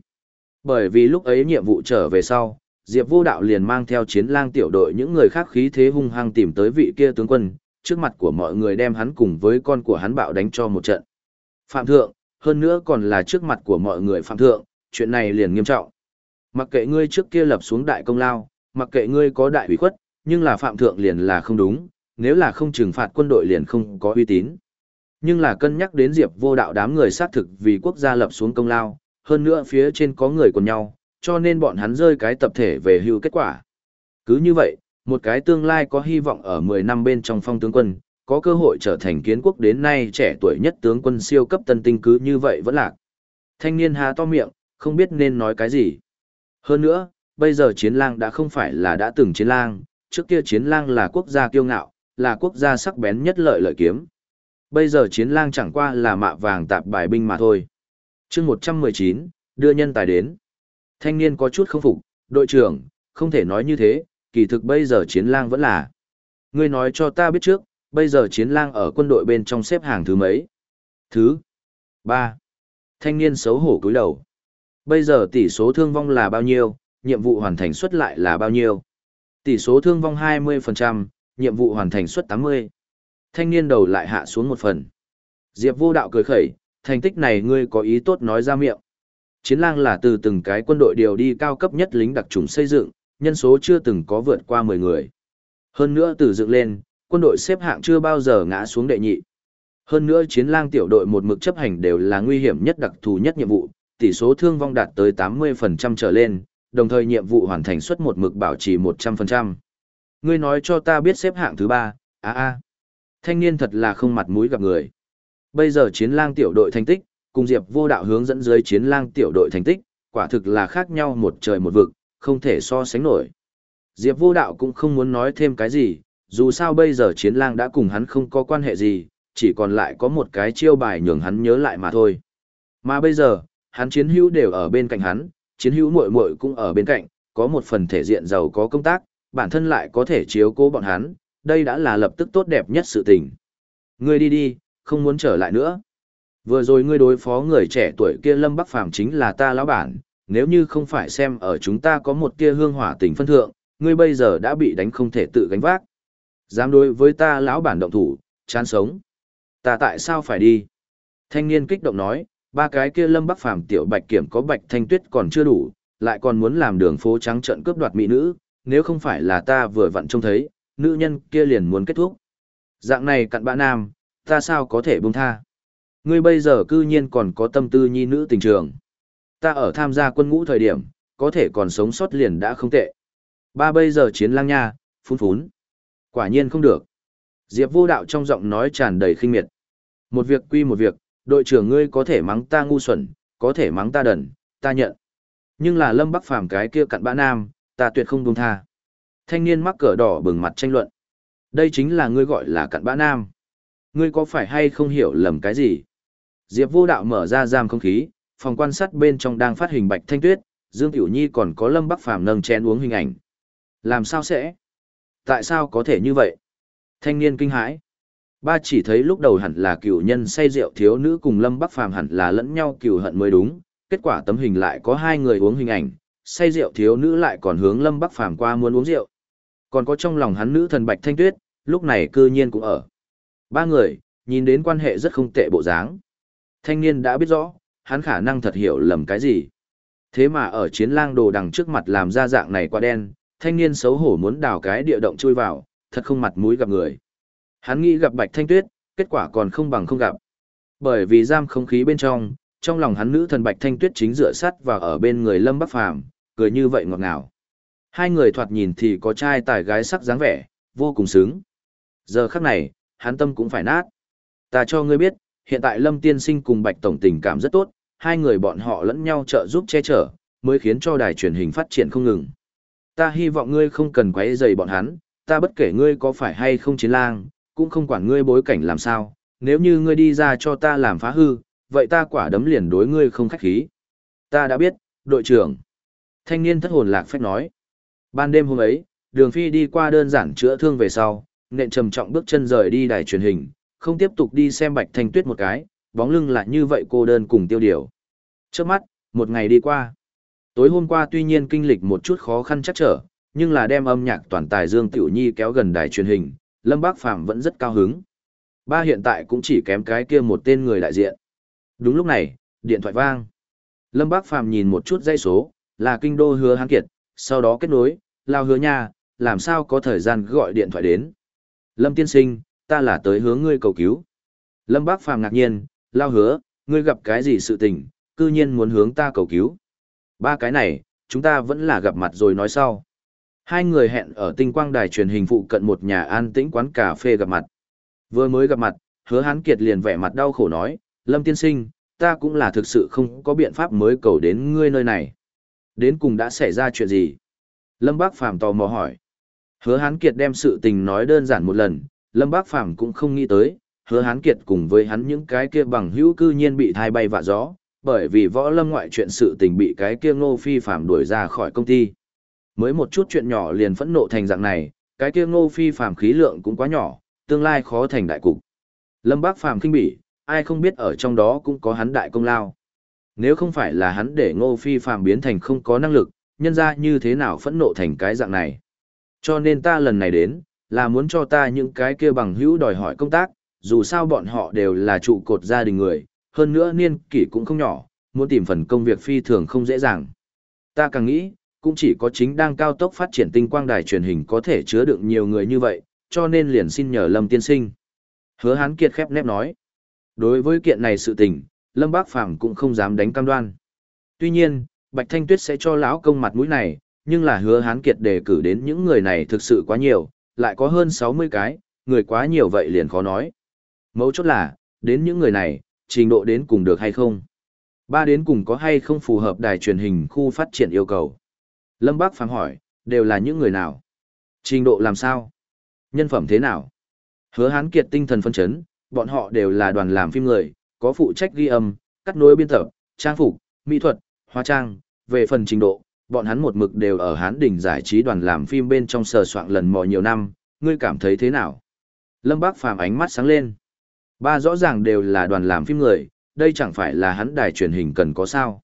Bởi vì lúc ấy nhiệm vụ trở về sau, Diệp Vô Đạo liền mang theo chiến lang tiểu đội những người khác khí thế hung hăng tìm tới vị kia tướng quân, trước mặt của mọi người đem hắn cùng với con của hắn bạo đánh cho một trận. Phạm thượng, hơn nữa còn là trước mặt của mọi người phạm thượng, chuyện này liền nghiêm trọng. Mặc kệ ngươi trước kia lập xuống đại công lao, mặc kệ ngươi có đại ủy khuất, nhưng là phạm thượng liền là không đúng, nếu là không trừng phạt quân đội liền không có uy tín. Nhưng là cân nhắc đến Diệp vô đạo đám người sát thực vì quốc gia lập xuống công lao, hơn nữa phía trên có người còn nhau, cho nên bọn hắn rơi cái tập thể về hưu kết quả. Cứ như vậy, một cái tương lai có hy vọng ở 10 năm bên trong phong tướng quân, có cơ hội trở thành kiến quốc đến nay trẻ tuổi nhất tướng quân siêu cấp tân tinh cứ như vậy vẫn lạc. Thanh niên há to miệng, không biết nên nói cái gì. Hơn nữa, bây giờ chiến lang đã không phải là đã từng chiến lang, trước kia chiến lang là quốc gia kiêu ngạo, là quốc gia sắc bén nhất lợi lợi kiếm. Bây giờ chiến lang chẳng qua là mạ vàng tạp bài binh mà thôi. chương 119, đưa nhân tài đến. Thanh niên có chút không phục, đội trưởng, không thể nói như thế, kỳ thực bây giờ chiến lang vẫn là. Ngươi nói cho ta biết trước, bây giờ chiến lang ở quân đội bên trong xếp hàng thứ mấy? Thứ ba. Thanh niên xấu hổ cúi đầu. Bây giờ tỷ số thương vong là bao nhiêu, nhiệm vụ hoàn thành suất lại là bao nhiêu? Tỷ số thương vong 20%, nhiệm vụ hoàn thành suất 80. Thanh niên đầu lại hạ xuống một phần. Diệp vô đạo cười khẩy, thành tích này ngươi có ý tốt nói ra miệng. Chiến lang là từ từng cái quân đội điều đi cao cấp nhất lính đặc trùng xây dựng, nhân số chưa từng có vượt qua 10 người. Hơn nữa từ dựng lên, quân đội xếp hạng chưa bao giờ ngã xuống đệ nhị. Hơn nữa chiến lang tiểu đội một mực chấp hành đều là nguy hiểm nhất đặc thù nhất nhiệm vụ, tỷ số thương vong đạt tới 80% trở lên, đồng thời nhiệm vụ hoàn thành suất một mực bảo trì 100%. Ngươi nói cho ta biết xếp hạng thứ ba, a a. Thanh niên thật là không mặt mũi gặp người. Bây giờ chiến lang tiểu đội thành tích, cùng Diệp vô đạo hướng dẫn dưới chiến lang tiểu đội thành tích, quả thực là khác nhau một trời một vực, không thể so sánh nổi. Diệp vô đạo cũng không muốn nói thêm cái gì, dù sao bây giờ chiến lang đã cùng hắn không có quan hệ gì, chỉ còn lại có một cái chiêu bài nhường hắn nhớ lại mà thôi. Mà bây giờ, hắn chiến hữu đều ở bên cạnh hắn, chiến hữu muội muội cũng ở bên cạnh, có một phần thể diện giàu có công tác, bản thân lại có thể chiếu cố bọn hắn, đây đã là lập tức tốt đẹp nhất sự tình. Ngươi đi đi, không muốn trở lại nữa. Vừa rồi ngươi đối phó người trẻ tuổi kia Lâm Bắc Phàm chính là ta lão bản, nếu như không phải xem ở chúng ta có một tia hương hỏa tình phân thượng, ngươi bây giờ đã bị đánh không thể tự gánh vác. Dám đối với ta lão bản động thủ, chán sống. Ta tại sao phải đi? Thanh niên kích động nói, ba cái kia lâm bắc phàm tiểu bạch kiểm có bạch thanh tuyết còn chưa đủ, lại còn muốn làm đường phố trắng trận cướp đoạt mỹ nữ, nếu không phải là ta vừa vặn trông thấy, nữ nhân kia liền muốn kết thúc. Dạng này cặn bã nam, ta sao có thể buông tha? Ngươi bây giờ cư nhiên còn có tâm tư nhi nữ tình trường. Ta ở tham gia quân ngũ thời điểm, có thể còn sống sót liền đã không tệ. Ba bây giờ chiến lang nha, phun phún. Quả nhiên không được. Diệp vô đạo trong giọng nói tràn đầy khinh miệt. Một việc quy một việc, đội trưởng ngươi có thể mắng ta ngu xuẩn, có thể mắng ta đần, ta nhận. Nhưng là lâm bắc phàm cái kia cặn bã nam, ta tuyệt không buông tha. Thanh niên mắc cỡ đỏ bừng mặt tranh luận. Đây chính là ngươi gọi là cặn bã nam. Ngươi có phải hay không hiểu lầm cái gì? Diệp vô đạo mở ra giam không khí, phòng quan sát bên trong đang phát hình bạch thanh tuyết, Dương Tiểu Nhi còn có Lâm Bắc Phàm nâng chén uống hình ảnh. Làm sao sẽ? Tại sao có thể như vậy? Thanh niên kinh hãi. Ba chỉ thấy lúc đầu hẳn là cựu nhân say rượu thiếu nữ cùng Lâm Bắc Phàm hẳn là lẫn nhau cựu hận mới đúng, kết quả tấm hình lại có hai người uống hình ảnh, say rượu thiếu nữ lại còn hướng Lâm Bắc Phàm qua muốn uống rượu. Còn có trong lòng hắn nữ thần Bạch Thanh Tuyết, lúc này cư nhiên cũng ở. Ba người, nhìn đến quan hệ rất không tệ bộ dáng. Thanh niên đã biết rõ, hắn khả năng thật hiểu lầm cái gì. Thế mà ở chiến lang đồ đằng trước mặt làm ra dạng này quá đen, thanh niên xấu hổ muốn đào cái địa động chui vào, thật không mặt mũi gặp người. Hắn nghĩ gặp Bạch Thanh Tuyết, kết quả còn không bằng không gặp. Bởi vì giam không khí bên trong, trong lòng hắn nữ thần Bạch Thanh Tuyết chính dựa sắt và ở bên người Lâm Bắc Phàm, cười như vậy ngọt ngào. Hai người thoạt nhìn thì có trai tài gái sắc dáng vẻ, vô cùng sướng. Giờ khắc này, hắn tâm cũng phải nát. Ta cho ngươi biết, hiện tại Lâm Tiên Sinh cùng Bạch Tổng tình cảm rất tốt, hai người bọn họ lẫn nhau trợ giúp che chở, mới khiến cho đài truyền hình phát triển không ngừng. Ta hy vọng ngươi không cần quấy rầy bọn hắn, ta bất kể ngươi có phải hay không chiến lang, cũng không quản ngươi bối cảnh làm sao, nếu như ngươi đi ra cho ta làm phá hư, vậy ta quả đấm liền đối ngươi không khách khí. Ta đã biết, đội trưởng. Thanh niên thất hồn lạc phách nói. Ban đêm hôm ấy, đường phi đi qua đơn giản chữa thương về sau, nện trầm trọng bước chân rời đi đài truyền hình, không tiếp tục đi xem bạch thanh tuyết một cái, bóng lưng lại như vậy cô đơn cùng tiêu điều. Trước mắt, một ngày đi qua. Tối hôm qua tuy nhiên kinh lịch một chút khó khăn chắc trở, nhưng là đem âm nhạc toàn tài Dương Tiểu Nhi kéo gần đài truyền hình, Lâm Bác Phàm vẫn rất cao hứng. Ba hiện tại cũng chỉ kém cái kia một tên người đại diện. Đúng lúc này, điện thoại vang. Lâm Bác Phàm nhìn một chút dây số, là kinh đô hứa hán kiệt, sau đó kết nối, lao hứa nha, làm sao có thời gian gọi điện thoại đến. Lâm tiên sinh, ta là tới hướng ngươi cầu cứu. Lâm Bác Phàm ngạc nhiên, lao hứa, ngươi gặp cái gì sự tình, cư nhiên muốn hướng ta cầu cứu. Ba cái này, chúng ta vẫn là gặp mặt rồi nói sau. Hai người hẹn ở tinh quang đài truyền hình phụ cận một nhà an tĩnh quán cà phê gặp mặt. Vừa mới gặp mặt, hứa hán kiệt liền vẻ mặt đau khổ nói, Lâm tiên sinh, ta cũng là thực sự không có biện pháp mới cầu đến ngươi nơi này. Đến cùng đã xảy ra chuyện gì? Lâm Bác Phàm tò mò hỏi. Hứa hán kiệt đem sự tình nói đơn giản một lần, Lâm Bác Phàm cũng không nghĩ tới, hứa hán kiệt cùng với hắn những cái kia bằng hữu cư nhiên bị thai bay vạ gió, bởi vì võ lâm ngoại chuyện sự tình bị cái kia ngô phi phàm đuổi ra khỏi công ty. Mới một chút chuyện nhỏ liền phẫn nộ thành dạng này, cái kia ngô phi phạm khí lượng cũng quá nhỏ, tương lai khó thành đại cục. Lâm Bác Phàm kinh bỉ, ai không biết ở trong đó cũng có hắn đại công lao. Nếu không phải là hắn để ngô phi phạm biến thành không có năng lực, nhân ra như thế nào phẫn nộ thành cái dạng này. Cho nên ta lần này đến, là muốn cho ta những cái kia bằng hữu đòi hỏi công tác, dù sao bọn họ đều là trụ cột gia đình người, hơn nữa niên kỷ cũng không nhỏ, muốn tìm phần công việc phi thường không dễ dàng. Ta càng nghĩ, cũng chỉ có chính đang cao tốc phát triển tinh quang đài truyền hình có thể chứa đựng nhiều người như vậy, cho nên liền xin nhờ Lâm tiên sinh. Hứa Hán Kiệt khép nép nói. Đối với kiện này sự tình, Lâm Bác Phàm cũng không dám đánh cam đoan. Tuy nhiên, Bạch Thanh Tuyết sẽ cho lão công mặt mũi này, nhưng là Hứa Hán Kiệt đề cử đến những người này thực sự quá nhiều, lại có hơn 60 cái, người quá nhiều vậy liền khó nói. Mấu chốt là, đến những người này, trình độ đến cùng được hay không? Ba đến cùng có hay không phù hợp đài truyền hình khu phát triển yêu cầu? Lâm Bác phàm hỏi, đều là những người nào? Trình độ làm sao? Nhân phẩm thế nào? Hứa Hán Kiệt tinh thần phân chấn, bọn họ đều là đoàn làm phim người, có phụ trách ghi âm, cắt nối biên tập, trang phục, mỹ thuật, hóa trang, về phần trình độ, bọn hắn một mực đều ở Hán đỉnh giải trí đoàn làm phim bên trong sờ soạn lần mò nhiều năm, ngươi cảm thấy thế nào? Lâm Bác Phàm ánh mắt sáng lên. Ba rõ ràng đều là đoàn làm phim người, đây chẳng phải là hắn đài truyền hình cần có sao.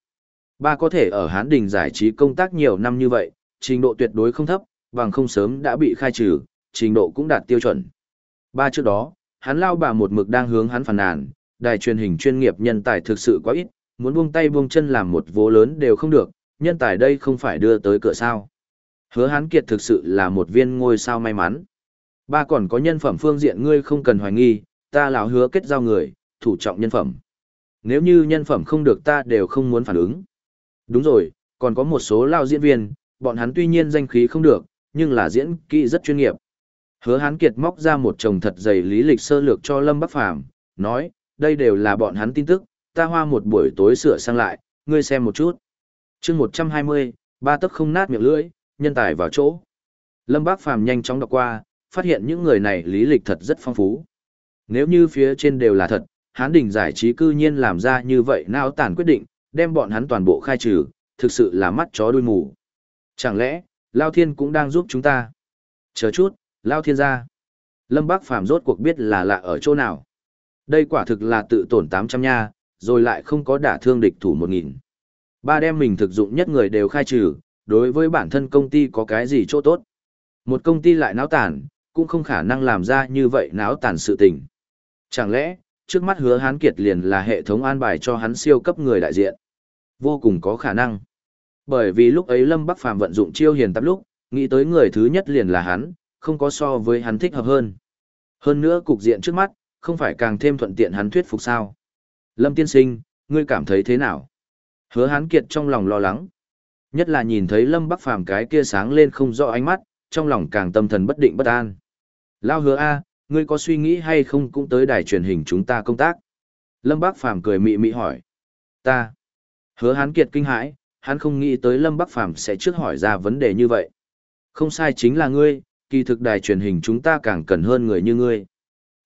Ba có thể ở Hán Đình giải trí công tác nhiều năm như vậy, trình độ tuyệt đối không thấp, bằng không sớm đã bị khai trừ, trình độ cũng đạt tiêu chuẩn. Ba trước đó, hắn lao bà một mực đang hướng hắn phản nàn, đài truyền hình chuyên nghiệp nhân tài thực sự quá ít, muốn buông tay buông chân làm một vố lớn đều không được, nhân tài đây không phải đưa tới cửa sao. Hứa Hán Kiệt thực sự là một viên ngôi sao may mắn. Ba còn có nhân phẩm phương diện ngươi không cần hoài nghi, ta lão hứa kết giao người, thủ trọng nhân phẩm. Nếu như nhân phẩm không được ta đều không muốn phản ứng. Đúng rồi, còn có một số lao diễn viên, bọn hắn tuy nhiên danh khí không được, nhưng là diễn kỹ rất chuyên nghiệp. Hứa Hán Kiệt móc ra một chồng thật dày lý lịch sơ lược cho Lâm Bắc Phàm nói, đây đều là bọn hắn tin tức, ta hoa một buổi tối sửa sang lại, ngươi xem một chút. chương 120, ba tấc không nát miệng lưỡi, nhân tài vào chỗ. Lâm Bác Phàm nhanh chóng đọc qua, phát hiện những người này lý lịch thật rất phong phú. Nếu như phía trên đều là thật, Hán Đình giải trí cư nhiên làm ra như vậy nào tàn quyết định, đem bọn hắn toàn bộ khai trừ, thực sự là mắt chó đuôi mù. Chẳng lẽ, Lao Thiên cũng đang giúp chúng ta? Chờ chút, Lao Thiên ra. Lâm Bác Phàm rốt cuộc biết là lạ ở chỗ nào. Đây quả thực là tự tổn 800 nha, rồi lại không có đả thương địch thủ 1.000. Ba đem mình thực dụng nhất người đều khai trừ, đối với bản thân công ty có cái gì chỗ tốt. Một công ty lại náo tàn, cũng không khả năng làm ra như vậy náo tàn sự tình. Chẳng lẽ, trước mắt hứa hán kiệt liền là hệ thống an bài cho hắn siêu cấp người đại diện? Vô cùng có khả năng. Bởi vì lúc ấy Lâm Bắc Phàm vận dụng chiêu hiền tập lúc, nghĩ tới người thứ nhất liền là hắn, không có so với hắn thích hợp hơn. Hơn nữa cục diện trước mắt, không phải càng thêm thuận tiện hắn thuyết phục sao. Lâm tiên sinh, ngươi cảm thấy thế nào? Hứa hán kiệt trong lòng lo lắng. Nhất là nhìn thấy Lâm Bắc Phàm cái kia sáng lên không rõ ánh mắt, trong lòng càng tâm thần bất định bất an. Lao hứa A, ngươi có suy nghĩ hay không cũng tới đài truyền hình chúng ta công tác? Lâm Bắc Phàm cười mị mị hỏi. Ta. Hứa Hán Kiệt kinh hãi, hắn không nghĩ tới Lâm Bắc Phàm sẽ trước hỏi ra vấn đề như vậy. Không sai chính là ngươi, kỳ thực đài truyền hình chúng ta càng cần hơn người như ngươi.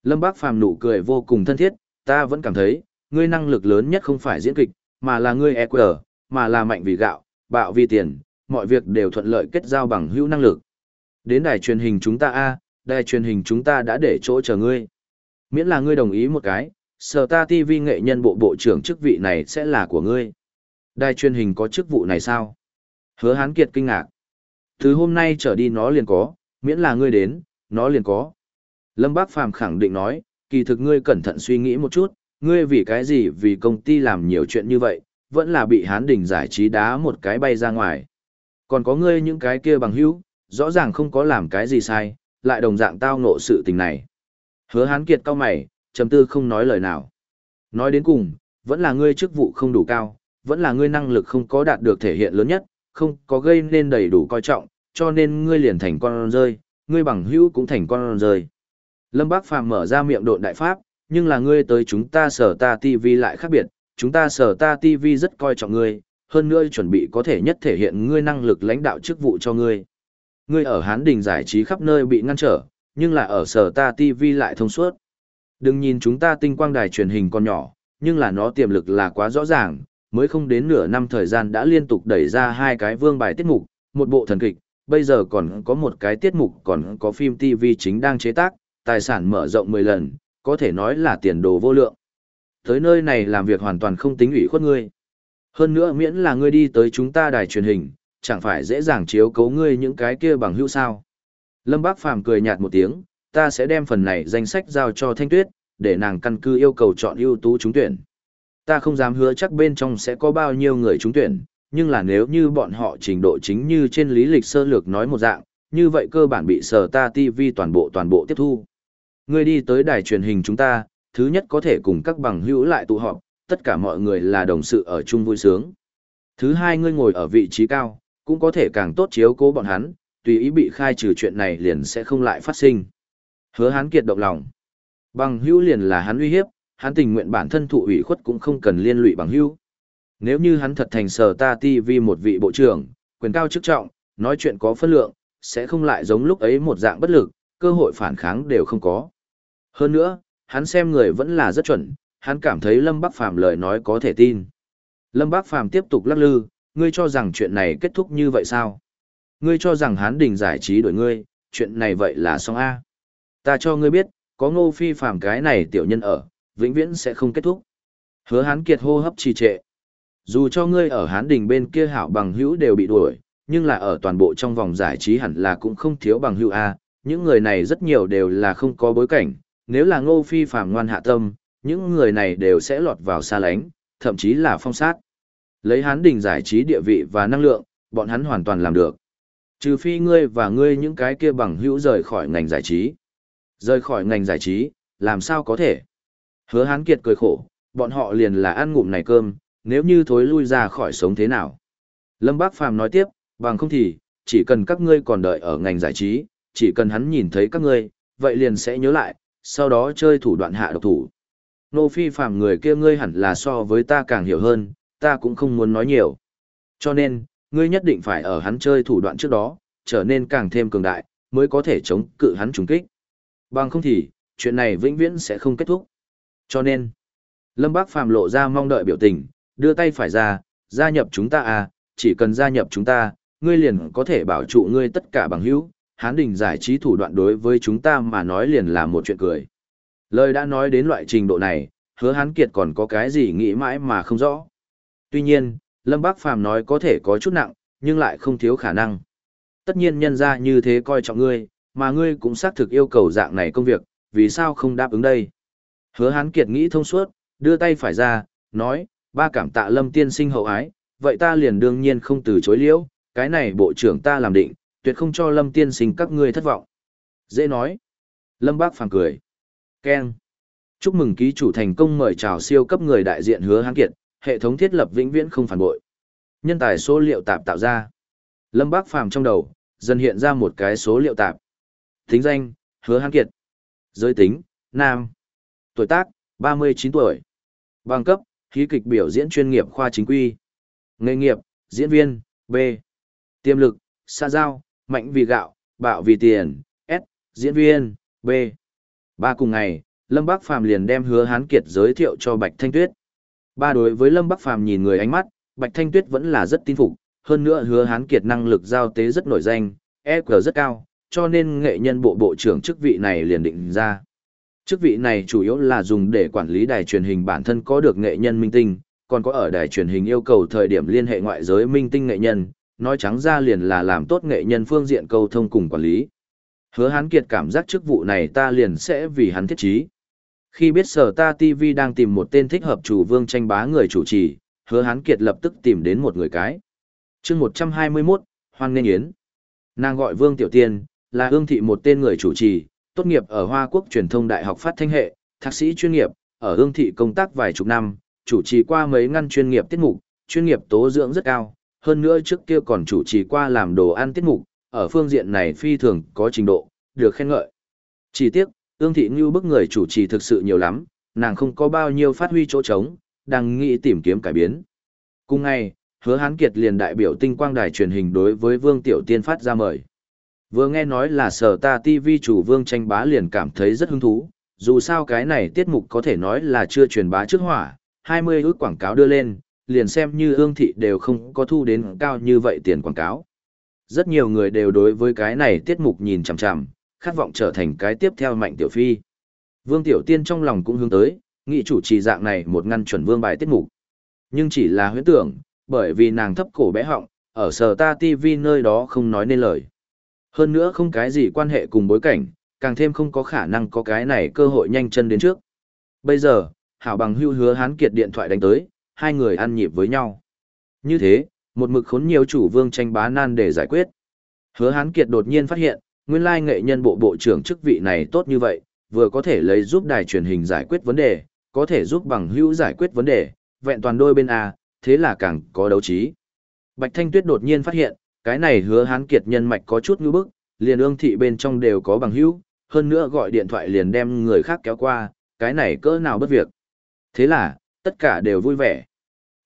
Lâm Bắc Phàm nụ cười vô cùng thân thiết, ta vẫn cảm thấy, ngươi năng lực lớn nhất không phải diễn kịch, mà là ngươi EQ, mà là mạnh vì gạo, bạo vì tiền, mọi việc đều thuận lợi kết giao bằng hữu năng lực. Đến đài truyền hình chúng ta a, đài truyền hình chúng ta đã để chỗ chờ ngươi. Miễn là ngươi đồng ý một cái, sở ta TV nghệ nhân bộ bộ trưởng chức vị này sẽ là của ngươi. Đài truyền hình có chức vụ này sao? Hứa Hán Kiệt kinh ngạc. Từ hôm nay trở đi nó liền có, miễn là ngươi đến, nó liền có. Lâm Bác Phàm khẳng định nói, kỳ thực ngươi cẩn thận suy nghĩ một chút, ngươi vì cái gì vì công ty làm nhiều chuyện như vậy, vẫn là bị Hán Đình giải trí đá một cái bay ra ngoài. Còn có ngươi những cái kia bằng hữu, rõ ràng không có làm cái gì sai, lại đồng dạng tao ngộ sự tình này. Hứa hán kiệt cao mày, trầm tư không nói lời nào. Nói đến cùng, vẫn là ngươi chức vụ không đủ cao, vẫn là ngươi năng lực không có đạt được thể hiện lớn nhất, không có gây nên đầy đủ coi trọng, cho nên ngươi liền thành con rơi, ngươi bằng hữu cũng thành con rơi. Lâm Bác Phàm mở ra miệng độn đại pháp, nhưng là ngươi tới chúng ta sở ta TV lại khác biệt, chúng ta sở ta TV rất coi trọng ngươi, hơn nữa chuẩn bị có thể nhất thể hiện ngươi năng lực lãnh đạo chức vụ cho ngươi. Ngươi ở Hán Đình giải trí khắp nơi bị ngăn trở, nhưng là ở sở ta TV lại thông suốt. Đừng nhìn chúng ta tinh quang đài truyền hình còn nhỏ, nhưng là nó tiềm lực là quá rõ ràng, mới không đến nửa năm thời gian đã liên tục đẩy ra hai cái vương bài tiết mục, một bộ thần kịch, bây giờ còn có một cái tiết mục còn có phim TV chính đang chế tác, tài sản mở rộng 10 lần, có thể nói là tiền đồ vô lượng. Tới nơi này làm việc hoàn toàn không tính ủy khuất ngươi. Hơn nữa miễn là ngươi đi tới chúng ta đài truyền hình, chẳng phải dễ dàng chiếu cấu ngươi những cái kia bằng hữu sao. Lâm Bác Phàm cười nhạt một tiếng, ta sẽ đem phần này danh sách giao cho Thanh Tuyết, để nàng căn cứ yêu cầu chọn ưu tú trúng tuyển. Ta không dám hứa chắc bên trong sẽ có bao nhiêu người trúng tuyển, nhưng là nếu như bọn họ trình độ chính như trên lý lịch sơ lược nói một dạng, như vậy cơ bản bị sở ta TV toàn bộ toàn bộ tiếp thu. Ngươi đi tới đài truyền hình chúng ta, thứ nhất có thể cùng các bằng hữu lại tụ họp, tất cả mọi người là đồng sự ở chung vui sướng. Thứ hai ngươi ngồi ở vị trí cao, cũng có thể càng tốt chiếu cố bọn hắn, tùy ý bị khai trừ chuyện này liền sẽ không lại phát sinh. Hứa hắn kiệt động lòng. Bằng hữu liền là hắn uy hiếp, hắn tình nguyện bản thân thụ ủy khuất cũng không cần liên lụy bằng hữu. Nếu như hắn thật thành sở ta TV một vị bộ trưởng, quyền cao chức trọng, nói chuyện có phân lượng, sẽ không lại giống lúc ấy một dạng bất lực, cơ hội phản kháng đều không có. Hơn nữa, hắn xem người vẫn là rất chuẩn, hắn cảm thấy Lâm Bắc Phàm lời nói có thể tin. Lâm Bắc Phàm tiếp tục lắc lư, ngươi cho rằng chuyện này kết thúc như vậy sao? Ngươi cho rằng Hán đình giải trí đổi ngươi, chuyện này vậy là xong A. Ta cho ngươi biết, có ngô phi phàm cái này tiểu nhân ở, vĩnh viễn sẽ không kết thúc. Hứa hán kiệt hô hấp trì trệ. Dù cho ngươi ở hán đình bên kia hảo bằng hữu đều bị đuổi, nhưng là ở toàn bộ trong vòng giải trí hẳn là cũng không thiếu bằng hữu A, những người này rất nhiều đều là không có bối cảnh, nếu là ngô phi phàm ngoan hạ tâm, những người này đều sẽ lọt vào xa lánh, thậm chí là phong sát. Lấy hán đình giải trí địa vị và năng lượng, bọn hắn hoàn toàn làm được. Trừ phi ngươi và ngươi những cái kia bằng hữu rời khỏi ngành giải trí. Rời khỏi ngành giải trí, làm sao có thể? Hứa hán kiệt cười khổ, bọn họ liền là ăn ngụm này cơm, nếu như thối lui ra khỏi sống thế nào? Lâm Bác Phàm nói tiếp, bằng không thì, chỉ cần các ngươi còn đợi ở ngành giải trí, chỉ cần hắn nhìn thấy các ngươi, vậy liền sẽ nhớ lại, sau đó chơi thủ đoạn hạ độc thủ. Nô phi phàm người kia ngươi hẳn là so với ta càng hiểu hơn, ta cũng không muốn nói nhiều. Cho nên, ngươi nhất định phải ở hắn chơi thủ đoạn trước đó, trở nên càng thêm cường đại, mới có thể chống cự hắn trùng kích. Bằng không thì, chuyện này vĩnh viễn sẽ không kết thúc. Cho nên, Lâm Bác Phàm lộ ra mong đợi biểu tình, đưa tay phải ra, gia nhập chúng ta à, chỉ cần gia nhập chúng ta, ngươi liền có thể bảo trụ ngươi tất cả bằng hữu, hán đình giải trí thủ đoạn đối với chúng ta mà nói liền là một chuyện cười. Lời đã nói đến loại trình độ này, hứa hán kiệt còn có cái gì nghĩ mãi mà không rõ. Tuy nhiên, Lâm Bác Phàm nói có thể có chút nặng, nhưng lại không thiếu khả năng. Tất nhiên nhân ra như thế coi trọng ngươi, mà ngươi cũng xác thực yêu cầu dạng này công việc, vì sao không đáp ứng đây? Hứa hán kiệt nghĩ thông suốt, đưa tay phải ra, nói, ba cảm tạ Lâm tiên sinh hậu ái, vậy ta liền đương nhiên không từ chối liễu, cái này bộ trưởng ta làm định, tuyệt không cho Lâm tiên sinh các ngươi thất vọng. Dễ nói. Lâm Bác phàng cười. Ken. Chúc mừng ký chủ thành công mời chào siêu cấp người đại diện hứa hán kiệt, hệ thống thiết lập vĩnh viễn không phản bội. Nhân tài số liệu tạp tạo ra. Lâm Bác phàm trong đầu, dần hiện ra một cái số liệu tạp. Tính danh, hứa hán kiệt. Giới tính, nam. Tuổi tác, 39 tuổi. Bằng cấp, khí kịch biểu diễn chuyên nghiệp khoa chính quy. Nghề nghiệp, diễn viên, B. Tiềm lực, xa giao, mạnh vì gạo, bạo vì tiền, S, diễn viên, B. Ba cùng ngày, Lâm Bác Phàm liền đem hứa hán kiệt giới thiệu cho Bạch Thanh Tuyết. Ba đối với Lâm Bắc Phàm nhìn người ánh mắt, Bạch Thanh Tuyết vẫn là rất tin phục, hơn nữa hứa hán kiệt năng lực giao tế rất nổi danh, EQ rất cao, cho nên nghệ nhân bộ bộ trưởng chức vị này liền định ra. Chức vị này chủ yếu là dùng để quản lý đài truyền hình bản thân có được nghệ nhân minh tinh, còn có ở đài truyền hình yêu cầu thời điểm liên hệ ngoại giới minh tinh nghệ nhân, nói trắng ra liền là làm tốt nghệ nhân phương diện câu thông cùng quản lý. Hứa Hán Kiệt cảm giác chức vụ này ta liền sẽ vì hắn thiết trí. Khi biết sở ta TV đang tìm một tên thích hợp chủ vương tranh bá người chủ trì, hứa Hán Kiệt lập tức tìm đến một người cái. chương 121, Hoan Nên Yến. Nàng gọi Vương Tiểu Tiên, là ương thị một tên người chủ trì, tốt nghiệp ở Hoa Quốc truyền thông đại học phát thanh hệ, thạc sĩ chuyên nghiệp, ở ương thị công tác vài chục năm, chủ trì qua mấy ngăn chuyên nghiệp tiết mục, chuyên nghiệp tố dưỡng rất cao, hơn nữa trước kia còn chủ trì qua làm đồ ăn tiết mục, ở phương diện này phi thường có trình độ, được khen ngợi. Chỉ tiếc, ương thị ngưu bức người chủ trì thực sự nhiều lắm, nàng không có bao nhiêu phát huy chỗ trống, đang nghĩ tìm kiếm cải biến. Cùng ngày, hứa hán kiệt liền đại biểu tinh quang đài truyền hình đối với Vương Tiểu Tiên phát ra mời. Vừa nghe nói là sở ta TV chủ Vương tranh bá liền cảm thấy rất hứng thú, dù sao cái này tiết mục có thể nói là chưa truyền bá trước hỏa, 20 ước quảng cáo đưa lên, liền xem như ương thị đều không có thu đến cao như vậy tiền quảng cáo. Rất nhiều người đều đối với cái này tiết mục nhìn chằm chằm, khát vọng trở thành cái tiếp theo mạnh tiểu phi. Vương Tiểu Tiên trong lòng cũng hướng tới, nghị chủ trì dạng này một ngăn chuẩn vương bài tiết mục. Nhưng chỉ là huyễn tưởng, bởi vì nàng thấp cổ bé họng, ở sở ta TV nơi đó không nói nên lời. Hơn nữa không cái gì quan hệ cùng bối cảnh, càng thêm không có khả năng có cái này cơ hội nhanh chân đến trước. Bây giờ, Hảo bằng hưu hứa hán kiệt điện thoại đánh tới, hai người ăn nhịp với nhau. Như thế, một mực khốn nhiều chủ vương tranh bá nan để giải quyết. Hứa hán kiệt đột nhiên phát hiện, nguyên lai nghệ nhân bộ bộ trưởng chức vị này tốt như vậy, vừa có thể lấy giúp đài truyền hình giải quyết vấn đề, có thể giúp bằng hữu giải quyết vấn đề, vẹn toàn đôi bên A, thế là càng có đấu trí. Bạch Thanh Tuyết đột nhiên phát hiện, cái này hứa hán kiệt nhân mạch có chút ngư bức, liền ương thị bên trong đều có bằng hữu, hơn nữa gọi điện thoại liền đem người khác kéo qua, cái này cỡ nào bất việc. Thế là, tất cả đều vui vẻ.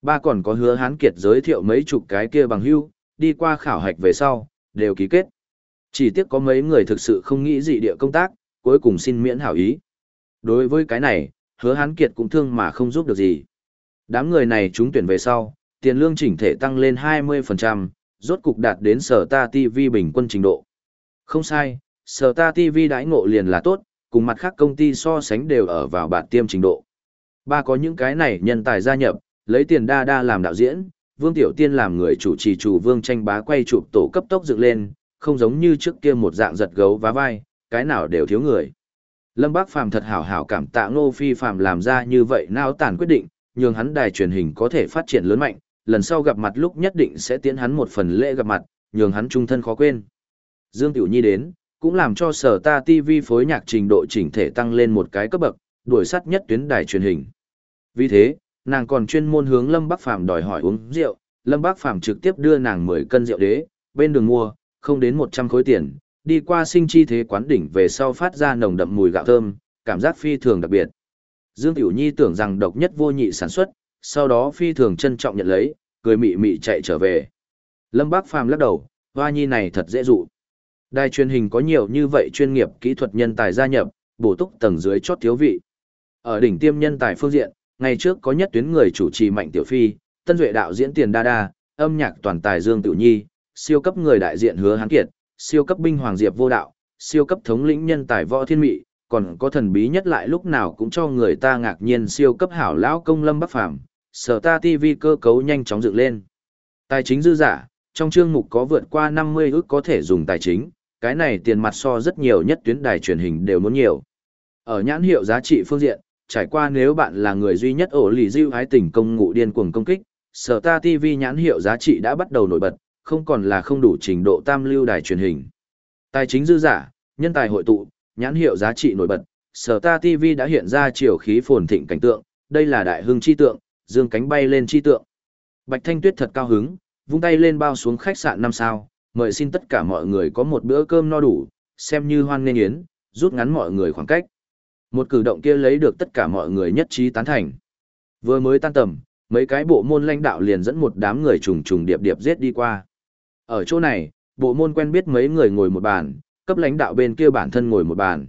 Ba còn có hứa hán kiệt giới thiệu mấy chục cái kia bằng hữu, đi qua khảo hạch về sau, đều ký kết. Chỉ tiếc có mấy người thực sự không nghĩ gì địa công tác, cuối cùng xin miễn hảo ý. Đối với cái này, hứa hán kiệt cũng thương mà không giúp được gì. Đám người này trúng tuyển về sau, tiền lương chỉnh thể tăng lên 20%, rốt cục đạt đến sở ta TV bình quân trình độ. Không sai, sở ta TV đãi ngộ liền là tốt, cùng mặt khác công ty so sánh đều ở vào bản tiêm trình độ. Ba có những cái này nhân tài gia nhập, lấy tiền đa đa làm đạo diễn, Vương Tiểu Tiên làm người chủ trì chủ Vương tranh bá quay chụp tổ cấp tốc dựng lên, không giống như trước kia một dạng giật gấu vá vai, cái nào đều thiếu người. Lâm Bác Phàm thật hảo hảo cảm tạ Ngô Phi Phàm làm ra như vậy nao tàn quyết định, nhường hắn đài truyền hình có thể phát triển lớn mạnh, lần sau gặp mặt lúc nhất định sẽ tiến hắn một phần lễ gặp mặt, nhường hắn trung thân khó quên. Dương Tiểu Nhi đến, cũng làm cho sở ta TV phối nhạc trình độ chỉnh thể tăng lên một cái cấp bậc, đuổi sắt nhất tuyến đài truyền hình. Vì thế, nàng còn chuyên môn hướng Lâm Bắc Phàm đòi hỏi uống rượu, Lâm Bắc Phàm trực tiếp đưa nàng 10 cân rượu đế, bên đường mua, không đến 100 khối tiền, đi qua sinh chi thế quán đỉnh về sau phát ra nồng đậm mùi gạo thơm, cảm giác phi thường đặc biệt. Dương Tiểu Nhi tưởng rằng độc nhất vô nhị sản xuất, sau đó phi thường trân trọng nhận lấy, cười mị mị chạy trở về. Lâm Bác Phàm lắc đầu, hoa nhi này thật dễ dụ. Đài truyền hình có nhiều như vậy chuyên nghiệp kỹ thuật nhân tài gia nhập, bổ túc tầng dưới chót thiếu vị. Ở đỉnh tiêm nhân tài phương diện, ngày trước có nhất tuyến người chủ trì Mạnh Tiểu Phi, tân duệ đạo diễn Tiền Đa Đa, âm nhạc toàn tài Dương Tiểu Nhi, siêu cấp người đại diện Hứa Hán Kiệt, siêu cấp binh Hoàng Diệp Vô Đạo, siêu cấp thống lĩnh nhân tài Võ Thiên Mị, còn có thần bí nhất lại lúc nào cũng cho người ta ngạc nhiên siêu cấp hảo lão công Lâm Bắc Phàm sở ta TV cơ cấu nhanh chóng dựng lên. Tài chính dư giả, trong chương mục có vượt qua 50 ước có thể dùng tài chính, cái này tiền mặt so rất nhiều nhất tuyến đài truyền hình đều muốn nhiều. Ở nhãn hiệu giá trị phương diện, trải qua nếu bạn là người duy nhất ổ lì diêu hái tỉnh công ngụ điên cuồng công kích, sở ta TV nhãn hiệu giá trị đã bắt đầu nổi bật, không còn là không đủ trình độ tam lưu đài truyền hình. Tài chính dư giả, nhân tài hội tụ, nhãn hiệu giá trị nổi bật, sở ta TV đã hiện ra chiều khí phồn thịnh cảnh tượng, đây là đại hưng chi tượng, dương cánh bay lên chi tượng. Bạch Thanh Tuyết thật cao hứng, vung tay lên bao xuống khách sạn năm sao, mời xin tất cả mọi người có một bữa cơm no đủ, xem như hoan nghênh yến, rút ngắn mọi người khoảng cách. Một cử động kia lấy được tất cả mọi người nhất trí tán thành. Vừa mới tan tầm, mấy cái bộ môn lãnh đạo liền dẫn một đám người trùng trùng điệp điệp giết đi qua. Ở chỗ này, bộ môn quen biết mấy người ngồi một bàn, cấp lãnh đạo bên kia bản thân ngồi một bàn.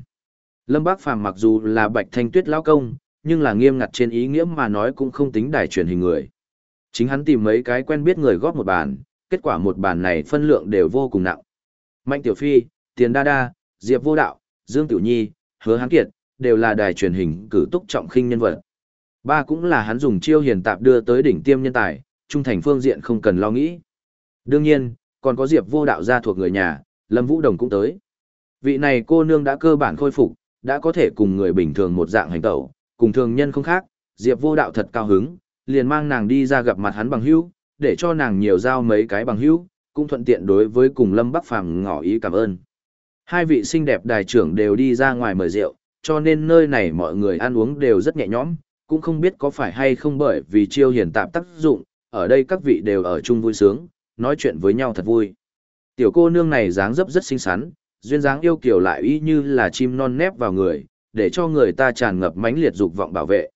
Lâm Bác Phàm mặc dù là Bạch Thanh Tuyết lão công, nhưng là nghiêm ngặt trên ý nghĩa mà nói cũng không tính đài truyền hình người. Chính hắn tìm mấy cái quen biết người góp một bàn, kết quả một bàn này phân lượng đều vô cùng nặng. Mạnh Tiểu Phi, Tiền Đa Đa, Diệp Vô Đạo, Dương Tiểu Nhi, Hứa Hán Kiệt, đều là đài truyền hình cử túc trọng khinh nhân vật. Ba cũng là hắn dùng chiêu hiền tạp đưa tới đỉnh tiêm nhân tài, trung thành phương diện không cần lo nghĩ. Đương nhiên, còn có Diệp Vô Đạo gia thuộc người nhà, Lâm Vũ Đồng cũng tới. Vị này cô nương đã cơ bản khôi phục, đã có thể cùng người bình thường một dạng hành tẩu, cùng thường nhân không khác, Diệp Vô Đạo thật cao hứng, liền mang nàng đi ra gặp mặt hắn bằng hữu, để cho nàng nhiều giao mấy cái bằng hữu, cũng thuận tiện đối với cùng Lâm Bắc Phàm ngỏ ý cảm ơn. Hai vị xinh đẹp đài trưởng đều đi ra ngoài mời rượu, cho nên nơi này mọi người ăn uống đều rất nhẹ nhõm, cũng không biết có phải hay không bởi vì chiêu hiền tạm tác dụng, ở đây các vị đều ở chung vui sướng, nói chuyện với nhau thật vui. Tiểu cô nương này dáng dấp rất xinh xắn, duyên dáng yêu kiều lại y như là chim non nép vào người, để cho người ta tràn ngập mãnh liệt dục vọng bảo vệ.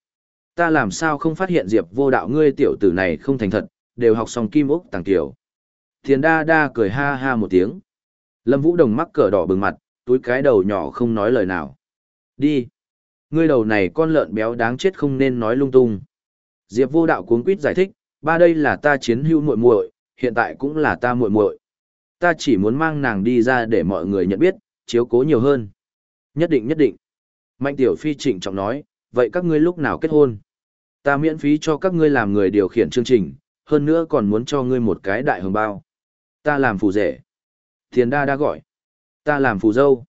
Ta làm sao không phát hiện Diệp vô đạo ngươi tiểu tử này không thành thật, đều học xong kim ốc tàng tiểu. Thiền đa đa cười ha ha một tiếng. Lâm Vũ Đồng mắc cờ đỏ bừng mặt, túi cái đầu nhỏ không nói lời nào. Đi. Ngươi đầu này con lợn béo đáng chết không nên nói lung tung. Diệp vô đạo cuống quýt giải thích, ba đây là ta chiến hữu muội muội, hiện tại cũng là ta muội muội. Ta chỉ muốn mang nàng đi ra để mọi người nhận biết, chiếu cố nhiều hơn. Nhất định nhất định. Mạnh tiểu phi trịnh trọng nói, vậy các ngươi lúc nào kết hôn? Ta miễn phí cho các ngươi làm người điều khiển chương trình, hơn nữa còn muốn cho ngươi một cái đại hồng bao. Ta làm phù rể. Thiền đa đã gọi. Ta làm phù dâu.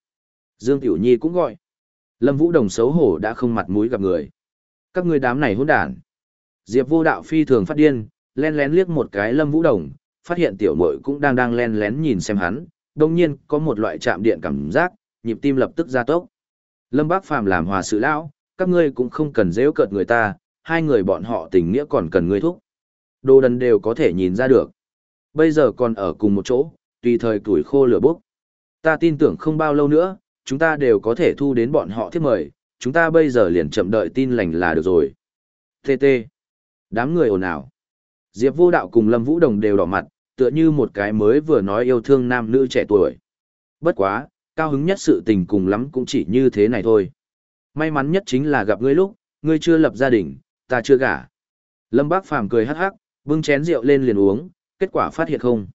Dương Tiểu Nhi cũng gọi. Lâm Vũ Đồng xấu hổ đã không mặt mũi gặp người. Các ngươi đám này hỗn đản. Diệp Vô Đạo phi thường phát điên, len lén liếc một cái Lâm Vũ Đồng, phát hiện tiểu muội cũng đang đang len lén nhìn xem hắn, đồng nhiên có một loại chạm điện cảm giác, nhịp tim lập tức gia tốc. Lâm Bác Phàm làm hòa sự lão, các ngươi cũng không cần dễ cợt người ta, hai người bọn họ tình nghĩa còn cần ngươi thúc. Đồ đần đều có thể nhìn ra được. Bây giờ còn ở cùng một chỗ, tùy thời tuổi khô lửa bốc. Ta tin tưởng không bao lâu nữa, chúng ta đều có thể thu đến bọn họ thiết mời, chúng ta bây giờ liền chậm đợi tin lành là được rồi. TT. Đám người ồn ào. Diệp Vô Đạo cùng Lâm Vũ Đồng đều đỏ mặt, tựa như một cái mới vừa nói yêu thương nam nữ trẻ tuổi. Bất quá, cao hứng nhất sự tình cùng lắm cũng chỉ như thế này thôi. May mắn nhất chính là gặp ngươi lúc, ngươi chưa lập gia đình, ta chưa gả. Lâm Bác Phàm cười hắc hắc, bưng chén rượu lên liền uống, kết quả phát hiện không.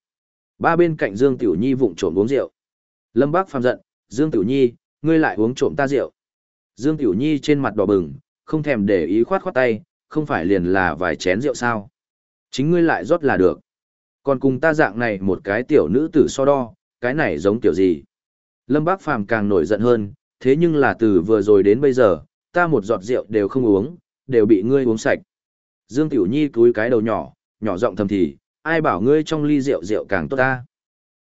Ba bên cạnh Dương Tiểu Nhi vụng trộm uống rượu. Lâm Bác Phàm giận, Dương Tiểu Nhi, ngươi lại uống trộm ta rượu. Dương Tiểu Nhi trên mặt đỏ bừng, không thèm để ý khoát khoát tay, không phải liền là vài chén rượu sao. Chính ngươi lại rót là được. Còn cùng ta dạng này một cái tiểu nữ tử so đo, cái này giống tiểu gì. Lâm Bác Phàm càng nổi giận hơn, thế nhưng là từ vừa rồi đến bây giờ, ta một giọt rượu đều không uống, đều bị ngươi uống sạch. Dương Tiểu Nhi cúi cái đầu nhỏ, nhỏ giọng thầm thì, ai bảo ngươi trong ly rượu rượu càng tốt ta.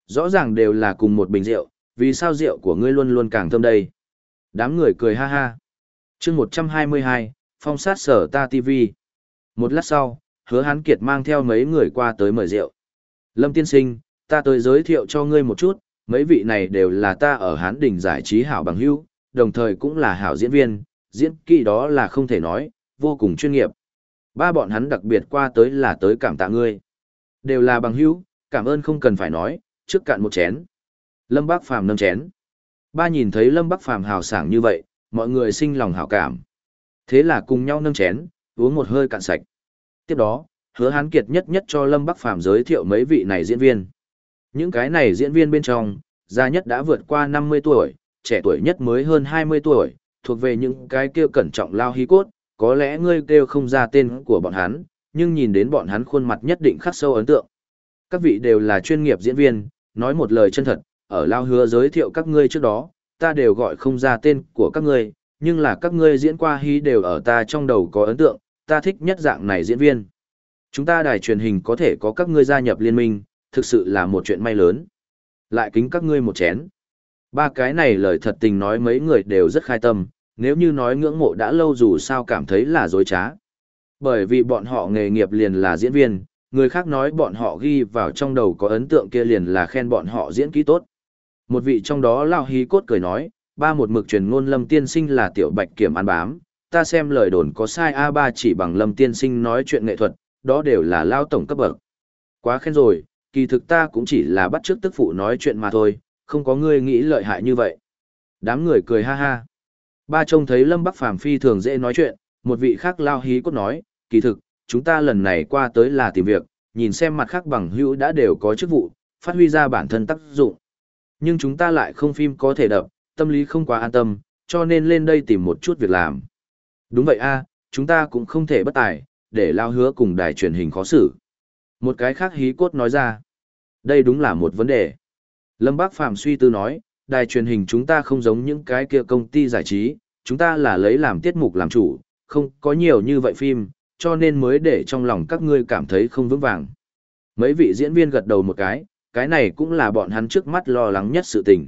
Rõ ràng đều là cùng một bình rượu, vì sao rượu của ngươi luôn luôn càng thơm đây. Đám người cười ha ha. chương 122, phong sát sở ta TV. Một lát sau, hứa hán kiệt mang theo mấy người qua tới mời rượu. Lâm tiên sinh, ta tới giới thiệu cho ngươi một chút, mấy vị này đều là ta ở hán đỉnh giải trí hảo bằng hữu, đồng thời cũng là hảo diễn viên, diễn kỹ đó là không thể nói, vô cùng chuyên nghiệp. Ba bọn hắn đặc biệt qua tới là tới cảm tạ ngươi. Đều là bằng hữu, cảm ơn không cần phải nói, trước cạn một chén. Lâm Bác Phàm nâng chén. Ba nhìn thấy Lâm Bác Phàm hào sảng như vậy, mọi người sinh lòng hảo cảm. Thế là cùng nhau nâng chén, uống một hơi cạn sạch. Tiếp đó, hứa hán kiệt nhất nhất cho Lâm Bắc Phàm giới thiệu mấy vị này diễn viên. Những cái này diễn viên bên trong, già nhất đã vượt qua 50 tuổi, trẻ tuổi nhất mới hơn 20 tuổi, thuộc về những cái kia cẩn trọng lao hí cốt, có lẽ ngươi kêu không ra tên của bọn hắn, nhưng nhìn đến bọn hắn khuôn mặt nhất định khắc sâu ấn tượng. Các vị đều là chuyên nghiệp diễn viên, nói một lời chân thật, ở lao hứa giới thiệu các ngươi trước đó, ta đều gọi không ra tên của các ngươi, nhưng là các ngươi diễn qua hí đều ở ta trong đầu có ấn tượng, ta thích nhất dạng này diễn viên. Chúng ta đài truyền hình có thể có các ngươi gia nhập liên minh, thực sự là một chuyện may lớn. Lại kính các ngươi một chén. Ba cái này lời thật tình nói mấy người đều rất khai tâm, nếu như nói ngưỡng mộ đã lâu dù sao cảm thấy là dối trá. Bởi vì bọn họ nghề nghiệp liền là diễn viên, người khác nói bọn họ ghi vào trong đầu có ấn tượng kia liền là khen bọn họ diễn kỹ tốt. Một vị trong đó lao hí cốt cười nói, ba một mực truyền ngôn lâm tiên sinh là tiểu bạch kiểm ăn bám, ta xem lời đồn có sai A3 chỉ bằng lâm tiên sinh nói chuyện nghệ thuật, đó đều là lao tổng cấp bậc. Quá khen rồi, kỳ thực ta cũng chỉ là bắt trước tức phụ nói chuyện mà thôi, không có ngươi nghĩ lợi hại như vậy. Đám người cười ha ha. Ba trông thấy Lâm Bắc Phàm phi thường dễ nói chuyện, một vị khác lao hí cốt nói, kỳ thực, chúng ta lần này qua tới là tìm việc, nhìn xem mặt khác bằng hữu đã đều có chức vụ, phát huy ra bản thân tác dụng. Nhưng chúng ta lại không phim có thể đập, tâm lý không quá an tâm, cho nên lên đây tìm một chút việc làm. Đúng vậy a, chúng ta cũng không thể bất tài, để lao hứa cùng đài truyền hình khó xử. Một cái khác hí cốt nói ra. Đây đúng là một vấn đề. Lâm Bác Phàm suy tư nói, đài truyền hình chúng ta không giống những cái kia công ty giải trí, chúng ta là lấy làm tiết mục làm chủ, không có nhiều như vậy phim, cho nên mới để trong lòng các ngươi cảm thấy không vững vàng. Mấy vị diễn viên gật đầu một cái, cái này cũng là bọn hắn trước mắt lo lắng nhất sự tình.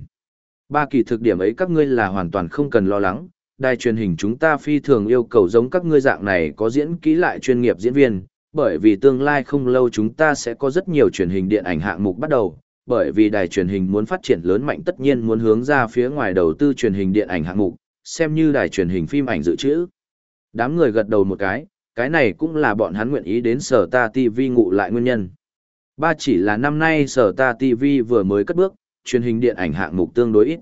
Ba kỳ thực điểm ấy các ngươi là hoàn toàn không cần lo lắng, đài truyền hình chúng ta phi thường yêu cầu giống các ngươi dạng này có diễn kỹ lại chuyên nghiệp diễn viên, bởi vì tương lai không lâu chúng ta sẽ có rất nhiều truyền hình điện ảnh hạng mục bắt đầu, bởi vì đài truyền hình muốn phát triển lớn mạnh tất nhiên muốn hướng ra phía ngoài đầu tư truyền hình điện ảnh hạng mục, xem như đài truyền hình phim ảnh dự trữ. Đám người gật đầu một cái, cái này cũng là bọn hắn nguyện ý đến sở ta TV ngụ lại nguyên nhân. Ba chỉ là năm nay sở ta TV vừa mới cất bước, truyền hình điện ảnh hạng mục tương đối ít.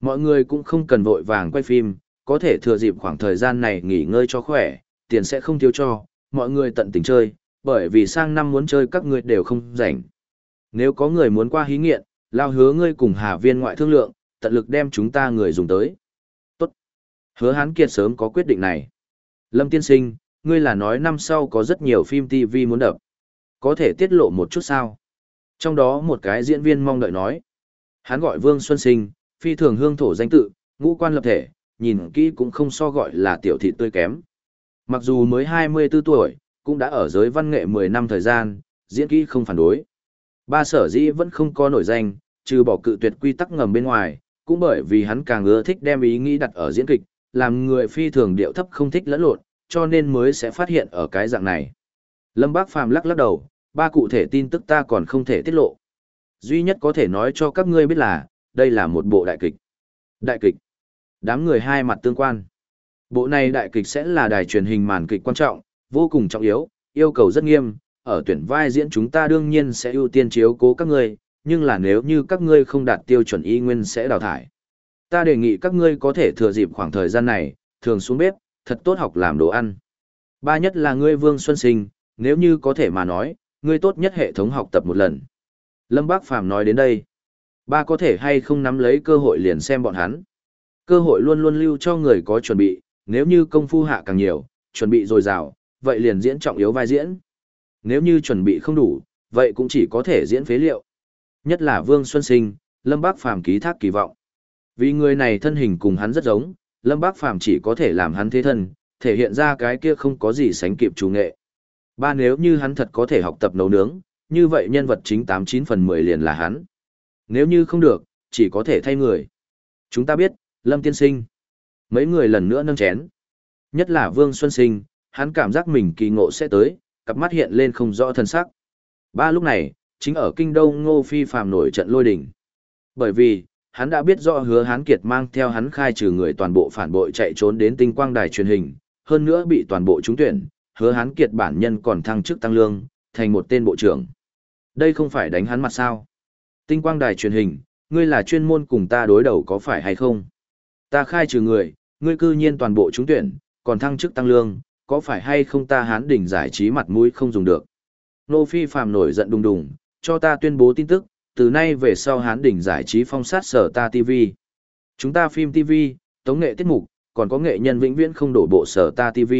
Mọi người cũng không cần vội vàng quay phim, có thể thừa dịp khoảng thời gian này nghỉ ngơi cho khỏe, tiền sẽ không thiếu cho, mọi người tận tình chơi, bởi vì sang năm muốn chơi các người đều không rảnh. Nếu có người muốn qua hí nghiện, lao hứa ngươi cùng Hà Viên ngoại thương lượng, tận lực đem chúng ta người dùng tới. Tốt. Hứa Hán Kiệt sớm có quyết định này. Lâm Tiên Sinh, ngươi là nói năm sau có rất nhiều phim TV muốn đập. Có thể tiết lộ một chút sao? Trong đó một cái diễn viên mong đợi nói. Hắn gọi Vương Xuân Sinh, phi thường hương thổ danh tự, ngũ quan lập thể, nhìn kỹ cũng không so gọi là tiểu thị tươi kém. Mặc dù mới 24 tuổi, cũng đã ở giới văn nghệ 10 năm thời gian, diễn kỹ không phản đối. Ba sở dĩ vẫn không có nổi danh, trừ bỏ cự tuyệt quy tắc ngầm bên ngoài, cũng bởi vì hắn càng ưa thích đem ý nghĩ đặt ở diễn kịch, làm người phi thường điệu thấp không thích lẫn lộn, cho nên mới sẽ phát hiện ở cái dạng này. Lâm Bác Phàm lắc lắc đầu, ba cụ thể tin tức ta còn không thể tiết lộ. Duy nhất có thể nói cho các ngươi biết là, đây là một bộ đại kịch. Đại kịch. Đám người hai mặt tương quan. Bộ này đại kịch sẽ là đài truyền hình màn kịch quan trọng, vô cùng trọng yếu, yêu cầu rất nghiêm, ở tuyển vai diễn chúng ta đương nhiên sẽ ưu tiên chiếu cố các ngươi, nhưng là nếu như các ngươi không đạt tiêu chuẩn y nguyên sẽ đào thải. Ta đề nghị các ngươi có thể thừa dịp khoảng thời gian này, thường xuống bếp, thật tốt học làm đồ ăn. Ba nhất là ngươi Vương Xuân Sinh, nếu như có thể mà nói, ngươi tốt nhất hệ thống học tập một lần. Lâm Bác Phàm nói đến đây. Ba có thể hay không nắm lấy cơ hội liền xem bọn hắn. Cơ hội luôn luôn lưu cho người có chuẩn bị, nếu như công phu hạ càng nhiều, chuẩn bị dồi dào, vậy liền diễn trọng yếu vai diễn. Nếu như chuẩn bị không đủ, vậy cũng chỉ có thể diễn phế liệu. Nhất là Vương Xuân Sinh, Lâm Bác Phàm ký thác kỳ vọng. Vì người này thân hình cùng hắn rất giống, Lâm Bác Phàm chỉ có thể làm hắn thế thân, thể hiện ra cái kia không có gì sánh kịp chủ nghệ. Ba nếu như hắn thật có thể học tập nấu nướng, như vậy nhân vật chính 89 phần 10 liền là hắn. Nếu như không được, chỉ có thể thay người. Chúng ta biết, Lâm Tiên Sinh. Mấy người lần nữa nâng chén. Nhất là Vương Xuân Sinh, hắn cảm giác mình kỳ ngộ sẽ tới, cặp mắt hiện lên không rõ thân sắc. Ba lúc này, chính ở kinh đô Ngô Phi phàm nổi trận lôi đỉnh. Bởi vì, hắn đã biết rõ hứa hán kiệt mang theo hắn khai trừ người toàn bộ phản bội chạy trốn đến tinh quang đài truyền hình, hơn nữa bị toàn bộ trúng tuyển, hứa hán kiệt bản nhân còn thăng chức tăng lương, thành một tên bộ trưởng. Đây không phải đánh hắn mặt sao. Tinh quang đài truyền hình, ngươi là chuyên môn cùng ta đối đầu có phải hay không? Ta khai trừ người, ngươi cư nhiên toàn bộ trúng tuyển, còn thăng chức tăng lương, có phải hay không ta hán đỉnh giải trí mặt mũi không dùng được? Nô Phi Phạm nổi giận đùng đùng, cho ta tuyên bố tin tức, từ nay về sau hán đỉnh giải trí phong sát sở ta TV. Chúng ta phim TV, tống nghệ tiết mục, còn có nghệ nhân vĩnh viễn không đổ bộ sở ta TV.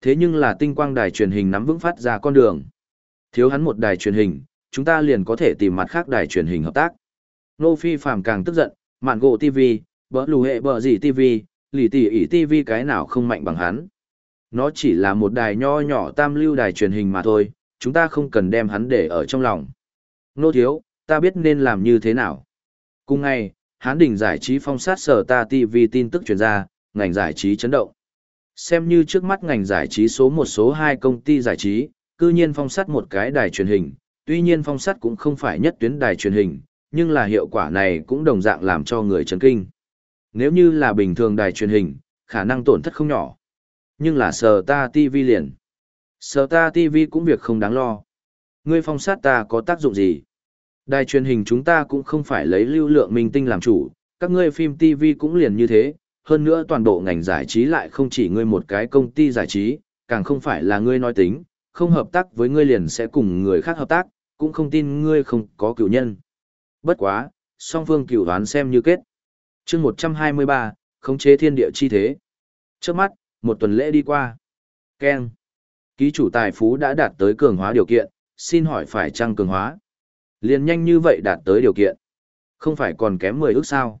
Thế nhưng là tinh quang đài truyền hình nắm vững phát ra con đường. Thiếu hắn một đài truyền hình, chúng ta liền có thể tìm mặt khác đài truyền hình hợp tác. Nô Phi Phạm càng tức giận, mạn gỗ TV, bỡ lù hệ bỡ gì TV, lì tỉ ỉ TV cái nào không mạnh bằng hắn. Nó chỉ là một đài nho nhỏ tam lưu đài truyền hình mà thôi, chúng ta không cần đem hắn để ở trong lòng. Nô thiếu, ta biết nên làm như thế nào. Cùng ngày, hán đỉnh giải trí phong sát sở ta TV tin tức truyền ra, ngành giải trí chấn động. Xem như trước mắt ngành giải trí số một số hai công ty giải trí, cư nhiên phong sát một cái đài truyền hình, tuy nhiên phong sát cũng không phải nhất tuyến đài truyền hình, nhưng là hiệu quả này cũng đồng dạng làm cho người chấn kinh. Nếu như là bình thường đài truyền hình, khả năng tổn thất không nhỏ. Nhưng là sờ ta TV liền. Sờ ta TV cũng việc không đáng lo. Ngươi phong sát ta có tác dụng gì? Đài truyền hình chúng ta cũng không phải lấy lưu lượng minh tinh làm chủ, các ngươi phim TV cũng liền như thế, hơn nữa toàn bộ ngành giải trí lại không chỉ ngươi một cái công ty giải trí, càng không phải là ngươi nói tính, không hợp tác với ngươi liền sẽ cùng người khác hợp tác, cũng không tin ngươi không có cựu nhân. Bất quá, song phương cựu đoán xem như kết chương 123, khống chế thiên địa chi thế. Trước mắt, một tuần lễ đi qua. Ken. Ký chủ tài phú đã đạt tới cường hóa điều kiện, xin hỏi phải chăng cường hóa? Liền nhanh như vậy đạt tới điều kiện. Không phải còn kém 10 ước sao?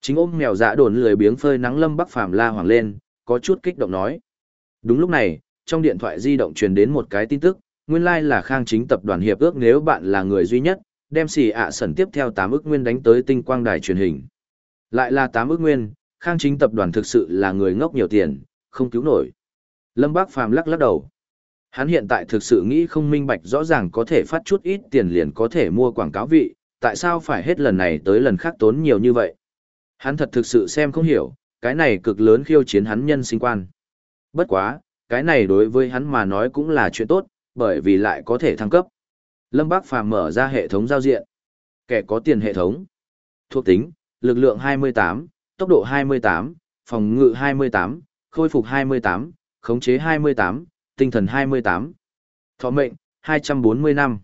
Chính ôm mèo dạ đồn lười biếng phơi nắng lâm bắc phàm la hoàng lên, có chút kích động nói. Đúng lúc này, trong điện thoại di động truyền đến một cái tin tức, nguyên lai like là khang chính tập đoàn hiệp ước nếu bạn là người duy nhất, đem xì ạ à sẩn tiếp theo 8 ước nguyên đánh tới tinh quang đài truyền hình. Lại là tám ước nguyên, Khang Chính tập đoàn thực sự là người ngốc nhiều tiền, không cứu nổi. Lâm Bác Phàm lắc lắc đầu. Hắn hiện tại thực sự nghĩ không minh bạch rõ ràng có thể phát chút ít tiền liền có thể mua quảng cáo vị, tại sao phải hết lần này tới lần khác tốn nhiều như vậy. Hắn thật thực sự xem không hiểu, cái này cực lớn khiêu chiến hắn nhân sinh quan. Bất quá, cái này đối với hắn mà nói cũng là chuyện tốt, bởi vì lại có thể thăng cấp. Lâm Bác Phàm mở ra hệ thống giao diện. Kẻ có tiền hệ thống. Thuộc tính, lực lượng 28, tốc độ 28, phòng ngự 28, khôi phục 28, khống chế 28, tinh thần 28. Thọ mệnh, 240 năm.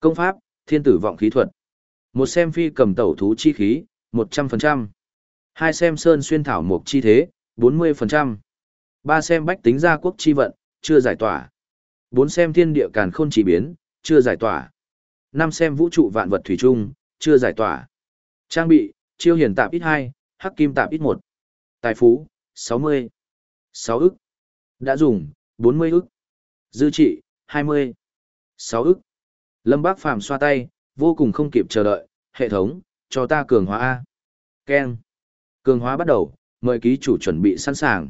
Công pháp, thiên tử vọng khí thuật. Một xem phi cầm tẩu thú chi khí, 100%. Hai xem sơn xuyên thảo mục chi thế, 40%. Ba xem bách tính gia quốc chi vận, chưa giải tỏa. Bốn xem thiên địa càn khôn chỉ biến, chưa giải tỏa. Năm xem vũ trụ vạn vật thủy chung, chưa giải tỏa. Trang bị, chiêu Hiền tạp ít 2, hắc kim tạp ít 1. Tài phú, 60. 6 ức. Đã dùng, 40 ức. Dư trị, 20. 6 ức. Lâm Bác Phàm xoa tay, vô cùng không kịp chờ đợi, hệ thống, cho ta cường hóa A. Ken. Cường hóa bắt đầu, mời ký chủ chuẩn bị sẵn sàng.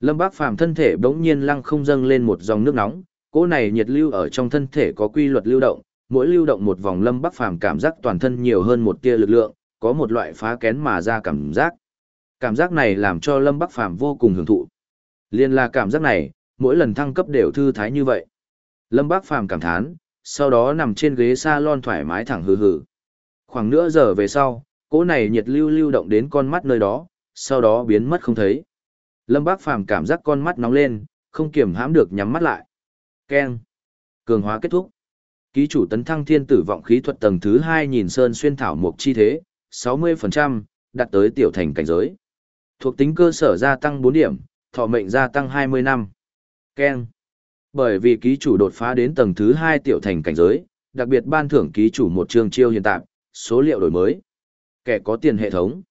Lâm Bác Phàm thân thể bỗng nhiên lăng không dâng lên một dòng nước nóng, cỗ này nhiệt lưu ở trong thân thể có quy luật lưu động, mỗi lưu động một vòng Lâm Bác Phàm cảm giác toàn thân nhiều hơn một tia lực lượng, có một loại phá kén mà ra cảm giác. Cảm giác này làm cho Lâm Bắc Phàm vô cùng hưởng thụ. Liên là cảm giác này, mỗi lần thăng cấp đều thư thái như vậy. Lâm Bắc Phàm cảm thán, sau đó nằm trên ghế salon thoải mái thẳng hừ hừ. Khoảng nửa giờ về sau, cỗ này nhiệt lưu lưu động đến con mắt nơi đó, sau đó biến mất không thấy. Lâm Bác Phàm cảm giác con mắt nóng lên, không kiềm hãm được nhắm mắt lại. Keng. Cường hóa kết thúc. Ký chủ tấn thăng thiên tử vọng khí thuật tầng thứ 2 nhìn sơn xuyên thảo mục chi thế, 60%, đạt tới tiểu thành cảnh giới. Thuộc tính cơ sở gia tăng 4 điểm, thọ mệnh gia tăng 20 năm. Ken. Bởi vì ký chủ đột phá đến tầng thứ 2 tiểu thành cảnh giới, đặc biệt ban thưởng ký chủ một trường chiêu hiện tại, số liệu đổi mới. Kẻ có tiền hệ thống.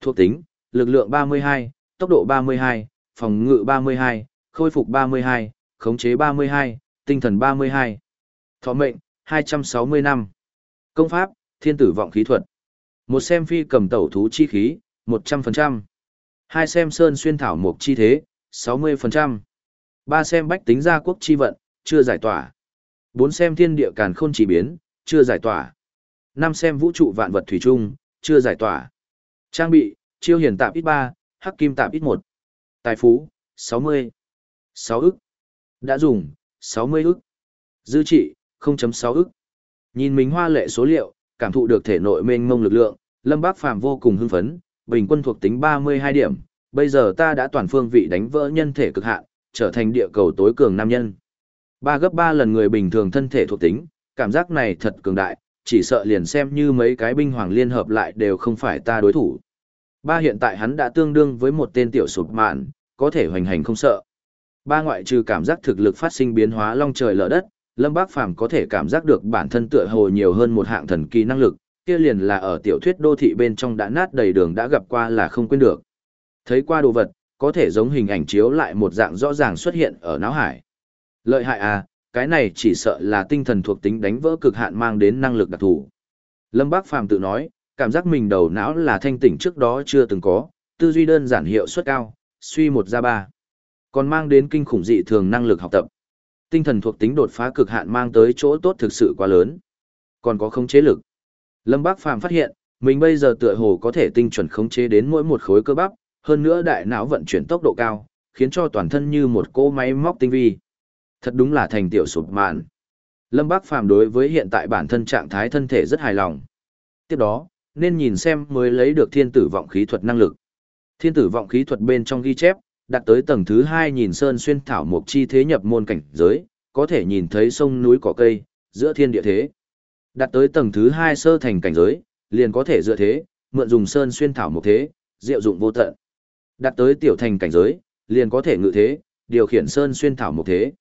Thuộc tính, lực lượng 32, tốc độ 32, phòng ngự 32, khôi phục 32, khống chế 32, tinh thần 32. Thọ mệnh, 260 năm. Công pháp, thiên tử vọng khí thuật. Một xem phi cầm tẩu thú chi khí, 100%. Hai xem sơn xuyên thảo mục chi thế, 60%. Ba xem bách tính gia quốc chi vận, chưa giải tỏa. Bốn xem thiên địa càn khôn chỉ biến, chưa giải tỏa. Năm xem vũ trụ vạn vật thủy chung, chưa giải tỏa. Trang bị, chiêu hiển tạp ít 3, hắc kim tạp ít 1. Tài phú, 60. 6 ức. Đã dùng, 60 ức. Dư trị, 0.6 ức. Nhìn mình hoa lệ số liệu, cảm thụ được thể nội mênh mông lực lượng, Lâm Bác Phàm vô cùng hưng phấn, bình quân thuộc tính 32 điểm, bây giờ ta đã toàn phương vị đánh vỡ nhân thể cực hạn, trở thành địa cầu tối cường nam nhân. Ba gấp 3 lần người bình thường thân thể thuộc tính, cảm giác này thật cường đại, chỉ sợ liền xem như mấy cái binh hoàng liên hợp lại đều không phải ta đối thủ. Ba hiện tại hắn đã tương đương với một tên tiểu sụp mạn, có thể hoành hành không sợ. Ba ngoại trừ cảm giác thực lực phát sinh biến hóa long trời lở đất, Lâm Bác Phàm có thể cảm giác được bản thân tựa hồ nhiều hơn một hạng thần kỳ năng lực, kia liền là ở tiểu thuyết đô thị bên trong đã nát đầy đường đã gặp qua là không quên được. Thấy qua đồ vật, có thể giống hình ảnh chiếu lại một dạng rõ ràng xuất hiện ở não hải. Lợi hại à, cái này chỉ sợ là tinh thần thuộc tính đánh vỡ cực hạn mang đến năng lực đặc thù. Lâm Bác Phàm tự nói, cảm giác mình đầu não là thanh tỉnh trước đó chưa từng có, tư duy đơn giản hiệu suất cao, suy một ra ba. Còn mang đến kinh khủng dị thường năng lực học tập. Tinh thần thuộc tính đột phá cực hạn mang tới chỗ tốt thực sự quá lớn. Còn có khống chế lực. Lâm Bác Phàm phát hiện, mình bây giờ tựa hồ có thể tinh chuẩn khống chế đến mỗi một khối cơ bắp, hơn nữa đại não vận chuyển tốc độ cao, khiến cho toàn thân như một cỗ máy móc tinh vi. Thật đúng là thành tiểu sụp mạn. Lâm Bác Phàm đối với hiện tại bản thân trạng thái thân thể rất hài lòng. Tiếp đó, nên nhìn xem mới lấy được thiên tử vọng khí thuật năng lực. Thiên tử vọng khí thuật bên trong ghi chép, đạt tới tầng thứ hai nhìn sơn xuyên thảo mục chi thế nhập môn cảnh giới, có thể nhìn thấy sông núi cỏ cây, giữa thiên địa thế. Đạt tới tầng thứ hai sơ thành cảnh giới, liền có thể dựa thế, mượn dùng sơn xuyên thảo mục thế, diệu dụng vô tận. Đạt tới tiểu thành cảnh giới, liền có thể ngự thế, điều khiển sơn xuyên thảo mục thế.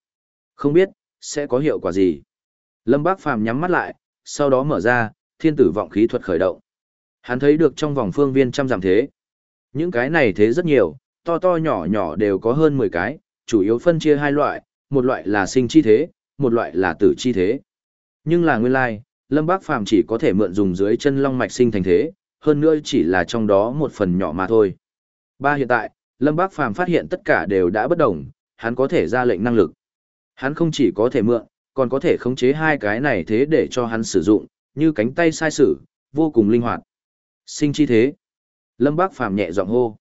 Không biết, sẽ có hiệu quả gì. Lâm Bác Phàm nhắm mắt lại, sau đó mở ra, thiên tử vọng khí thuật khởi động. Hắn thấy được trong vòng phương viên trăm giảm thế. Những cái này thế rất nhiều, to to nhỏ nhỏ đều có hơn 10 cái, chủ yếu phân chia hai loại, một loại là sinh chi thế, một loại là tử chi thế. Nhưng là nguyên lai, Lâm Bác Phàm chỉ có thể mượn dùng dưới chân long mạch sinh thành thế, hơn nữa chỉ là trong đó một phần nhỏ mà thôi. Ba hiện tại, Lâm Bác Phàm phát hiện tất cả đều đã bất đồng, hắn có thể ra lệnh năng lực. Hắn không chỉ có thể mượn, còn có thể khống chế hai cái này thế để cho hắn sử dụng, như cánh tay sai sử, vô cùng linh hoạt. Sinh chi thế. Lâm Bác Phàm nhẹ giọng hô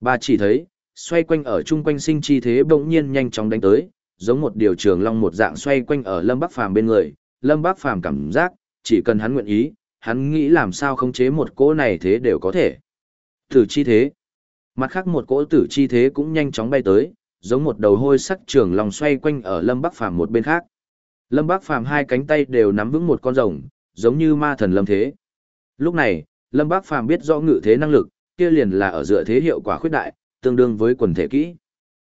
bà chỉ thấy, xoay quanh ở chung quanh sinh chi thế bỗng nhiên nhanh chóng đánh tới, giống một điều trường long một dạng xoay quanh ở Lâm Bác Phàm bên người. Lâm Bác Phàm cảm giác, chỉ cần hắn nguyện ý, hắn nghĩ làm sao khống chế một cỗ này thế đều có thể. Tử chi thế. Mặt khác một cỗ tử chi thế cũng nhanh chóng bay tới, giống một đầu hôi sắc trường long xoay quanh ở Lâm Bắc Phàm một bên khác. Lâm Bắc Phàm hai cánh tay đều nắm vững một con rồng, giống như ma thần lâm thế. Lúc này, Lâm Bắc Phàm biết rõ ngự thế năng lực, kia liền là ở dựa thế hiệu quả khuyết đại, tương đương với quần thể kỹ.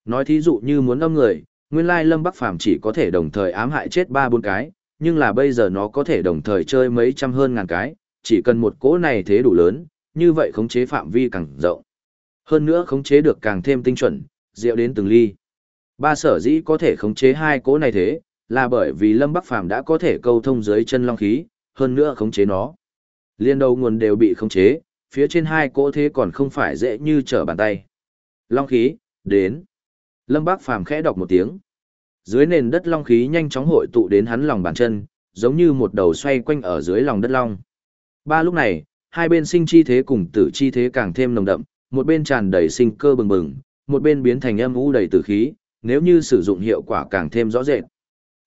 Nói thí dụ như muốn âm người, nguyên lai Lâm Bắc Phàm chỉ có thể đồng thời ám hại chết ba bốn cái, nhưng là bây giờ nó có thể đồng thời chơi mấy trăm hơn ngàn cái, chỉ cần một cỗ này thế đủ lớn, như vậy khống chế phạm vi càng rộng. Hơn nữa khống chế được càng thêm tinh chuẩn, diệu đến từng ly. Ba sở dĩ có thể khống chế hai cỗ này thế, là bởi vì Lâm Bắc Phàm đã có thể câu thông dưới chân long khí, hơn nữa khống chế nó. Liên đầu nguồn đều bị khống chế, phía trên hai cỗ thế còn không phải dễ như trở bàn tay. Long khí, đến. Lâm bác Phàm khẽ đọc một tiếng. Dưới nền đất long khí nhanh chóng hội tụ đến hắn lòng bàn chân, giống như một đầu xoay quanh ở dưới lòng đất long. Ba lúc này, hai bên sinh chi thế cùng tử chi thế càng thêm nồng đậm, một bên tràn đầy sinh cơ bừng bừng, một bên biến thành âm u đầy tử khí, nếu như sử dụng hiệu quả càng thêm rõ rệt.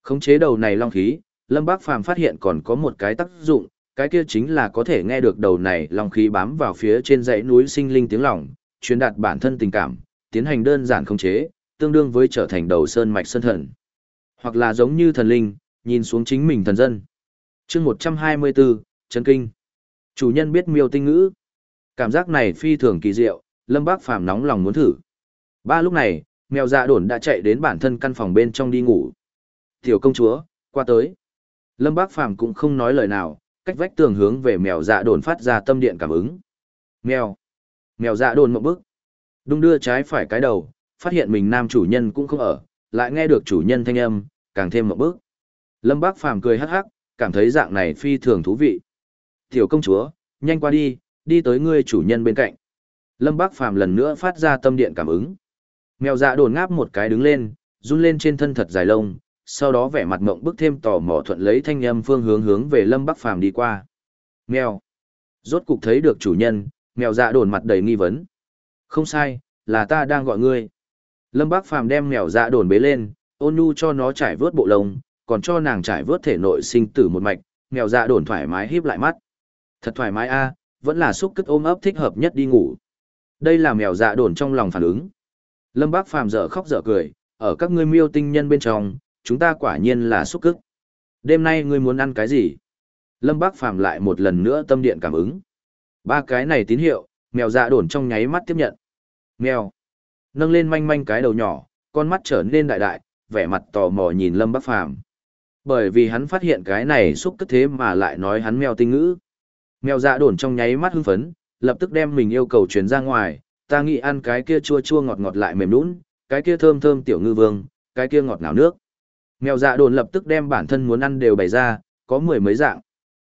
Khống chế đầu này long khí, Lâm Bác Phàm phát hiện còn có một cái tác dụng, cái kia chính là có thể nghe được đầu này long khí bám vào phía trên dãy núi sinh linh tiếng lòng, truyền đạt bản thân tình cảm, tiến hành đơn giản khống chế, tương đương với trở thành đầu sơn mạch sơn thần. Hoặc là giống như thần linh, nhìn xuống chính mình thần dân. chương 124, Trấn Kinh. Chủ nhân biết miêu tinh ngữ. Cảm giác này phi thường kỳ diệu, Lâm Bác Phàm nóng lòng muốn thử. Ba lúc này, mèo dạ đồn đã chạy đến bản thân căn phòng bên trong đi ngủ. Tiểu công chúa, qua tới. Lâm Bác Phàm cũng không nói lời nào, cách vách tường hướng về mèo dạ đồn phát ra tâm điện cảm ứng. Mèo. Mèo dạ đồn một bước. Đung đưa trái phải cái đầu, phát hiện mình nam chủ nhân cũng không ở, lại nghe được chủ nhân thanh âm, càng thêm một bước. Lâm Bác Phàm cười hắc hắc, cảm thấy dạng này phi thường thú vị. Tiểu công chúa, nhanh qua đi, đi tới ngươi chủ nhân bên cạnh. Lâm Bác Phàm lần nữa phát ra tâm điện cảm ứng. Mèo dạ đồn ngáp một cái đứng lên, run lên trên thân thật dài lông, sau đó vẻ mặt mộng bức thêm tò mò thuận lấy thanh âm phương hướng hướng về Lâm Bắc Phàm đi qua. Mèo. Rốt cục thấy được chủ nhân, mèo dạ đồn mặt đầy nghi vấn. Không sai, là ta đang gọi ngươi. Lâm bắc Phàm đem mèo dạ đồn bế lên, ôn nhu cho nó trải vớt bộ lông, còn cho nàng trải vớt thể nội sinh tử một mạch, mèo dạ đồn thoải mái híp lại mắt. Thật thoải mái a, vẫn là xúc cất ôm ấp thích hợp nhất đi ngủ. Đây là mèo dạ đồn trong lòng phản ứng. Lâm Bác Phàm dở khóc dở cười, ở các ngươi miêu tinh nhân bên trong, chúng ta quả nhiên là xúc cức. Đêm nay ngươi muốn ăn cái gì? Lâm Bác Phàm lại một lần nữa tâm điện cảm ứng. Ba cái này tín hiệu, mèo dạ đồn trong nháy mắt tiếp nhận. Mèo. Nâng lên manh manh cái đầu nhỏ, con mắt trở nên đại đại, vẻ mặt tò mò nhìn Lâm Bác Phàm Bởi vì hắn phát hiện cái này xúc cất thế mà lại nói hắn mèo tinh ngữ. Mèo dạ đồn trong nháy mắt hưng phấn, lập tức đem mình yêu cầu chuyển ra ngoài, ta nghĩ ăn cái kia chua chua ngọt ngọt lại mềm nũng, cái kia thơm thơm tiểu ngư vương, cái kia ngọt ngào nước. Mèo dạ đồn lập tức đem bản thân muốn ăn đều bày ra, có mười mấy dạng.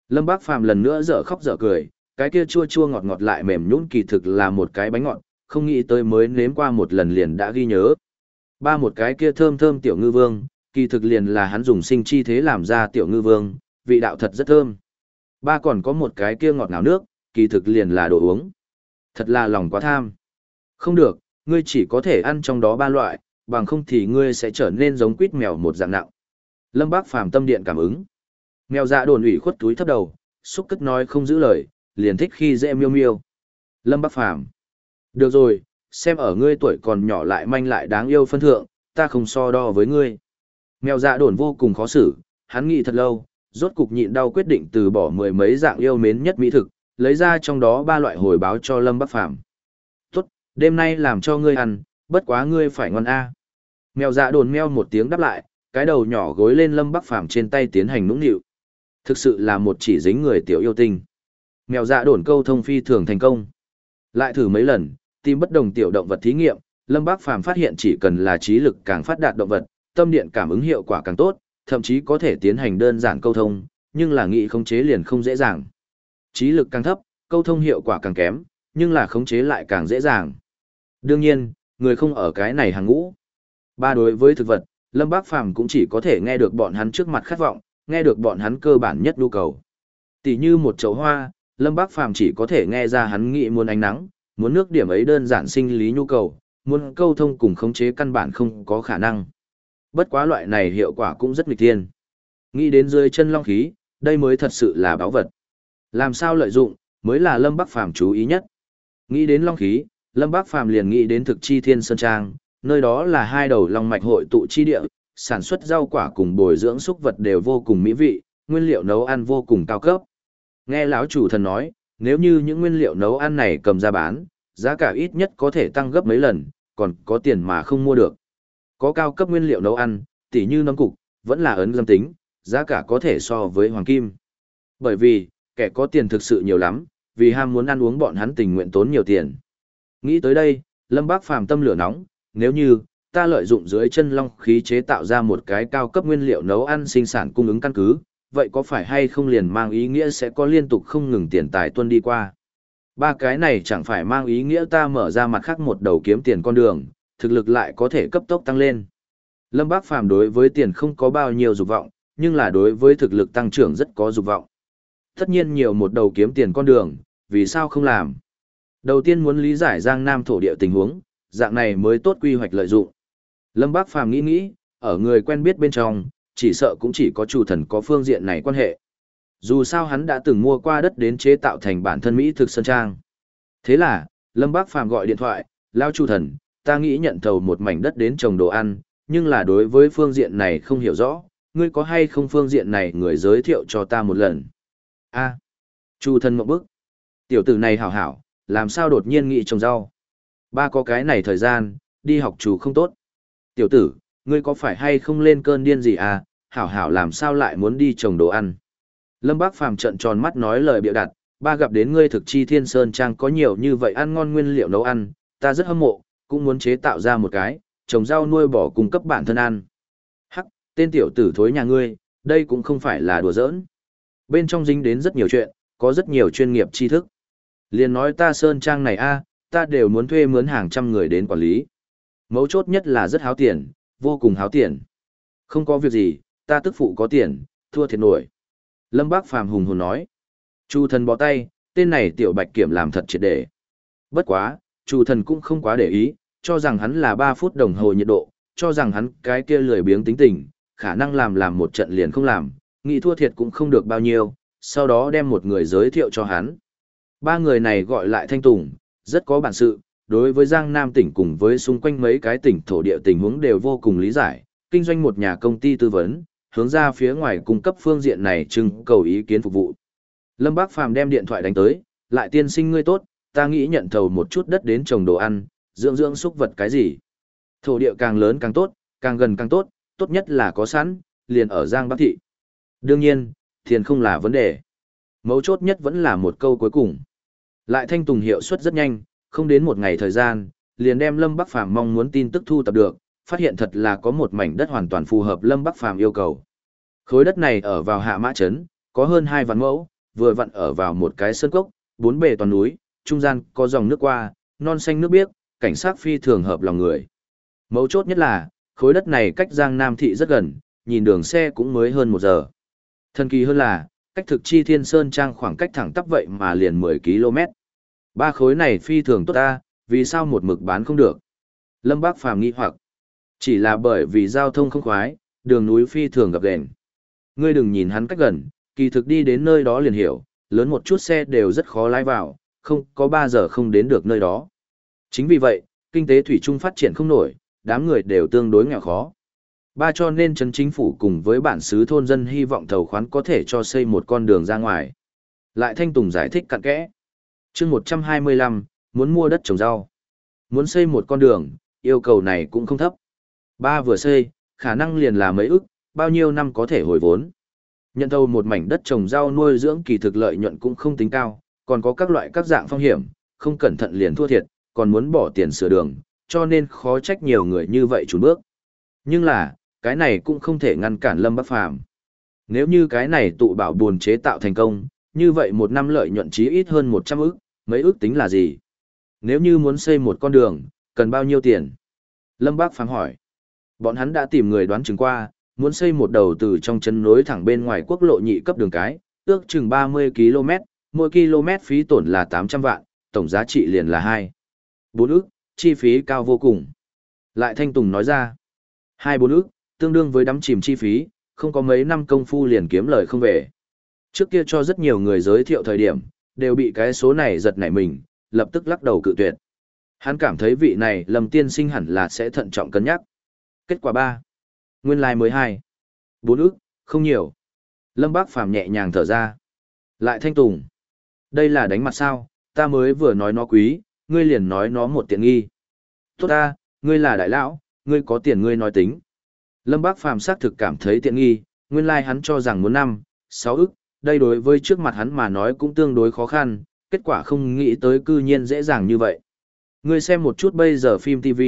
Lâm Bác Phàm lần nữa dở khóc dở cười, cái kia chua chua ngọt ngọt lại mềm nhũn kỳ thực là một cái bánh ngọt, không nghĩ tới mới nếm qua một lần liền đã ghi nhớ. Ba một cái kia thơm thơm tiểu ngư vương, kỳ thực liền là hắn dùng sinh chi thế làm ra tiểu ngư vương, vị đạo thật rất thơm. Ba còn có một cái kia ngọt ngào nước, kỳ thực liền là đồ uống. Thật là lòng quá tham. Không được, ngươi chỉ có thể ăn trong đó ba loại, bằng không thì ngươi sẽ trở nên giống quýt mèo một dạng nặng. Lâm Bác phàm tâm điện cảm ứng. Mèo dạ đồn ủy khuất túi thấp đầu, xúc cất nói không giữ lời, liền thích khi dễ miêu miêu. Lâm Bác phàm. Được rồi, xem ở ngươi tuổi còn nhỏ lại manh lại đáng yêu phân thượng, ta không so đo với ngươi. Mèo dạ đồn vô cùng khó xử, hắn nghĩ thật lâu, rốt cục nhịn đau quyết định từ bỏ mười mấy dạng yêu mến nhất mỹ thực, lấy ra trong đó ba loại hồi báo cho Lâm Bắc Phàm. "Tốt, đêm nay làm cho ngươi ăn, bất quá ngươi phải ngon a." Mèo dạ đồn meo một tiếng đáp lại, cái đầu nhỏ gối lên Lâm Bắc Phàm trên tay tiến hành nũng nịu. Thực sự là một chỉ dính người tiểu yêu tinh. Mèo dạ đồn câu thông phi thường thành công. Lại thử mấy lần, tìm bất đồng tiểu động vật thí nghiệm, Lâm Bắc Phàm phát hiện chỉ cần là trí lực càng phát đạt động vật, tâm điện cảm ứng hiệu quả càng tốt, thậm chí có thể tiến hành đơn giản câu thông, nhưng là nghị không chế liền không dễ dàng. Trí lực càng thấp, câu thông hiệu quả càng kém, nhưng là khống chế lại càng dễ dàng. Đương nhiên, người không ở cái này hàng ngũ. Ba đối với thực vật, Lâm Bác Phàm cũng chỉ có thể nghe được bọn hắn trước mặt khát vọng, nghe được bọn hắn cơ bản nhất nhu cầu. Tỷ như một chậu hoa, Lâm Bác Phàm chỉ có thể nghe ra hắn nghĩ muốn ánh nắng, muốn nước điểm ấy đơn giản sinh lý nhu cầu, muốn câu thông cùng khống chế căn bản không có khả năng. Bất quá loại này hiệu quả cũng rất nghịch thiên. Nghĩ đến dưới chân long khí, đây mới thật sự là báo vật. Làm sao lợi dụng, mới là Lâm Bắc Phàm chú ý nhất. Nghĩ đến long khí, Lâm Bắc Phàm liền nghĩ đến thực chi thiên sơn trang, nơi đó là hai đầu long mạch hội tụ chi địa, sản xuất rau quả cùng bồi dưỡng súc vật đều vô cùng mỹ vị, nguyên liệu nấu ăn vô cùng cao cấp. Nghe lão chủ thần nói, nếu như những nguyên liệu nấu ăn này cầm ra bán, giá cả ít nhất có thể tăng gấp mấy lần, còn có tiền mà không mua được. Có cao cấp nguyên liệu nấu ăn, tỉ như nấm cục, vẫn là ấn lâm tính, giá cả có thể so với hoàng kim. Bởi vì, kẻ có tiền thực sự nhiều lắm, vì ham muốn ăn uống bọn hắn tình nguyện tốn nhiều tiền. Nghĩ tới đây, Lâm Bác phàm tâm lửa nóng, nếu như, ta lợi dụng dưới chân long khí chế tạo ra một cái cao cấp nguyên liệu nấu ăn sinh sản cung ứng căn cứ, vậy có phải hay không liền mang ý nghĩa sẽ có liên tục không ngừng tiền tài tuân đi qua. Ba cái này chẳng phải mang ý nghĩa ta mở ra mặt khác một đầu kiếm tiền con đường, thực lực lại có thể cấp tốc tăng lên. Lâm Bác Phàm đối với tiền không có bao nhiêu dục vọng, nhưng là đối với thực lực tăng trưởng rất có dục vọng. Tất nhiên nhiều một đầu kiếm tiền con đường, vì sao không làm? Đầu tiên muốn lý giải Giang Nam thổ địa tình huống, dạng này mới tốt quy hoạch lợi dụng. Lâm Bác Phàm nghĩ nghĩ, ở người quen biết bên trong, chỉ sợ cũng chỉ có chủ thần có phương diện này quan hệ. Dù sao hắn đã từng mua qua đất đến chế tạo thành bản thân Mỹ thực sơn trang. Thế là, Lâm Bác Phàm gọi điện thoại, lao chủ thần, ta nghĩ nhận thầu một mảnh đất đến trồng đồ ăn, nhưng là đối với phương diện này không hiểu rõ, ngươi có hay không phương diện này người giới thiệu cho ta một lần. a à, chủ thần mộng bức. Tiểu tử này hảo hảo, làm sao đột nhiên nghĩ trồng rau. Ba có cái này thời gian, đi học chủ không tốt. Tiểu tử, ngươi có phải hay không lên cơn điên gì à, hảo hảo làm sao lại muốn đi trồng đồ ăn. Lâm Bác Phàm trận tròn mắt nói lời bịa đặt, ba gặp đến ngươi thực chi thiên sơn trang có nhiều như vậy ăn ngon nguyên liệu nấu ăn, ta rất hâm mộ, cũng muốn chế tạo ra một cái, trồng rau nuôi bỏ cung cấp bản thân ăn. Hắc, tên tiểu tử thối nhà ngươi, đây cũng không phải là đùa giỡn. Bên trong dính đến rất nhiều chuyện, có rất nhiều chuyên nghiệp tri thức. Liền nói ta sơn trang này a, ta đều muốn thuê mướn hàng trăm người đến quản lý. Mấu chốt nhất là rất háo tiền, vô cùng háo tiền. Không có việc gì, ta tức phụ có tiền, thua thiệt nổi. Lâm Bác Phàm hùng hồn nói. Chu thần bó tay, tên này tiểu bạch kiểm làm thật triệt để. Bất quá, Chu thần cũng không quá để ý, cho rằng hắn là 3 phút đồng hồ nhiệt độ, cho rằng hắn cái kia lười biếng tính tình, khả năng làm làm một trận liền không làm, nghĩ thua thiệt cũng không được bao nhiêu, sau đó đem một người giới thiệu cho hắn. Ba người này gọi lại Thanh Tùng, rất có bản sự, đối với Giang Nam tỉnh cùng với xung quanh mấy cái tỉnh thổ địa tình huống đều vô cùng lý giải, kinh doanh một nhà công ty tư vấn, hướng ra phía ngoài cung cấp phương diện này trưng cầu ý kiến phục vụ. Lâm Bác Phàm đem điện thoại đánh tới, lại tiên sinh ngươi tốt, ta nghĩ nhận thầu một chút đất đến trồng đồ ăn, dưỡng dưỡng xúc vật cái gì. Thổ địa càng lớn càng tốt, càng gần càng tốt, tốt nhất là có sẵn, liền ở Giang Bắc Thị. Đương nhiên, tiền không là vấn đề. Mấu chốt nhất vẫn là một câu cuối cùng. Lại thanh tùng hiệu suất rất nhanh, không đến một ngày thời gian, liền đem Lâm Bắc Phàm mong muốn tin tức thu tập được, phát hiện thật là có một mảnh đất hoàn toàn phù hợp Lâm Bắc Phàm yêu cầu. Khối đất này ở vào hạ mã trấn, có hơn hai vạn mẫu, vừa vặn ở vào một cái sơn cốc, bốn bề toàn núi, trung gian có dòng nước qua, non xanh nước biếc, cảnh sát phi thường hợp lòng người. Mấu chốt nhất là, khối đất này cách Giang Nam thị rất gần, nhìn đường xe cũng mới hơn một giờ. Thần kỳ hơn là, cách thực chi thiên sơn trang khoảng cách thẳng tắp vậy mà liền 10 km. Ba khối này phi thường tốt ta, vì sao một mực bán không được? Lâm Bác Phàm nghi hoặc. Chỉ là bởi vì giao thông không khoái, đường núi phi thường gặp ghềnh. Ngươi đừng nhìn hắn cách gần, kỳ thực đi đến nơi đó liền hiểu, lớn một chút xe đều rất khó lái vào, không có 3 giờ không đến được nơi đó. Chính vì vậy, kinh tế thủy chung phát triển không nổi, đám người đều tương đối nghèo khó. Ba cho nên chấn chính phủ cùng với bản xứ thôn dân hy vọng thầu khoán có thể cho xây một con đường ra ngoài. Lại Thanh Tùng giải thích cặn kẽ chương 125, muốn mua đất trồng rau. Muốn xây một con đường, yêu cầu này cũng không thấp. Ba vừa xây, khả năng liền là mấy ức, bao nhiêu năm có thể hồi vốn. Nhận thầu một mảnh đất trồng rau nuôi dưỡng kỳ thực lợi nhuận cũng không tính cao, còn có các loại các dạng phong hiểm, không cẩn thận liền thua thiệt, còn muốn bỏ tiền sửa đường, cho nên khó trách nhiều người như vậy trốn bước. Nhưng là, cái này cũng không thể ngăn cản Lâm Bắc Phàm. Nếu như cái này tụ bảo buồn chế tạo thành công, như vậy một năm lợi nhuận chí ít hơn 100 ức, mấy ức tính là gì? Nếu như muốn xây một con đường, cần bao nhiêu tiền? Lâm Bác phán hỏi. Bọn hắn đã tìm người đoán chứng qua, muốn xây một đầu từ trong chân nối thẳng bên ngoài quốc lộ nhị cấp đường cái, ước chừng 30 km, mỗi km phí tổn là 800 vạn, tổng giá trị liền là 2. 4 ức, chi phí cao vô cùng. Lại Thanh Tùng nói ra, 2 4 ức, tương đương với đắm chìm chi phí, không có mấy năm công phu liền kiếm lời không về. Trước kia cho rất nhiều người giới thiệu thời điểm, đều bị cái số này giật nảy mình, lập tức lắc đầu cự tuyệt. Hắn cảm thấy vị này lầm tiên sinh hẳn là sẽ thận trọng cân nhắc. Kết quả 3. Nguyên lai like 12. 4 ức, không nhiều. Lâm Bác Phàm nhẹ nhàng thở ra. Lại Thanh Tùng. Đây là đánh mặt sao, ta mới vừa nói nó quý, ngươi liền nói nó một tiện nghi. Tốt ta, ngươi là đại lão, ngươi có tiền ngươi nói tính. Lâm Bác Phàm xác thực cảm thấy tiện nghi, nguyên lai like hắn cho rằng muốn năm, sáu ức, đây đối với trước mặt hắn mà nói cũng tương đối khó khăn, kết quả không nghĩ tới cư nhiên dễ dàng như vậy. Ngươi xem một chút bây giờ phim TV,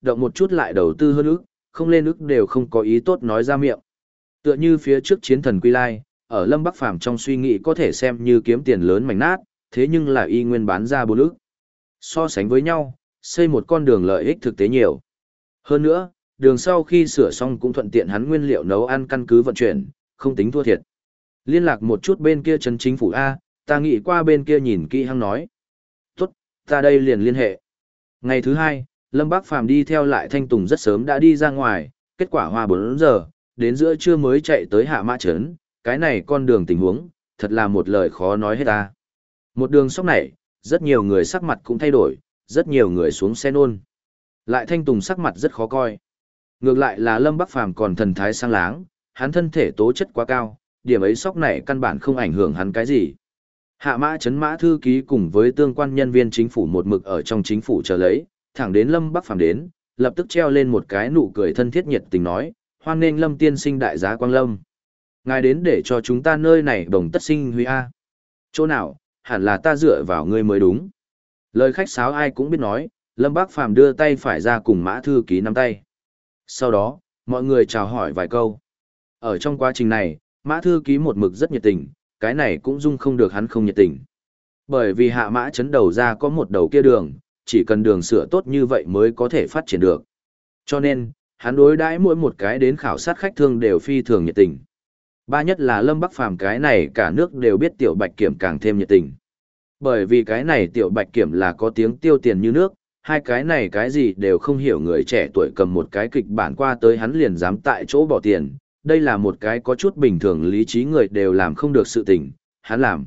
động một chút lại đầu tư hơn ức, không lên ức đều không có ý tốt nói ra miệng. Tựa như phía trước chiến thần Quy Lai, ở Lâm Bắc Phàm trong suy nghĩ có thể xem như kiếm tiền lớn mảnh nát, thế nhưng là y nguyên bán ra bốn ức. So sánh với nhau, xây một con đường lợi ích thực tế nhiều. Hơn nữa, đường sau khi sửa xong cũng thuận tiện hắn nguyên liệu nấu ăn căn cứ vận chuyển, không tính thua thiệt. Liên lạc một chút bên kia chân chính phủ A, ta nghĩ qua bên kia nhìn kỹ hăng nói. Tốt, ta đây liền liên hệ. Ngày thứ hai, Lâm Bác Phàm đi theo lại Thanh Tùng rất sớm đã đi ra ngoài, kết quả hoa 4 giờ, đến giữa trưa mới chạy tới hạ mã trấn, cái này con đường tình huống, thật là một lời khó nói hết ta. Một đường sóc này, rất nhiều người sắc mặt cũng thay đổi, rất nhiều người xuống xe nôn. Lại Thanh Tùng sắc mặt rất khó coi. Ngược lại là Lâm Bắc Phàm còn thần thái sang láng, hắn thân thể tố chất quá cao, điểm ấy sóc này căn bản không ảnh hưởng hắn cái gì. Hạ mã chấn mã thư ký cùng với tương quan nhân viên chính phủ một mực ở trong chính phủ chờ lấy, thẳng đến Lâm Bắc Phàm đến, lập tức treo lên một cái nụ cười thân thiết nhiệt tình nói, hoan nghênh Lâm tiên sinh đại giá Quang Lâm. Ngài đến để cho chúng ta nơi này đồng tất sinh huy A. Chỗ nào, hẳn là ta dựa vào ngươi mới đúng. Lời khách sáo ai cũng biết nói, Lâm Bác Phàm đưa tay phải ra cùng mã thư ký nắm tay. Sau đó, mọi người chào hỏi vài câu. Ở trong quá trình này, mã thư ký một mực rất nhiệt tình, cái này cũng dung không được hắn không nhiệt tình. Bởi vì hạ mã chấn đầu ra có một đầu kia đường, chỉ cần đường sửa tốt như vậy mới có thể phát triển được. Cho nên, hắn đối đãi mỗi một cái đến khảo sát khách thương đều phi thường nhiệt tình. Ba nhất là Lâm Bắc Phàm cái này cả nước đều biết tiểu bạch kiểm càng thêm nhiệt tình. Bởi vì cái này tiểu bạch kiểm là có tiếng tiêu tiền như nước, hai cái này cái gì đều không hiểu người trẻ tuổi cầm một cái kịch bản qua tới hắn liền dám tại chỗ bỏ tiền, đây là một cái có chút bình thường lý trí người đều làm không được sự tình, hắn làm.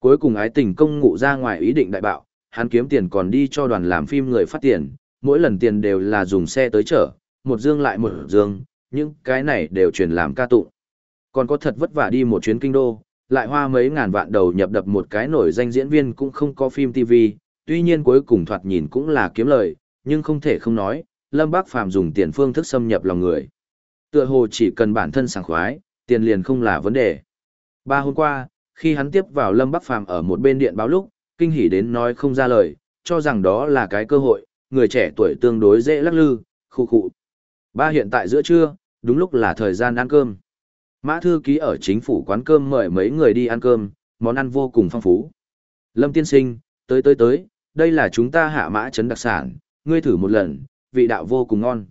Cuối cùng ái tình công ngụ ra ngoài ý định đại bạo, hắn kiếm tiền còn đi cho đoàn làm phim người phát tiền, mỗi lần tiền đều là dùng xe tới chở, một dương lại một dương, những cái này đều truyền làm ca tụng. Còn có thật vất vả đi một chuyến kinh đô, lại hoa mấy ngàn vạn đầu nhập đập một cái nổi danh diễn viên cũng không có phim TV, tuy nhiên cuối cùng thoạt nhìn cũng là kiếm lời, nhưng không thể không nói, Lâm Bác Phàm dùng tiền phương thức xâm nhập lòng người. Tựa hồ chỉ cần bản thân sảng khoái, tiền liền không là vấn đề. Ba hôm qua, khi hắn tiếp vào Lâm Bắc Phàm ở một bên điện báo lúc, kinh hỉ đến nói không ra lời, cho rằng đó là cái cơ hội, người trẻ tuổi tương đối dễ lắc lư, khu khụ. Ba hiện tại giữa trưa, đúng lúc là thời gian ăn cơm. Mã thư ký ở chính phủ quán cơm mời mấy người đi ăn cơm, món ăn vô cùng phong phú. Lâm tiên sinh, tới tới tới, đây là chúng ta hạ mã trấn đặc sản, ngươi thử một lần, vị đạo vô cùng ngon.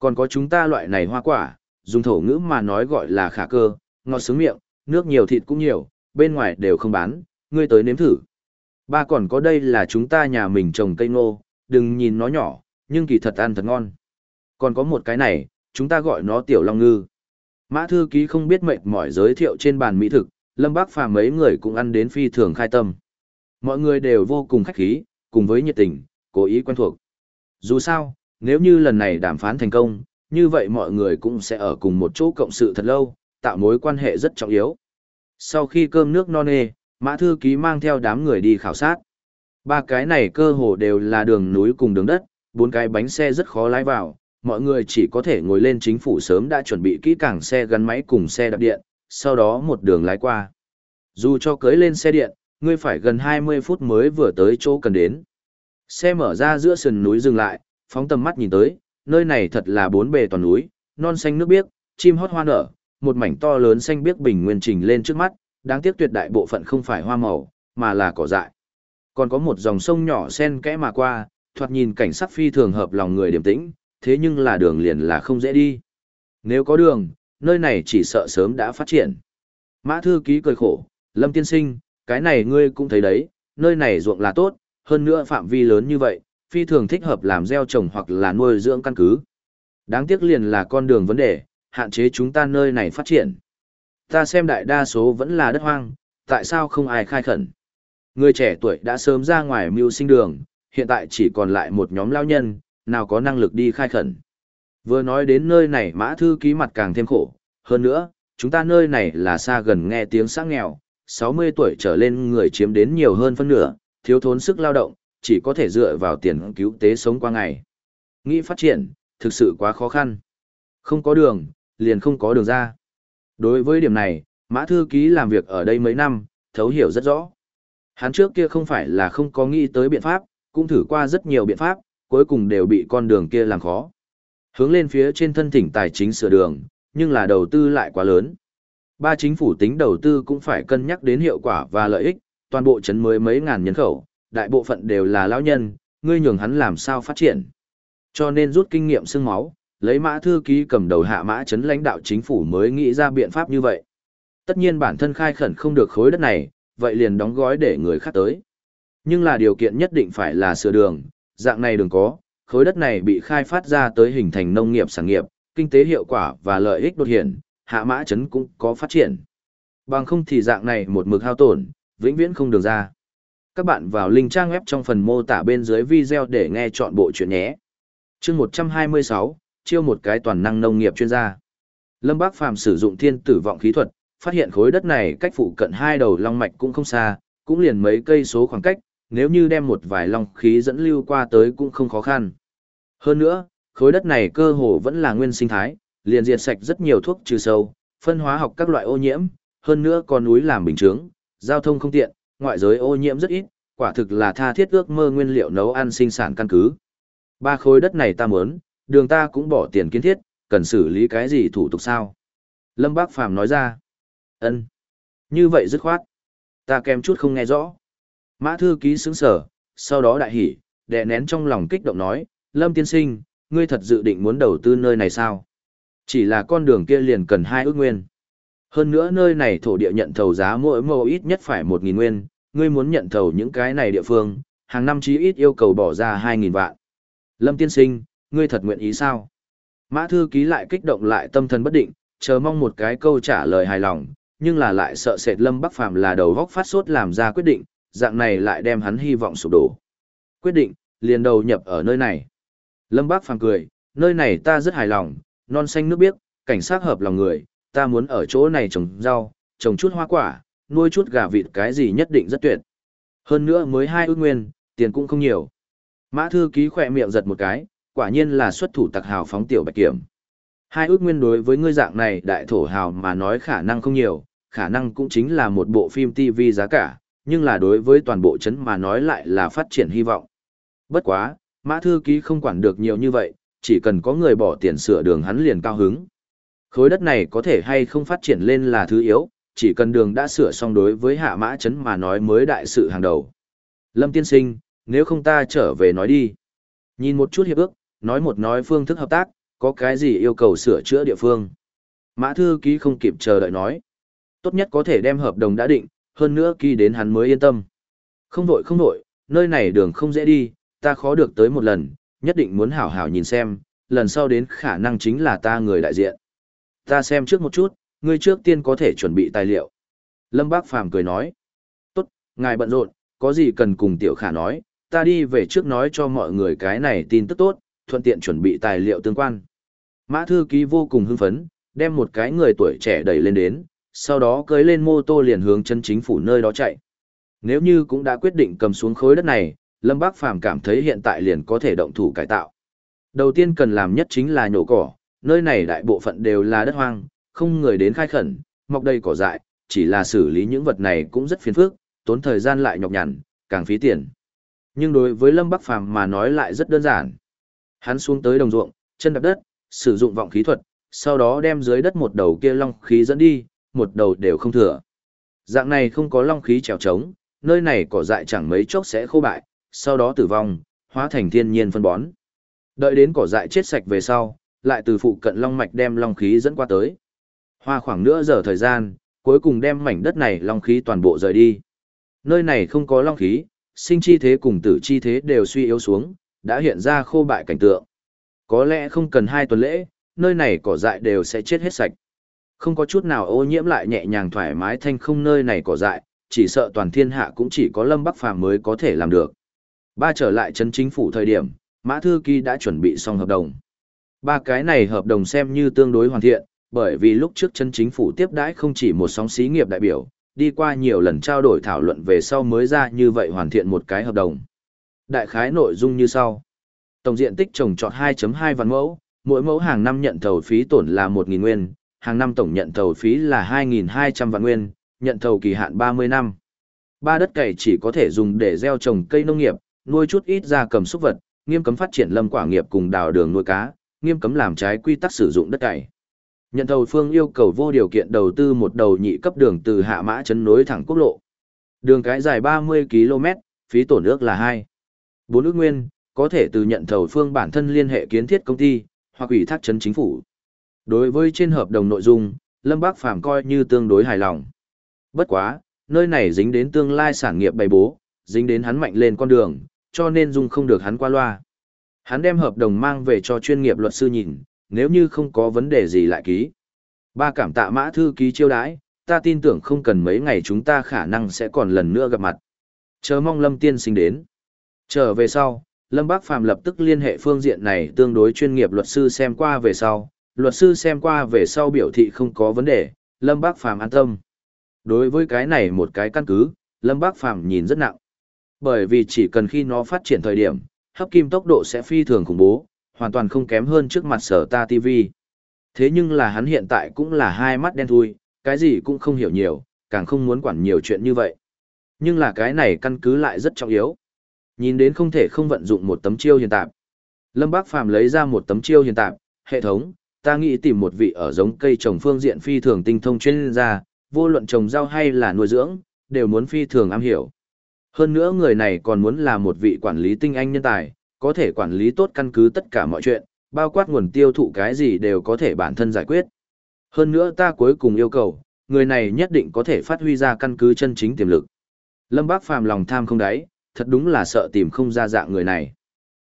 Còn có chúng ta loại này hoa quả, dùng thổ ngữ mà nói gọi là khả cơ, ngọt sướng miệng, nước nhiều thịt cũng nhiều, bên ngoài đều không bán, ngươi tới nếm thử. Ba còn có đây là chúng ta nhà mình trồng cây ngô, đừng nhìn nó nhỏ, nhưng kỳ thật ăn thật ngon. Còn có một cái này, chúng ta gọi nó tiểu long ngư. Mã thư ký không biết mệt mỏi giới thiệu trên bàn mỹ thực, Lâm Bác Phàm mấy người cũng ăn đến phi thường khai tâm. Mọi người đều vô cùng khách khí, cùng với nhiệt tình, cố ý quen thuộc. Dù sao, nếu như lần này đàm phán thành công, như vậy mọi người cũng sẽ ở cùng một chỗ cộng sự thật lâu, tạo mối quan hệ rất trọng yếu. Sau khi cơm nước no nê, Mã Thư Ký mang theo đám người đi khảo sát. Ba cái này cơ hồ đều là đường núi cùng đường đất, bốn cái bánh xe rất khó lái vào, mọi người chỉ có thể ngồi lên chính phủ sớm đã chuẩn bị kỹ càng xe gắn máy cùng xe đạp điện, sau đó một đường lái qua. Dù cho cưới lên xe điện, ngươi phải gần 20 phút mới vừa tới chỗ cần đến. Xe mở ra giữa sườn núi dừng lại, phóng tầm mắt nhìn tới, nơi này thật là bốn bề toàn núi, non xanh nước biếc, chim hót hoa nở, một mảnh to lớn xanh biếc bình nguyên trình lên trước mắt, đáng tiếc tuyệt đại bộ phận không phải hoa màu, mà là cỏ dại. Còn có một dòng sông nhỏ sen kẽ mà qua, thoạt nhìn cảnh sắc phi thường hợp lòng người điềm tĩnh, thế nhưng là đường liền là không dễ đi. Nếu có đường, nơi này chỉ sợ sớm đã phát triển. Mã thư ký cười khổ, Lâm tiên sinh, cái này ngươi cũng thấy đấy, nơi này ruộng là tốt, hơn nữa phạm vi lớn như vậy, phi thường thích hợp làm gieo trồng hoặc là nuôi dưỡng căn cứ. Đáng tiếc liền là con đường vấn đề, hạn chế chúng ta nơi này phát triển. Ta xem đại đa số vẫn là đất hoang, tại sao không ai khai khẩn? Người trẻ tuổi đã sớm ra ngoài mưu sinh đường, hiện tại chỉ còn lại một nhóm lao nhân, nào có năng lực đi khai khẩn. Vừa nói đến nơi này mã thư ký mặt càng thêm khổ, hơn nữa, chúng ta nơi này là xa gần nghe tiếng xã nghèo, 60 tuổi trở lên người chiếm đến nhiều hơn phân nửa, thiếu thốn sức lao động, chỉ có thể dựa vào tiền cứu tế sống qua ngày. Nghĩ phát triển, thực sự quá khó khăn. Không có đường, liền không có đường ra. Đối với điểm này, Mã Thư Ký làm việc ở đây mấy năm, thấu hiểu rất rõ. Hắn trước kia không phải là không có nghĩ tới biện pháp, cũng thử qua rất nhiều biện pháp, cuối cùng đều bị con đường kia làm khó. Hướng lên phía trên thân thỉnh tài chính sửa đường, nhưng là đầu tư lại quá lớn. Ba chính phủ tính đầu tư cũng phải cân nhắc đến hiệu quả và lợi ích, toàn bộ chấn mới mấy ngàn nhân khẩu, đại bộ phận đều là lão nhân, ngươi nhường hắn làm sao phát triển. Cho nên rút kinh nghiệm xương máu, lấy mã thư ký cầm đầu hạ mã chấn lãnh đạo chính phủ mới nghĩ ra biện pháp như vậy. Tất nhiên bản thân khai khẩn không được khối đất này, vậy liền đóng gói để người khác tới. Nhưng là điều kiện nhất định phải là sửa đường, dạng này đừng có, khối đất này bị khai phát ra tới hình thành nông nghiệp sản nghiệp, kinh tế hiệu quả và lợi ích đột hiện, hạ mã chấn cũng có phát triển. Bằng không thì dạng này một mực hao tổn, vĩnh viễn không được ra. Các bạn vào link trang web trong phần mô tả bên dưới video để nghe chọn bộ chuyện nhé. chương 126, chiêu một cái toàn năng nông nghiệp chuyên gia. Lâm Bác Phàm sử dụng thiên tử vọng khí thuật, phát hiện khối đất này cách phụ cận hai đầu long mạch cũng không xa, cũng liền mấy cây số khoảng cách, nếu như đem một vài long khí dẫn lưu qua tới cũng không khó khăn. Hơn nữa, khối đất này cơ hồ vẫn là nguyên sinh thái, liền diệt sạch rất nhiều thuốc trừ sâu, phân hóa học các loại ô nhiễm, hơn nữa còn núi làm bình chứng, giao thông không tiện, ngoại giới ô nhiễm rất ít, quả thực là tha thiết ước mơ nguyên liệu nấu ăn sinh sản căn cứ. Ba khối đất này ta muốn, đường ta cũng bỏ tiền kiến thiết, cần xử lý cái gì thủ tục sao? Lâm Bác Phàm nói ra. ân Như vậy dứt khoát. Ta kèm chút không nghe rõ. Mã thư ký sững sở, sau đó đại hỉ, đè nén trong lòng kích động nói, Lâm tiên sinh, ngươi thật dự định muốn đầu tư nơi này sao? Chỉ là con đường kia liền cần hai ước nguyên. Hơn nữa nơi này thổ địa nhận thầu giá mỗi mẫu ít nhất phải một nghìn nguyên, ngươi muốn nhận thầu những cái này địa phương, hàng năm chí ít yêu cầu bỏ ra hai nghìn vạn. Lâm tiên sinh, ngươi thật nguyện ý sao? Mã thư ký lại kích động lại tâm thần bất định, chờ mong một cái câu trả lời hài lòng, nhưng là lại sợ sệt Lâm Bắc Phàm là đầu góc phát sốt làm ra quyết định, dạng này lại đem hắn hy vọng sụp đổ. Quyết định, liền đầu nhập ở nơi này. Lâm Bắc Phàm cười, nơi này ta rất hài lòng, non xanh nước biếc, cảnh sát hợp lòng người, ta muốn ở chỗ này trồng rau, trồng chút hoa quả, nuôi chút gà vịt cái gì nhất định rất tuyệt. Hơn nữa mới hai ước nguyên, tiền cũng không nhiều. Mã thư ký khỏe miệng giật một cái, quả nhiên là xuất thủ tặc hào phóng tiểu bạch kiểm. Hai ước nguyên đối với ngươi dạng này đại thổ hào mà nói khả năng không nhiều, khả năng cũng chính là một bộ phim TV giá cả, nhưng là đối với toàn bộ chấn mà nói lại là phát triển hy vọng. Bất quá, mã thư ký không quản được nhiều như vậy, chỉ cần có người bỏ tiền sửa đường hắn liền cao hứng. Khối đất này có thể hay không phát triển lên là thứ yếu, chỉ cần đường đã sửa xong đối với hạ mã chấn mà nói mới đại sự hàng đầu. Lâm tiên sinh, nếu không ta trở về nói đi. Nhìn một chút hiệp ước, nói một nói phương thức hợp tác, có cái gì yêu cầu sửa chữa địa phương. Mã thư ký không kịp chờ đợi nói. Tốt nhất có thể đem hợp đồng đã định, hơn nữa ký đến hắn mới yên tâm. Không vội không vội, nơi này đường không dễ đi, ta khó được tới một lần, nhất định muốn hảo hảo nhìn xem, lần sau đến khả năng chính là ta người đại diện. Ta xem trước một chút, ngươi trước tiên có thể chuẩn bị tài liệu. Lâm Bác Phàm cười nói. Tốt, ngài bận rộn, có gì cần cùng tiểu khả nói, ta đi về trước nói cho mọi người cái này tin tức tốt, thuận tiện chuẩn bị tài liệu tương quan. Mã thư ký vô cùng hưng phấn, đem một cái người tuổi trẻ đẩy lên đến, sau đó cưới lên mô tô liền hướng chân chính phủ nơi đó chạy. Nếu như cũng đã quyết định cầm xuống khối đất này, Lâm Bác Phàm cảm thấy hiện tại liền có thể động thủ cải tạo. Đầu tiên cần làm nhất chính là nhổ cỏ, nơi này đại bộ phận đều là đất hoang, không người đến khai khẩn, mọc đầy cỏ dại, chỉ là xử lý những vật này cũng rất phiền phức, tốn thời gian lại nhọc nhằn, càng phí tiền. Nhưng đối với Lâm Bắc Phàm mà nói lại rất đơn giản. Hắn xuống tới đồng ruộng, chân đạp đất, sử dụng vọng khí thuật, sau đó đem dưới đất một đầu kia long khí dẫn đi, một đầu đều không thừa. Dạng này không có long khí trèo trống, nơi này cỏ dại chẳng mấy chốc sẽ khô bại, sau đó tử vong, hóa thành thiên nhiên phân bón. Đợi đến cỏ dại chết sạch về sau, lại từ phụ cận long mạch đem long khí dẫn qua tới. Hoa khoảng nửa giờ thời gian, cuối cùng đem mảnh đất này long khí toàn bộ rời đi. Nơi này không có long khí, sinh chi thế cùng tử chi thế đều suy yếu xuống, đã hiện ra khô bại cảnh tượng. Có lẽ không cần hai tuần lễ, nơi này cỏ dại đều sẽ chết hết sạch. Không có chút nào ô nhiễm lại nhẹ nhàng thoải mái thanh không nơi này cỏ dại, chỉ sợ toàn thiên hạ cũng chỉ có Lâm Bắc Phàm mới có thể làm được. Ba trở lại chân chính phủ thời điểm, Mã Thư Kỳ đã chuẩn bị xong hợp đồng. Ba cái này hợp đồng xem như tương đối hoàn thiện, bởi vì lúc trước chân chính phủ tiếp đãi không chỉ một sóng xí nghiệp đại biểu, đi qua nhiều lần trao đổi thảo luận về sau mới ra như vậy hoàn thiện một cái hợp đồng. Đại khái nội dung như sau. Tổng diện tích trồng trọt 2.2 vạn mẫu, mỗi mẫu hàng năm nhận thầu phí tổn là 1.000 nguyên, hàng năm tổng nhận thầu phí là 2.200 vạn nguyên, nhận thầu kỳ hạn 30 năm. Ba đất cày chỉ có thể dùng để gieo trồng cây nông nghiệp, nuôi chút ít gia cầm súc vật, nghiêm cấm phát triển lâm quả nghiệp cùng đào đường nuôi cá, nghiêm cấm làm trái quy tắc sử dụng đất cày. Nhận thầu phương yêu cầu vô điều kiện đầu tư một đầu nhị cấp đường từ hạ mã chấn nối thẳng quốc lộ. Đường cái dài 30 km, phí tổn ước là 2. 4 ước nguyên, có thể từ nhận thầu phương bản thân liên hệ kiến thiết công ty, hoặc ủy thác chấn chính phủ. Đối với trên hợp đồng nội dung, Lâm Bác Phàm coi như tương đối hài lòng. Bất quá, nơi này dính đến tương lai sản nghiệp bày bố, dính đến hắn mạnh lên con đường, cho nên dung không được hắn qua loa. Hắn đem hợp đồng mang về cho chuyên nghiệp luật sư nhìn, nếu như không có vấn đề gì lại ký. Ba cảm tạ mã thư ký chiêu đãi, ta tin tưởng không cần mấy ngày chúng ta khả năng sẽ còn lần nữa gặp mặt. Chờ mong Lâm Tiên sinh đến. Trở về sau, Lâm Bác Phàm lập tức liên hệ phương diện này tương đối chuyên nghiệp luật sư xem qua về sau, luật sư xem qua về sau biểu thị không có vấn đề, Lâm Bác Phàm an tâm. Đối với cái này một cái căn cứ, Lâm Bác Phàm nhìn rất nặng. Bởi vì chỉ cần khi nó phát triển thời điểm, hấp kim tốc độ sẽ phi thường khủng bố, hoàn toàn không kém hơn trước mặt sở ta TV. Thế nhưng là hắn hiện tại cũng là hai mắt đen thui, cái gì cũng không hiểu nhiều, càng không muốn quản nhiều chuyện như vậy. Nhưng là cái này căn cứ lại rất trọng yếu. Nhìn đến không thể không vận dụng một tấm chiêu hiện tạp. Lâm Bác Phàm lấy ra một tấm chiêu hiện tạp, hệ thống, ta nghĩ tìm một vị ở giống cây trồng phương diện phi thường tinh thông chuyên gia, vô luận trồng rau hay là nuôi dưỡng, đều muốn phi thường am hiểu. Hơn nữa người này còn muốn là một vị quản lý tinh anh nhân tài, có thể quản lý tốt căn cứ tất cả mọi chuyện, bao quát nguồn tiêu thụ cái gì đều có thể bản thân giải quyết. Hơn nữa ta cuối cùng yêu cầu, người này nhất định có thể phát huy ra căn cứ chân chính tiềm lực. Lâm Bác Phàm lòng tham không đáy, thật đúng là sợ tìm không ra dạng người này.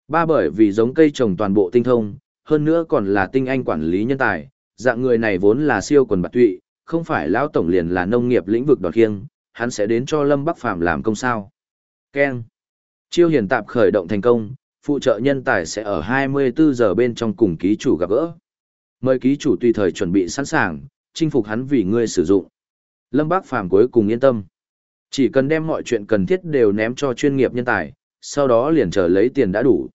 Ba bởi vì giống cây trồng toàn bộ tinh thông, hơn nữa còn là tinh anh quản lý nhân tài, dạng người này vốn là siêu quần bạc tụy, không phải lão tổng liền là nông nghiệp lĩnh vực đột khiêng, hắn sẽ đến cho Lâm Bắc Phàm làm công sao. Keng, Chiêu hiển tạp khởi động thành công, phụ trợ nhân tài sẽ ở 24 giờ bên trong cùng ký chủ gặp gỡ. Mời ký chủ tùy thời chuẩn bị sẵn sàng, chinh phục hắn vì ngươi sử dụng. Lâm Bác Phàm cuối cùng yên tâm. Chỉ cần đem mọi chuyện cần thiết đều ném cho chuyên nghiệp nhân tài, sau đó liền chờ lấy tiền đã đủ.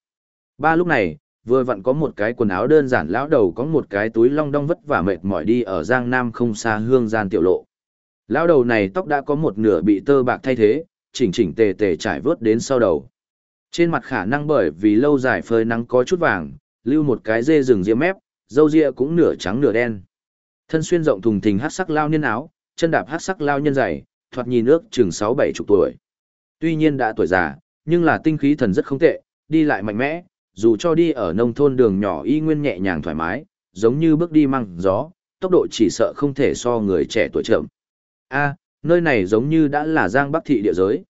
Ba lúc này, vừa vặn có một cái quần áo đơn giản lão đầu có một cái túi long đong vất vả mệt mỏi đi ở Giang Nam không xa hương gian tiểu lộ. Lão đầu này tóc đã có một nửa bị tơ bạc thay thế, chỉnh chỉnh tề tề trải vớt đến sau đầu. Trên mặt khả năng bởi vì lâu dài phơi nắng có chút vàng, lưu một cái dê rừng ria mép, dâu ria cũng nửa trắng nửa đen. Thân xuyên rộng thùng thình hát sắc lao niên áo, chân đạp hát sắc lao nhân dày, thoạt nhìn ước chừng sáu bảy chục tuổi. Tuy nhiên đã tuổi già, nhưng là tinh khí thần rất không tệ, đi lại mạnh mẽ, dù cho đi ở nông thôn đường nhỏ y nguyên nhẹ nhàng thoải mái, giống như bước đi măng gió, tốc độ chỉ sợ không thể so người trẻ tuổi chậm. A, nơi này giống như đã là Giang Bắc thị địa giới.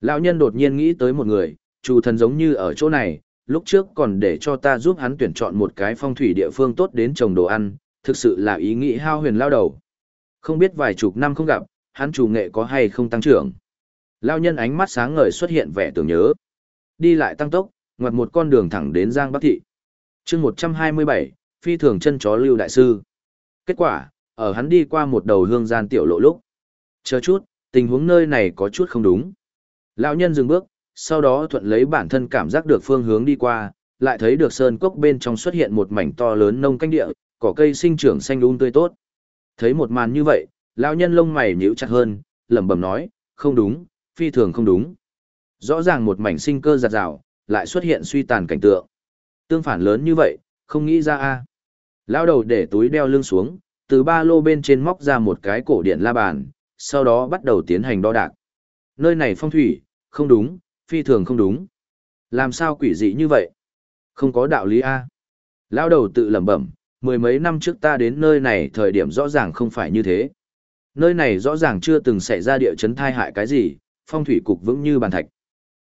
Lão nhân đột nhiên nghĩ tới một người, chủ thần giống như ở chỗ này, lúc trước còn để cho ta giúp hắn tuyển chọn một cái phong thủy địa phương tốt đến trồng đồ ăn, thực sự là ý nghĩ hao huyền lao đầu. Không biết vài chục năm không gặp, hắn chủ nghệ có hay không tăng trưởng. Lao nhân ánh mắt sáng ngời xuất hiện vẻ tưởng nhớ. Đi lại tăng tốc, ngoặt một con đường thẳng đến Giang Bắc Thị. chương 127, phi thường chân chó lưu đại sư. Kết quả, ở hắn đi qua một đầu hương gian tiểu lộ lúc. Chờ chút, tình huống nơi này có chút không đúng. Lão nhân dừng bước, sau đó thuận lấy bản thân cảm giác được phương hướng đi qua, lại thấy được sơn cốc bên trong xuất hiện một mảnh to lớn nông canh địa, cỏ cây sinh trưởng xanh um tươi tốt. Thấy một màn như vậy, lão nhân lông mày nhíu chặt hơn, lẩm bẩm nói, không đúng, phi thường không đúng. Rõ ràng một mảnh sinh cơ giạt rào, lại xuất hiện suy tàn cảnh tượng. Tương phản lớn như vậy, không nghĩ ra a. Lão đầu để túi đeo lưng xuống, từ ba lô bên trên móc ra một cái cổ điện la bàn, sau đó bắt đầu tiến hành đo đạc. Nơi này phong thủy, không đúng, phi thường không đúng. Làm sao quỷ dị như vậy? Không có đạo lý A. Lao đầu tự lẩm bẩm, mười mấy năm trước ta đến nơi này thời điểm rõ ràng không phải như thế. Nơi này rõ ràng chưa từng xảy ra địa chấn thai hại cái gì, phong thủy cục vững như bàn thạch.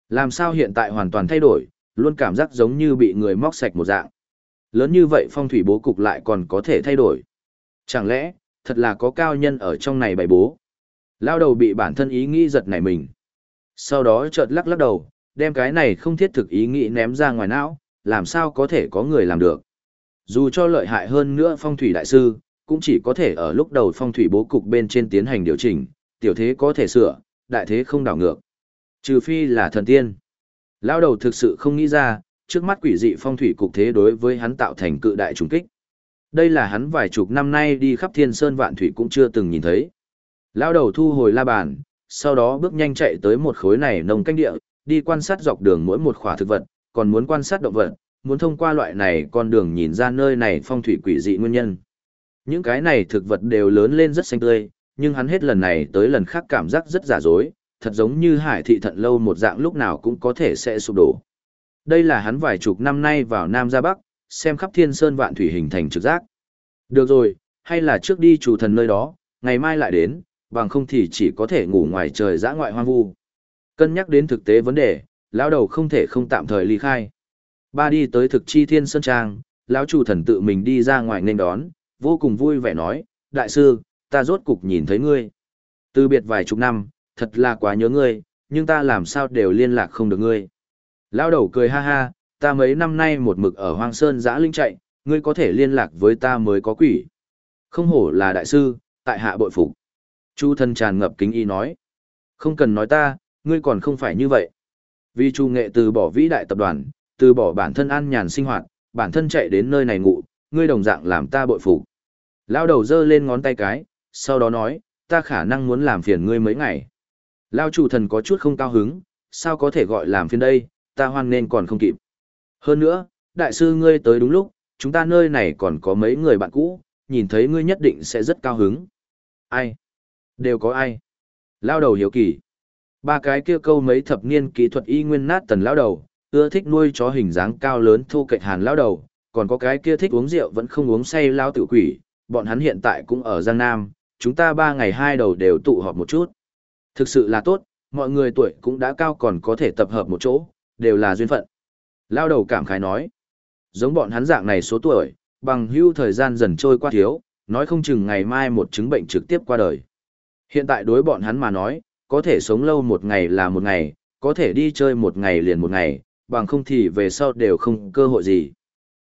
Làm sao hiện tại hoàn toàn thay đổi, luôn cảm giác giống như bị người móc sạch một dạng. Lớn như vậy phong thủy bố cục lại còn có thể thay đổi. Chẳng lẽ, thật là có cao nhân ở trong này bày bố. Lao đầu bị bản thân ý nghĩ giật nảy mình. Sau đó chợt lắc lắc đầu, đem cái này không thiết thực ý nghĩ ném ra ngoài não, làm sao có thể có người làm được. Dù cho lợi hại hơn nữa phong thủy đại sư, cũng chỉ có thể ở lúc đầu phong thủy bố cục bên trên tiến hành điều chỉnh, tiểu thế có thể sửa, đại thế không đảo ngược. Trừ phi là thần tiên. Lao đầu thực sự không nghĩ ra, trước mắt quỷ dị phong thủy cục thế đối với hắn tạo thành cự đại trùng kích. Đây là hắn vài chục năm nay đi khắp thiên sơn vạn thủy cũng chưa từng nhìn thấy. Lao đầu thu hồi la bàn, sau đó bước nhanh chạy tới một khối này nông canh địa, đi quan sát dọc đường mỗi một khỏa thực vật, còn muốn quan sát động vật, muốn thông qua loại này con đường nhìn ra nơi này phong thủy quỷ dị nguyên nhân. Những cái này thực vật đều lớn lên rất xanh tươi, nhưng hắn hết lần này tới lần khác cảm giác rất giả dối, thật giống như hải thị thận lâu một dạng lúc nào cũng có thể sẽ sụp đổ. Đây là hắn vài chục năm nay vào Nam ra Bắc, xem khắp thiên sơn vạn thủy hình thành trực giác. Được rồi, hay là trước đi chủ thần nơi đó, ngày mai lại đến, bằng không thì chỉ có thể ngủ ngoài trời dã ngoại hoang vu. Cân nhắc đến thực tế vấn đề, lão đầu không thể không tạm thời ly khai. Ba đi tới thực chi thiên sơn trang, lão chủ thần tự mình đi ra ngoài nên đón, vô cùng vui vẻ nói, đại sư, ta rốt cục nhìn thấy ngươi. Từ biệt vài chục năm, thật là quá nhớ ngươi, nhưng ta làm sao đều liên lạc không được ngươi. Lão đầu cười ha ha, ta mấy năm nay một mực ở hoang sơn giã linh chạy, ngươi có thể liên lạc với ta mới có quỷ. Không hổ là đại sư, tại hạ bội phục. Chu thân tràn ngập kính y nói. Không cần nói ta, ngươi còn không phải như vậy. Vì chu nghệ từ bỏ vĩ đại tập đoàn, từ bỏ bản thân an nhàn sinh hoạt, bản thân chạy đến nơi này ngụ, ngươi đồng dạng làm ta bội phục. Lao đầu giơ lên ngón tay cái, sau đó nói, ta khả năng muốn làm phiền ngươi mấy ngày. Lao chủ thần có chút không cao hứng, sao có thể gọi làm phiền đây, ta hoan nên còn không kịp. Hơn nữa, đại sư ngươi tới đúng lúc, chúng ta nơi này còn có mấy người bạn cũ, nhìn thấy ngươi nhất định sẽ rất cao hứng. Ai? Đều có ai? Lao đầu hiếu kỳ. Ba cái kia câu mấy thập niên kỹ thuật y nguyên nát tần lao đầu, ưa thích nuôi chó hình dáng cao lớn thu cạnh hàn lao đầu, còn có cái kia thích uống rượu vẫn không uống say lao tự quỷ, bọn hắn hiện tại cũng ở Giang Nam, chúng ta ba ngày hai đầu đều tụ họp một chút. Thực sự là tốt, mọi người tuổi cũng đã cao còn có thể tập hợp một chỗ, đều là duyên phận. Lao đầu cảm khái nói, giống bọn hắn dạng này số tuổi, bằng hưu thời gian dần trôi qua thiếu, nói không chừng ngày mai một chứng bệnh trực tiếp qua đời. Hiện tại đối bọn hắn mà nói, có thể sống lâu một ngày là một ngày, có thể đi chơi một ngày liền một ngày, bằng không thì về sau đều không cơ hội gì.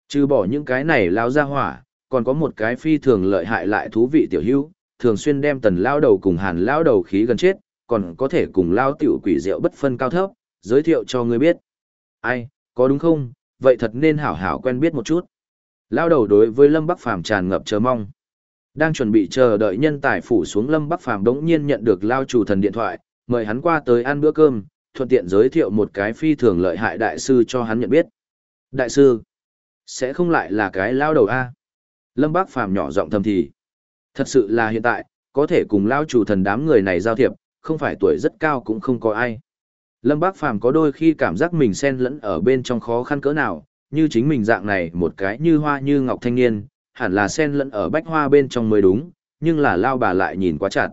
Trừ bỏ những cái này lao ra hỏa, còn có một cái phi thường lợi hại lại thú vị tiểu hữu, thường xuyên đem tần lao đầu cùng hàn lao đầu khí gần chết, còn có thể cùng lao tiểu quỷ rượu bất phân cao thấp, giới thiệu cho người biết. Ai, có đúng không, vậy thật nên hảo hảo quen biết một chút. Lao đầu đối với Lâm Bắc Phàm tràn ngập chờ mong. Đang chuẩn bị chờ đợi nhân tài phủ xuống Lâm Bắc Phàm đống nhiên nhận được Lao chủ thần điện thoại, mời hắn qua tới ăn bữa cơm, thuận tiện giới thiệu một cái phi thường lợi hại đại sư cho hắn nhận biết. Đại sư, sẽ không lại là cái lao đầu A. Lâm bắc Phàm nhỏ giọng thầm thì. Thật sự là hiện tại, có thể cùng lao chủ thần đám người này giao thiệp, không phải tuổi rất cao cũng không có ai. Lâm Bác Phàm có đôi khi cảm giác mình xen lẫn ở bên trong khó khăn cỡ nào, như chính mình dạng này một cái như hoa như ngọc thanh niên, hẳn là sen lẫn ở bách hoa bên trong mới đúng, nhưng là lao bà lại nhìn quá chặt.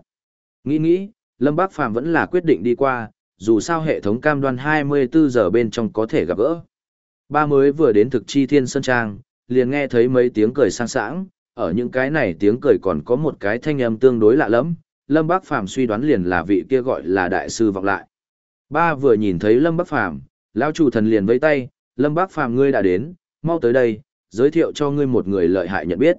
Nghĩ nghĩ, Lâm Bác Phàm vẫn là quyết định đi qua, dù sao hệ thống cam đoan 24 giờ bên trong có thể gặp gỡ. Ba mới vừa đến thực chi thiên sơn trang, liền nghe thấy mấy tiếng cười sang sảng, ở những cái này tiếng cười còn có một cái thanh âm tương đối lạ lắm, Lâm Bác Phàm suy đoán liền là vị kia gọi là đại sư vọng lại. Ba vừa nhìn thấy Lâm Bác Phàm, lão chủ thần liền vẫy tay, "Lâm Bác Phàm ngươi đã đến, mau tới đây, giới thiệu cho ngươi một người lợi hại nhận biết."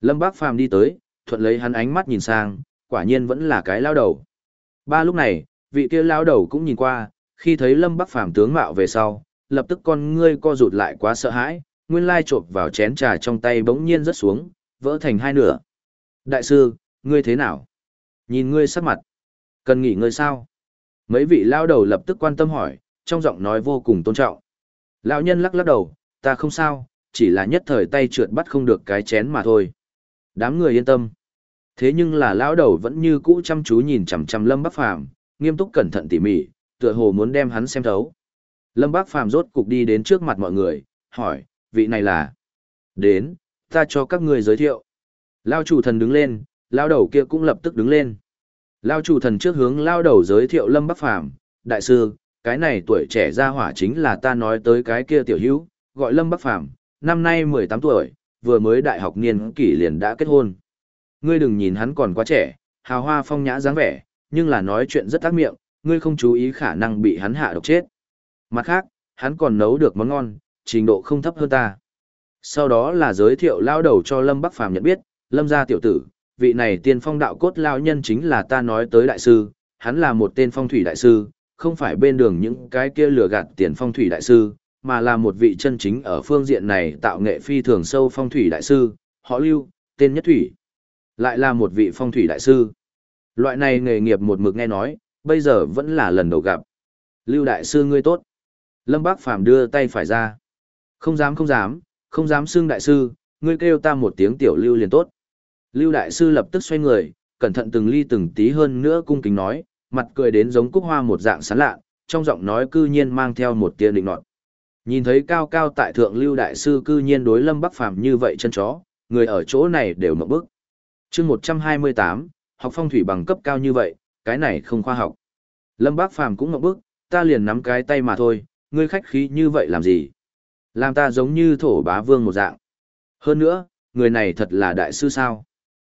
Lâm Bác Phàm đi tới, thuận lấy hắn ánh mắt nhìn sang, quả nhiên vẫn là cái lao đầu. Ba lúc này, vị kia lao đầu cũng nhìn qua, khi thấy Lâm Bác Phàm tướng mạo về sau, lập tức con ngươi co rụt lại quá sợ hãi, nguyên lai chộp vào chén trà trong tay bỗng nhiên rớt xuống, vỡ thành hai nửa. Đại sư, ngươi thế nào? Nhìn ngươi sắc mặt. Cần nghỉ ngơi sao? Mấy vị lao đầu lập tức quan tâm hỏi, trong giọng nói vô cùng tôn trọng. Lão nhân lắc lắc đầu, ta không sao, chỉ là nhất thời tay trượt bắt không được cái chén mà thôi. Đám người yên tâm. Thế nhưng là lão đầu vẫn như cũ chăm chú nhìn chằm chằm Lâm Bắc Phàm, nghiêm túc cẩn thận tỉ mỉ, tựa hồ muốn đem hắn xem thấu. Lâm Bắc Phàm rốt cục đi đến trước mặt mọi người, hỏi, vị này là? Đến, ta cho các người giới thiệu. Lao chủ thần đứng lên, lao đầu kia cũng lập tức đứng lên. Lao chủ thần trước hướng lao đầu giới thiệu Lâm Bắc Phàm đại sư, cái này tuổi trẻ ra hỏa chính là ta nói tới cái kia tiểu hữu, gọi Lâm Bắc Phàm năm nay 18 tuổi, vừa mới đại học niên kỷ liền đã kết hôn. Ngươi đừng nhìn hắn còn quá trẻ, hào hoa phong nhã dáng vẻ, nhưng là nói chuyện rất tác miệng, ngươi không chú ý khả năng bị hắn hạ độc chết. Mặt khác, hắn còn nấu được món ngon, trình độ không thấp hơn ta. Sau đó là giới thiệu lao đầu cho Lâm Bắc Phàm nhận biết, Lâm gia tiểu tử, vị này tiên phong đạo cốt lao nhân chính là ta nói tới đại sư, hắn là một tên phong thủy đại sư, không phải bên đường những cái kia lừa gạt tiền phong thủy đại sư, mà là một vị chân chính ở phương diện này tạo nghệ phi thường sâu phong thủy đại sư, họ lưu, tên nhất thủy. Lại là một vị phong thủy đại sư. Loại này nghề nghiệp một mực nghe nói, bây giờ vẫn là lần đầu gặp. Lưu đại sư ngươi tốt. Lâm Bác Phàm đưa tay phải ra. Không dám không dám, không dám xưng đại sư, ngươi kêu ta một tiếng tiểu lưu liền tốt. Lưu đại sư lập tức xoay người, cẩn thận từng ly từng tí hơn nữa cung kính nói, mặt cười đến giống cúc hoa một dạng sán lạ, trong giọng nói cư nhiên mang theo một tia định nọt. Nhìn thấy cao cao tại thượng lưu đại sư cư nhiên đối Lâm Bắc Phàm như vậy chân chó, người ở chỗ này đều mộng bức. chương 128, học phong thủy bằng cấp cao như vậy, cái này không khoa học. Lâm Bắc Phàm cũng mộng bức, ta liền nắm cái tay mà thôi, ngươi khách khí như vậy làm gì? Làm ta giống như thổ bá vương một dạng. Hơn nữa, người này thật là đại sư sao?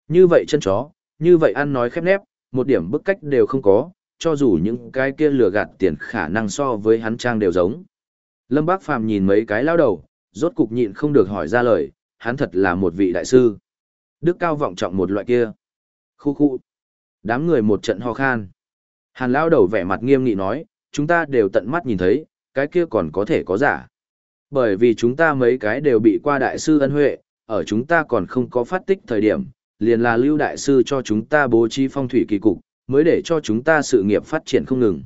Như vậy chân chó, như vậy ăn nói khép nép, một điểm bức cách đều không có, cho dù những cái kia lừa gạt tiền khả năng so với hắn trang đều giống. Lâm Bác Phàm nhìn mấy cái lao đầu, rốt cục nhịn không được hỏi ra lời, hắn thật là một vị đại sư. Đức cao vọng trọng một loại kia. Khu khu. Đám người một trận ho khan. Hàn lao đầu vẻ mặt nghiêm nghị nói, chúng ta đều tận mắt nhìn thấy, cái kia còn có thể có giả. Bởi vì chúng ta mấy cái đều bị qua đại sư ân huệ, ở chúng ta còn không có phát tích thời điểm, liền là lưu đại sư cho chúng ta bố trí phong thủy kỳ cục, mới để cho chúng ta sự nghiệp phát triển không ngừng.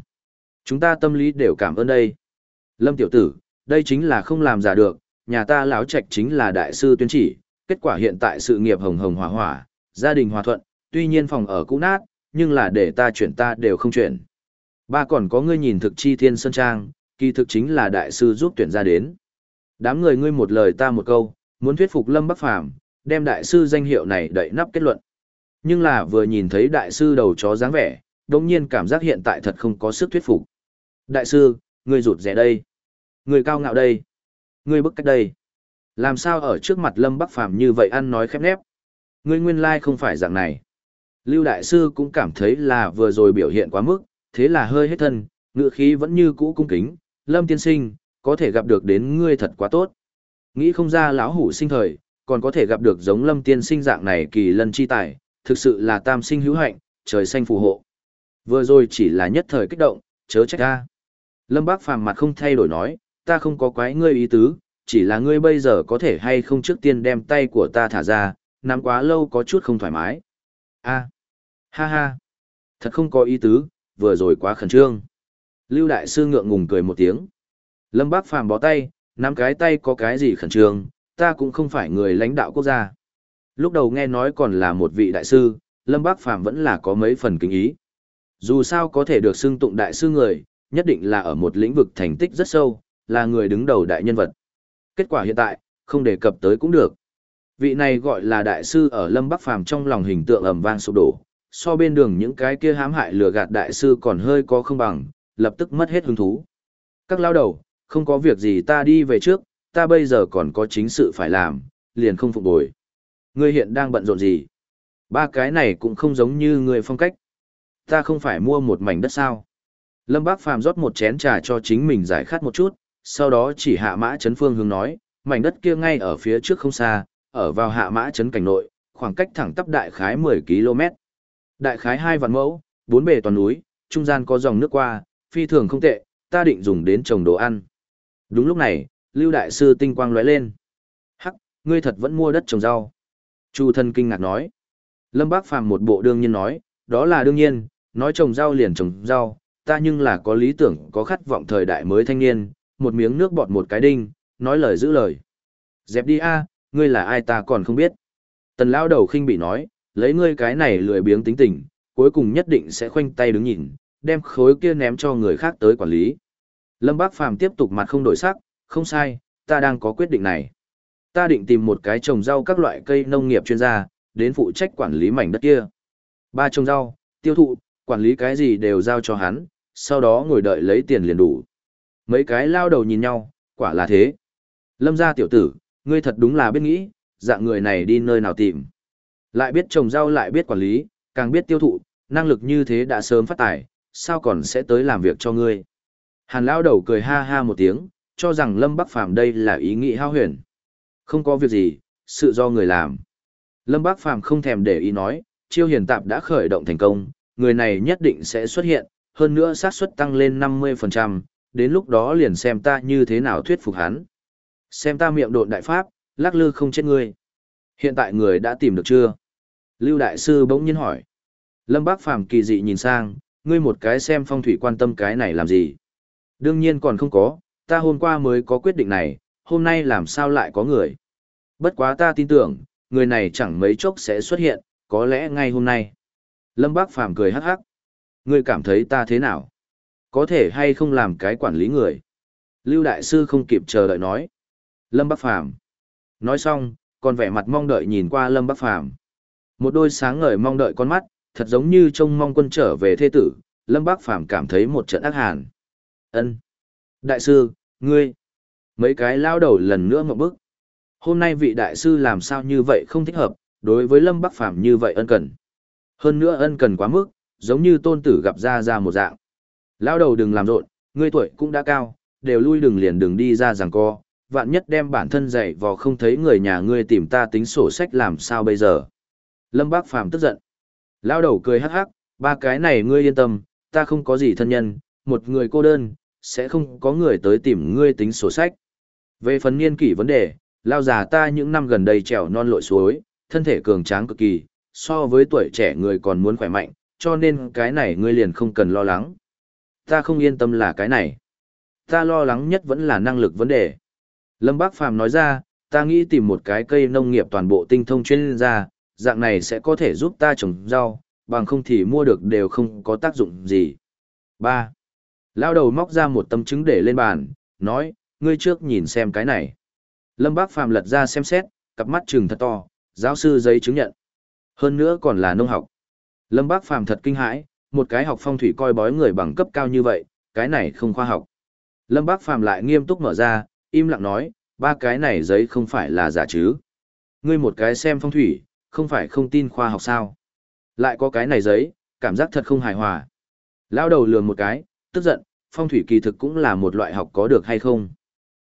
Chúng ta tâm lý đều cảm ơn đây. Lâm tiểu tử, đây chính là không làm giả được, nhà ta lão trạch chính là đại sư tuyên chỉ, kết quả hiện tại sự nghiệp hồng hồng hỏa hỏa, gia đình hòa thuận, tuy nhiên phòng ở cũ nát, nhưng là để ta chuyển ta đều không chuyển. Ba còn có ngươi nhìn thực chi thiên sơn trang, kỳ thực chính là đại sư giúp tuyển ra đến. Đám người ngươi một lời ta một câu, muốn thuyết phục Lâm Bắc Phàm đem đại sư danh hiệu này đậy nắp kết luận. Nhưng là vừa nhìn thấy đại sư đầu chó dáng vẻ, đồng nhiên cảm giác hiện tại thật không có sức thuyết phục. Đại sư, ngươi rụt rẻ đây. Người cao ngạo đây. Ngươi bức cách đây. Làm sao ở trước mặt Lâm Bắc Phàm như vậy ăn nói khép nép. Ngươi nguyên lai không phải dạng này. Lưu Đại Sư cũng cảm thấy là vừa rồi biểu hiện quá mức, thế là hơi hết thân, ngựa khí vẫn như cũ cung kính. Lâm Tiên Sinh, có thể gặp được đến ngươi thật quá tốt. Nghĩ không ra lão hủ sinh thời, còn có thể gặp được giống Lâm Tiên Sinh dạng này kỳ lân chi tài, thực sự là tam sinh hữu hạnh, trời xanh phù hộ. Vừa rồi chỉ là nhất thời kích động, chớ trách ta. Lâm Bác Phàm mặt không thay đổi nói, ta không có quái ngươi ý tứ, chỉ là ngươi bây giờ có thể hay không trước tiên đem tay của ta thả ra, nắm quá lâu có chút không thoải mái. a ha ha, thật không có ý tứ, vừa rồi quá khẩn trương. Lưu Đại Sư ngượng ngùng cười một tiếng. Lâm Bác Phàm bó tay, nắm cái tay có cái gì khẩn trương, ta cũng không phải người lãnh đạo quốc gia. Lúc đầu nghe nói còn là một vị đại sư, Lâm Bác Phàm vẫn là có mấy phần kính ý. Dù sao có thể được xưng tụng đại sư người, nhất định là ở một lĩnh vực thành tích rất sâu, là người đứng đầu đại nhân vật. Kết quả hiện tại, không đề cập tới cũng được. Vị này gọi là đại sư ở Lâm Bắc Phàm trong lòng hình tượng ầm vang sụp đổ, so bên đường những cái kia hãm hại lừa gạt đại sư còn hơi có không bằng, lập tức mất hết hứng thú. Các lao đầu, không có việc gì ta đi về trước, ta bây giờ còn có chính sự phải làm, liền không phục bồi. Ngươi hiện đang bận rộn gì? Ba cái này cũng không giống như người phong cách. Ta không phải mua một mảnh đất sao? Lâm Bác Phàm rót một chén trà cho chính mình giải khát một chút, sau đó chỉ hạ mã chấn phương hướng nói, mảnh đất kia ngay ở phía trước không xa, ở vào hạ mã chấn cảnh nội, khoảng cách thẳng tắp đại khái 10 km. Đại khái hai vạn mẫu, bốn bề toàn núi, trung gian có dòng nước qua, phi thường không tệ, ta định dùng đến trồng đồ ăn. Đúng lúc này, Lưu Đại Sư tinh quang lóe lên. Hắc, ngươi thật vẫn mua đất trồng rau. Chu thân kinh ngạc nói. Lâm Bác Phàm một bộ đương nhiên nói, đó là đương nhiên, nói trồng rau liền trồng rau, ta nhưng là có lý tưởng, có khát vọng thời đại mới thanh niên, một miếng nước bọt một cái đinh, nói lời giữ lời. Dẹp đi a, ngươi là ai ta còn không biết. Tần lão đầu khinh bị nói, lấy ngươi cái này lười biếng tính tình, cuối cùng nhất định sẽ khoanh tay đứng nhìn, đem khối kia ném cho người khác tới quản lý. Lâm Bác Phàm tiếp tục mặt không đổi sắc, không sai, ta đang có quyết định này. Ta định tìm một cái trồng rau các loại cây nông nghiệp chuyên gia, đến phụ trách quản lý mảnh đất kia. Ba trồng rau, tiêu thụ, quản lý cái gì đều giao cho hắn, sau đó ngồi đợi lấy tiền liền đủ. Mấy cái lao đầu nhìn nhau, quả là thế. Lâm gia tiểu tử, ngươi thật đúng là biết nghĩ, dạng người này đi nơi nào tìm. Lại biết trồng rau lại biết quản lý, càng biết tiêu thụ, năng lực như thế đã sớm phát tài, sao còn sẽ tới làm việc cho ngươi. Hàn lao đầu cười ha ha một tiếng, cho rằng Lâm Bắc Phàm đây là ý nghĩ hao huyền. Không có việc gì, sự do người làm. Lâm Bắc Phàm không thèm để ý nói, chiêu hiền tạp đã khởi động thành công, người này nhất định sẽ xuất hiện, hơn nữa xác suất tăng lên 50%, đến lúc đó liền xem ta như thế nào thuyết phục hắn. Xem ta miệng độn đại pháp, lắc lư không chết ngươi. Hiện tại người đã tìm được chưa? Lưu Đại Sư bỗng nhiên hỏi. Lâm Bác Phàm kỳ dị nhìn sang, ngươi một cái xem phong thủy quan tâm cái này làm gì? Đương nhiên còn không có, ta hôm qua mới có quyết định này, hôm nay làm sao lại có người? Bất quá ta tin tưởng, người này chẳng mấy chốc sẽ xuất hiện, có lẽ ngay hôm nay. Lâm Bác Phàm cười hắc hắc. Ngươi cảm thấy ta thế nào? Có thể hay không làm cái quản lý người? Lưu Đại Sư không kịp chờ đợi nói. Lâm Bác Phàm Nói xong, còn vẻ mặt mong đợi nhìn qua Lâm Bác Phàm Một đôi sáng ngời mong đợi con mắt, thật giống như trông mong quân trở về thê tử, Lâm Bác Phàm cảm thấy một trận ác hàn. Ân, Đại sư, ngươi. Mấy cái lao đầu lần nữa một bước. Hôm nay vị đại sư làm sao như vậy không thích hợp, đối với Lâm Bắc Phàm như vậy ân cần. Hơn nữa ân cần quá mức, giống như tôn tử gặp ra ra một dạng. Lao đầu đừng làm rộn, ngươi tuổi cũng đã cao, đều lui đừng liền đừng đi ra rằng co, vạn nhất đem bản thân dậy vò không thấy người nhà ngươi tìm ta tính sổ sách làm sao bây giờ. Lâm Bác Phàm tức giận. Lao đầu cười hắc hắc, ba cái này ngươi yên tâm, ta không có gì thân nhân, một người cô đơn, sẽ không có người tới tìm ngươi tính sổ sách. Về phần niên kỷ vấn đề, lao già ta những năm gần đây trèo non lội suối, thân thể cường tráng cực kỳ, so với tuổi trẻ người còn muốn khỏe mạnh, cho nên cái này ngươi liền không cần lo lắng. Ta không yên tâm là cái này. Ta lo lắng nhất vẫn là năng lực vấn đề. Lâm Bác Phàm nói ra, ta nghĩ tìm một cái cây nông nghiệp toàn bộ tinh thông chuyên gia, dạng này sẽ có thể giúp ta trồng rau, bằng không thì mua được đều không có tác dụng gì. 3. Lao đầu móc ra một tấm chứng để lên bàn, nói, ngươi trước nhìn xem cái này. Lâm Bác Phàm lật ra xem xét, cặp mắt trừng thật to, giáo sư giấy chứng nhận. Hơn nữa còn là nông học. Lâm Bác Phàm thật kinh hãi, một cái học phong thủy coi bói người bằng cấp cao như vậy, cái này không khoa học. Lâm Bác Phàm lại nghiêm túc mở ra, im lặng nói, ba cái này giấy không phải là giả chứ. Ngươi một cái xem phong thủy, không phải không tin khoa học sao. Lại có cái này giấy, cảm giác thật không hài hòa. Lao đầu lường một cái, tức giận, phong thủy kỳ thực cũng là một loại học có được hay không.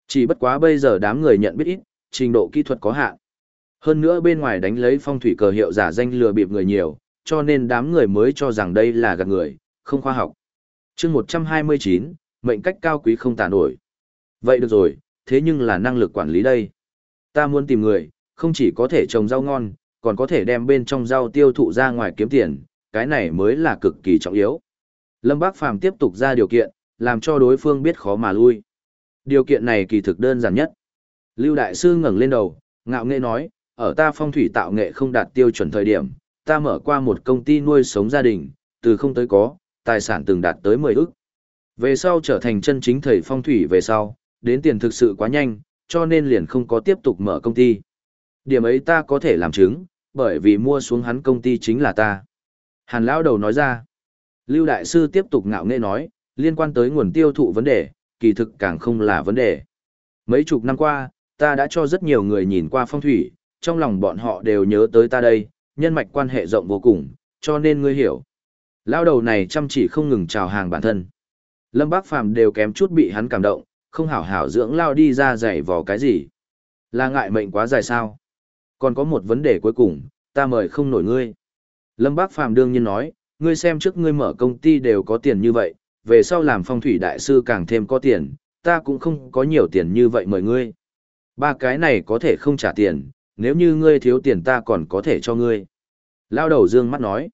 Chỉ bất quá bây giờ đám người nhận biết ít, trình độ kỹ thuật có hạn. Hơn nữa bên ngoài đánh lấy phong thủy cờ hiệu giả danh lừa bịp người nhiều, cho nên đám người mới cho rằng đây là gạt người, không khoa học. chương 129, mệnh cách cao quý không tả nổi. Vậy được rồi, thế nhưng là năng lực quản lý đây. Ta muốn tìm người, không chỉ có thể trồng rau ngon, còn có thể đem bên trong rau tiêu thụ ra ngoài kiếm tiền, cái này mới là cực kỳ trọng yếu. Lâm Bác Phàm tiếp tục ra điều kiện, làm cho đối phương biết khó mà lui. Điều kiện này kỳ thực đơn giản nhất. Lưu Đại Sư ngẩng lên đầu, ngạo nghệ nói, ở ta phong thủy tạo nghệ không đạt tiêu chuẩn thời điểm, ta mở qua một công ty nuôi sống gia đình, từ không tới có, tài sản từng đạt tới 10 ức. Về sau trở thành chân chính thầy phong thủy về sau, đến tiền thực sự quá nhanh, cho nên liền không có tiếp tục mở công ty. Điểm ấy ta có thể làm chứng, bởi vì mua xuống hắn công ty chính là ta. Hàn Lão đầu nói ra. Lưu Đại Sư tiếp tục ngạo nghễ nói, liên quan tới nguồn tiêu thụ vấn đề, kỳ thực càng không là vấn đề. Mấy chục năm qua, ta đã cho rất nhiều người nhìn qua phong thủy, trong lòng bọn họ đều nhớ tới ta đây, nhân mạch quan hệ rộng vô cùng, cho nên ngươi hiểu. Lao đầu này chăm chỉ không ngừng chào hàng bản thân. Lâm Bác Phàm đều kém chút bị hắn cảm động, không hảo hảo dưỡng lao đi ra dạy vò cái gì. Là ngại mệnh quá dài sao? Còn có một vấn đề cuối cùng, ta mời không nổi ngươi. Lâm Bác Phàm đương nhiên nói, ngươi xem trước ngươi mở công ty đều có tiền như vậy, về sau làm phong thủy đại sư càng thêm có tiền, ta cũng không có nhiều tiền như vậy mời ngươi. Ba cái này có thể không trả tiền, nếu như ngươi thiếu tiền ta còn có thể cho ngươi. Lao đầu dương mắt nói.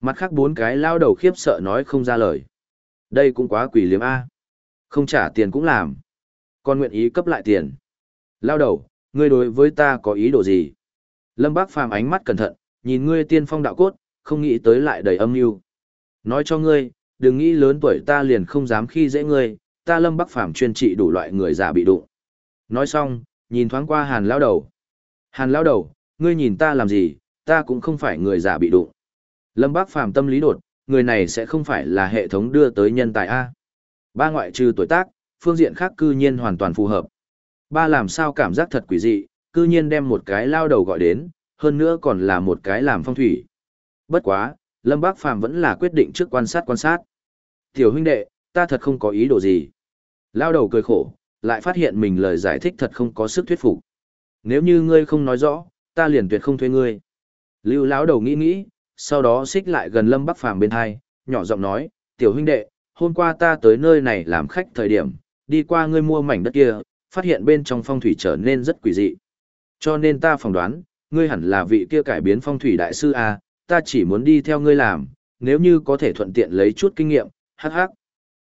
Mặt khác bốn cái lao đầu khiếp sợ nói không ra lời. Đây cũng quá quỷ liếm A. Không trả tiền cũng làm. Còn nguyện ý cấp lại tiền. Lao đầu, ngươi đối với ta có ý đồ gì? Lâm Bác Phàm ánh mắt cẩn thận, nhìn ngươi tiên phong đạo cốt, không nghĩ tới lại đầy âm mưu. Nói cho ngươi, đừng nghĩ lớn tuổi ta liền không dám khi dễ ngươi, ta lâm bắc phàm chuyên trị đủ loại người già bị đụng. Nói xong, nhìn thoáng qua hàn lao đầu. Hàn lao đầu, ngươi nhìn ta làm gì, ta cũng không phải người giả bị đụng. Lâm Bác Phàm tâm lý đột, người này sẽ không phải là hệ thống đưa tới nhân tài A. Ba ngoại trừ tuổi tác, phương diện khác cư nhiên hoàn toàn phù hợp. Ba làm sao cảm giác thật quỷ dị, cư nhiên đem một cái lao đầu gọi đến, hơn nữa còn là một cái làm phong thủy. Bất quá, Lâm Bác Phàm vẫn là quyết định trước quan sát quan sát. Tiểu huynh đệ, ta thật không có ý đồ gì. Lao đầu cười khổ, lại phát hiện mình lời giải thích thật không có sức thuyết phục. Nếu như ngươi không nói rõ, ta liền tuyệt không thuê ngươi. Lưu lão đầu nghĩ nghĩ, sau đó xích lại gần Lâm Bắc Phàm bên hai, nhỏ giọng nói, tiểu huynh đệ, hôm qua ta tới nơi này làm khách thời điểm, đi qua ngươi mua mảnh đất kia, phát hiện bên trong phong thủy trở nên rất quỷ dị. Cho nên ta phỏng đoán, ngươi hẳn là vị kia cải biến phong thủy đại sư A, ta chỉ muốn đi theo ngươi làm, nếu như có thể thuận tiện lấy chút kinh nghiệm, hắc hắc.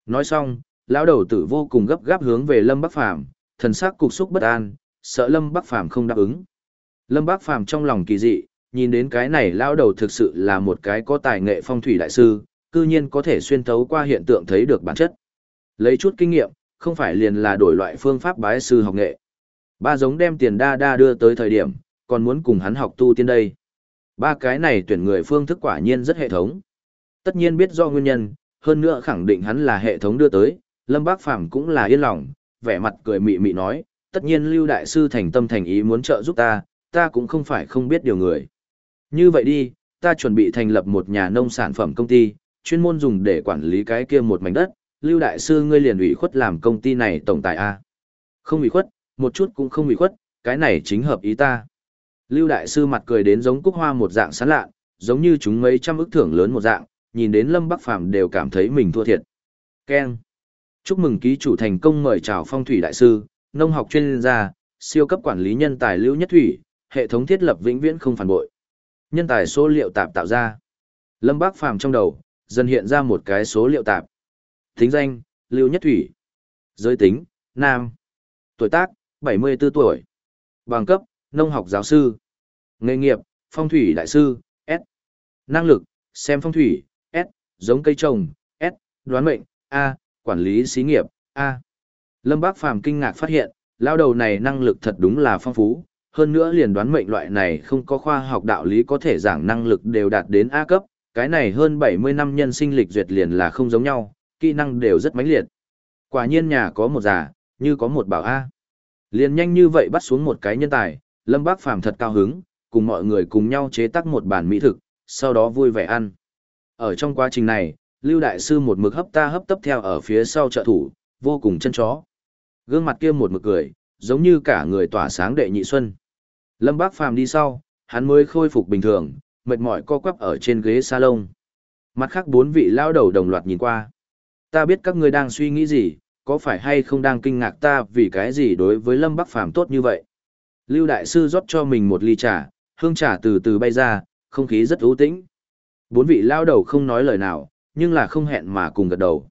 Nói xong, lão đầu tử vô cùng gấp gáp hướng về Lâm Bắc Phàm, thần sắc cục xúc bất an, sợ Lâm Bắc Phàm không đáp ứng. Lâm Bắc Phàm trong lòng kỳ dị, nhìn đến cái này lão đầu thực sự là một cái có tài nghệ phong thủy đại sư, cư nhiên có thể xuyên thấu qua hiện tượng thấy được bản chất. Lấy chút kinh nghiệm, không phải liền là đổi loại phương pháp bái sư học nghệ. Ba giống đem tiền đa đa đưa tới thời điểm, còn muốn cùng hắn học tu tiên đây. Ba cái này tuyển người phương thức quả nhiên rất hệ thống. Tất nhiên biết do nguyên nhân, hơn nữa khẳng định hắn là hệ thống đưa tới, Lâm Bác Phàm cũng là yên lòng, vẻ mặt cười mị mị nói, tất nhiên Lưu Đại Sư thành tâm thành ý muốn trợ giúp ta, ta cũng không phải không biết điều người. Như vậy đi, ta chuẩn bị thành lập một nhà nông sản phẩm công ty, chuyên môn dùng để quản lý cái kia một mảnh đất, Lưu Đại Sư ngươi liền ủy khuất làm công ty này tổng tài A. Không ủy khuất, một chút cũng không ủy khuất, cái này chính hợp ý ta. Lưu Đại Sư mặt cười đến giống cúc hoa một dạng sán lạ, giống như chúng mấy trăm ức thưởng lớn một dạng, nhìn đến Lâm Bắc Phàm đều cảm thấy mình thua thiệt. Ken. Chúc mừng ký chủ thành công mời chào phong thủy đại sư, nông học chuyên gia, siêu cấp quản lý nhân tài Lưu Nhất Thủy, hệ thống thiết lập vĩnh viễn không phản bội. Nhân tài số liệu tạp tạo ra. Lâm Bác Phàm trong đầu, dần hiện ra một cái số liệu tạp. Thính danh, Lưu Nhất Thủy. Giới tính, Nam. Tuổi tác, 74 tuổi. Bằng cấp, nông học giáo sư. Nghề nghiệp, phong thủy đại sư, S. Năng lực, xem phong thủy, S. Giống cây trồng, S. Đoán mệnh, A. Quản lý xí nghiệp, A. Lâm Bác Phàm kinh ngạc phát hiện, lao đầu này năng lực thật đúng là phong phú, hơn nữa liền đoán mệnh loại này không có khoa học đạo lý có thể giảng năng lực đều đạt đến A cấp, cái này hơn 70 năm nhân sinh lịch duyệt liền là không giống nhau, kỹ năng đều rất mãnh liệt. Quả nhiên nhà có một già, như có một bảo A. Liền nhanh như vậy bắt xuống một cái nhân tài, Lâm Bác Phàm thật cao hứng, cùng mọi người cùng nhau chế tác một bản mỹ thực, sau đó vui vẻ ăn. Ở trong quá trình này, Lưu Đại Sư một mực hấp ta hấp tấp theo ở phía sau trợ thủ, vô cùng chân chó. Gương mặt kia một mực cười, giống như cả người tỏa sáng đệ nhị xuân. Lâm Bác Phàm đi sau, hắn mới khôi phục bình thường, mệt mỏi co quắp ở trên ghế salon. Mặt khác bốn vị lao đầu đồng loạt nhìn qua. Ta biết các ngươi đang suy nghĩ gì, có phải hay không đang kinh ngạc ta vì cái gì đối với Lâm Bắc Phàm tốt như vậy. Lưu Đại Sư rót cho mình một ly trà, hương trà từ từ bay ra, không khí rất ưu tĩnh. Bốn vị lao đầu không nói lời nào, nhưng là không hẹn mà cùng gật đầu.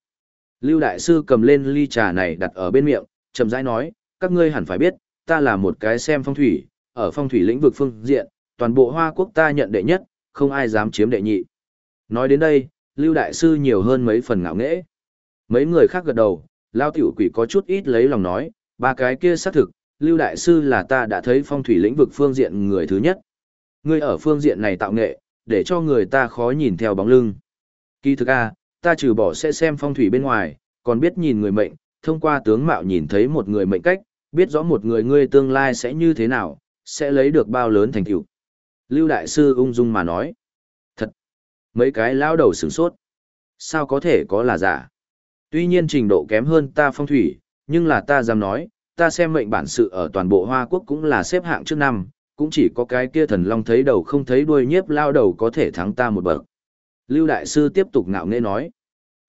Lưu Đại Sư cầm lên ly trà này đặt ở bên miệng, chậm rãi nói, các ngươi hẳn phải biết, ta là một cái xem phong thủy, ở phong thủy lĩnh vực phương diện, toàn bộ Hoa Quốc ta nhận đệ nhất, không ai dám chiếm đệ nhị. Nói đến đây, Lưu Đại Sư nhiều hơn mấy phần ngạo nghễ. Mấy người khác gật đầu, Lao Tiểu Quỷ có chút ít lấy lòng nói, ba cái kia xác thực, Lưu Đại Sư là ta đã thấy phong thủy lĩnh vực phương diện người thứ nhất. Ngươi ở phương diện này tạo nghệ, để cho người ta khó nhìn theo bóng lưng. Kỳ thực a, ta trừ bỏ sẽ xem phong thủy bên ngoài, còn biết nhìn người mệnh, thông qua tướng mạo nhìn thấy một người mệnh cách, biết rõ một người ngươi tương lai sẽ như thế nào, sẽ lấy được bao lớn thành tựu. Lưu Đại Sư ung dung mà nói. Thật! Mấy cái lao đầu sửng sốt. Sao có thể có là giả? Tuy nhiên trình độ kém hơn ta phong thủy, nhưng là ta dám nói, ta xem mệnh bản sự ở toàn bộ Hoa Quốc cũng là xếp hạng trước năm, cũng chỉ có cái kia thần long thấy đầu không thấy đuôi nhiếp lao đầu có thể thắng ta một bậc. Lưu Đại Sư tiếp tục ngạo nghễ nói.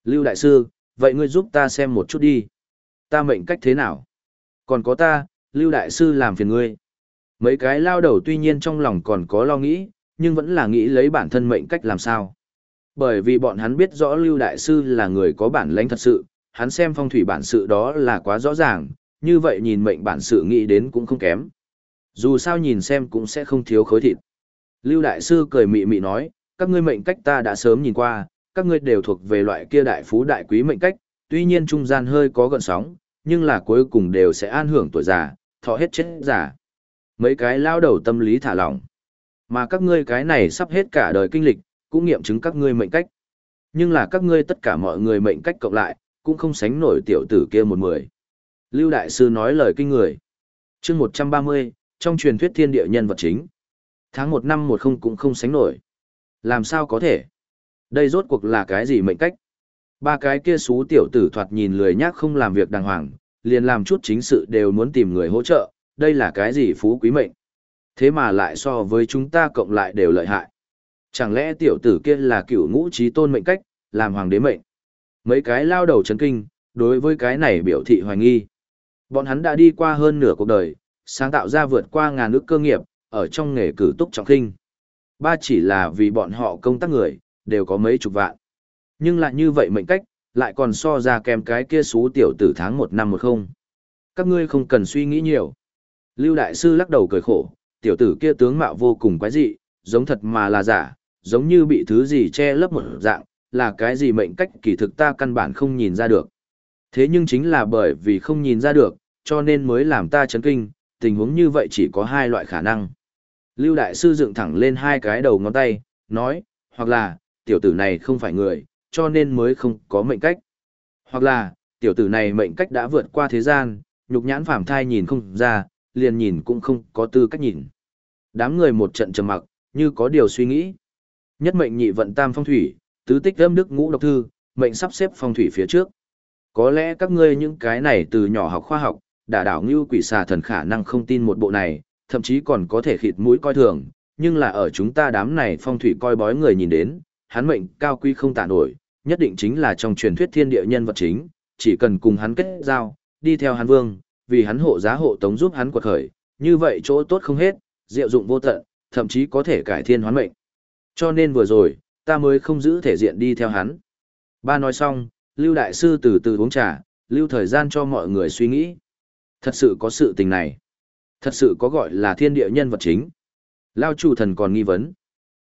Lưu Đại Sư, vậy ngươi giúp ta xem một chút đi. Ta mệnh cách thế nào? Còn có ta, Lưu Đại Sư làm phiền ngươi. Mấy cái lao đầu tuy nhiên trong lòng còn có lo nghĩ, nhưng vẫn là nghĩ lấy bản thân mệnh cách làm sao. Bởi vì bọn hắn biết rõ Lưu Đại Sư là người có bản lãnh thật sự, hắn xem phong thủy bản sự đó là quá rõ ràng, như vậy nhìn mệnh bản sự nghĩ đến cũng không kém. Dù sao nhìn xem cũng sẽ không thiếu khối thịt. Lưu Đại Sư cười mị mị nói, các ngươi mệnh cách ta đã sớm nhìn qua, các ngươi đều thuộc về loại kia đại phú đại quý mệnh cách, tuy nhiên trung gian hơi có gần sóng, nhưng là cuối cùng đều sẽ an hưởng tuổi già, thọ hết chết già. Mấy cái lao đầu tâm lý thả lỏng. Mà các ngươi cái này sắp hết cả đời kinh lịch, cũng nghiệm chứng các ngươi mệnh cách. Nhưng là các ngươi tất cả mọi người mệnh cách cộng lại, cũng không sánh nổi tiểu tử kia một mười. Lưu Đại Sư nói lời kinh người. chương 130, trong truyền thuyết thiên địa nhân vật chính. Tháng 1 năm 10 cũng không sánh nổi. Làm sao có thể? Đây rốt cuộc là cái gì mệnh cách? Ba cái kia xú tiểu tử thoạt nhìn lười nhác không làm việc đàng hoàng, liền làm chút chính sự đều muốn tìm người hỗ trợ, đây là cái gì phú quý mệnh? Thế mà lại so với chúng ta cộng lại đều lợi hại. Chẳng lẽ tiểu tử kia là cựu ngũ trí tôn mệnh cách, làm hoàng đế mệnh? Mấy cái lao đầu chấn kinh, đối với cái này biểu thị hoài nghi. Bọn hắn đã đi qua hơn nửa cuộc đời, sáng tạo ra vượt qua ngàn ước cơ nghiệp, ở trong nghề cử túc trọng kinh. Ba chỉ là vì bọn họ công tác người, đều có mấy chục vạn. Nhưng lại như vậy mệnh cách, lại còn so ra kèm cái kia xú tiểu tử tháng một năm một không. Các ngươi không cần suy nghĩ nhiều. Lưu Đại Sư lắc đầu cười khổ, tiểu tử kia tướng mạo vô cùng quái dị, giống thật mà là giả, giống như bị thứ gì che lấp một dạng, là cái gì mệnh cách kỳ thực ta căn bản không nhìn ra được. Thế nhưng chính là bởi vì không nhìn ra được, cho nên mới làm ta chấn kinh, tình huống như vậy chỉ có hai loại khả năng. Lưu Đại Sư dựng thẳng lên hai cái đầu ngón tay, nói, hoặc là, tiểu tử này không phải người, cho nên mới không có mệnh cách. Hoặc là, tiểu tử này mệnh cách đã vượt qua thế gian, nhục nhãn phàm thai nhìn không ra, liền nhìn cũng không có tư cách nhìn. Đám người một trận trầm mặc, như có điều suy nghĩ. Nhất mệnh nhị vận tam phong thủy, tứ tích âm đức ngũ độc thư, mệnh sắp xếp phong thủy phía trước. Có lẽ các ngươi những cái này từ nhỏ học khoa học, đả đảo như quỷ xà thần khả năng không tin một bộ này, thậm chí còn có thể khịt mũi coi thường, nhưng là ở chúng ta đám này phong thủy coi bói người nhìn đến, hắn mệnh cao quý không tả nổi, nhất định chính là trong truyền thuyết thiên địa nhân vật chính, chỉ cần cùng hắn kết giao, đi theo hắn vương, vì hắn hộ giá hộ tống giúp hắn quật khởi, như vậy chỗ tốt không hết, diệu dụng vô tận, thậm chí có thể cải thiên hoán mệnh. Cho nên vừa rồi, ta mới không giữ thể diện đi theo hắn. Ba nói xong, Lưu Đại Sư từ từ uống trà, lưu thời gian cho mọi người suy nghĩ. Thật sự có sự tình này. Thật sự có gọi là thiên địa nhân vật chính. Lao chủ thần còn nghi vấn.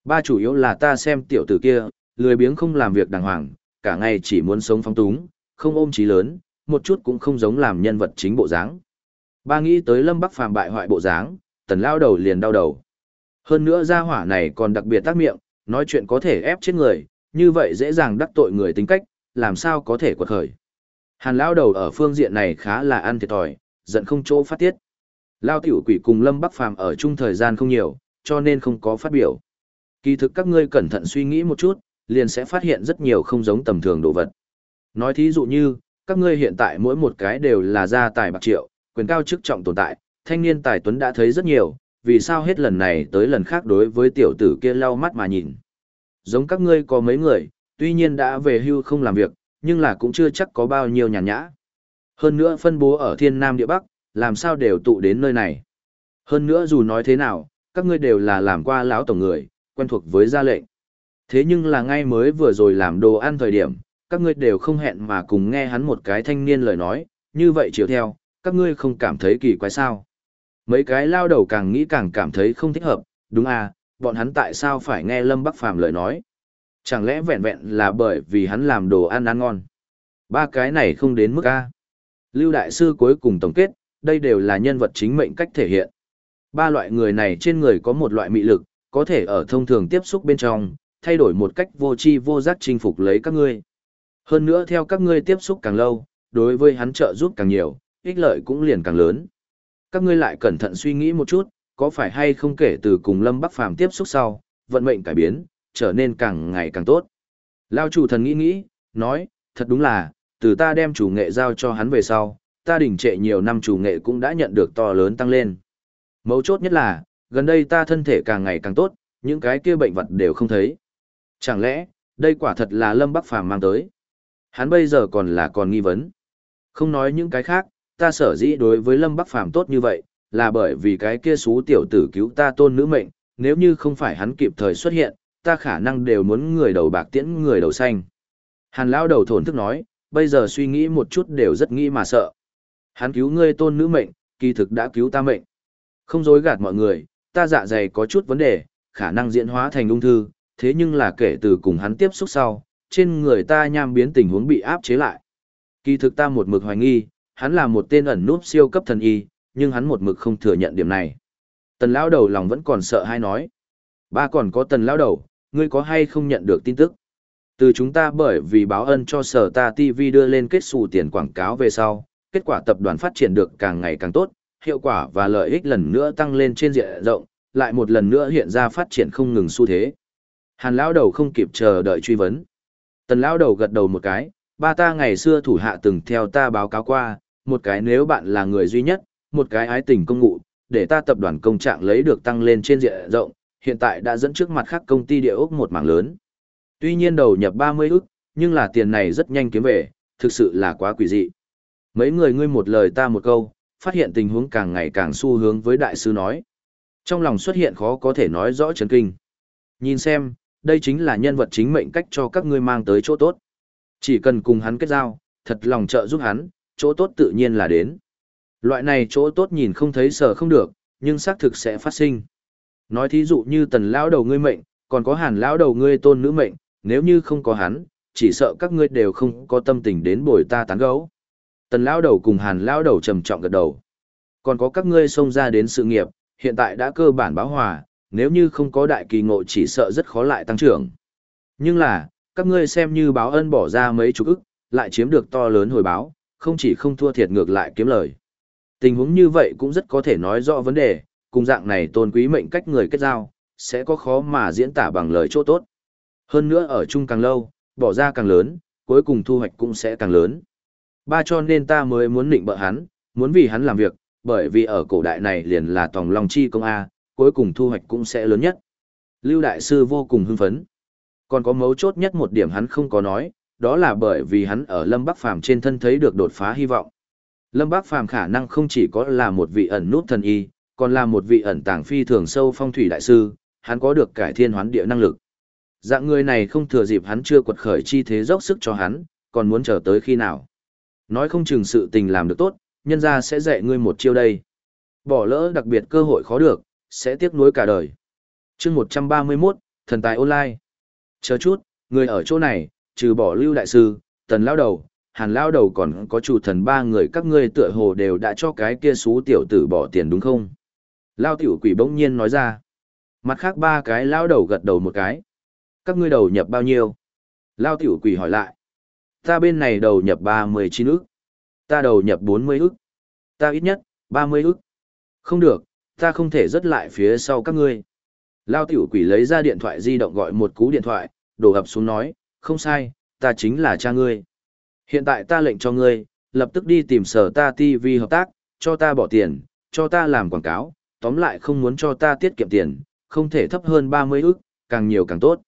Ba chủ yếu là ta xem tiểu tử kia, lười biếng không làm việc đàng hoàng, cả ngày chỉ muốn sống phong túng, không ôm trí lớn, một chút cũng không giống làm nhân vật chính bộ dáng. Ba nghĩ tới Lâm Bắc Phàm bại hoại bộ dáng, tần lao đầu liền đau đầu. Hơn nữa gia hỏa này còn đặc biệt tác miệng, nói chuyện có thể ép chết người, như vậy dễ dàng đắc tội người tính cách, làm sao có thể quật khởi. Hàn lao đầu ở phương diện này khá là ăn thiệt thòi, giận không chỗ phát tiết. Lao tiểu quỷ cùng Lâm Bắc Phàm ở chung thời gian không nhiều, cho nên không có phát biểu. Kỳ thực các ngươi cẩn thận suy nghĩ một chút, liền sẽ phát hiện rất nhiều không giống tầm thường đồ vật. Nói thí dụ như, các ngươi hiện tại mỗi một cái đều là gia tài bạc triệu, quyền cao chức trọng tồn tại, thanh niên tài tuấn đã thấy rất nhiều, vì sao hết lần này tới lần khác đối với tiểu tử kia lau mắt mà nhìn. Giống các ngươi có mấy người, tuy nhiên đã về hưu không làm việc, nhưng là cũng chưa chắc có bao nhiêu nhàn nhã. Hơn nữa phân bố ở thiên nam địa bắc, làm sao đều tụ đến nơi này. Hơn nữa dù nói thế nào, các ngươi đều là làm qua lão tổng người, quen thuộc với gia lệnh. Thế nhưng là ngay mới vừa rồi làm đồ ăn thời điểm, các ngươi đều không hẹn mà cùng nghe hắn một cái thanh niên lời nói, như vậy chiều theo, các ngươi không cảm thấy kỳ quái sao. Mấy cái lao đầu càng nghĩ càng cảm thấy không thích hợp, đúng à, bọn hắn tại sao phải nghe Lâm Bắc Phàm lời nói. Chẳng lẽ vẹn vẹn là bởi vì hắn làm đồ ăn ăn ngon. Ba cái này không đến mức A. Lưu Đại Sư cuối cùng tổng kết, đây đều là nhân vật chính mệnh cách thể hiện. Ba loại người này trên người có một loại mị lực, có thể ở thông thường tiếp xúc bên trong, thay đổi một cách vô tri vô giác chinh phục lấy các ngươi. Hơn nữa theo các ngươi tiếp xúc càng lâu, đối với hắn trợ giúp càng nhiều, ích lợi cũng liền càng lớn. Các ngươi lại cẩn thận suy nghĩ một chút, có phải hay không kể từ cùng Lâm Bắc Phàm tiếp xúc sau, vận mệnh cải biến, trở nên càng ngày càng tốt. Lao chủ thần nghĩ nghĩ, nói, thật đúng là, từ ta đem chủ nghệ giao cho hắn về sau, ta đỉnh trệ nhiều năm chủ nghệ cũng đã nhận được to lớn tăng lên. Mấu chốt nhất là, gần đây ta thân thể càng ngày càng tốt, những cái kia bệnh vật đều không thấy. Chẳng lẽ, đây quả thật là Lâm Bắc Phàm mang tới? Hắn bây giờ còn là còn nghi vấn. Không nói những cái khác, ta sở dĩ đối với Lâm Bắc Phàm tốt như vậy, là bởi vì cái kia xú tiểu tử cứu ta tôn nữ mệnh, nếu như không phải hắn kịp thời xuất hiện, ta khả năng đều muốn người đầu bạc tiễn người đầu xanh. Hàn lão đầu thổn thức nói, bây giờ suy nghĩ một chút đều rất nghĩ mà sợ. Hắn cứu ngươi tôn nữ mệnh, kỳ thực đã cứu ta mệnh. Không dối gạt mọi người, ta dạ dày có chút vấn đề, khả năng diễn hóa thành ung thư, thế nhưng là kể từ cùng hắn tiếp xúc sau, trên người ta nham biến tình huống bị áp chế lại. Kỳ thực ta một mực hoài nghi, hắn là một tên ẩn núp siêu cấp thần y, nhưng hắn một mực không thừa nhận điểm này. Tần lão đầu lòng vẫn còn sợ hay nói. Ba còn có tần lão đầu, ngươi có hay không nhận được tin tức? Từ chúng ta bởi vì báo ân cho sở ta TV đưa lên kết xù tiền quảng cáo về sau, kết quả tập đoàn phát triển được càng ngày càng tốt, hiệu quả và lợi ích lần nữa tăng lên trên diện rộng, lại một lần nữa hiện ra phát triển không ngừng xu thế. Hàn lão đầu không kịp chờ đợi truy vấn. Tần lão đầu gật đầu một cái, ba ta ngày xưa thủ hạ từng theo ta báo cáo qua, một cái nếu bạn là người duy nhất, một cái ái tình công ngụ, để ta tập đoàn công trạng lấy được tăng lên trên diện rộng, hiện tại đã dẫn trước mặt khác công ty địa ốc một mảng lớn. Tuy nhiên đầu nhập 30 ức, nhưng là tiền này rất nhanh kiếm về, thực sự là quá quỷ dị. Mấy người ngươi một lời ta một câu, phát hiện tình huống càng ngày càng xu hướng với đại sư nói. Trong lòng xuất hiện khó có thể nói rõ chấn kinh. Nhìn xem, đây chính là nhân vật chính mệnh cách cho các ngươi mang tới chỗ tốt. Chỉ cần cùng hắn kết giao, thật lòng trợ giúp hắn, chỗ tốt tự nhiên là đến. Loại này chỗ tốt nhìn không thấy sở không được, nhưng xác thực sẽ phát sinh. Nói thí dụ như tần lão đầu ngươi mệnh, còn có hàn lão đầu ngươi tôn nữ mệnh, nếu như không có hắn, chỉ sợ các ngươi đều không có tâm tình đến bồi ta tán gấu. Tần lão đầu cùng hàn lão đầu trầm trọng gật đầu. Còn có các ngươi xông ra đến sự nghiệp, hiện tại đã cơ bản báo hòa, nếu như không có đại kỳ ngộ chỉ sợ rất khó lại tăng trưởng. Nhưng là, các ngươi xem như báo ân bỏ ra mấy chục ức, lại chiếm được to lớn hồi báo, không chỉ không thua thiệt ngược lại kiếm lời. Tình huống như vậy cũng rất có thể nói rõ vấn đề, cùng dạng này tôn quý mệnh cách người kết giao, sẽ có khó mà diễn tả bằng lời chỗ tốt. Hơn nữa ở chung càng lâu, bỏ ra càng lớn, cuối cùng thu hoạch cũng sẽ càng lớn. Ba cho nên ta mới muốn định bợ hắn, muốn vì hắn làm việc, bởi vì ở cổ đại này liền là tòng long chi công A, cuối cùng thu hoạch cũng sẽ lớn nhất. Lưu Đại Sư vô cùng hưng phấn. Còn có mấu chốt nhất một điểm hắn không có nói, đó là bởi vì hắn ở Lâm Bắc Phàm trên thân thấy được đột phá hy vọng. Lâm Bắc Phàm khả năng không chỉ có là một vị ẩn nút thần y, còn là một vị ẩn tàng phi thường sâu phong thủy đại sư, hắn có được cải thiên hoán địa năng lực. Dạng người này không thừa dịp hắn chưa quật khởi chi thế dốc sức cho hắn, còn muốn chờ tới khi nào. Nói không chừng sự tình làm được tốt, nhân ra sẽ dạy ngươi một chiêu đây. Bỏ lỡ đặc biệt cơ hội khó được, sẽ tiếc nuối cả đời. chương 131, Thần Tài Online. Chờ chút, người ở chỗ này, trừ bỏ lưu đại sư, tần lao đầu, hàn lao đầu còn có chủ thần ba người các ngươi tựa hồ đều đã cho cái kia xú tiểu tử bỏ tiền đúng không? Lao tiểu quỷ bỗng nhiên nói ra. Mặt khác ba cái lao đầu gật đầu một cái. Các ngươi đầu nhập bao nhiêu? Lao tiểu quỷ hỏi lại. Ta bên này đầu nhập 39 ức. Ta đầu nhập 40 ức. Ta ít nhất, 30 ức. Không được, ta không thể rớt lại phía sau các ngươi. Lao tiểu quỷ lấy ra điện thoại di động gọi một cú điện thoại, đổ ập xuống nói, không sai, ta chính là cha ngươi. Hiện tại ta lệnh cho ngươi, lập tức đi tìm sở ta TV hợp tác, cho ta bỏ tiền, cho ta làm quảng cáo, tóm lại không muốn cho ta tiết kiệm tiền, không thể thấp hơn 30 ức, càng nhiều càng tốt.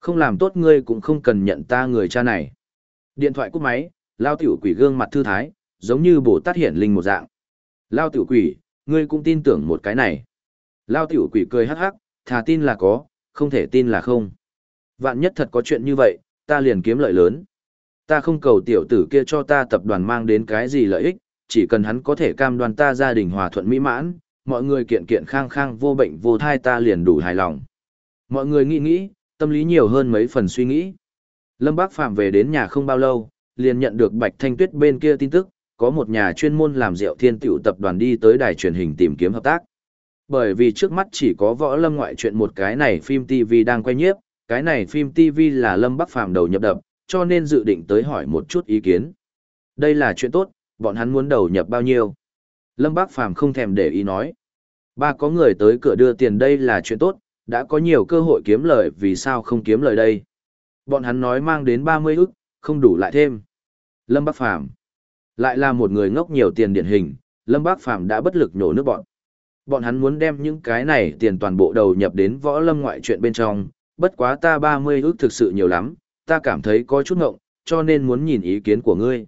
Không làm tốt ngươi cũng không cần nhận ta người cha này. Điện thoại cúp máy, lao tiểu quỷ gương mặt thư thái, giống như bổ tát hiển linh một dạng. Lao tiểu quỷ, ngươi cũng tin tưởng một cái này. Lao tiểu quỷ cười hắc hắc, thà tin là có, không thể tin là không. Vạn nhất thật có chuyện như vậy, ta liền kiếm lợi lớn. Ta không cầu tiểu tử kia cho ta tập đoàn mang đến cái gì lợi ích, chỉ cần hắn có thể cam đoan ta gia đình hòa thuận mỹ mãn, mọi người kiện kiện khang khang vô bệnh vô thai ta liền đủ hài lòng. Mọi người nghĩ nghĩ, tâm lý nhiều hơn mấy phần suy nghĩ. Lâm Bác Phạm về đến nhà không bao lâu, liền nhận được Bạch Thanh Tuyết bên kia tin tức, có một nhà chuyên môn làm rượu thiên tiểu tập đoàn đi tới đài truyền hình tìm kiếm hợp tác. Bởi vì trước mắt chỉ có võ lâm ngoại chuyện một cái này phim TV đang quay nhiếp, cái này phim TV là Lâm Bắc Phàm đầu nhập đập, cho nên dự định tới hỏi một chút ý kiến. Đây là chuyện tốt, bọn hắn muốn đầu nhập bao nhiêu? Lâm Bắc Phàm không thèm để ý nói. Ba có người tới cửa đưa tiền đây là chuyện tốt, đã có nhiều cơ hội kiếm lời vì sao không kiếm lời đây? Bọn hắn nói mang đến 30 ức, không đủ lại thêm. Lâm Bắc Phàm lại là một người ngốc nhiều tiền điển hình, Lâm bác Phàm đã bất lực nhổ nước bọn. Bọn hắn muốn đem những cái này tiền toàn bộ đầu nhập đến võ lâm ngoại chuyện bên trong, bất quá ta 30 ước thực sự nhiều lắm, ta cảm thấy có chút ngộng, cho nên muốn nhìn ý kiến của ngươi.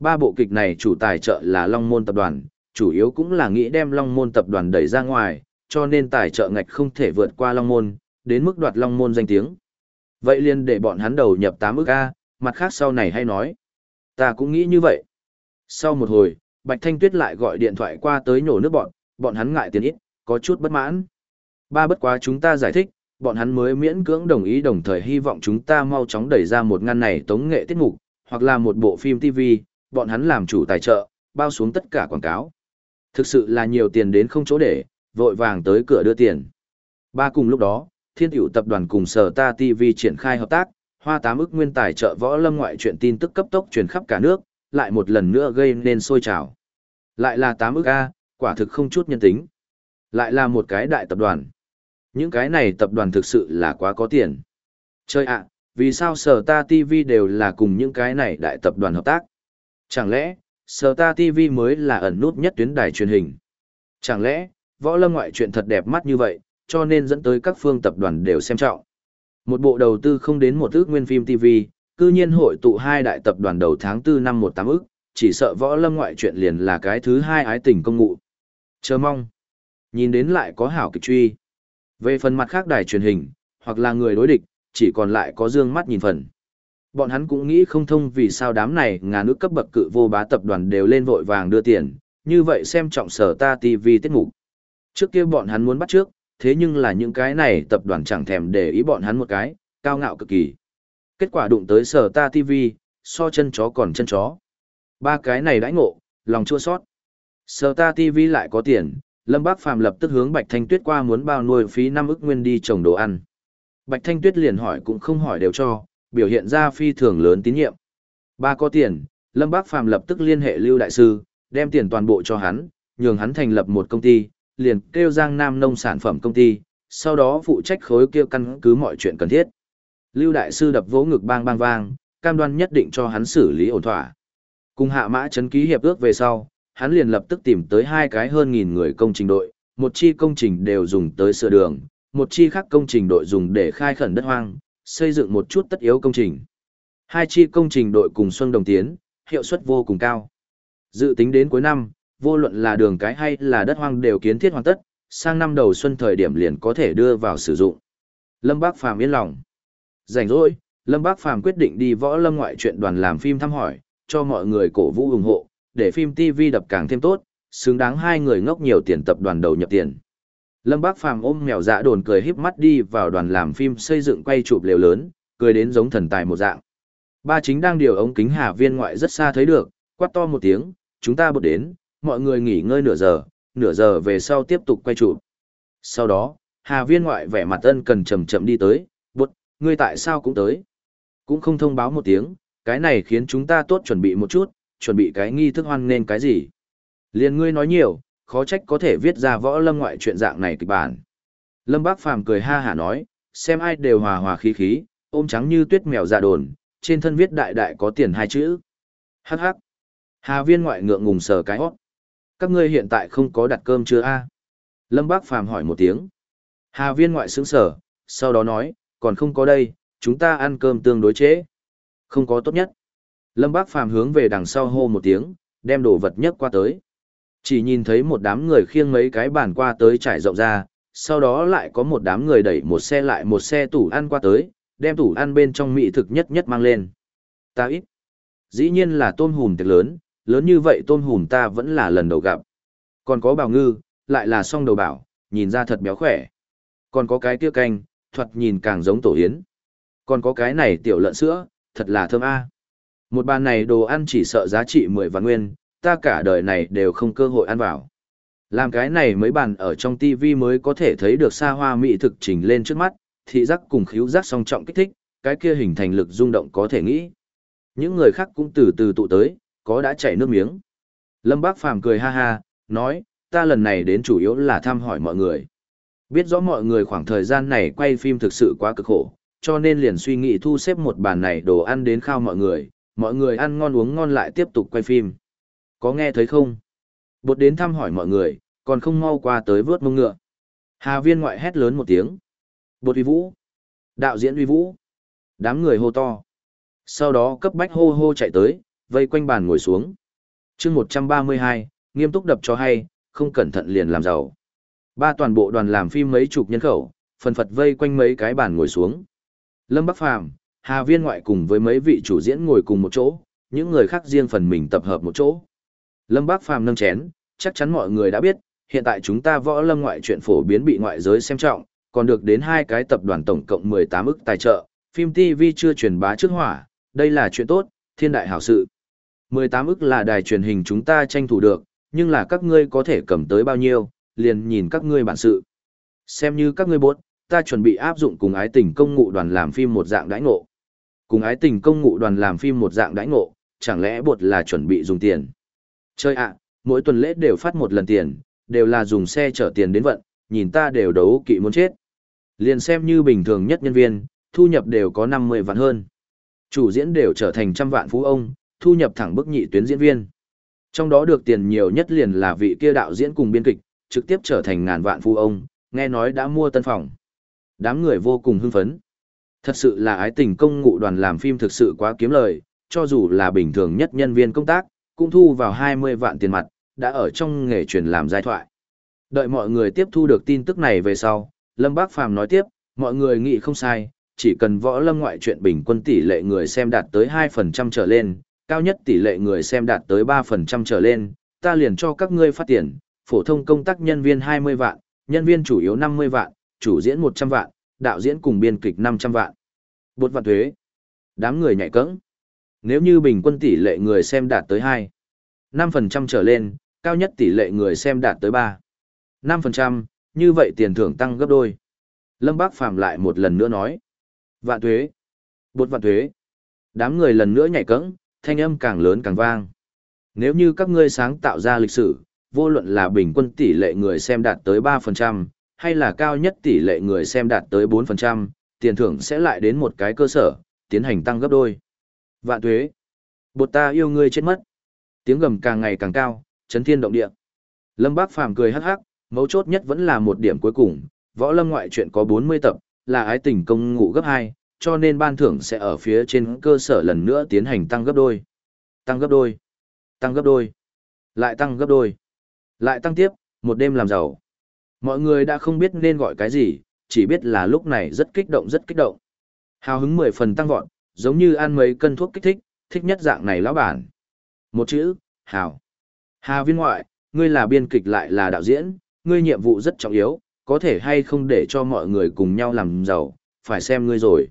Ba bộ kịch này chủ tài trợ là Long Môn Tập đoàn, chủ yếu cũng là nghĩ đem Long Môn Tập đoàn đẩy ra ngoài, cho nên tài trợ ngạch không thể vượt qua Long Môn, đến mức đoạt Long Môn danh tiếng. Vậy liền để bọn hắn đầu nhập 8 ước A, mặt khác sau này hay nói. Ta cũng nghĩ như vậy. Sau một hồi, Bạch Thanh Tuyết lại gọi điện thoại qua tới nhổ nước bọn, bọn hắn ngại tiền ít, có chút bất mãn. Ba bất quá chúng ta giải thích, bọn hắn mới miễn cưỡng đồng ý đồng thời hy vọng chúng ta mau chóng đẩy ra một ngăn này tống nghệ tiết mục, hoặc là một bộ phim TV, bọn hắn làm chủ tài trợ, bao xuống tất cả quảng cáo. Thực sự là nhiều tiền đến không chỗ để, vội vàng tới cửa đưa tiền. Ba cùng lúc đó, Thiên Hữu tập đoàn cùng Sở Ta TV triển khai hợp tác, hoa tám ức nguyên tài trợ võ lâm ngoại truyện tin tức cấp tốc truyền khắp cả nước, lại một lần nữa gây nên sôi trào. Lại là tám ức A, quả thực không chút nhân tính. Lại là một cái đại tập đoàn. Những cái này tập đoàn thực sự là quá có tiền. Chơi ạ, vì sao Sở Ta TV đều là cùng những cái này đại tập đoàn hợp tác? Chẳng lẽ, Sở Ta TV mới là ẩn nút nhất tuyến đài truyền hình? Chẳng lẽ, võ lâm ngoại truyện thật đẹp mắt như vậy, cho nên dẫn tới các phương tập đoàn đều xem trọng. Một bộ đầu tư không đến một ước nguyên phim TV, cư nhiên hội tụ hai đại tập đoàn đầu tháng 4 năm 18 ước, chỉ sợ võ lâm ngoại truyện liền là cái thứ hai ái tình công ngụ. Chờ mong. Nhìn đến lại có hảo kịch truy. Về phần mặt khác đài truyền hình, hoặc là người đối địch, chỉ còn lại có dương mắt nhìn phần. Bọn hắn cũng nghĩ không thông vì sao đám này ngàn nước cấp bậc cự vô bá tập đoàn đều lên vội vàng đưa tiền, như vậy xem trọng sở ta TV tiết mục. Trước kia bọn hắn muốn bắt trước, thế nhưng là những cái này tập đoàn chẳng thèm để ý bọn hắn một cái, cao ngạo cực kỳ. Kết quả đụng tới sở ta TV, so chân chó còn chân chó. Ba cái này đãi ngộ, lòng chua sót. Sở ta TV lại có tiền, Lâm Bác Phàm lập tức hướng Bạch Thanh Tuyết qua muốn bao nuôi phí năm ức nguyên đi trồng đồ ăn. Bạch Thanh Tuyết liền hỏi cũng không hỏi đều cho, biểu hiện ra phi thường lớn tín nhiệm. Ba có tiền, Lâm Bác Phàm lập tức liên hệ Lưu Đại Sư, đem tiền toàn bộ cho hắn, nhường hắn thành lập một công ty, liền kêu Giang Nam nông sản phẩm công ty, sau đó phụ trách khối kia căn cứ mọi chuyện cần thiết. Lưu Đại Sư đập vỗ ngực bang bang vang, cam đoan nhất định cho hắn xử lý ổn thỏa. Cùng hạ mã chấn ký hiệp ước về sau, hắn liền lập tức tìm tới hai cái hơn nghìn người công trình đội, một chi công trình đều dùng tới sửa đường, một chi khác công trình đội dùng để khai khẩn đất hoang, xây dựng một chút tất yếu công trình. Hai chi công trình đội cùng Xuân Đồng Tiến, hiệu suất vô cùng cao. Dự tính đến cuối năm, vô luận là đường cái hay là đất hoang đều kiến thiết hoàn tất, sang năm đầu xuân thời điểm liền có thể đưa vào sử dụng. Lâm Bác Phàm yên lòng. Rảnh rỗi, Lâm Bác Phàm quyết định đi võ lâm ngoại truyện đoàn làm phim thăm hỏi, cho mọi người cổ vũ ủng hộ, để phim TV đập càng thêm tốt, xứng đáng hai người ngốc nhiều tiền tập đoàn đầu nhập tiền. Lâm Bác Phàm ôm mèo dạ đồn cười híp mắt đi vào đoàn làm phim xây dựng quay chụp lều lớn, cười đến giống thần tài một dạng. Ba chính đang điều ống kính hà viên ngoại rất xa thấy được, quát to một tiếng, chúng ta bột đến, mọi người nghỉ ngơi nửa giờ, nửa giờ về sau tiếp tục quay chụp. Sau đó, Hà Viên ngoại vẻ mặt ân cần chậm chậm đi tới, ngươi tại sao cũng tới? Cũng không thông báo một tiếng, cái này khiến chúng ta tốt chuẩn bị một chút, chuẩn bị cái nghi thức hoan nên cái gì? Liên ngươi nói nhiều, khó trách có thể viết ra võ lâm ngoại chuyện dạng này kịch bản. Lâm Bác Phàm cười ha hả nói, xem ai đều hòa hòa khí khí, ôm trắng như tuyết mèo dạ đồn, trên thân viết đại đại có tiền hai chữ. Hắc hắc. Hà viên ngoại ngượng ngùng sờ cái hót. Các ngươi hiện tại không có đặt cơm chưa a? Lâm Bác Phàm hỏi một tiếng. Hà viên ngoại sững sở, sau đó nói, còn không có đây, chúng ta ăn cơm tương đối chế. Không có tốt nhất. Lâm Bác Phàm hướng về đằng sau hô một tiếng, đem đồ vật nhất qua tới. Chỉ nhìn thấy một đám người khiêng mấy cái bàn qua tới trải rộng ra, sau đó lại có một đám người đẩy một xe lại một xe tủ ăn qua tới, đem tủ ăn bên trong mỹ thực nhất nhất mang lên. Ta ít. Dĩ nhiên là tôm hùm tiệc lớn, lớn như vậy tôm hùm ta vẫn là lần đầu gặp. Còn có bào ngư, lại là song đầu bảo, nhìn ra thật béo khỏe. Còn có cái tiêu canh, thuật nhìn càng giống tổ yến. Còn có cái này tiểu lợn sữa, thật là thơm a. Một bàn này đồ ăn chỉ sợ giá trị 10 vạn nguyên, ta cả đời này đều không cơ hội ăn vào. Làm cái này mấy bàn ở trong TV mới có thể thấy được xa hoa mỹ thực trình lên trước mắt, thị giác cùng khíu giác song trọng kích thích, cái kia hình thành lực rung động có thể nghĩ. Những người khác cũng từ từ tụ tới, có đã chảy nước miếng. Lâm Bác Phàm cười ha ha, nói, ta lần này đến chủ yếu là thăm hỏi mọi người. Biết rõ mọi người khoảng thời gian này quay phim thực sự quá cực khổ, cho nên liền suy nghĩ thu xếp một bàn này đồ ăn đến khao mọi người, mọi người ăn ngon uống ngon lại tiếp tục quay phim. Có nghe thấy không? Bột đến thăm hỏi mọi người, còn không mau qua tới vớt mông ngựa. Hà viên ngoại hét lớn một tiếng. Bột uy vũ. Đạo diễn uy vũ. Đám người hô to. Sau đó cấp bách hô hô chạy tới, vây quanh bàn ngồi xuống. chương 132, nghiêm túc đập cho hay, không cẩn thận liền làm giàu. Ba toàn bộ đoàn làm phim mấy chục nhân khẩu, phần phật vây quanh mấy cái bàn ngồi xuống. Lâm Bắc Phàm Hà Viên ngoại cùng với mấy vị chủ diễn ngồi cùng một chỗ, những người khác riêng phần mình tập hợp một chỗ. Lâm Bác Phàm nâng chén, chắc chắn mọi người đã biết, hiện tại chúng ta võ lâm ngoại chuyện phổ biến bị ngoại giới xem trọng, còn được đến hai cái tập đoàn tổng cộng 18 ức tài trợ, phim TV chưa truyền bá trước hỏa, đây là chuyện tốt, thiên đại hảo sự. 18 ức là đài truyền hình chúng ta tranh thủ được, nhưng là các ngươi có thể cầm tới bao nhiêu, liền nhìn các ngươi bản sự. Xem như các ngươi bốt, ta chuẩn bị áp dụng cùng ái tình công ngụ đoàn làm phim một dạng đãi ngộ. Cùng ái tình công ngụ đoàn làm phim một dạng đãi ngộ, chẳng lẽ bột là chuẩn bị dùng tiền. Chơi ạ, mỗi tuần lễ đều phát một lần tiền, đều là dùng xe chở tiền đến vận, nhìn ta đều đấu kỵ muốn chết. Liền xem như bình thường nhất nhân viên, thu nhập đều có 50 vạn hơn. Chủ diễn đều trở thành trăm vạn phú ông, thu nhập thẳng bức nhị tuyến diễn viên. Trong đó được tiền nhiều nhất liền là vị kia đạo diễn cùng biên kịch, trực tiếp trở thành ngàn vạn phu ông, nghe nói đã mua tân phòng. Đám người vô cùng hưng phấn. Thật sự là ái tình công ngụ đoàn làm phim thực sự quá kiếm lời, cho dù là bình thường nhất nhân viên công tác, cũng thu vào 20 vạn tiền mặt, đã ở trong nghề truyền làm giai thoại. Đợi mọi người tiếp thu được tin tức này về sau, Lâm Bác Phàm nói tiếp, mọi người nghĩ không sai, chỉ cần võ lâm ngoại truyện bình quân tỷ lệ người xem đạt tới 2% trở lên, cao nhất tỷ lệ người xem đạt tới 3% trở lên, ta liền cho các ngươi phát tiền, phổ thông công tác nhân viên 20 vạn, nhân viên chủ yếu 50 vạn, chủ diễn 100 vạn, đạo diễn cùng biên kịch 500 vạn. Bột vạn thuế. Đám người nhảy cẫng. Nếu như bình quân tỷ lệ người xem đạt tới 2, 5% trở lên, cao nhất tỷ lệ người xem đạt tới 3, 5%, như vậy tiền thưởng tăng gấp đôi. Lâm Bác Phàm lại một lần nữa nói. Vạn thuế. Bột vạn thuế. Đám người lần nữa nhảy cẫng, thanh âm càng lớn càng vang. Nếu như các ngươi sáng tạo ra lịch sử, vô luận là bình quân tỷ lệ người xem đạt tới 3%, hay là cao nhất tỷ lệ người xem đạt tới 4%, tiền thưởng sẽ lại đến một cái cơ sở, tiến hành tăng gấp đôi. Vạn thuế. Bột ta yêu ngươi chết mất. Tiếng gầm càng ngày càng cao, chấn thiên động địa. Lâm Bác Phàm cười hắc hắc, mấu chốt nhất vẫn là một điểm cuối cùng, võ lâm ngoại truyện có 40 tập, là ái tình công ngụ gấp 2, cho nên ban thưởng sẽ ở phía trên cơ sở lần nữa tiến hành tăng gấp đôi. Tăng gấp đôi. Tăng gấp đôi. Lại tăng gấp đôi. Lại tăng tiếp, một đêm làm giàu. Mọi người đã không biết nên gọi cái gì, chỉ biết là lúc này rất kích động rất kích động. Hào hứng mười phần tăng vọt, giống như ăn mấy cân thuốc kích thích, thích nhất dạng này lão bản. Một chữ, hào. Hà viên ngoại, ngươi là biên kịch lại là đạo diễn, ngươi nhiệm vụ rất trọng yếu, có thể hay không để cho mọi người cùng nhau làm giàu, phải xem ngươi rồi.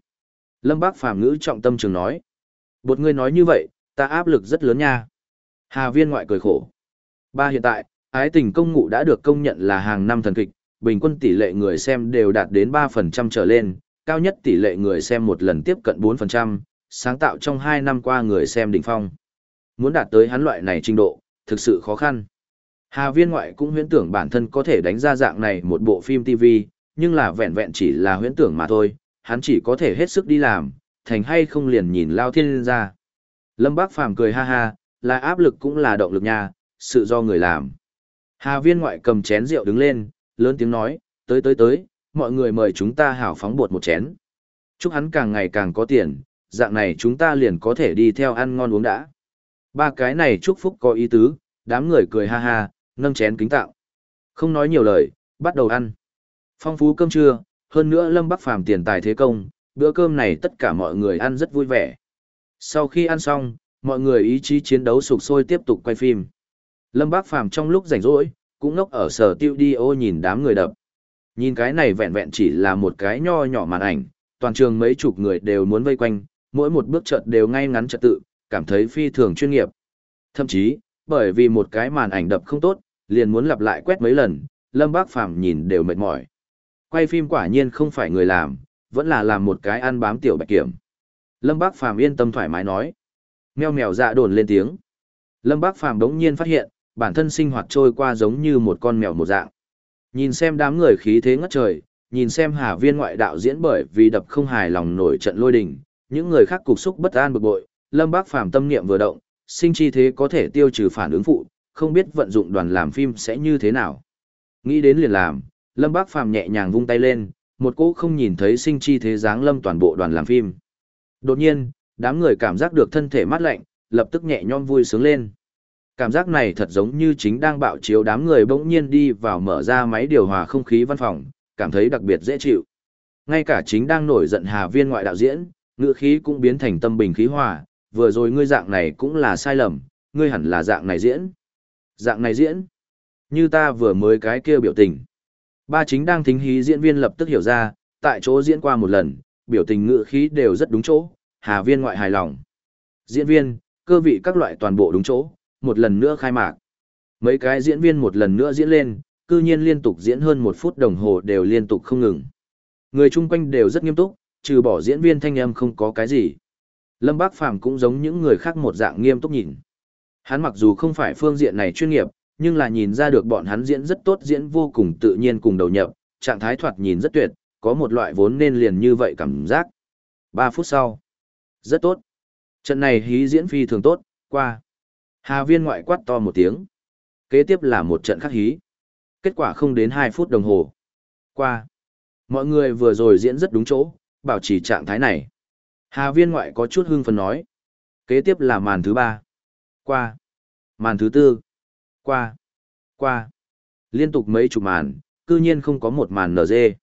Lâm Bác Phàm ngữ trọng tâm trường nói. Bột ngươi nói như vậy, ta áp lực rất lớn nha. Hà viên ngoại cười khổ. Ba hiện tại, ái tình công ngụ đã được công nhận là hàng năm thần kịch, bình quân tỷ lệ người xem đều đạt đến 3% trở lên, cao nhất tỷ lệ người xem một lần tiếp cận 4%, sáng tạo trong 2 năm qua người xem đỉnh phong. Muốn đạt tới hắn loại này trình độ, thực sự khó khăn. Hà viên ngoại cũng huyễn tưởng bản thân có thể đánh ra dạng này một bộ phim TV, nhưng là vẹn vẹn chỉ là huyễn tưởng mà thôi, hắn chỉ có thể hết sức đi làm, thành hay không liền nhìn lao thiên ra. Lâm Bác Phàm cười ha ha, là áp lực cũng là động lực nha, sự do người làm. Hà viên ngoại cầm chén rượu đứng lên, lớn tiếng nói, tới tới tới, mọi người mời chúng ta hảo phóng bột một chén. Chúc hắn càng ngày càng có tiền, dạng này chúng ta liền có thể đi theo ăn ngon uống đã. Ba cái này chúc phúc có ý tứ, đám người cười ha ha, nâng chén kính tạo. Không nói nhiều lời, bắt đầu ăn. Phong phú cơm trưa, hơn nữa Lâm Bắc Phàm tiền tài thế công, bữa cơm này tất cả mọi người ăn rất vui vẻ. Sau khi ăn xong, mọi người ý chí chiến đấu sục sôi tiếp tục quay phim. Lâm Bác Phàm trong lúc rảnh rỗi, cũng ngốc ở sở tiêu đi ô nhìn đám người đập. Nhìn cái này vẹn vẹn chỉ là một cái nho nhỏ màn ảnh, toàn trường mấy chục người đều muốn vây quanh, mỗi một bước trận đều ngay ngắn trật tự, cảm thấy phi thường chuyên nghiệp. Thậm chí, bởi vì một cái màn ảnh đập không tốt, liền muốn lặp lại quét mấy lần, Lâm Bác Phàm nhìn đều mệt mỏi. Quay phim quả nhiên không phải người làm, vẫn là làm một cái ăn bám tiểu bạch kiểm. Lâm Bác Phàm yên tâm thoải mái nói. Mèo mèo dạ đồn lên tiếng. Lâm Bác Phàm đống nhiên phát hiện, bản thân sinh hoạt trôi qua giống như một con mèo một dạng. Nhìn xem đám người khí thế ngất trời, nhìn xem Hà Viên ngoại đạo diễn bởi vì đập không hài lòng nổi trận lôi đình, những người khác cục xúc bất an bực bội, Lâm Bác Phàm tâm niệm vừa động, sinh chi thế có thể tiêu trừ phản ứng phụ, không biết vận dụng đoàn làm phim sẽ như thế nào. Nghĩ đến liền làm, Lâm Bác Phàm nhẹ nhàng vung tay lên, một cỗ không nhìn thấy sinh chi thế dáng lâm toàn bộ đoàn làm phim. Đột nhiên, đám người cảm giác được thân thể mát lạnh, lập tức nhẹ nhõm vui sướng lên. Cảm giác này thật giống như chính đang bạo chiếu đám người bỗng nhiên đi vào mở ra máy điều hòa không khí văn phòng, cảm thấy đặc biệt dễ chịu. Ngay cả chính đang nổi giận Hà Viên ngoại đạo diễn, ngựa khí cũng biến thành tâm bình khí hòa, vừa rồi ngươi dạng này cũng là sai lầm, ngươi hẳn là dạng này diễn. Dạng này diễn. Như ta vừa mới cái kia biểu tình. Ba chính đang thính hí diễn viên lập tức hiểu ra, tại chỗ diễn qua một lần, biểu tình ngữ khí đều rất đúng chỗ, Hà Viên ngoại hài lòng. Diễn viên, cơ vị các loại toàn bộ đúng chỗ, một lần nữa khai mạc. Mấy cái diễn viên một lần nữa diễn lên, cư nhiên liên tục diễn hơn một phút đồng hồ đều liên tục không ngừng. Người chung quanh đều rất nghiêm túc, trừ bỏ diễn viên thanh âm không có cái gì. Lâm Bác Phàm cũng giống những người khác một dạng nghiêm túc nhìn. Hắn mặc dù không phải phương diện này chuyên nghiệp, nhưng là nhìn ra được bọn hắn diễn rất tốt diễn vô cùng tự nhiên cùng đầu nhập, trạng thái thoạt nhìn rất tuyệt, có một loại vốn nên liền như vậy cảm giác. 3 phút sau. Rất tốt. Trận này hí diễn phi thường tốt, qua. Hà viên ngoại quát to một tiếng. Kế tiếp là một trận khắc hí. Kết quả không đến 2 phút đồng hồ. Qua. Mọi người vừa rồi diễn rất đúng chỗ, bảo trì trạng thái này. Hà viên ngoại có chút hưng phấn nói. Kế tiếp là màn thứ ba. Qua. Màn thứ tư. Qua. Qua. Liên tục mấy chục màn, cư nhiên không có một màn nở dê.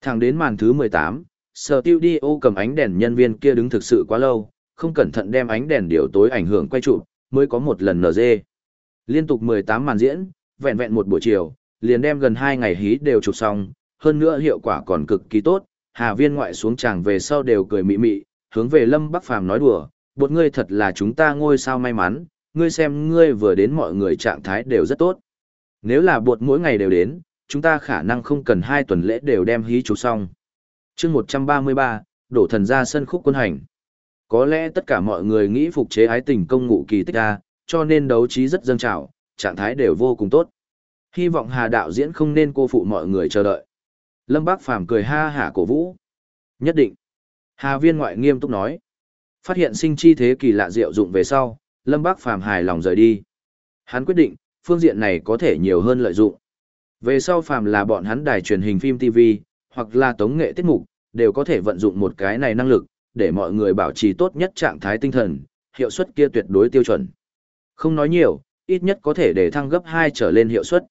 Thẳng đến màn thứ 18, sở tiêu đi ô cầm ánh đèn nhân viên kia đứng thực sự quá lâu, không cẩn thận đem ánh đèn điều tối ảnh hưởng quay chụp, mới có một lần nở. Liên tục 18 màn diễn, vẹn vẹn một buổi chiều, liền đem gần 2 ngày hí đều chụp xong, hơn nữa hiệu quả còn cực kỳ tốt, Hà Viên ngoại xuống tràng về sau đều cười mị mị, hướng về Lâm Bắc Phàm nói đùa, bột ngươi thật là chúng ta ngôi sao may mắn, ngươi xem ngươi vừa đến mọi người trạng thái đều rất tốt. Nếu là bột mỗi ngày đều đến, chúng ta khả năng không cần hai tuần lễ đều đem hí chụp xong. chương 133, đổ thần ra sân khúc quân hành. Có lẽ tất cả mọi người nghĩ phục chế ái tình công ngụ kỳ tích ra, cho nên đấu trí rất dâng trào, trạng thái đều vô cùng tốt. Hy vọng Hà đạo diễn không nên cô phụ mọi người chờ đợi. Lâm Bác Phàm cười ha hả cổ vũ. Nhất định. Hà viên ngoại nghiêm túc nói. Phát hiện sinh chi thế kỳ lạ diệu dụng về sau, Lâm Bác Phàm hài lòng rời đi. Hắn quyết định, phương diện này có thể nhiều hơn lợi dụng. Về sau phàm là bọn hắn đài truyền hình phim TV, hoặc là tống nghệ tiết mục, đều có thể vận dụng một cái này năng lực, để mọi người bảo trì tốt nhất trạng thái tinh thần, hiệu suất kia tuyệt đối tiêu chuẩn. Không nói nhiều, ít nhất có thể để thăng gấp 2 trở lên hiệu suất.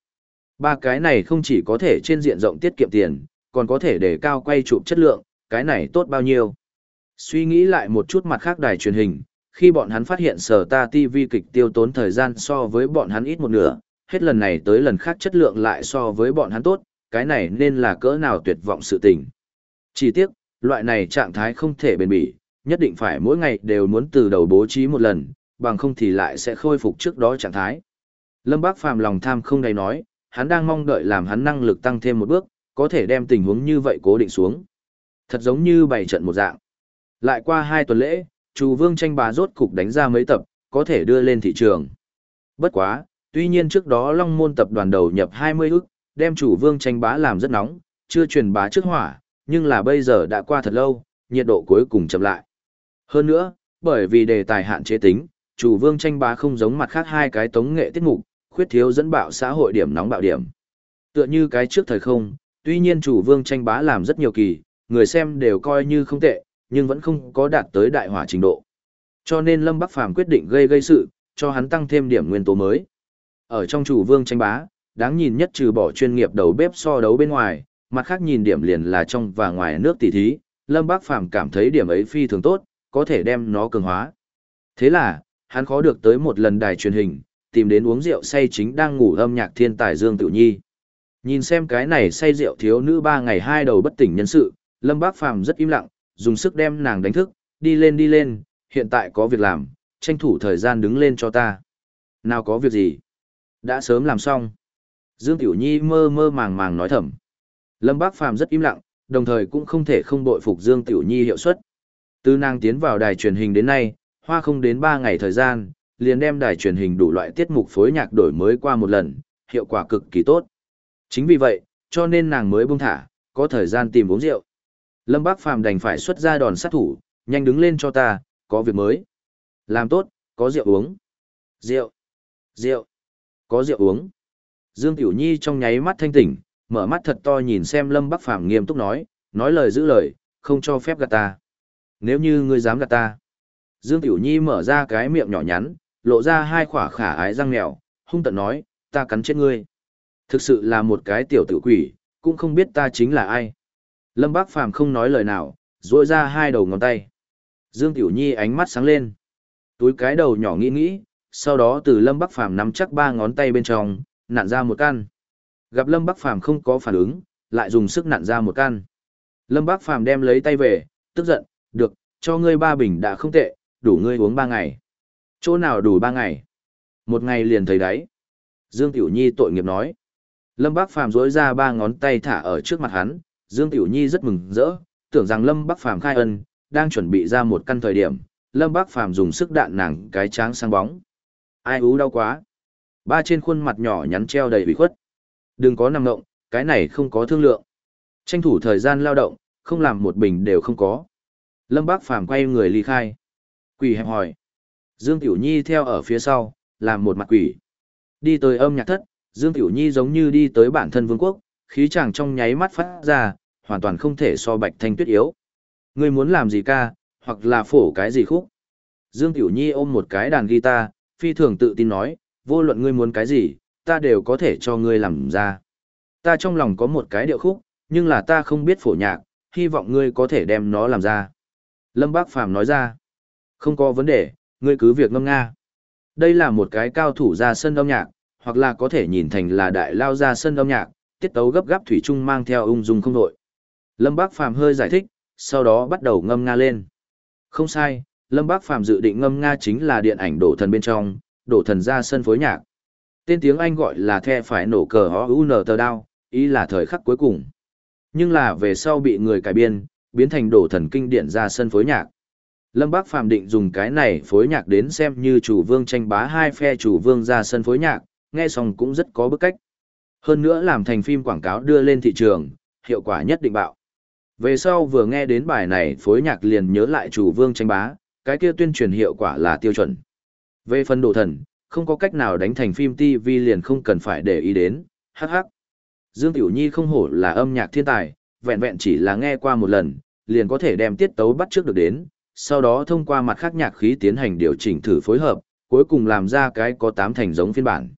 Ba cái này không chỉ có thể trên diện rộng tiết kiệm tiền, còn có thể để cao quay chụp chất lượng, cái này tốt bao nhiêu. Suy nghĩ lại một chút mặt khác đài truyền hình, khi bọn hắn phát hiện sở ta TV kịch tiêu tốn thời gian so với bọn hắn ít một nửa, hết lần này tới lần khác chất lượng lại so với bọn hắn tốt, cái này nên là cỡ nào tuyệt vọng sự tình. Chỉ tiếc, loại này trạng thái không thể bền bỉ, nhất định phải mỗi ngày đều muốn từ đầu bố trí một lần, bằng không thì lại sẽ khôi phục trước đó trạng thái. Lâm Bác Phàm lòng tham không đầy nói, hắn đang mong đợi làm hắn năng lực tăng thêm một bước, có thể đem tình huống như vậy cố định xuống. Thật giống như bày trận một dạng. Lại qua hai tuần lễ, Chu Vương tranh bá rốt cục đánh ra mấy tập, có thể đưa lên thị trường. Bất quá, tuy nhiên trước đó Long Môn tập đoàn đầu nhập 20 ức, đem chủ Vương tranh bá làm rất nóng, chưa truyền bá trước hỏa, nhưng là bây giờ đã qua thật lâu, nhiệt độ cuối cùng chậm lại. Hơn nữa, bởi vì đề tài hạn chế tính, chủ Vương tranh bá không giống mặt khác hai cái tống nghệ tiết mục, khuyết thiếu dẫn bạo xã hội điểm nóng bạo điểm. Tựa như cái trước thời không, tuy nhiên chủ Vương tranh bá làm rất nhiều kỳ, người xem đều coi như không tệ, nhưng vẫn không có đạt tới đại hỏa trình độ. Cho nên Lâm Bắc Phàm quyết định gây gây sự, cho hắn tăng thêm điểm nguyên tố mới. Ở trong chủ vương tranh bá, đáng nhìn nhất trừ bỏ chuyên nghiệp đầu bếp so đấu bên ngoài, mặt khác nhìn điểm liền là trong và ngoài nước tỷ thí, Lâm bác Phàm cảm thấy điểm ấy phi thường tốt, có thể đem nó cường hóa. Thế là, hắn khó được tới một lần đài truyền hình, tìm đến uống rượu say chính đang ngủ âm nhạc thiên tài Dương Tự Nhi. Nhìn xem cái này say rượu thiếu nữ ba ngày hai đầu bất tỉnh nhân sự, Lâm Bác Phàm rất im lặng, dùng sức đem nàng đánh thức, đi lên đi lên, hiện tại có việc làm, tranh thủ thời gian đứng lên cho ta. Nào có việc gì? Đã sớm làm xong. Dương Tiểu Nhi mơ mơ màng màng nói thầm. Lâm Bác Phàm rất im lặng, đồng thời cũng không thể không bội phục Dương Tiểu Nhi hiệu suất. Từ nàng tiến vào đài truyền hình đến nay, hoa không đến 3 ngày thời gian, liền đem đài truyền hình đủ loại tiết mục phối nhạc đổi mới qua một lần, hiệu quả cực kỳ tốt. Chính vì vậy, cho nên nàng mới buông thả, có thời gian tìm uống rượu. Lâm Bác Phàm đành phải xuất ra đòn sát thủ, nhanh đứng lên cho ta, có việc mới. Làm tốt, có rượu uống. Rượu. Rượu. Có rượu uống. Dương Tiểu Nhi trong nháy mắt thanh tỉnh, mở mắt thật to nhìn xem Lâm bắc Phàm nghiêm túc nói, nói lời giữ lời, không cho phép gạt ta. Nếu như ngươi dám gạt ta. Dương Tiểu Nhi mở ra cái miệng nhỏ nhắn, lộ ra hai khỏa khả ái răng mèo, hung tận nói, ta cắn chết ngươi. Thực sự là một cái tiểu tử quỷ, cũng không biết ta chính là ai. Lâm Bác Phàm không nói lời nào, duỗi ra hai đầu ngón tay. Dương Tiểu Nhi ánh mắt sáng lên. Túi cái đầu nhỏ nghĩ nghĩ, sau đó từ Lâm Bắc Phàm nắm chắc ba ngón tay bên trong, nặn ra một căn. Gặp Lâm Bắc Phàm không có phản ứng, lại dùng sức nặn ra một can. Lâm Bắc Phàm đem lấy tay về, tức giận, được, cho ngươi ba bình đã không tệ, đủ ngươi uống ba ngày. Chỗ nào đủ ba ngày? Một ngày liền thấy đấy. Dương Tiểu Nhi tội nghiệp nói. Lâm Bắc Phàm dối ra ba ngón tay thả ở trước mặt hắn, Dương Tiểu Nhi rất mừng rỡ, tưởng rằng Lâm Bắc Phàm khai ân, đang chuẩn bị ra một căn thời điểm, Lâm Bắc Phàm dùng sức đạn nàng cái tráng sang bóng. Ai ú đau quá. Ba trên khuôn mặt nhỏ nhắn treo đầy bị khuất. Đừng có nằm ngộng, cái này không có thương lượng. Tranh thủ thời gian lao động, không làm một bình đều không có. Lâm Bác Phàm quay người ly khai. Quỷ hẹp hỏi. Dương Tiểu Nhi theo ở phía sau, làm một mặt quỷ. Đi tới âm nhạc thất, Dương Tiểu Nhi giống như đi tới bản thân vương quốc, khí chàng trong nháy mắt phát ra, hoàn toàn không thể so bạch thanh tuyết yếu. Ngươi muốn làm gì ca, hoặc là phổ cái gì khúc. Dương Tiểu Nhi ôm một cái đàn guitar, phi thường tự tin nói, vô luận ngươi muốn cái gì, ta đều có thể cho ngươi làm ra. Ta trong lòng có một cái điệu khúc, nhưng là ta không biết phổ nhạc, hy vọng ngươi có thể đem nó làm ra. Lâm Bác Phàm nói ra, không có vấn đề, ngươi cứ việc ngâm nga. Đây là một cái cao thủ ra sân âm nhạc, hoặc là có thể nhìn thành là đại lao ra sân âm nhạc, tiết tấu gấp gáp thủy chung mang theo ung dung không đội. Lâm Bác Phàm hơi giải thích, sau đó bắt đầu ngâm nga lên. Không sai, Lâm Bác Phàm dự định ngâm nga chính là điện ảnh đổ thần bên trong, đổ thần ra sân phối nhạc. Tên tiếng Anh gọi là the phải nổ cờ ho tờ đao, ý là thời khắc cuối cùng. Nhưng là về sau bị người cải biên, biến thành đổ thần kinh điển ra sân phối nhạc. Lâm Bác Phàm định dùng cái này phối nhạc đến xem như chủ vương tranh bá hai phe chủ vương ra sân phối nhạc, nghe xong cũng rất có bức cách. Hơn nữa làm thành phim quảng cáo đưa lên thị trường, hiệu quả nhất định bạo. Về sau vừa nghe đến bài này phối nhạc liền nhớ lại chủ vương tranh bá, cái kia tuyên truyền hiệu quả là tiêu chuẩn. Về phần đồ thần, không có cách nào đánh thành phim TV liền không cần phải để ý đến, hắc hắc. Dương Tiểu Nhi không hổ là âm nhạc thiên tài, vẹn vẹn chỉ là nghe qua một lần, liền có thể đem tiết tấu bắt trước được đến, sau đó thông qua mặt khác nhạc khí tiến hành điều chỉnh thử phối hợp, cuối cùng làm ra cái có tám thành giống phiên bản.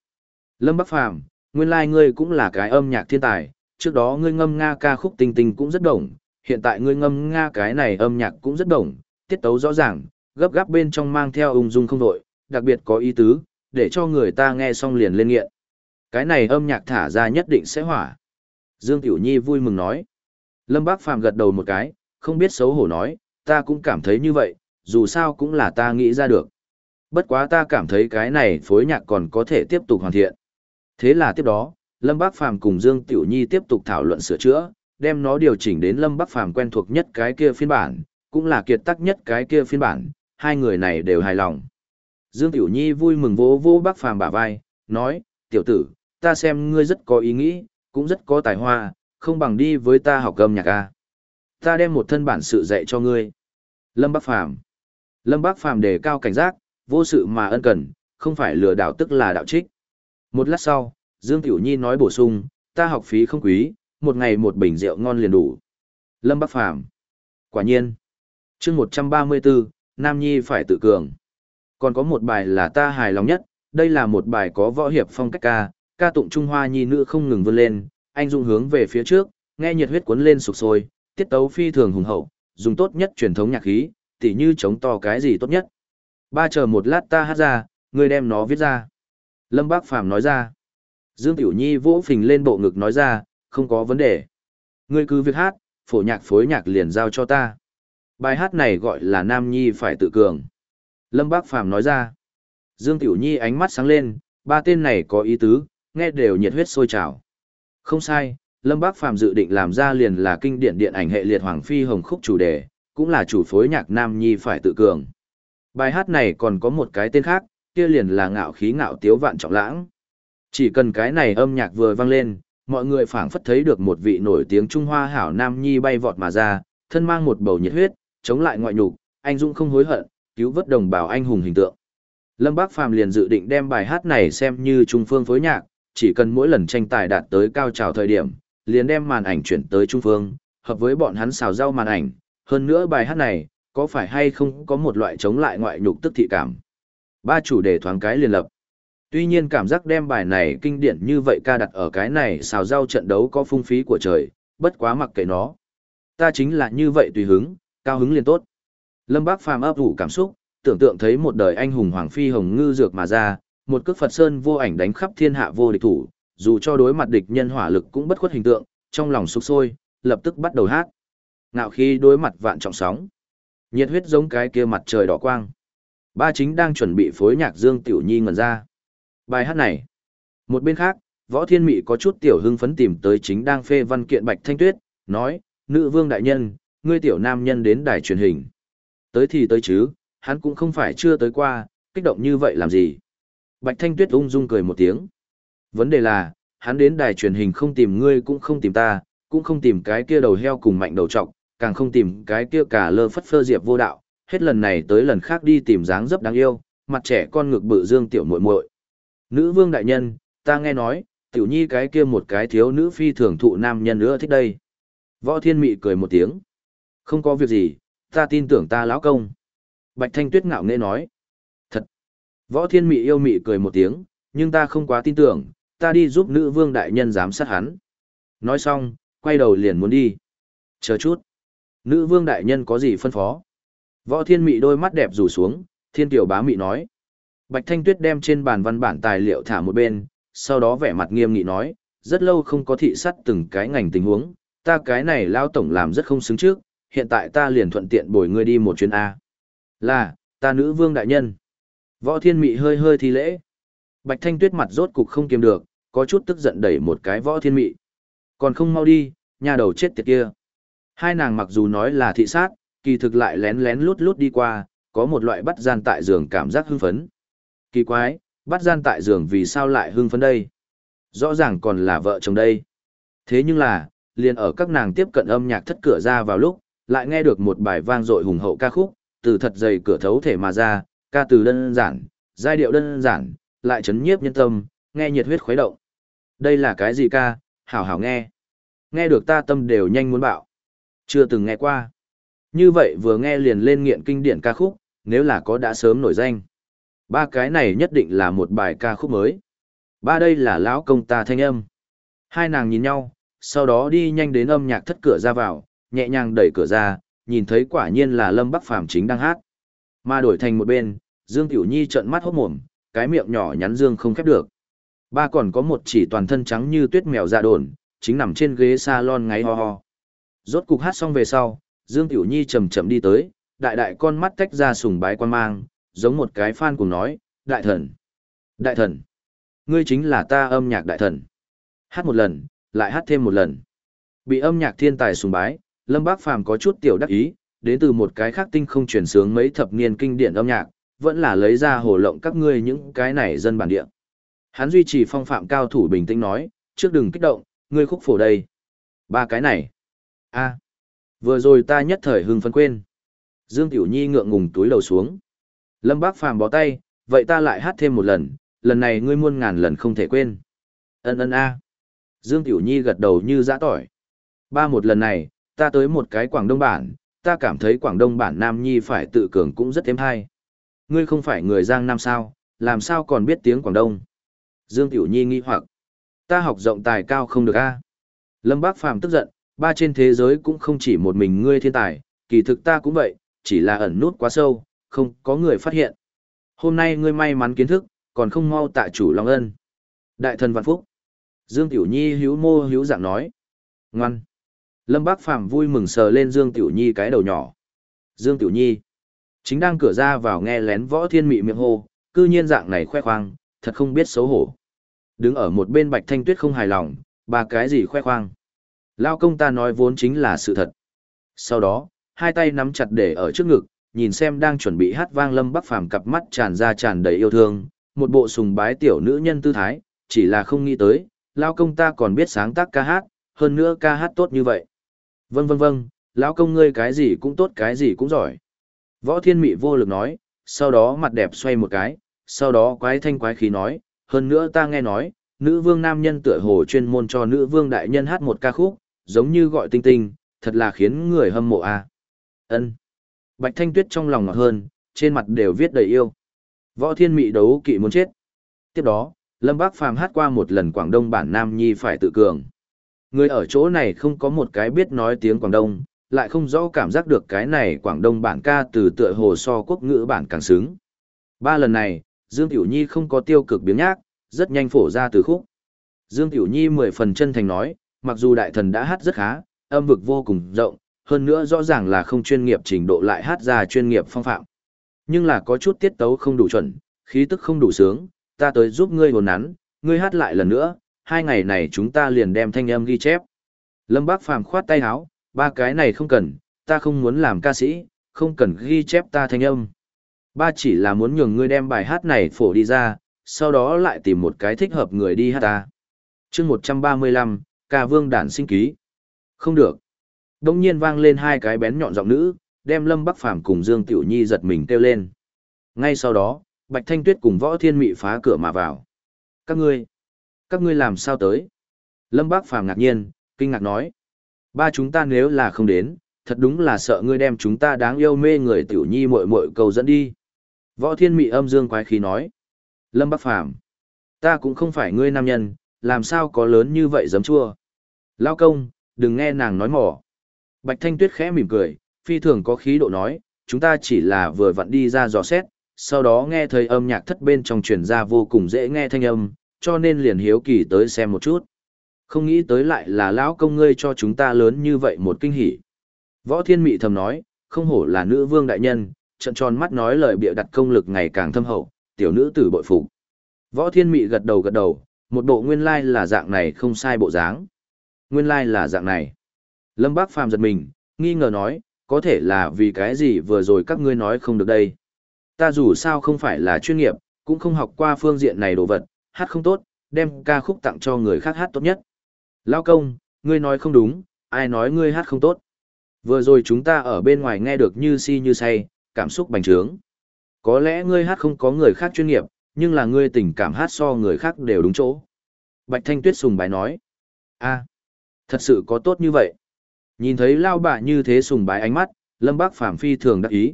Lâm Bắc Phàm, nguyên lai like ngươi cũng là cái âm nhạc thiên tài, trước đó ngươi ngâm nga ca khúc tình tình cũng rất đồng, hiện tại ngươi ngâm nga cái này âm nhạc cũng rất đồng, tiết tấu rõ ràng, gấp gáp bên trong mang theo ung dung không đội, đặc biệt có ý tứ, để cho người ta nghe xong liền lên nghiện. Cái này âm nhạc thả ra nhất định sẽ hỏa. Dương Tiểu Nhi vui mừng nói. Lâm Bác Phàm gật đầu một cái, không biết xấu hổ nói, ta cũng cảm thấy như vậy, dù sao cũng là ta nghĩ ra được. Bất quá ta cảm thấy cái này phối nhạc còn có thể tiếp tục hoàn thiện. Thế là tiếp đó, Lâm Bác Phàm cùng Dương Tiểu Nhi tiếp tục thảo luận sửa chữa, đem nó điều chỉnh đến Lâm Bác Phàm quen thuộc nhất cái kia phiên bản, cũng là kiệt tác nhất cái kia phiên bản, hai người này đều hài lòng. Dương Tiểu Nhi vui mừng vỗ vỗ bác phàm bả vai, nói, tiểu tử, ta xem ngươi rất có ý nghĩ, cũng rất có tài hoa, không bằng đi với ta học âm nhạc a. Ta đem một thân bản sự dạy cho ngươi. Lâm Bác Phàm Lâm Bác Phàm đề cao cảnh giác, vô sự mà ân cần, không phải lừa đảo tức là đạo trích. Một lát sau, Dương Tiểu Nhi nói bổ sung, ta học phí không quý, một ngày một bình rượu ngon liền đủ. Lâm Bác Phàm Quả nhiên. chương 134, Nam Nhi phải tự cường. Còn có một bài là ta hài lòng nhất, đây là một bài có võ hiệp phong cách ca, ca tụng Trung Hoa nhi nữ không ngừng vươn lên, anh dung hướng về phía trước, nghe nhiệt huyết cuốn lên sục sôi, tiết tấu phi thường hùng hậu, dùng tốt nhất truyền thống nhạc khí, tỉ như chống to cái gì tốt nhất. Ba chờ một lát ta hát ra, ngươi đem nó viết ra. Lâm Bác Phàm nói ra. Dương Tiểu Nhi vỗ phình lên bộ ngực nói ra, không có vấn đề. Ngươi cứ việc hát, phổ nhạc phối nhạc liền giao cho ta. Bài hát này gọi là Nam Nhi phải tự cường. Lâm Bác Phàm nói ra. Dương Tiểu Nhi ánh mắt sáng lên, ba tên này có ý tứ, nghe đều nhiệt huyết sôi trào. Không sai, Lâm Bác Phàm dự định làm ra liền là kinh điển điện ảnh hệ liệt Hoàng Phi Hồng Khúc chủ đề, cũng là chủ phối nhạc Nam Nhi phải tự cường. Bài hát này còn có một cái tên khác, kia liền là ngạo khí ngạo tiếu vạn trọng lãng. Chỉ cần cái này âm nhạc vừa vang lên, mọi người phảng phất thấy được một vị nổi tiếng Trung Hoa hảo Nam Nhi bay vọt mà ra, thân mang một bầu nhiệt huyết, chống lại ngoại nhục, anh dũng không hối hận, cứu vớt đồng bào anh hùng hình tượng. Lâm Bác Phàm liền dự định đem bài hát này xem như trung phương phối nhạc, chỉ cần mỗi lần tranh tài đạt tới cao trào thời điểm, liền đem màn ảnh chuyển tới trung phương, hợp với bọn hắn xào rau màn ảnh, hơn nữa bài hát này, có phải hay không có một loại chống lại ngoại nhục tức thị cảm. Ba chủ đề thoáng cái liền lập. Tuy nhiên cảm giác đem bài này kinh điển như vậy ca đặt ở cái này xào rau trận đấu có phung phí của trời, bất quá mặc kệ nó. Ta chính là như vậy tùy hứng, cao hứng liền tốt. Lâm Bác Phàm ấp ủ cảm xúc, tưởng tượng thấy một đời anh hùng hoàng phi hồng ngư dược mà ra, một cước Phật sơn vô ảnh đánh khắp thiên hạ vô địch thủ, dù cho đối mặt địch nhân hỏa lực cũng bất khuất hình tượng, trong lòng sục sôi, lập tức bắt đầu hát. Ngạo khi đối mặt vạn trọng sóng, nhiệt huyết giống cái kia mặt trời đỏ quang. Ba chính đang chuẩn bị phối nhạc Dương Tiểu Nhi ngẩn ra. Bài hát này. Một bên khác, Võ Thiên Mị có chút tiểu hưng phấn tìm tới chính đang phê văn kiện Bạch Thanh Tuyết, nói, nữ vương đại nhân, ngươi tiểu nam nhân đến đài truyền hình. Tới thì tới chứ, hắn cũng không phải chưa tới qua, kích động như vậy làm gì. Bạch Thanh Tuyết ung dung cười một tiếng. Vấn đề là, hắn đến đài truyền hình không tìm ngươi cũng không tìm ta, cũng không tìm cái kia đầu heo cùng mạnh đầu trọc, càng không tìm cái kia cả lơ phất phơ diệp vô đạo, hết lần này tới lần khác đi tìm dáng dấp đáng yêu, mặt trẻ con ngực bự dương tiểu muội muội. Nữ vương đại nhân, ta nghe nói, tiểu nhi cái kia một cái thiếu nữ phi thường thụ nam nhân nữa thích đây. Võ thiên mị cười một tiếng. Không có việc gì, ta tin tưởng ta lão công. Bạch thanh tuyết ngạo nghễ nói. Thật. Võ thiên mị yêu mị cười một tiếng, nhưng ta không quá tin tưởng, ta đi giúp nữ vương đại nhân giám sát hắn. Nói xong, quay đầu liền muốn đi. Chờ chút. Nữ vương đại nhân có gì phân phó? Võ thiên mị đôi mắt đẹp rủ xuống, thiên tiểu bá mị nói. Bạch Thanh Tuyết đem trên bàn văn bản tài liệu thả một bên, sau đó vẻ mặt nghiêm nghị nói, rất lâu không có thị sát từng cái ngành tình huống, ta cái này lao tổng làm rất không xứng trước, hiện tại ta liền thuận tiện bồi ngươi đi một chuyến A. Là, ta nữ vương đại nhân. Võ thiên mị hơi hơi thi lễ. Bạch Thanh Tuyết mặt rốt cục không kiềm được, có chút tức giận đẩy một cái võ thiên mị. Còn không mau đi, nhà đầu chết tiệt kia. Hai nàng mặc dù nói là thị sát, kỳ thực lại lén lén lút lút đi qua, có một loại bắt gian tại giường cảm giác hưng phấn. Kỳ quái, bắt gian tại giường vì sao lại hưng phấn đây? Rõ ràng còn là vợ chồng đây. Thế nhưng là, liền ở các nàng tiếp cận âm nhạc thất cửa ra vào lúc, lại nghe được một bài vang dội hùng hậu ca khúc, từ thật dày cửa thấu thể mà ra, ca từ đơn giản, giai điệu đơn giản, lại chấn nhiếp nhân tâm, nghe nhiệt huyết khuấy động. Đây là cái gì ca, hảo hảo nghe. Nghe được ta tâm đều nhanh muốn bạo. Chưa từng nghe qua. Như vậy vừa nghe liền lên nghiện kinh điển ca khúc, nếu là có đã sớm nổi danh. Ba cái này nhất định là một bài ca khúc mới. Ba đây là lão công ta thanh âm. Hai nàng nhìn nhau, sau đó đi nhanh đến âm nhạc thất cửa ra vào, nhẹ nhàng đẩy cửa ra, nhìn thấy quả nhiên là Lâm Bắc Phàm chính đang hát. Mà đổi thành một bên, Dương Tiểu Nhi trợn mắt hốt mồm, cái miệng nhỏ nhắn dương không khép được. Ba còn có một chỉ toàn thân trắng như tuyết mèo dạ đồn, chính nằm trên ghế salon ngáy ho ho. Rốt cục hát xong về sau, Dương Tiểu Nhi chậm chậm đi tới, đại đại con mắt tách ra sùng bái quan mang, giống một cái fan cùng nói, đại thần, đại thần, ngươi chính là ta âm nhạc đại thần. Hát một lần, lại hát thêm một lần. Bị âm nhạc thiên tài sùng bái, Lâm Bác Phàm có chút tiểu đắc ý, đến từ một cái khác tinh không truyền sướng mấy thập niên kinh điển âm nhạc, vẫn là lấy ra hồ lộng các ngươi những cái này dân bản địa. Hắn duy trì phong phạm cao thủ bình tĩnh nói, trước đừng kích động, ngươi khúc phổ đây. Ba cái này. a vừa rồi ta nhất thời hưng phấn quên. Dương Tiểu Nhi ngượng ngùng túi đầu xuống. Lâm Bác Phàm bó tay, vậy ta lại hát thêm một lần, lần này ngươi muôn ngàn lần không thể quên. Ân ân a. Dương Tiểu Nhi gật đầu như dã tỏi. Ba một lần này, ta tới một cái Quảng Đông bản, ta cảm thấy Quảng Đông bản Nam Nhi phải tự cường cũng rất thêm hay. Ngươi không phải người Giang Nam sao, làm sao còn biết tiếng Quảng Đông? Dương Tiểu Nhi nghi hoặc. Ta học rộng tài cao không được a. Lâm Bác Phàm tức giận, ba trên thế giới cũng không chỉ một mình ngươi thiên tài, kỳ thực ta cũng vậy, chỉ là ẩn nút quá sâu, không có người phát hiện. Hôm nay ngươi may mắn kiến thức, còn không mau tạ chủ Long Ân. Đại thần Văn Phúc. Dương Tiểu Nhi hiếu mô hiếu dạng nói. Ngoan. Lâm Bác Phàm vui mừng sờ lên Dương Tiểu Nhi cái đầu nhỏ. Dương Tiểu Nhi. Chính đang cửa ra vào nghe lén võ thiên mị miệng hô, cư nhiên dạng này khoe khoang, thật không biết xấu hổ. Đứng ở một bên Bạch Thanh Tuyết không hài lòng, ba cái gì khoe khoang. Lao công ta nói vốn chính là sự thật. Sau đó, hai tay nắm chặt để ở trước ngực, nhìn xem đang chuẩn bị hát vang lâm bắc phàm cặp mắt tràn ra tràn đầy yêu thương, một bộ sùng bái tiểu nữ nhân tư thái, chỉ là không nghĩ tới, lao công ta còn biết sáng tác ca hát, hơn nữa ca hát tốt như vậy. Vâng vâng vâng, lão công ngươi cái gì cũng tốt cái gì cũng giỏi. Võ thiên mị vô lực nói, sau đó mặt đẹp xoay một cái, sau đó quái thanh quái khí nói, hơn nữa ta nghe nói, nữ vương nam nhân tựa hồ chuyên môn cho nữ vương đại nhân hát một ca khúc, giống như gọi tinh tinh, thật là khiến người hâm mộ a. À. Ân. Bạch Thanh Tuyết trong lòng ngọt hơn, trên mặt đều viết đầy yêu. Võ Thiên Mị đấu kỵ muốn chết. Tiếp đó, Lâm Bác Phàm hát qua một lần Quảng Đông bản Nam Nhi phải tự cường. Người ở chỗ này không có một cái biết nói tiếng Quảng Đông, lại không rõ cảm giác được cái này Quảng Đông bản ca từ tựa hồ so quốc ngữ bản càng xứng. Ba lần này, Dương Tiểu Nhi không có tiêu cực biến nhác, rất nhanh phổ ra từ khúc. Dương Tiểu Nhi mười phần chân thành nói, mặc dù đại thần đã hát rất khá, âm vực vô cùng rộng, hơn nữa rõ ràng là không chuyên nghiệp trình độ lại hát ra chuyên nghiệp phong phạm. Nhưng là có chút tiết tấu không đủ chuẩn, khí tức không đủ sướng, ta tới giúp ngươi hồn nắn, ngươi hát lại lần nữa, hai ngày này chúng ta liền đem thanh âm ghi chép. Lâm Bác Phàm khoát tay áo, ba cái này không cần, ta không muốn làm ca sĩ, không cần ghi chép ta thanh âm. Ba chỉ là muốn nhường ngươi đem bài hát này phổ đi ra, sau đó lại tìm một cái thích hợp người đi hát ta. chương 135, ca vương đản sinh ký. Không được. Đông nhiên vang lên hai cái bén nhọn giọng nữ, đem Lâm Bắc Phàm cùng Dương Tiểu Nhi giật mình kêu lên. Ngay sau đó, Bạch Thanh Tuyết cùng Võ Thiên Mị phá cửa mà vào. Các ngươi, các ngươi làm sao tới? Lâm bác Phàm ngạc nhiên, kinh ngạc nói. Ba chúng ta nếu là không đến, thật đúng là sợ ngươi đem chúng ta đáng yêu mê người Tiểu Nhi muội muội cầu dẫn đi. Võ Thiên Mị âm dương quái khí nói. Lâm Bắc Phàm ta cũng không phải ngươi nam nhân, làm sao có lớn như vậy giấm chua. Lao công, đừng nghe nàng nói mỏ. Bạch Thanh Tuyết khẽ mỉm cười, phi thường có khí độ nói, chúng ta chỉ là vừa vặn đi ra dò xét, sau đó nghe thấy âm nhạc thất bên trong truyền ra vô cùng dễ nghe thanh âm, cho nên liền hiếu kỳ tới xem một chút. Không nghĩ tới lại là lão công ngươi cho chúng ta lớn như vậy một kinh hỉ. Võ Thiên Mị thầm nói, không hổ là nữ vương đại nhân, trận tròn mắt nói lời bịa đặt công lực ngày càng thâm hậu, tiểu nữ tử bội phục. Võ Thiên Mị gật đầu gật đầu, một bộ nguyên lai like là dạng này không sai bộ dáng. Nguyên lai like là dạng này. Lâm Bác Phàm giật mình, nghi ngờ nói, có thể là vì cái gì vừa rồi các ngươi nói không được đây. Ta dù sao không phải là chuyên nghiệp, cũng không học qua phương diện này đồ vật, hát không tốt, đem ca khúc tặng cho người khác hát tốt nhất. Lao công, ngươi nói không đúng, ai nói ngươi hát không tốt. Vừa rồi chúng ta ở bên ngoài nghe được như si như say, cảm xúc bành trướng. Có lẽ ngươi hát không có người khác chuyên nghiệp, nhưng là ngươi tình cảm hát so người khác đều đúng chỗ. Bạch Thanh Tuyết sùng bái nói. a thật sự có tốt như vậy. Nhìn thấy lao bà như thế sùng bái ánh mắt, Lâm Bác Phàm phi thường đắc ý.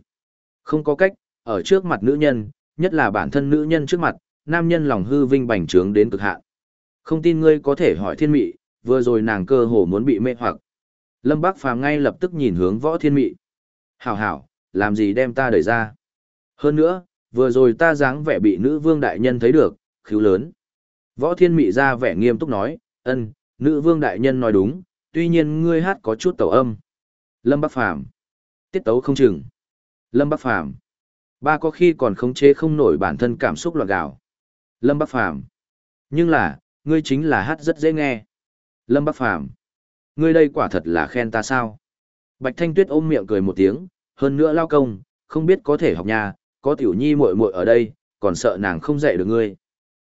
Không có cách, ở trước mặt nữ nhân, nhất là bản thân nữ nhân trước mặt, nam nhân lòng hư vinh bành trướng đến cực hạn. Không tin ngươi có thể hỏi thiên mị, vừa rồi nàng cơ hồ muốn bị mê hoặc. Lâm Bác Phàm ngay lập tức nhìn hướng võ thiên mị. Hảo hảo, làm gì đem ta đẩy ra. Hơn nữa, vừa rồi ta dáng vẻ bị nữ vương đại nhân thấy được, khíu lớn. Võ thiên mị ra vẻ nghiêm túc nói, ân, nữ vương đại nhân nói đúng, tuy nhiên ngươi hát có chút tẩu âm. Lâm Bắc Phàm Tiết tấu không chừng. Lâm Bắc Phàm Ba có khi còn khống chế không nổi bản thân cảm xúc loạn gạo. Lâm Bắc Phàm Nhưng là, ngươi chính là hát rất dễ nghe. Lâm Bắc Phàm Ngươi đây quả thật là khen ta sao? Bạch Thanh Tuyết ôm miệng cười một tiếng, hơn nữa lao công, không biết có thể học nhà, có tiểu nhi muội muội ở đây, còn sợ nàng không dạy được ngươi.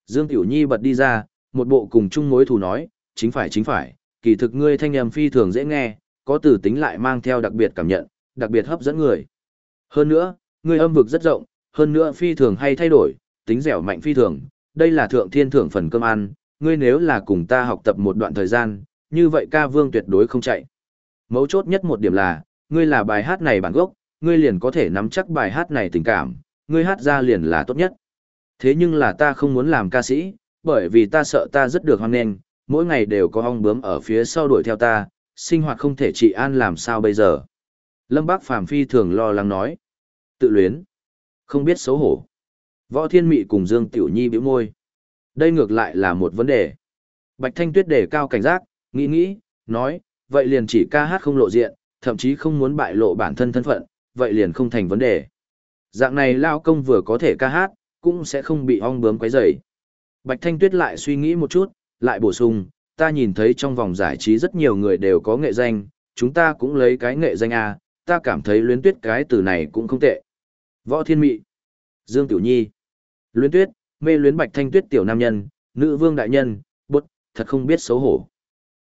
Dương Tiểu Nhi bật đi ra, một bộ cùng chung mối thù nói, chính phải chính phải, kỳ thực ngươi thanh âm phi thường dễ nghe, có từ tính lại mang theo đặc biệt cảm nhận, đặc biệt hấp dẫn người. Hơn nữa, ngươi âm vực rất rộng, hơn nữa phi thường hay thay đổi, tính dẻo mạnh phi thường, đây là thượng thiên thưởng phần cơm ăn, ngươi nếu là cùng ta học tập một đoạn thời gian, như vậy ca vương tuyệt đối không chạy. Mấu chốt nhất một điểm là, ngươi là bài hát này bản gốc, ngươi liền có thể nắm chắc bài hát này tình cảm, ngươi hát ra liền là tốt nhất. Thế nhưng là ta không muốn làm ca sĩ, bởi vì ta sợ ta rất được hoan nghênh, mỗi ngày đều có ong bướm ở phía sau đuổi theo ta, sinh hoạt không thể trị an làm sao bây giờ. Lâm Bác Phàm phi thường lo lắng nói. Tự luyến. Không biết xấu hổ. Võ Thiên Mị cùng Dương Tiểu Nhi bĩu môi. Đây ngược lại là một vấn đề. Bạch Thanh Tuyết đề cao cảnh giác, nghĩ nghĩ, nói, vậy liền chỉ ca hát không lộ diện, thậm chí không muốn bại lộ bản thân thân phận, vậy liền không thành vấn đề. Dạng này lao công vừa có thể ca hát, cũng sẽ không bị ong bướm quấy rầy. Bạch Thanh Tuyết lại suy nghĩ một chút, lại bổ sung, ta nhìn thấy trong vòng giải trí rất nhiều người đều có nghệ danh, chúng ta cũng lấy cái nghệ danh A, ta cảm thấy luyến tuyết cái từ này cũng không tệ. Võ Thiên Mị, Dương Tiểu Nhi, luyến tuyết, mê luyến Bạch Thanh Tuyết tiểu nam nhân, nữ vương đại nhân, bút, thật không biết xấu hổ.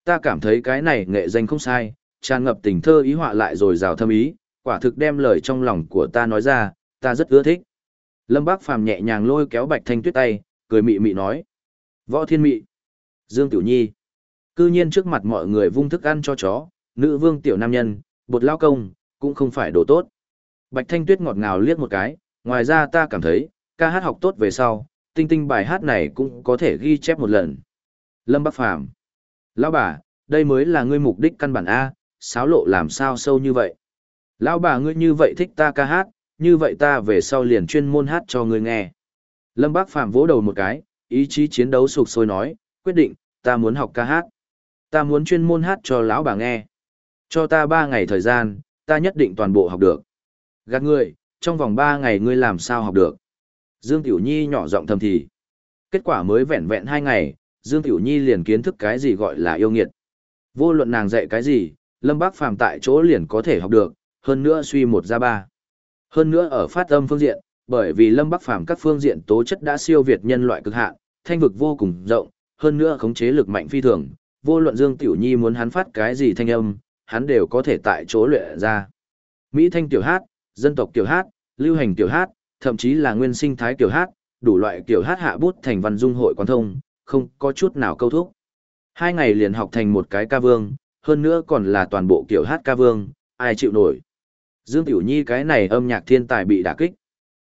Ta cảm thấy cái này nghệ danh không sai, tràn ngập tình thơ ý họa lại rồi rào thâm ý, quả thực đem lời trong lòng của ta nói ra, ta rất ưa thích. Lâm Bác Phàm nhẹ nhàng lôi kéo Bạch Thanh Tuyết tay, cười mị mị nói. Võ Thiên Mị. Dương Tiểu Nhi. Cư nhiên trước mặt mọi người vung thức ăn cho chó, nữ vương tiểu nam nhân, bột lao công, cũng không phải đồ tốt. Bạch Thanh Tuyết ngọt ngào liếc một cái, ngoài ra ta cảm thấy, ca hát học tốt về sau, tinh tinh bài hát này cũng có thể ghi chép một lần. Lâm Bắc Phàm Lão bà, đây mới là ngươi mục đích căn bản A, sáo lộ làm sao sâu như vậy. Lão bà ngươi như vậy thích ta ca hát, như vậy ta về sau liền chuyên môn hát cho ngươi nghe. Lâm Bác Phàm vỗ đầu một cái, ý chí chiến đấu sục sôi nói, quyết định, ta muốn học ca hát. Ta muốn chuyên môn hát cho lão bà nghe. Cho ta ba ngày thời gian, ta nhất định toàn bộ học được. Gạt ngươi, trong vòng ba ngày ngươi làm sao học được. Dương Tiểu Nhi nhỏ giọng thầm thì. Kết quả mới vẹn vẹn hai ngày, Dương Tiểu Nhi liền kiến thức cái gì gọi là yêu nghiệt. Vô luận nàng dạy cái gì, Lâm Bác Phàm tại chỗ liền có thể học được, hơn nữa suy một ra ba. Hơn nữa ở phát âm phương diện, bởi vì Lâm Bắc Phàm các phương diện tố chất đã siêu việt nhân loại cực hạn, thanh vực vô cùng rộng, hơn nữa khống chế lực mạnh phi thường, vô luận Dương Tiểu Nhi muốn hắn phát cái gì thanh âm, hắn đều có thể tại chỗ luyện ra. Mỹ thanh tiểu hát, dân tộc tiểu hát, lưu hành tiểu hát, thậm chí là nguyên sinh thái tiểu hát, đủ loại tiểu hát hạ bút thành văn dung hội quan thông, không có chút nào câu thúc. Hai ngày liền học thành một cái ca vương, hơn nữa còn là toàn bộ kiểu hát ca vương, ai chịu nổi. Dương Tiểu Nhi cái này âm nhạc thiên tài bị đả kích.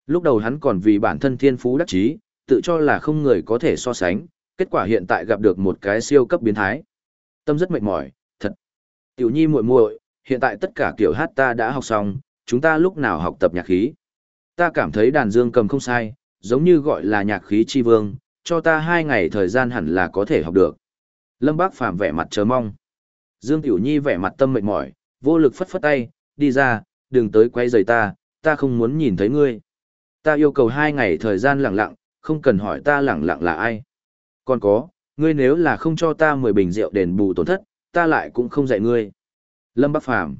Lúc đầu hắn còn vì bản thân thiên phú đắc chí, tự cho là không người có thể so sánh, kết quả hiện tại gặp được một cái siêu cấp biến thái. Tâm rất mệt mỏi, thật. Tiểu Nhi muội muội, hiện tại tất cả kiểu hát ta đã học xong, chúng ta lúc nào học tập nhạc khí. Ta cảm thấy đàn dương cầm không sai, giống như gọi là nhạc khí chi vương, cho ta hai ngày thời gian hẳn là có thể học được. Lâm Bác Phàm vẻ mặt chờ mong. Dương Tiểu Nhi vẻ mặt tâm mệt mỏi, vô lực phất phất tay, đi ra, đừng tới quay rời ta, ta không muốn nhìn thấy ngươi. Ta yêu cầu hai ngày thời gian lặng lặng, không cần hỏi ta lặng lặng là ai. Còn có, ngươi nếu là không cho ta 10 bình rượu đền bù tổn thất, ta lại cũng không dạy ngươi. Lâm Bắc Phàm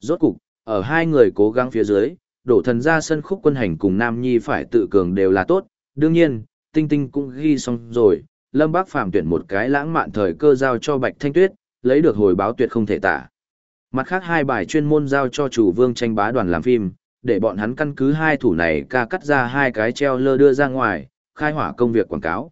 Rốt cục, ở hai người cố gắng phía dưới, đổ thần ra sân khúc quân hành cùng Nam Nhi phải tự cường đều là tốt. Đương nhiên, Tinh Tinh cũng ghi xong rồi, Lâm bác Phàm tuyển một cái lãng mạn thời cơ giao cho Bạch Thanh Tuyết, lấy được hồi báo tuyệt không thể tả. Mặt khác hai bài chuyên môn giao cho chủ vương tranh bá đoàn làm phim, để bọn hắn căn cứ hai thủ này ca cắt ra hai cái treo lơ đưa ra ngoài, khai hỏa công việc quảng cáo.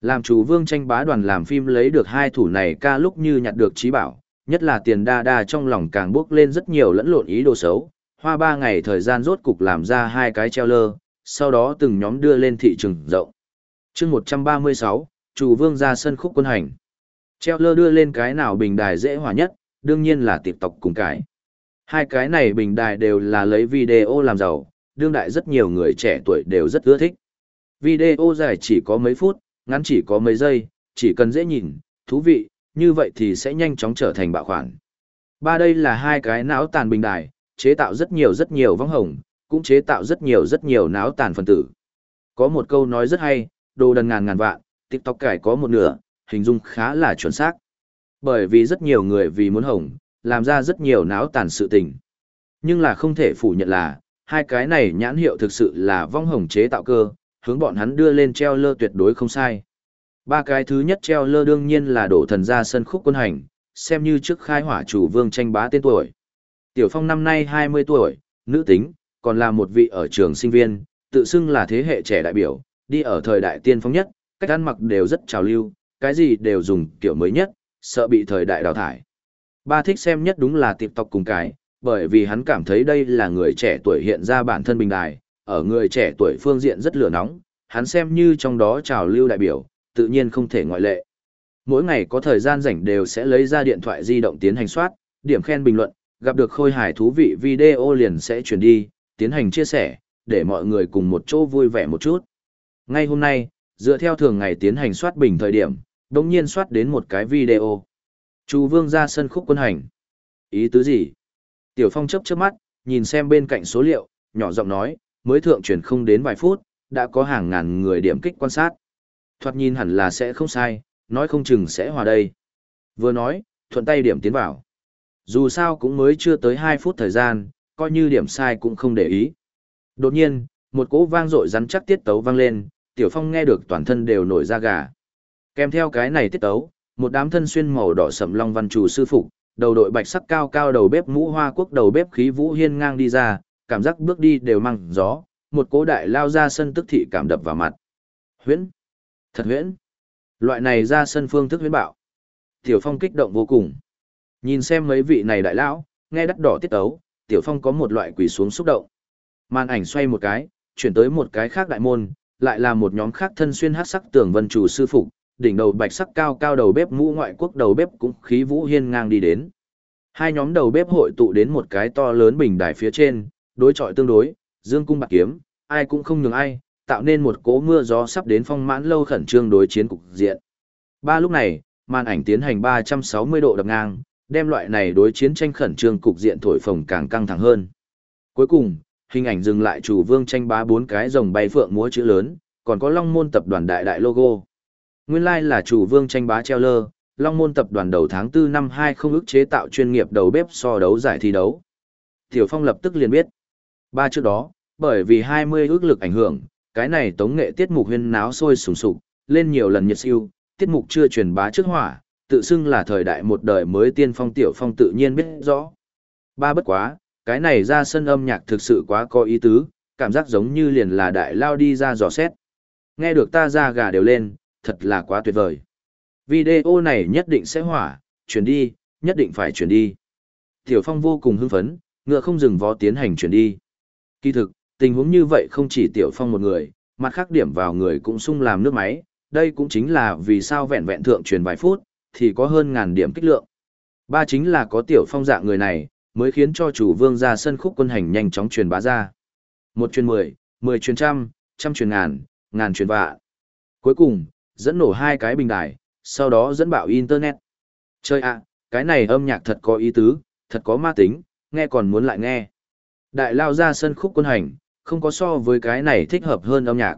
Làm chủ vương tranh bá đoàn làm phim lấy được hai thủ này ca lúc như nhặt được trí bảo, nhất là tiền đa đa trong lòng càng bước lên rất nhiều lẫn lộn ý đồ xấu. Hoa ba ngày thời gian rốt cục làm ra hai cái treo lơ, sau đó từng nhóm đưa lên thị trường rộng. chương 136, chủ vương ra sân khúc quân hành. Treo lơ đưa lên cái nào bình đài dễ hòa nhất, đương nhiên là tiệp tộc cùng cái. Hai cái này bình đài đều là lấy video làm giàu, đương đại rất nhiều người trẻ tuổi đều rất ưa thích. Video dài chỉ có mấy phút, ngắn chỉ có mấy giây, chỉ cần dễ nhìn, thú vị, như vậy thì sẽ nhanh chóng trở thành bạo khoản. Ba đây là hai cái não tàn bình đài, chế tạo rất nhiều rất nhiều vong hồng, cũng chế tạo rất nhiều rất nhiều náo tàn phần tử. Có một câu nói rất hay, đồ đần ngàn ngàn vạn, TikTok cải có một nửa, hình dung khá là chuẩn xác. Bởi vì rất nhiều người vì muốn hồng, làm ra rất nhiều náo tàn sự tình. Nhưng là không thể phủ nhận là, hai cái này nhãn hiệu thực sự là vong hồng chế tạo cơ, hướng bọn hắn đưa lên treo lơ tuyệt đối không sai. Ba cái thứ nhất treo lơ đương nhiên là đổ thần ra sân khúc quân hành, xem như trước khai hỏa chủ vương tranh bá tên tuổi. Tiểu Phong năm nay 20 tuổi, nữ tính, còn là một vị ở trường sinh viên, tự xưng là thế hệ trẻ đại biểu, đi ở thời đại tiên phong nhất, cách ăn mặc đều rất trào lưu, cái gì đều dùng kiểu mới nhất, sợ bị thời đại đào thải. Ba thích xem nhất đúng là TikTok cùng cái, bởi vì hắn cảm thấy đây là người trẻ tuổi hiện ra bản thân bình đài, ở người trẻ tuổi phương diện rất lửa nóng, hắn xem như trong đó trào lưu đại biểu, tự nhiên không thể ngoại lệ. Mỗi ngày có thời gian rảnh đều sẽ lấy ra điện thoại di động tiến hành soát, điểm khen bình luận, gặp được khôi hài thú vị video liền sẽ chuyển đi, tiến hành chia sẻ, để mọi người cùng một chỗ vui vẻ một chút. Ngay hôm nay, dựa theo thường ngày tiến hành soát bình thời điểm, đồng nhiên soát đến một cái video. Chu vương ra sân khúc quân hành. Ý tứ gì? Tiểu Phong chấp chớp mắt, nhìn xem bên cạnh số liệu, nhỏ giọng nói, mới thượng truyền không đến vài phút, đã có hàng ngàn người điểm kích quan sát. Thoạt nhìn hẳn là sẽ không sai, nói không chừng sẽ hòa đây. Vừa nói, thuận tay điểm tiến vào. Dù sao cũng mới chưa tới 2 phút thời gian, coi như điểm sai cũng không để ý. Đột nhiên, một cỗ vang dội rắn chắc tiết tấu vang lên, Tiểu Phong nghe được toàn thân đều nổi da gà. Kèm theo cái này tiết tấu, một đám thân xuyên màu đỏ sẫm long văn chủ sư phục, đầu đội bạch sắc cao cao đầu bếp mũ hoa quốc đầu bếp khí vũ hiên ngang đi ra, cảm giác bước đi đều mang gió, một cố đại lao ra sân tức thị cảm đập vào mặt. Huyễn! Thật huyễn! Loại này ra sân phương thức huyễn bạo. Tiểu Phong kích động vô cùng. Nhìn xem mấy vị này đại lão, nghe đắt đỏ tiết tấu, Tiểu Phong có một loại quỳ xuống xúc động. Màn ảnh xoay một cái, chuyển tới một cái khác đại môn, lại là một nhóm khác thân xuyên hát sắc tường vân chủ sư phục, đỉnh đầu bạch sắc cao cao đầu bếp mũ ngoại quốc đầu bếp cũng khí vũ hiên ngang đi đến. Hai nhóm đầu bếp hội tụ đến một cái to lớn bình đài phía trên, đối chọi tương đối, dương cung bạc kiếm, ai cũng không nhường ai, tạo nên một cỗ mưa gió sắp đến phong mãn lâu khẩn trương đối chiến cục diện. Ba lúc này, màn ảnh tiến hành 360 độ đập ngang, đem loại này đối chiến tranh khẩn trương cục diện thổi phồng càng căng thẳng hơn. Cuối cùng, hình ảnh dừng lại chủ vương tranh bá bốn cái rồng bay phượng múa chữ lớn, còn có Long Môn tập đoàn đại đại logo. Nguyên lai like là chủ vương tranh bá treo lơ, Long Môn tập đoàn đầu tháng 4 năm 20 ức chế tạo chuyên nghiệp đầu bếp so đấu giải thi đấu. Tiểu Phong lập tức liền biết. Ba trước đó, bởi vì 20 ước lực ảnh hưởng, cái này tống nghệ tiết mục huyên náo sôi sùng sục, lên nhiều lần nhiệt siêu, tiết mục chưa truyền bá trước hỏa, tự xưng là thời đại một đời mới tiên phong tiểu phong tự nhiên biết rõ. Ba bất quá, cái này ra sân âm nhạc thực sự quá có ý tứ, cảm giác giống như liền là đại lao đi ra dò xét. Nghe được ta ra gà đều lên, thật là quá tuyệt vời. Video này nhất định sẽ hỏa, chuyển đi, nhất định phải chuyển đi. Tiểu Phong vô cùng hưng phấn, ngựa không dừng vó tiến hành chuyển đi. Kỳ thực, tình huống như vậy không chỉ Tiểu Phong một người, mặt khác điểm vào người cũng sung làm nước máy, đây cũng chính là vì sao vẹn vẹn thượng truyền vài phút, thì có hơn ngàn điểm kích lượng. Ba chính là có Tiểu Phong dạng người này, mới khiến cho chủ vương ra sân khúc quân hành nhanh chóng truyền bá ra. Một truyền mười, mười truyền trăm, trăm truyền ngàn, ngàn truyền vạ. Cuối cùng, dẫn nổ hai cái bình đài, sau đó dẫn bạo Internet. Chơi ạ, cái này âm nhạc thật có ý tứ, thật có ma tính, nghe còn muốn lại nghe. Đại lao ra sân khúc quân hành, không có so với cái này thích hợp hơn âm nhạc.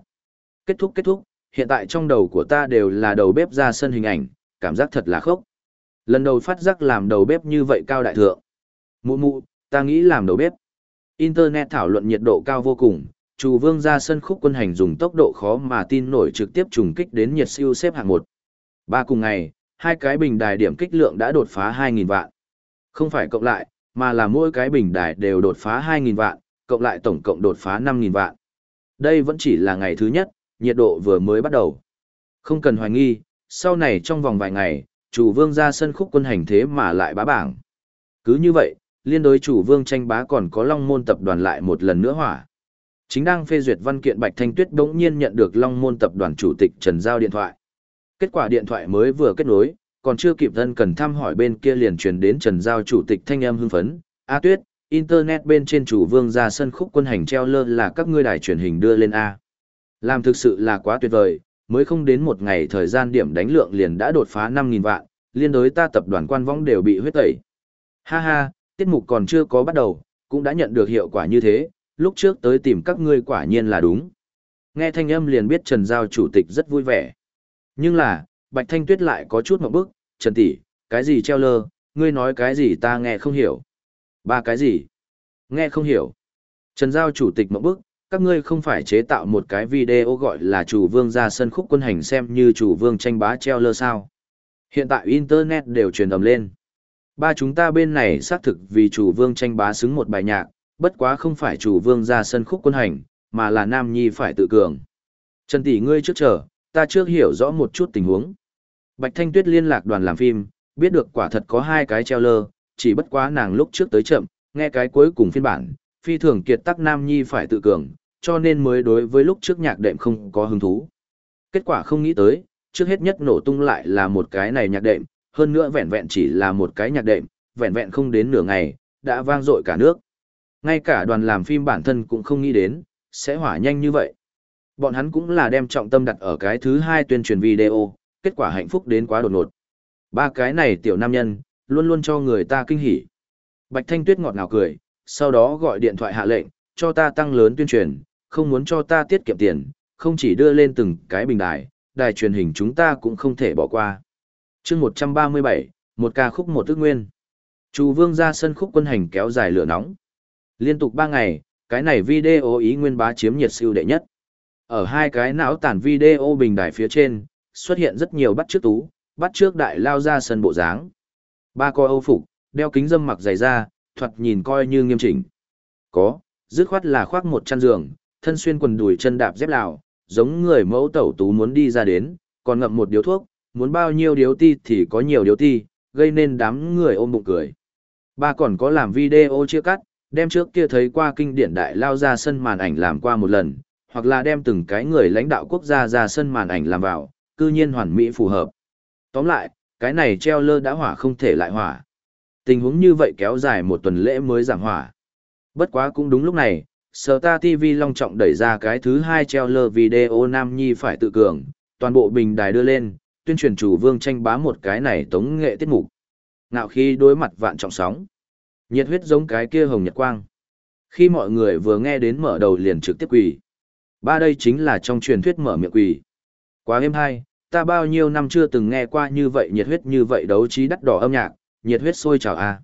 Kết thúc kết thúc, hiện tại trong đầu của ta đều là đầu bếp ra sân hình ảnh, cảm giác thật là khốc. Lần đầu phát giác làm đầu bếp như vậy cao đại thượng. Mụ mụ, ta nghĩ làm đầu bếp. Internet thảo luận nhiệt độ cao vô cùng, chủ vương ra sân khúc quân hành dùng tốc độ khó mà tin nổi trực tiếp trùng kích đến nhiệt siêu xếp hạng một. Ba cùng ngày, hai cái bình đài điểm kích lượng đã đột phá 2.000 vạn. Không phải cộng lại, mà là mỗi cái bình đài đều đột phá 2.000 vạn, cộng lại tổng cộng đột phá 5.000 vạn. Đây vẫn chỉ là ngày thứ nhất, nhiệt độ vừa mới bắt đầu. Không cần hoài nghi, sau này trong vòng vài ngày, chủ vương ra sân khúc quân hành thế mà lại bá bảng. Cứ như vậy, liên đối chủ vương tranh bá còn có long môn tập đoàn lại một lần nữa hỏa. Chính đang phê duyệt văn kiện Bạch Thanh Tuyết đống nhiên nhận được long môn tập đoàn chủ tịch Trần Giao điện thoại. Kết quả điện thoại mới vừa kết nối, còn chưa kịp thân cần thăm hỏi bên kia liền truyền đến Trần Giao chủ tịch thanh âm hưng phấn. A Tuyết, Internet bên trên chủ vương ra sân khúc quân hành treo lơ là các ngươi đài truyền hình đưa lên A. Làm thực sự là quá tuyệt vời, mới không đến một ngày thời gian điểm đánh lượng liền đã đột phá 5.000 vạn, liên đối ta tập đoàn quan võng đều bị huyết tẩy. Ha ha, tiết mục còn chưa có bắt đầu, cũng đã nhận được hiệu quả như thế, lúc trước tới tìm các ngươi quả nhiên là đúng. Nghe thanh âm liền biết Trần Giao chủ tịch rất vui vẻ. Nhưng là, Bạch Thanh Tuyết lại có chút một bức, Trần Tỷ, cái gì treo lơ, ngươi nói cái gì ta nghe không hiểu. Ba cái gì? Nghe không hiểu. Trần Giao chủ tịch một bức, các ngươi không phải chế tạo một cái video gọi là chủ vương ra sân khúc quân hành xem như chủ vương tranh bá treo lơ sao. Hiện tại Internet đều truyền ầm lên. Ba chúng ta bên này xác thực vì chủ vương tranh bá xứng một bài nhạc, bất quá không phải chủ vương ra sân khúc quân hành, mà là Nam Nhi phải tự cường. Trần tỷ ngươi trước chờ, ta trước hiểu rõ một chút tình huống. Bạch Thanh Tuyết liên lạc đoàn làm phim, biết được quả thật có hai cái treo lơ, chỉ bất quá nàng lúc trước tới chậm, nghe cái cuối cùng phiên bản, phi thường kiệt tắc Nam Nhi phải tự cường, cho nên mới đối với lúc trước nhạc đệm không có hứng thú. Kết quả không nghĩ tới, trước hết nhất nổ tung lại là một cái này nhạc đệm, hơn nữa vẹn vẹn chỉ là một cái nhạc đệm, vẹn vẹn không đến nửa ngày, đã vang dội cả nước. Ngay cả đoàn làm phim bản thân cũng không nghĩ đến, sẽ hỏa nhanh như vậy. Bọn hắn cũng là đem trọng tâm đặt ở cái thứ hai tuyên truyền video, kết quả hạnh phúc đến quá đột ngột. Ba cái này tiểu nam nhân, luôn luôn cho người ta kinh hỉ. Bạch Thanh Tuyết ngọt ngào cười, sau đó gọi điện thoại hạ lệnh, cho ta tăng lớn tuyên truyền, không muốn cho ta tiết kiệm tiền, không chỉ đưa lên từng cái bình đài, đài truyền hình chúng ta cũng không thể bỏ qua. chương 137, một ca khúc một ước nguyên. Chu Vương ra sân khúc quân hành kéo dài lửa nóng. Liên tục 3 ngày, cái này video ý nguyên bá chiếm nhiệt siêu đệ nhất. Ở hai cái não tản video bình đài phía trên, xuất hiện rất nhiều bắt trước tú, bắt trước đại lao ra sân bộ dáng. Ba coi âu phục, đeo kính dâm mặc dày da, thoạt nhìn coi như nghiêm chỉnh. Có, dứt khoát là khoác một chăn giường, thân xuyên quần đùi chân đạp dép lào, giống người mẫu tẩu tú muốn đi ra đến, còn ngậm một điếu thuốc, muốn bao nhiêu điếu ti thì có nhiều điếu ti, gây nên đám người ôm bụng cười. Ba còn có làm video chia cắt, đem trước kia thấy qua kinh điển đại lao ra sân màn ảnh làm qua một lần, hoặc là đem từng cái người lãnh đạo quốc gia ra sân màn ảnh làm vào, cư nhiên hoàn mỹ phù hợp. Tóm lại, cái này treo lơ đã hỏa không thể lại hỏa. Tình huống như vậy kéo dài một tuần lễ mới giảm hỏa. Bất quá cũng đúng lúc này, sở ta TV long trọng đẩy ra cái thứ hai treo lơ video Nam Nhi phải tự cường, toàn bộ bình đài đưa lên, tuyên truyền chủ vương tranh bá một cái này tống nghệ tiết mục. Ngạo khi đối mặt vạn trọng sóng. Nhiệt huyết giống cái kia hồng nhật quang. Khi mọi người vừa nghe đến mở đầu liền trực tiếp quỳ. Ba đây chính là trong truyền thuyết mở miệng quỳ. Quá êm hay, ta bao nhiêu năm chưa từng nghe qua như vậy nhiệt huyết như vậy đấu trí đắt đỏ âm nhạc, nhiệt huyết sôi trào a.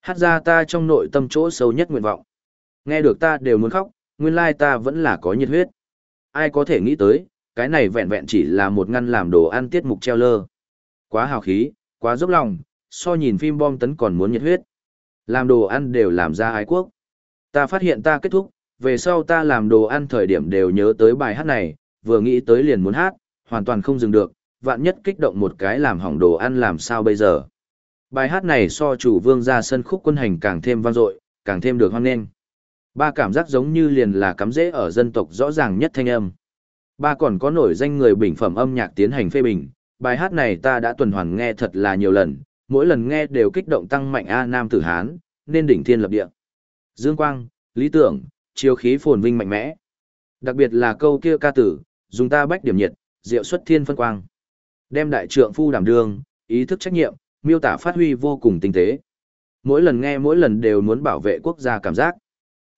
Hát ra ta trong nội tâm chỗ sâu nhất nguyện vọng. Nghe được ta đều muốn khóc, nguyên lai ta vẫn là có nhiệt huyết. Ai có thể nghĩ tới, cái này vẹn vẹn chỉ là một ngăn làm đồ ăn tiết mục treo lơ. Quá hào khí, quá dốc lòng, so nhìn phim bom tấn còn muốn nhiệt huyết. Làm đồ ăn đều làm ra ái quốc. Ta phát hiện ta kết thúc, về sau ta làm đồ ăn thời điểm đều nhớ tới bài hát này, vừa nghĩ tới liền muốn hát, hoàn toàn không dừng được, vạn nhất kích động một cái làm hỏng đồ ăn làm sao bây giờ. Bài hát này so chủ vương ra sân khúc quân hành càng thêm vang dội, càng thêm được hoan nghênh. Ba cảm giác giống như liền là cắm rễ ở dân tộc rõ ràng nhất thanh âm. Ba còn có nổi danh người bình phẩm âm nhạc tiến hành phê bình, bài hát này ta đã tuần hoàn nghe thật là nhiều lần, mỗi lần nghe đều kích động tăng mạnh A Nam Tử Hán, nên đỉnh thiên lập địa. Dương Quang, lý tưởng, chiếu khí phồn vinh mạnh mẽ. Đặc biệt là câu kia ca tử, dùng ta bách điểm nhiệt, diệu xuất thiên phân quang. Đem đại trượng phu đảm đương, ý thức trách nhiệm, miêu tả phát huy vô cùng tinh tế. Mỗi lần nghe mỗi lần đều muốn bảo vệ quốc gia cảm giác.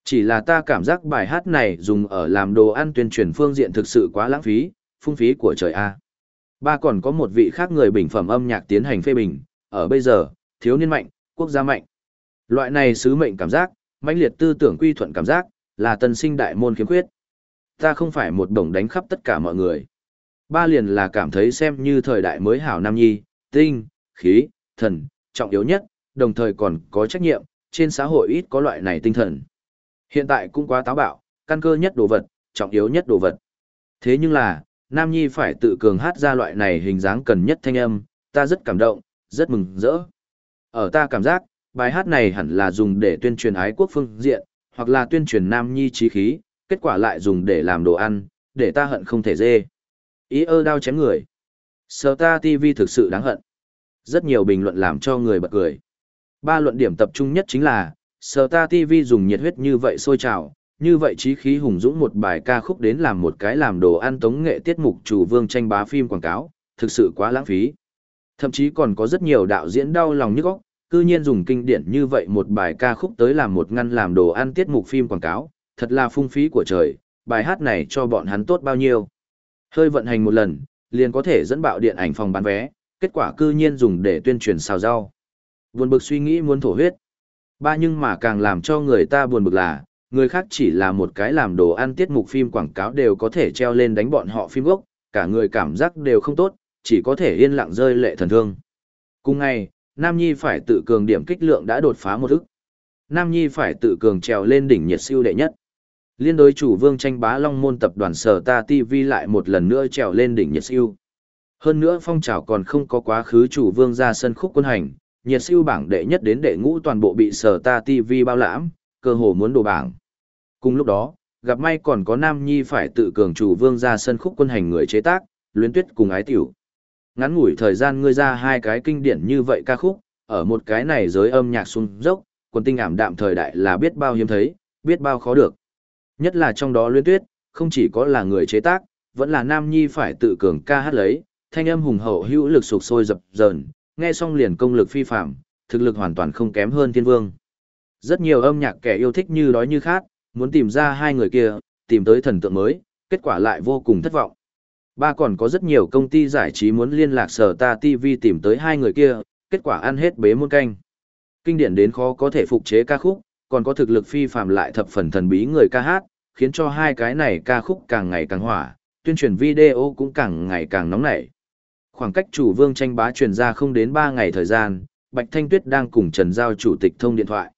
Chỉ là ta cảm giác bài hát này dùng ở làm đồ ăn tuyên truyền phương diện thực sự quá lãng phí, phung phí của trời A. Ba còn có một vị khác người bình phẩm âm nhạc tiến hành phê bình, ở bây giờ, thiếu niên mạnh, quốc gia mạnh. Loại này sứ mệnh cảm giác, mãnh liệt tư tưởng quy thuận cảm giác, là tân sinh đại môn khiếm khuyết. Ta không phải một đồng đánh khắp tất cả mọi người. Ba liền là cảm thấy xem như thời đại mới hảo nam nhi, tinh, khí, thần, trọng yếu nhất, đồng thời còn có trách nhiệm, trên xã hội ít có loại này tinh thần. Hiện tại cũng quá táo bạo, căn cơ nhất đồ vật, trọng yếu nhất đồ vật. Thế nhưng là, Nam Nhi phải tự cường hát ra loại này hình dáng cần nhất thanh âm, ta rất cảm động, rất mừng rỡ. Ở ta cảm giác, bài hát này hẳn là dùng để tuyên truyền ái quốc phương diện, hoặc là tuyên truyền Nam Nhi trí khí, kết quả lại dùng để làm đồ ăn, để ta hận không thể dê. Ý ơ đau chém người. Sở ta TV thực sự đáng hận. Rất nhiều bình luận làm cho người bật cười. Ba luận điểm tập trung nhất chính là, Sở ta TV dùng nhiệt huyết như vậy sôi trào, như vậy trí khí hùng dũng một bài ca khúc đến làm một cái làm đồ ăn tống nghệ tiết mục chủ vương tranh bá phim quảng cáo, thực sự quá lãng phí. Thậm chí còn có rất nhiều đạo diễn đau lòng nhức óc, cư nhiên dùng kinh điển như vậy một bài ca khúc tới làm một ngăn làm đồ ăn tiết mục phim quảng cáo, thật là phung phí của trời, bài hát này cho bọn hắn tốt bao nhiêu. Hơi vận hành một lần, liền có thể dẫn bạo điện ảnh phòng bán vé, kết quả cư nhiên dùng để tuyên truyền xào rau. Buồn bực suy nghĩ muốn thổ huyết. Ba nhưng mà càng làm cho người ta buồn bực là, người khác chỉ là một cái làm đồ ăn tiết mục phim quảng cáo đều có thể treo lên đánh bọn họ phim gốc, cả người cảm giác đều không tốt, chỉ có thể yên lặng rơi lệ thần thương. Cùng ngày, Nam Nhi phải tự cường điểm kích lượng đã đột phá một ức. Nam Nhi phải tự cường trèo lên đỉnh nhiệt siêu đệ nhất. Liên đối chủ vương tranh bá long môn tập đoàn sở ta TV lại một lần nữa trèo lên đỉnh nhiệt siêu. Hơn nữa phong trào còn không có quá khứ chủ vương ra sân khúc quân hành, nhiệt siêu bảng đệ nhất đến đệ ngũ toàn bộ bị sở ta TV bao lãm, cơ hồ muốn đổ bảng. Cùng lúc đó, gặp may còn có Nam Nhi phải tự cường chủ vương ra sân khúc quân hành người chế tác, luyến tuyết cùng ái tiểu. Ngắn ngủi thời gian ngươi ra hai cái kinh điển như vậy ca khúc, ở một cái này giới âm nhạc xuống dốc, quần tinh ảm đạm thời đại là biết bao hiếm thấy, biết bao khó được. Nhất là trong đó luyến tuyết, không chỉ có là người chế tác, vẫn là Nam Nhi phải tự cường ca hát lấy, thanh âm hùng hậu hữu lực sục sôi dập dờn, nghe xong liền công lực phi phạm, thực lực hoàn toàn không kém hơn thiên vương. Rất nhiều âm nhạc kẻ yêu thích như đói như khát, muốn tìm ra hai người kia, tìm tới thần tượng mới, kết quả lại vô cùng thất vọng. Ba còn có rất nhiều công ty giải trí muốn liên lạc sở ta TV tìm tới hai người kia, kết quả ăn hết bế muôn canh. Kinh điển đến khó có thể phục chế ca khúc, còn có thực lực phi phàm lại thập phần thần bí người ca hát, khiến cho hai cái này ca khúc càng ngày càng hỏa, tuyên truyền video cũng càng ngày càng nóng nảy. Khoảng cách chủ vương tranh bá truyền ra không đến 3 ngày thời gian, Bạch Thanh Tuyết đang cùng Trần Giao chủ tịch thông điện thoại.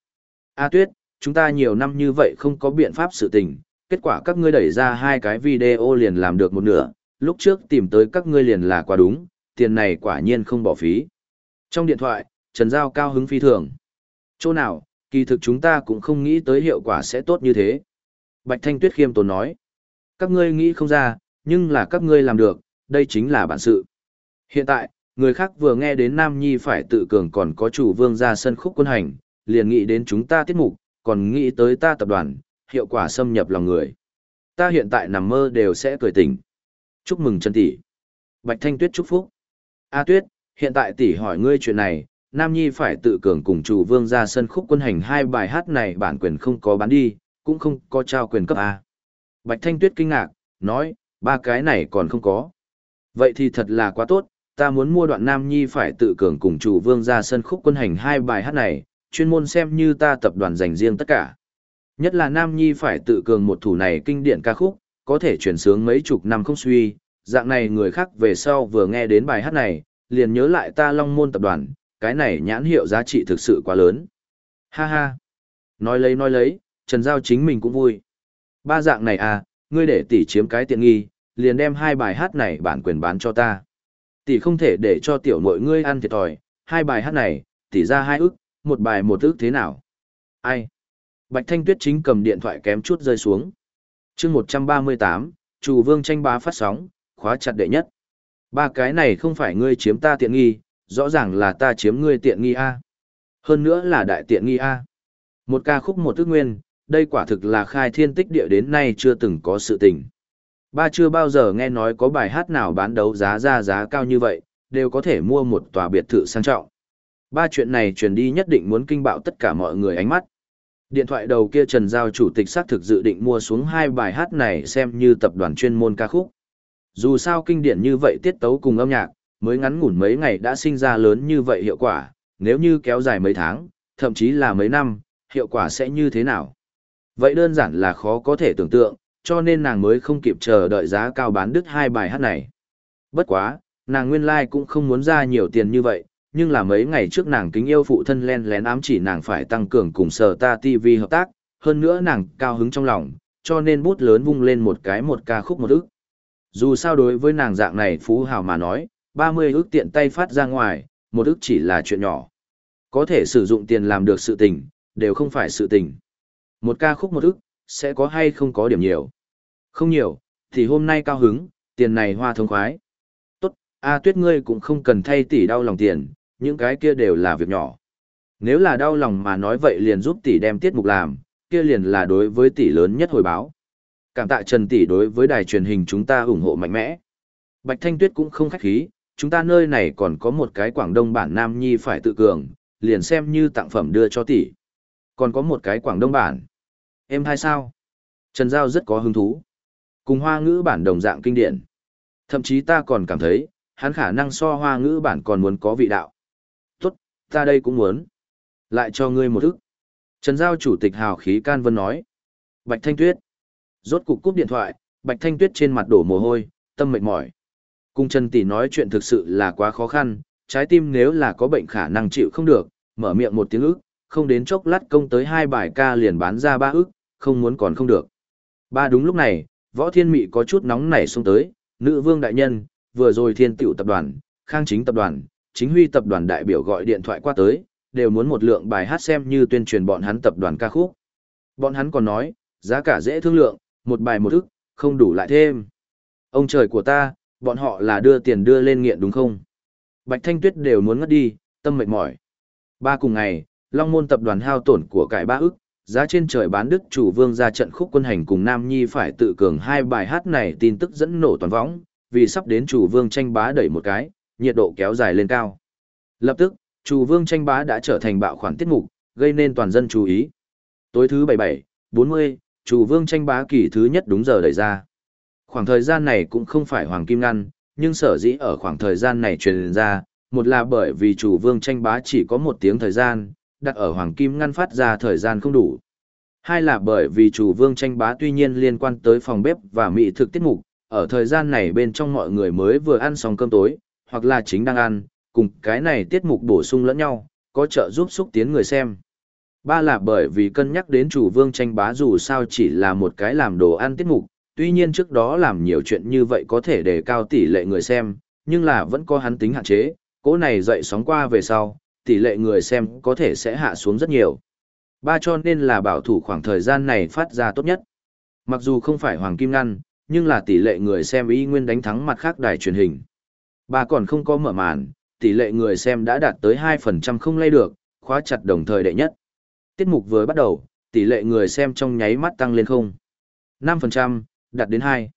A Tuyết, chúng ta nhiều năm như vậy không có biện pháp sự tình, kết quả các ngươi đẩy ra hai cái video liền làm được một nửa, lúc trước tìm tới các ngươi liền là quá đúng, tiền này quả nhiên không bỏ phí. Trong điện thoại, Trần Giao cao hứng phi thường. Chỗ nào, kỳ thực chúng ta cũng không nghĩ tới hiệu quả sẽ tốt như thế. Bạch Thanh Tuyết khiêm tốn nói. Các ngươi nghĩ không ra, nhưng là các ngươi làm được, đây chính là bản sự. Hiện tại, người khác vừa nghe đến Nam Nhi phải tự cường còn có chủ vương ra sân khúc quân hành, liền nghĩ đến chúng ta tiết mục, còn nghĩ tới ta tập đoàn, hiệu quả xâm nhập lòng người. Ta hiện tại nằm mơ đều sẽ cười tỉnh. Chúc mừng chân Tỷ. Bạch Thanh Tuyết chúc phúc. A à, Tuyết, hiện tại tỷ hỏi ngươi chuyện này, Nam Nhi phải tự cường cùng chủ vương ra sân khúc quân hành hai bài hát này bản quyền không có bán đi, cũng không có trao quyền cấp A. Bạch Thanh Tuyết kinh ngạc, nói, ba cái này còn không có. Vậy thì thật là quá tốt, ta muốn mua đoạn Nam Nhi phải tự cường cùng chủ vương ra sân khúc quân hành hai bài hát này, chuyên môn xem như ta tập đoàn dành riêng tất cả. Nhất là Nam Nhi phải tự cường một thủ này kinh điển ca khúc, có thể chuyển sướng mấy chục năm không suy, dạng này người khác về sau vừa nghe đến bài hát này, liền nhớ lại ta long môn tập đoàn, cái này nhãn hiệu giá trị thực sự quá lớn. Ha ha. Nói lấy nói lấy, Trần Giao chính mình cũng vui. Ba dạng này à, ngươi để tỷ chiếm cái tiện nghi, liền đem hai bài hát này bản quyền bán cho ta. Tỷ không thể để cho tiểu mội ngươi ăn thiệt thòi, hai bài hát này, tỷ ra hai ức, một bài một ức thế nào? Ai? Bạch Thanh Tuyết chính cầm điện thoại kém chút rơi xuống. chương 138, Chủ Vương tranh bá phát sóng, khóa chặt đệ nhất. Ba cái này không phải ngươi chiếm ta tiện nghi, rõ ràng là ta chiếm ngươi tiện nghi A. Hơn nữa là đại tiện nghi A. Một ca khúc một ức nguyên, đây quả thực là khai thiên tích địa đến nay chưa từng có sự tình. Ba chưa bao giờ nghe nói có bài hát nào bán đấu giá ra giá cao như vậy, đều có thể mua một tòa biệt thự sang trọng. Ba chuyện này truyền đi nhất định muốn kinh bạo tất cả mọi người ánh mắt. Điện thoại đầu kia Trần Giao chủ tịch xác thực dự định mua xuống hai bài hát này xem như tập đoàn chuyên môn ca khúc. Dù sao kinh điển như vậy tiết tấu cùng âm nhạc, mới ngắn ngủn mấy ngày đã sinh ra lớn như vậy hiệu quả, nếu như kéo dài mấy tháng, thậm chí là mấy năm, hiệu quả sẽ như thế nào? Vậy đơn giản là khó có thể tưởng tượng, cho nên nàng mới không kịp chờ đợi giá cao bán đứt hai bài hát này. Bất quá, nàng nguyên lai like cũng không muốn ra nhiều tiền như vậy, nhưng là mấy ngày trước nàng kính yêu phụ thân len lén ám chỉ nàng phải tăng cường cùng sở ta TV hợp tác, hơn nữa nàng cao hứng trong lòng, cho nên bút lớn vung lên một cái một ca khúc một ức. Dù sao đối với nàng dạng này phú hào mà nói, 30 ức tiện tay phát ra ngoài, một ức chỉ là chuyện nhỏ. Có thể sử dụng tiền làm được sự tình, đều không phải sự tình. Một ca khúc một ức, sẽ có hay không có điểm nhiều. Không nhiều, thì hôm nay cao hứng, tiền này hoa thông khoái. Tốt, A tuyết ngươi cũng không cần thay tỷ đau lòng tiền, những cái kia đều là việc nhỏ. Nếu là đau lòng mà nói vậy liền giúp tỷ đem tiết mục làm, kia liền là đối với tỷ lớn nhất hồi báo. Cảm tạ Trần tỷ đối với đài truyền hình chúng ta ủng hộ mạnh mẽ. Bạch Thanh Tuyết cũng không khách khí, chúng ta nơi này còn có một cái Quảng Đông bản Nam Nhi phải tự cường, liền xem như tặng phẩm đưa cho tỷ. Còn có một cái Quảng Đông bản. Em hay sao? Trần Giao rất có hứng thú. Cùng hoa ngữ bản đồng dạng kinh điển. Thậm chí ta còn cảm thấy, hắn khả năng so hoa ngữ bản còn muốn có vị đạo. Tốt, ta đây cũng muốn. Lại cho ngươi một ức. Trần Giao chủ tịch hào khí can vân nói. Bạch Thanh Tuyết. Rốt cục cúp điện thoại, Bạch Thanh Tuyết trên mặt đổ mồ hôi, tâm mệt mỏi. Cung Trần Tỷ nói chuyện thực sự là quá khó khăn, trái tim nếu là có bệnh khả năng chịu không được, mở miệng một tiếng ức, không đến chốc lát công tới hai bài ca liền bán ra ba ức, không muốn còn không được. Ba đúng lúc này, võ thiên mị có chút nóng nảy xuống tới, nữ vương đại nhân, vừa rồi thiên tiểu tập đoàn, khang chính tập đoàn, chính huy tập đoàn đại biểu gọi điện thoại qua tới, đều muốn một lượng bài hát xem như tuyên truyền bọn hắn tập đoàn ca khúc. Bọn hắn còn nói, giá cả dễ thương lượng, một bài một ức, không đủ lại thêm. Ông trời của ta, bọn họ là đưa tiền đưa lên nghiện đúng không? Bạch Thanh Tuyết đều muốn ngất đi, tâm mệt mỏi. Ba cùng ngày, Long Môn tập đoàn hao tổn của cải ba ức, giá trên trời bán đức chủ vương ra trận khúc quân hành cùng Nam Nhi phải tự cường hai bài hát này tin tức dẫn nổ toàn võng, vì sắp đến chủ vương tranh bá đẩy một cái, nhiệt độ kéo dài lên cao. Lập tức, chủ vương tranh bá đã trở thành bạo khoản tiết mục, gây nên toàn dân chú ý. Tối thứ 77, 40, chủ vương tranh bá kỳ thứ nhất đúng giờ đẩy ra. Khoảng thời gian này cũng không phải hoàng kim ngăn, nhưng sở dĩ ở khoảng thời gian này truyền ra, một là bởi vì chủ vương tranh bá chỉ có một tiếng thời gian, đặt ở hoàng kim ngăn phát ra thời gian không đủ. Hai là bởi vì chủ vương tranh bá tuy nhiên liên quan tới phòng bếp và mỹ thực tiết mục, ở thời gian này bên trong mọi người mới vừa ăn xong cơm tối, hoặc là chính đang ăn, cùng cái này tiết mục bổ sung lẫn nhau, có trợ giúp xúc tiến người xem. Ba là bởi vì cân nhắc đến chủ vương tranh bá dù sao chỉ là một cái làm đồ ăn tiết mục, tuy nhiên trước đó làm nhiều chuyện như vậy có thể đề cao tỷ lệ người xem, nhưng là vẫn có hắn tính hạn chế, cỗ này dậy sóng qua về sau, tỷ lệ người xem có thể sẽ hạ xuống rất nhiều. Ba cho nên là bảo thủ khoảng thời gian này phát ra tốt nhất. Mặc dù không phải hoàng kim ngăn, nhưng là tỷ lệ người xem y nguyên đánh thắng mặt khác đài truyền hình. Ba còn không có mở màn, tỷ lệ người xem đã đạt tới 2% không lay được, khóa chặt đồng thời đệ nhất. Tiết mục vừa bắt đầu, tỷ lệ người xem trong nháy mắt tăng lên không. 5%, đạt đến 2.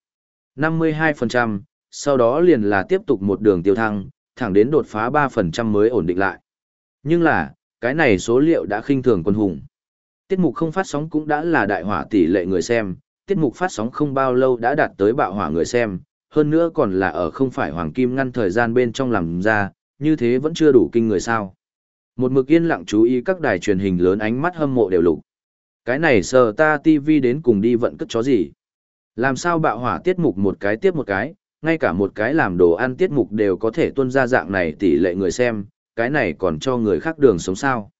52%, sau đó liền là tiếp tục một đường tiêu thăng, thẳng đến đột phá 3% mới ổn định lại. Nhưng là, cái này số liệu đã khinh thường quân hùng. Tiết mục không phát sóng cũng đã là đại hỏa tỷ lệ người xem, tiết mục phát sóng không bao lâu đã đạt tới bạo hỏa người xem, hơn nữa còn là ở không phải hoàng kim ngăn thời gian bên trong làm ra, như thế vẫn chưa đủ kinh người sao. Một mực yên lặng chú ý các đài truyền hình lớn ánh mắt hâm mộ đều lục. Cái này sờ ta TV đến cùng đi vận cất chó gì? Làm sao bạo hỏa tiết mục một cái tiếp một cái, ngay cả một cái làm đồ ăn tiết mục đều có thể tuân ra dạng này tỷ lệ người xem, cái này còn cho người khác đường sống sao.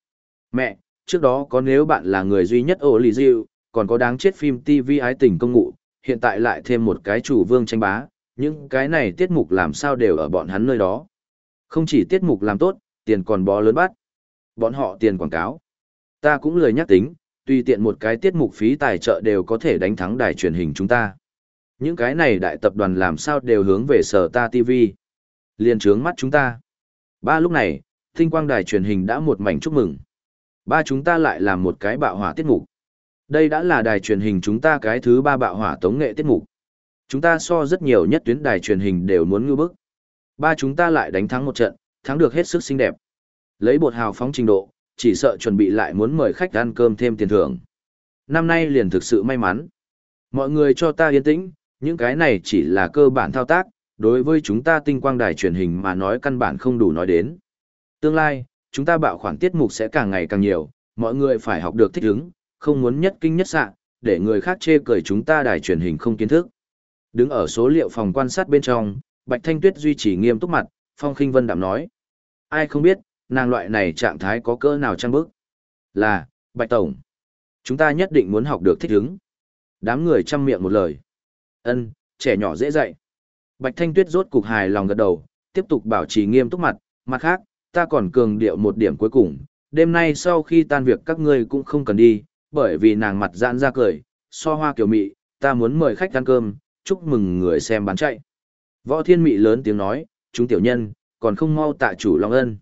Mẹ, trước đó có nếu bạn là người duy nhất ổ lì diệu, còn có đáng chết phim TV ái tình công ngụ, hiện tại lại thêm một cái chủ vương tranh bá, những cái này tiết mục làm sao đều ở bọn hắn nơi đó. Không chỉ tiết mục làm tốt, tiền còn bó lớn bắt. Bọn họ tiền quảng cáo. Ta cũng lười nhắc tính, tùy tiện một cái tiết mục phí tài trợ đều có thể đánh thắng đài truyền hình chúng ta. Những cái này đại tập đoàn làm sao đều hướng về sở ta TV. Liên trướng mắt chúng ta. Ba lúc này, tinh quang đài truyền hình đã một mảnh chúc mừng. Ba chúng ta lại làm một cái bạo hỏa tiết mục. Đây đã là đài truyền hình chúng ta cái thứ ba bạo hỏa tống nghệ tiết mục. Chúng ta so rất nhiều nhất tuyến đài truyền hình đều muốn ngư bức. Ba chúng ta lại đánh thắng một trận, thắng được hết sức xinh đẹp. Lấy bột hào phóng trình độ, chỉ sợ chuẩn bị lại muốn mời khách ăn cơm thêm tiền thưởng. Năm nay liền thực sự may mắn. Mọi người cho ta yên tĩnh, những cái này chỉ là cơ bản thao tác, đối với chúng ta tinh quang đài truyền hình mà nói căn bản không đủ nói đến. Tương lai, chúng ta bạo khoản tiết mục sẽ càng ngày càng nhiều, mọi người phải học được thích ứng, không muốn nhất kinh nhất sạ, để người khác chê cười chúng ta đài truyền hình không kiến thức. Đứng ở số liệu phòng quan sát bên trong, Bạch Thanh Tuyết duy trì nghiêm túc mặt, Phong Khinh Vân đạm nói. Ai không biết, nàng loại này trạng thái có cỡ nào trăng bức. Là, Bạch Tổng. Chúng ta nhất định muốn học được thích ứng. Đám người chăm miệng một lời. Ân, trẻ nhỏ dễ dạy. Bạch Thanh Tuyết rốt cục hài lòng gật đầu, tiếp tục bảo trì nghiêm túc mặt, mặt khác, ta còn cường điệu một điểm cuối cùng, đêm nay sau khi tan việc các ngươi cũng không cần đi, bởi vì nàng mặt giãn ra cười, so hoa kiểu mị, ta muốn mời khách ăn cơm, chúc mừng người xem bán chạy. Võ Thiên Mị lớn tiếng nói, chúng tiểu nhân, còn không mau tạ chủ Long Ân.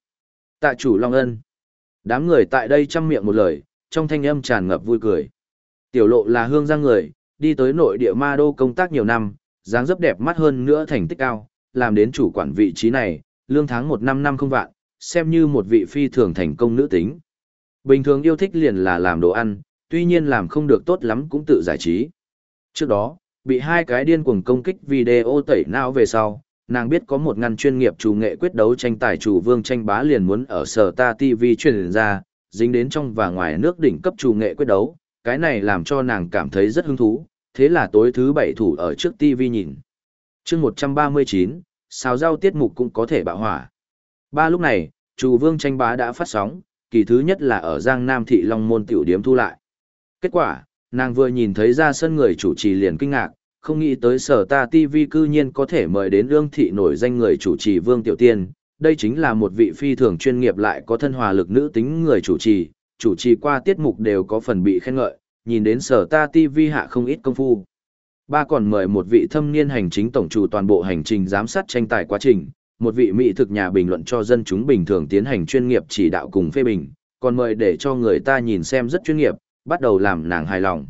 Tạ chủ Long Ân. Đám người tại đây chăm miệng một lời, trong thanh âm tràn ngập vui cười. Tiểu lộ là hương giang người, đi tới nội địa ma đô công tác nhiều năm, dáng dấp đẹp mắt hơn nữa thành tích cao, làm đến chủ quản vị trí này, lương tháng một năm năm không vạn, xem như một vị phi thường thành công nữ tính. Bình thường yêu thích liền là làm đồ ăn, tuy nhiên làm không được tốt lắm cũng tự giải trí. Trước đó, bị hai cái điên cuồng công kích video tẩy não về sau, nàng biết có một ngăn chuyên nghiệp chủ nghệ quyết đấu tranh tài chủ vương tranh bá liền muốn ở sở ta TV truyền ra, dính đến trong và ngoài nước đỉnh cấp chủ nghệ quyết đấu, cái này làm cho nàng cảm thấy rất hứng thú, thế là tối thứ bảy thủ ở trước TV nhìn. chương 139, xào rau tiết mục cũng có thể bạo hỏa. Ba lúc này, chủ vương tranh bá đã phát sóng, kỳ thứ nhất là ở Giang Nam Thị Long Môn Tiểu Điếm thu lại. Kết quả, nàng vừa nhìn thấy ra sân người chủ trì liền kinh ngạc, không nghĩ tới sở ta TV cư nhiên có thể mời đến ương thị nổi danh người chủ trì Vương Tiểu Tiên. Đây chính là một vị phi thường chuyên nghiệp lại có thân hòa lực nữ tính người chủ trì, chủ trì qua tiết mục đều có phần bị khen ngợi, nhìn đến sở ta TV hạ không ít công phu. Ba còn mời một vị thâm niên hành chính tổng chủ toàn bộ hành trình giám sát tranh tài quá trình, một vị mỹ thực nhà bình luận cho dân chúng bình thường tiến hành chuyên nghiệp chỉ đạo cùng phê bình, còn mời để cho người ta nhìn xem rất chuyên nghiệp, bắt đầu làm nàng hài lòng.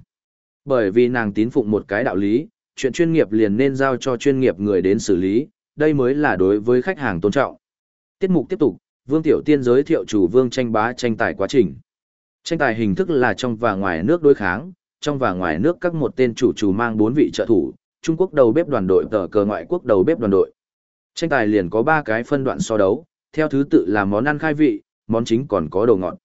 Bởi vì nàng tín phụng một cái đạo lý, chuyện chuyên nghiệp liền nên giao cho chuyên nghiệp người đến xử lý, đây mới là đối với khách hàng tôn trọng. Tiết mục tiếp tục, Vương Tiểu Tiên giới thiệu chủ Vương tranh bá tranh tài quá trình. Tranh tài hình thức là trong và ngoài nước đối kháng, trong và ngoài nước các một tên chủ chủ mang bốn vị trợ thủ, Trung Quốc đầu bếp đoàn đội tờ cờ ngoại quốc đầu bếp đoàn đội. Tranh tài liền có ba cái phân đoạn so đấu, theo thứ tự là món ăn khai vị, món chính còn có đồ ngọt.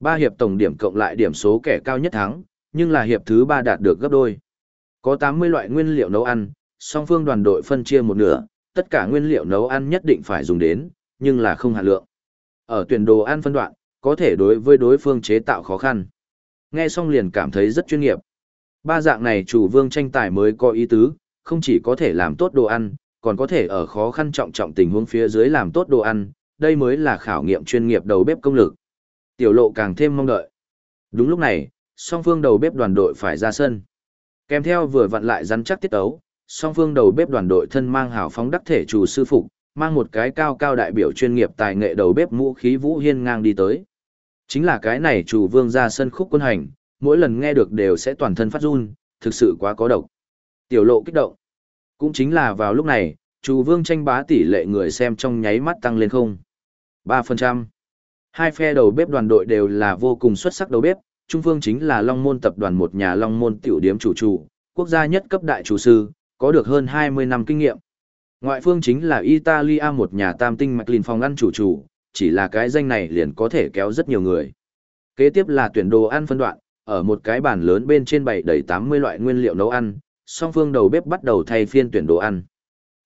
Ba hiệp tổng điểm cộng lại điểm số kẻ cao nhất thắng, nhưng là hiệp thứ ba đạt được gấp đôi. Có 80 loại nguyên liệu nấu ăn, song phương đoàn đội phân chia một nửa, tất cả nguyên liệu nấu ăn nhất định phải dùng đến, nhưng là không hạn lượng. Ở tuyển đồ ăn phân đoạn, có thể đối với đối phương chế tạo khó khăn. Nghe xong liền cảm thấy rất chuyên nghiệp. Ba dạng này chủ vương tranh tài mới có ý tứ, không chỉ có thể làm tốt đồ ăn, còn có thể ở khó khăn trọng trọng tình huống phía dưới làm tốt đồ ăn, đây mới là khảo nghiệm chuyên nghiệp đầu bếp công lực. Tiểu lộ càng thêm mong đợi. Đúng lúc này, song phương đầu bếp đoàn đội phải ra sân. Kèm theo vừa vặn lại rắn chắc tiết ấu, song phương đầu bếp đoàn đội thân mang hào phóng đắc thể chủ sư phục, mang một cái cao cao đại biểu chuyên nghiệp tài nghệ đầu bếp mũ khí vũ hiên ngang đi tới. Chính là cái này chủ vương ra sân khúc quân hành, mỗi lần nghe được đều sẽ toàn thân phát run, thực sự quá có độc. Tiểu lộ kích động. Cũng chính là vào lúc này, Chủ vương tranh bá tỷ lệ người xem trong nháy mắt tăng lên không. 3%. Hai phe đầu bếp đoàn đội đều là vô cùng xuất sắc đầu bếp, Trung Phương chính là Long Môn tập đoàn một nhà Long Môn tiểu điếm chủ chủ, quốc gia nhất cấp đại chủ sư, có được hơn 20 năm kinh nghiệm. Ngoại phương chính là Italia một nhà tam tinh mạch lìn phòng ăn chủ chủ, chỉ là cái danh này liền có thể kéo rất nhiều người. Kế tiếp là tuyển đồ ăn phân đoạn, ở một cái bàn lớn bên trên bày đầy 80 loại nguyên liệu nấu ăn, song phương đầu bếp bắt đầu thay phiên tuyển đồ ăn.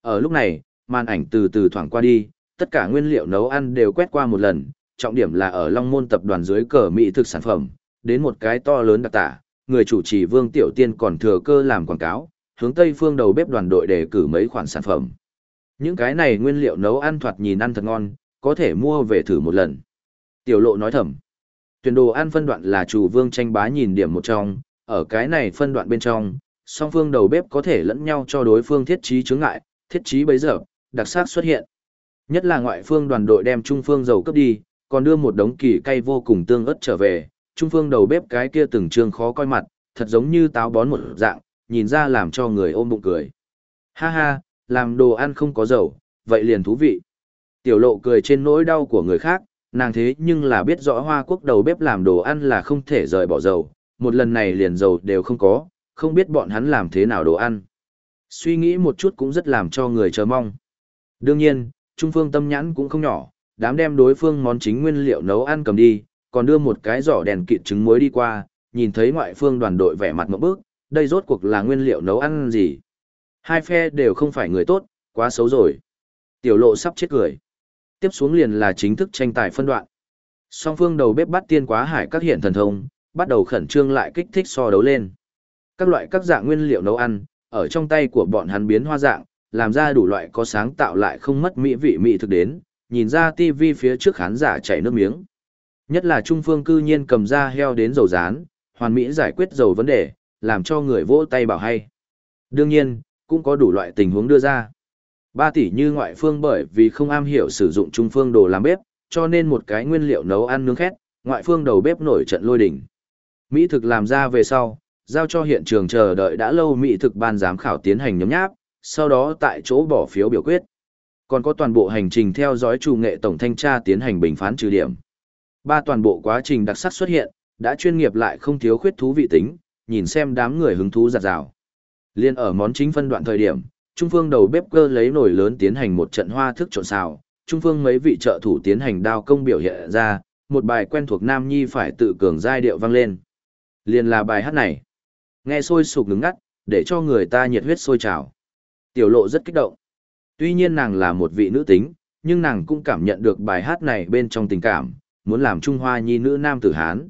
Ở lúc này, màn ảnh từ từ thoảng qua đi, tất cả nguyên liệu nấu ăn đều quét qua một lần, trọng điểm là ở Long Môn tập đoàn dưới cờ mỹ thực sản phẩm, đến một cái to lớn đặc tả, người chủ trì Vương Tiểu Tiên còn thừa cơ làm quảng cáo, hướng Tây phương đầu bếp đoàn đội để cử mấy khoản sản phẩm. Những cái này nguyên liệu nấu ăn thoạt nhìn ăn thật ngon, có thể mua về thử một lần. Tiểu lộ nói thầm. Tuyển đồ ăn phân đoạn là chủ vương tranh bá nhìn điểm một trong, ở cái này phân đoạn bên trong, song phương đầu bếp có thể lẫn nhau cho đối phương thiết trí chướng ngại, thiết trí bấy giờ, đặc sắc xuất hiện. Nhất là ngoại phương đoàn đội đem trung phương dầu cấp đi, còn đưa một đống kỳ cay vô cùng tương ớt trở về, trung phương đầu bếp cái kia từng trương khó coi mặt, thật giống như táo bón một dạng, nhìn ra làm cho người ôm bụng cười. Ha ha, làm đồ ăn không có dầu, vậy liền thú vị. Tiểu lộ cười trên nỗi đau của người khác, nàng thế nhưng là biết rõ hoa quốc đầu bếp làm đồ ăn là không thể rời bỏ dầu, một lần này liền dầu đều không có, không biết bọn hắn làm thế nào đồ ăn. Suy nghĩ một chút cũng rất làm cho người chờ mong. Đương nhiên, Trung Phương tâm nhãn cũng không nhỏ, đám đem đối phương món chính nguyên liệu nấu ăn cầm đi, còn đưa một cái giỏ đèn kịt trứng muối đi qua, nhìn thấy ngoại phương đoàn đội vẻ mặt một bước, đây rốt cuộc là nguyên liệu nấu ăn gì. Hai phe đều không phải người tốt, quá xấu rồi. Tiểu lộ sắp chết cười. Tiếp xuống liền là chính thức tranh tài phân đoạn. Song phương đầu bếp bắt tiên quá hải các hiện thần thông, bắt đầu khẩn trương lại kích thích so đấu lên. Các loại các dạng nguyên liệu nấu ăn, ở trong tay của bọn hắn biến hoa dạng, làm ra đủ loại có sáng tạo lại không mất mỹ vị mỹ thực đến, nhìn ra tivi phía trước khán giả chảy nước miếng. Nhất là Trung Phương cư nhiên cầm ra heo đến dầu rán, hoàn mỹ giải quyết dầu vấn đề, làm cho người vỗ tay bảo hay. Đương nhiên, cũng có đủ loại tình huống đưa ra. Ba tỷ như ngoại phương bởi vì không am hiểu sử dụng trung phương đồ làm bếp, cho nên một cái nguyên liệu nấu ăn nướng khét, ngoại phương đầu bếp nổi trận lôi đỉnh. Mỹ thực làm ra về sau, giao cho hiện trường chờ đợi đã lâu Mỹ thực ban giám khảo tiến hành nhấm nháp, sau đó tại chỗ bỏ phiếu biểu quyết. Còn có toàn bộ hành trình theo dõi chủ nghệ tổng thanh tra tiến hành bình phán trừ điểm. Ba toàn bộ quá trình đặc sắc xuất hiện, đã chuyên nghiệp lại không thiếu khuyết thú vị tính, nhìn xem đám người hứng thú giặt rào. Liên ở món chính phân đoạn thời điểm, Trung Phương đầu bếp cơ lấy nồi lớn tiến hành một trận hoa thức trộn xào, Trung Phương mấy vị trợ thủ tiến hành đao công biểu hiện ra, một bài quen thuộc Nam Nhi phải tự cường giai điệu vang lên. Liên là bài hát này. Nghe sôi sục ngứng ngắt, để cho người ta nhiệt huyết sôi trào. Tiểu lộ rất kích động. Tuy nhiên nàng là một vị nữ tính, nhưng nàng cũng cảm nhận được bài hát này bên trong tình cảm, muốn làm Trung Hoa nhi nữ nam tử Hán.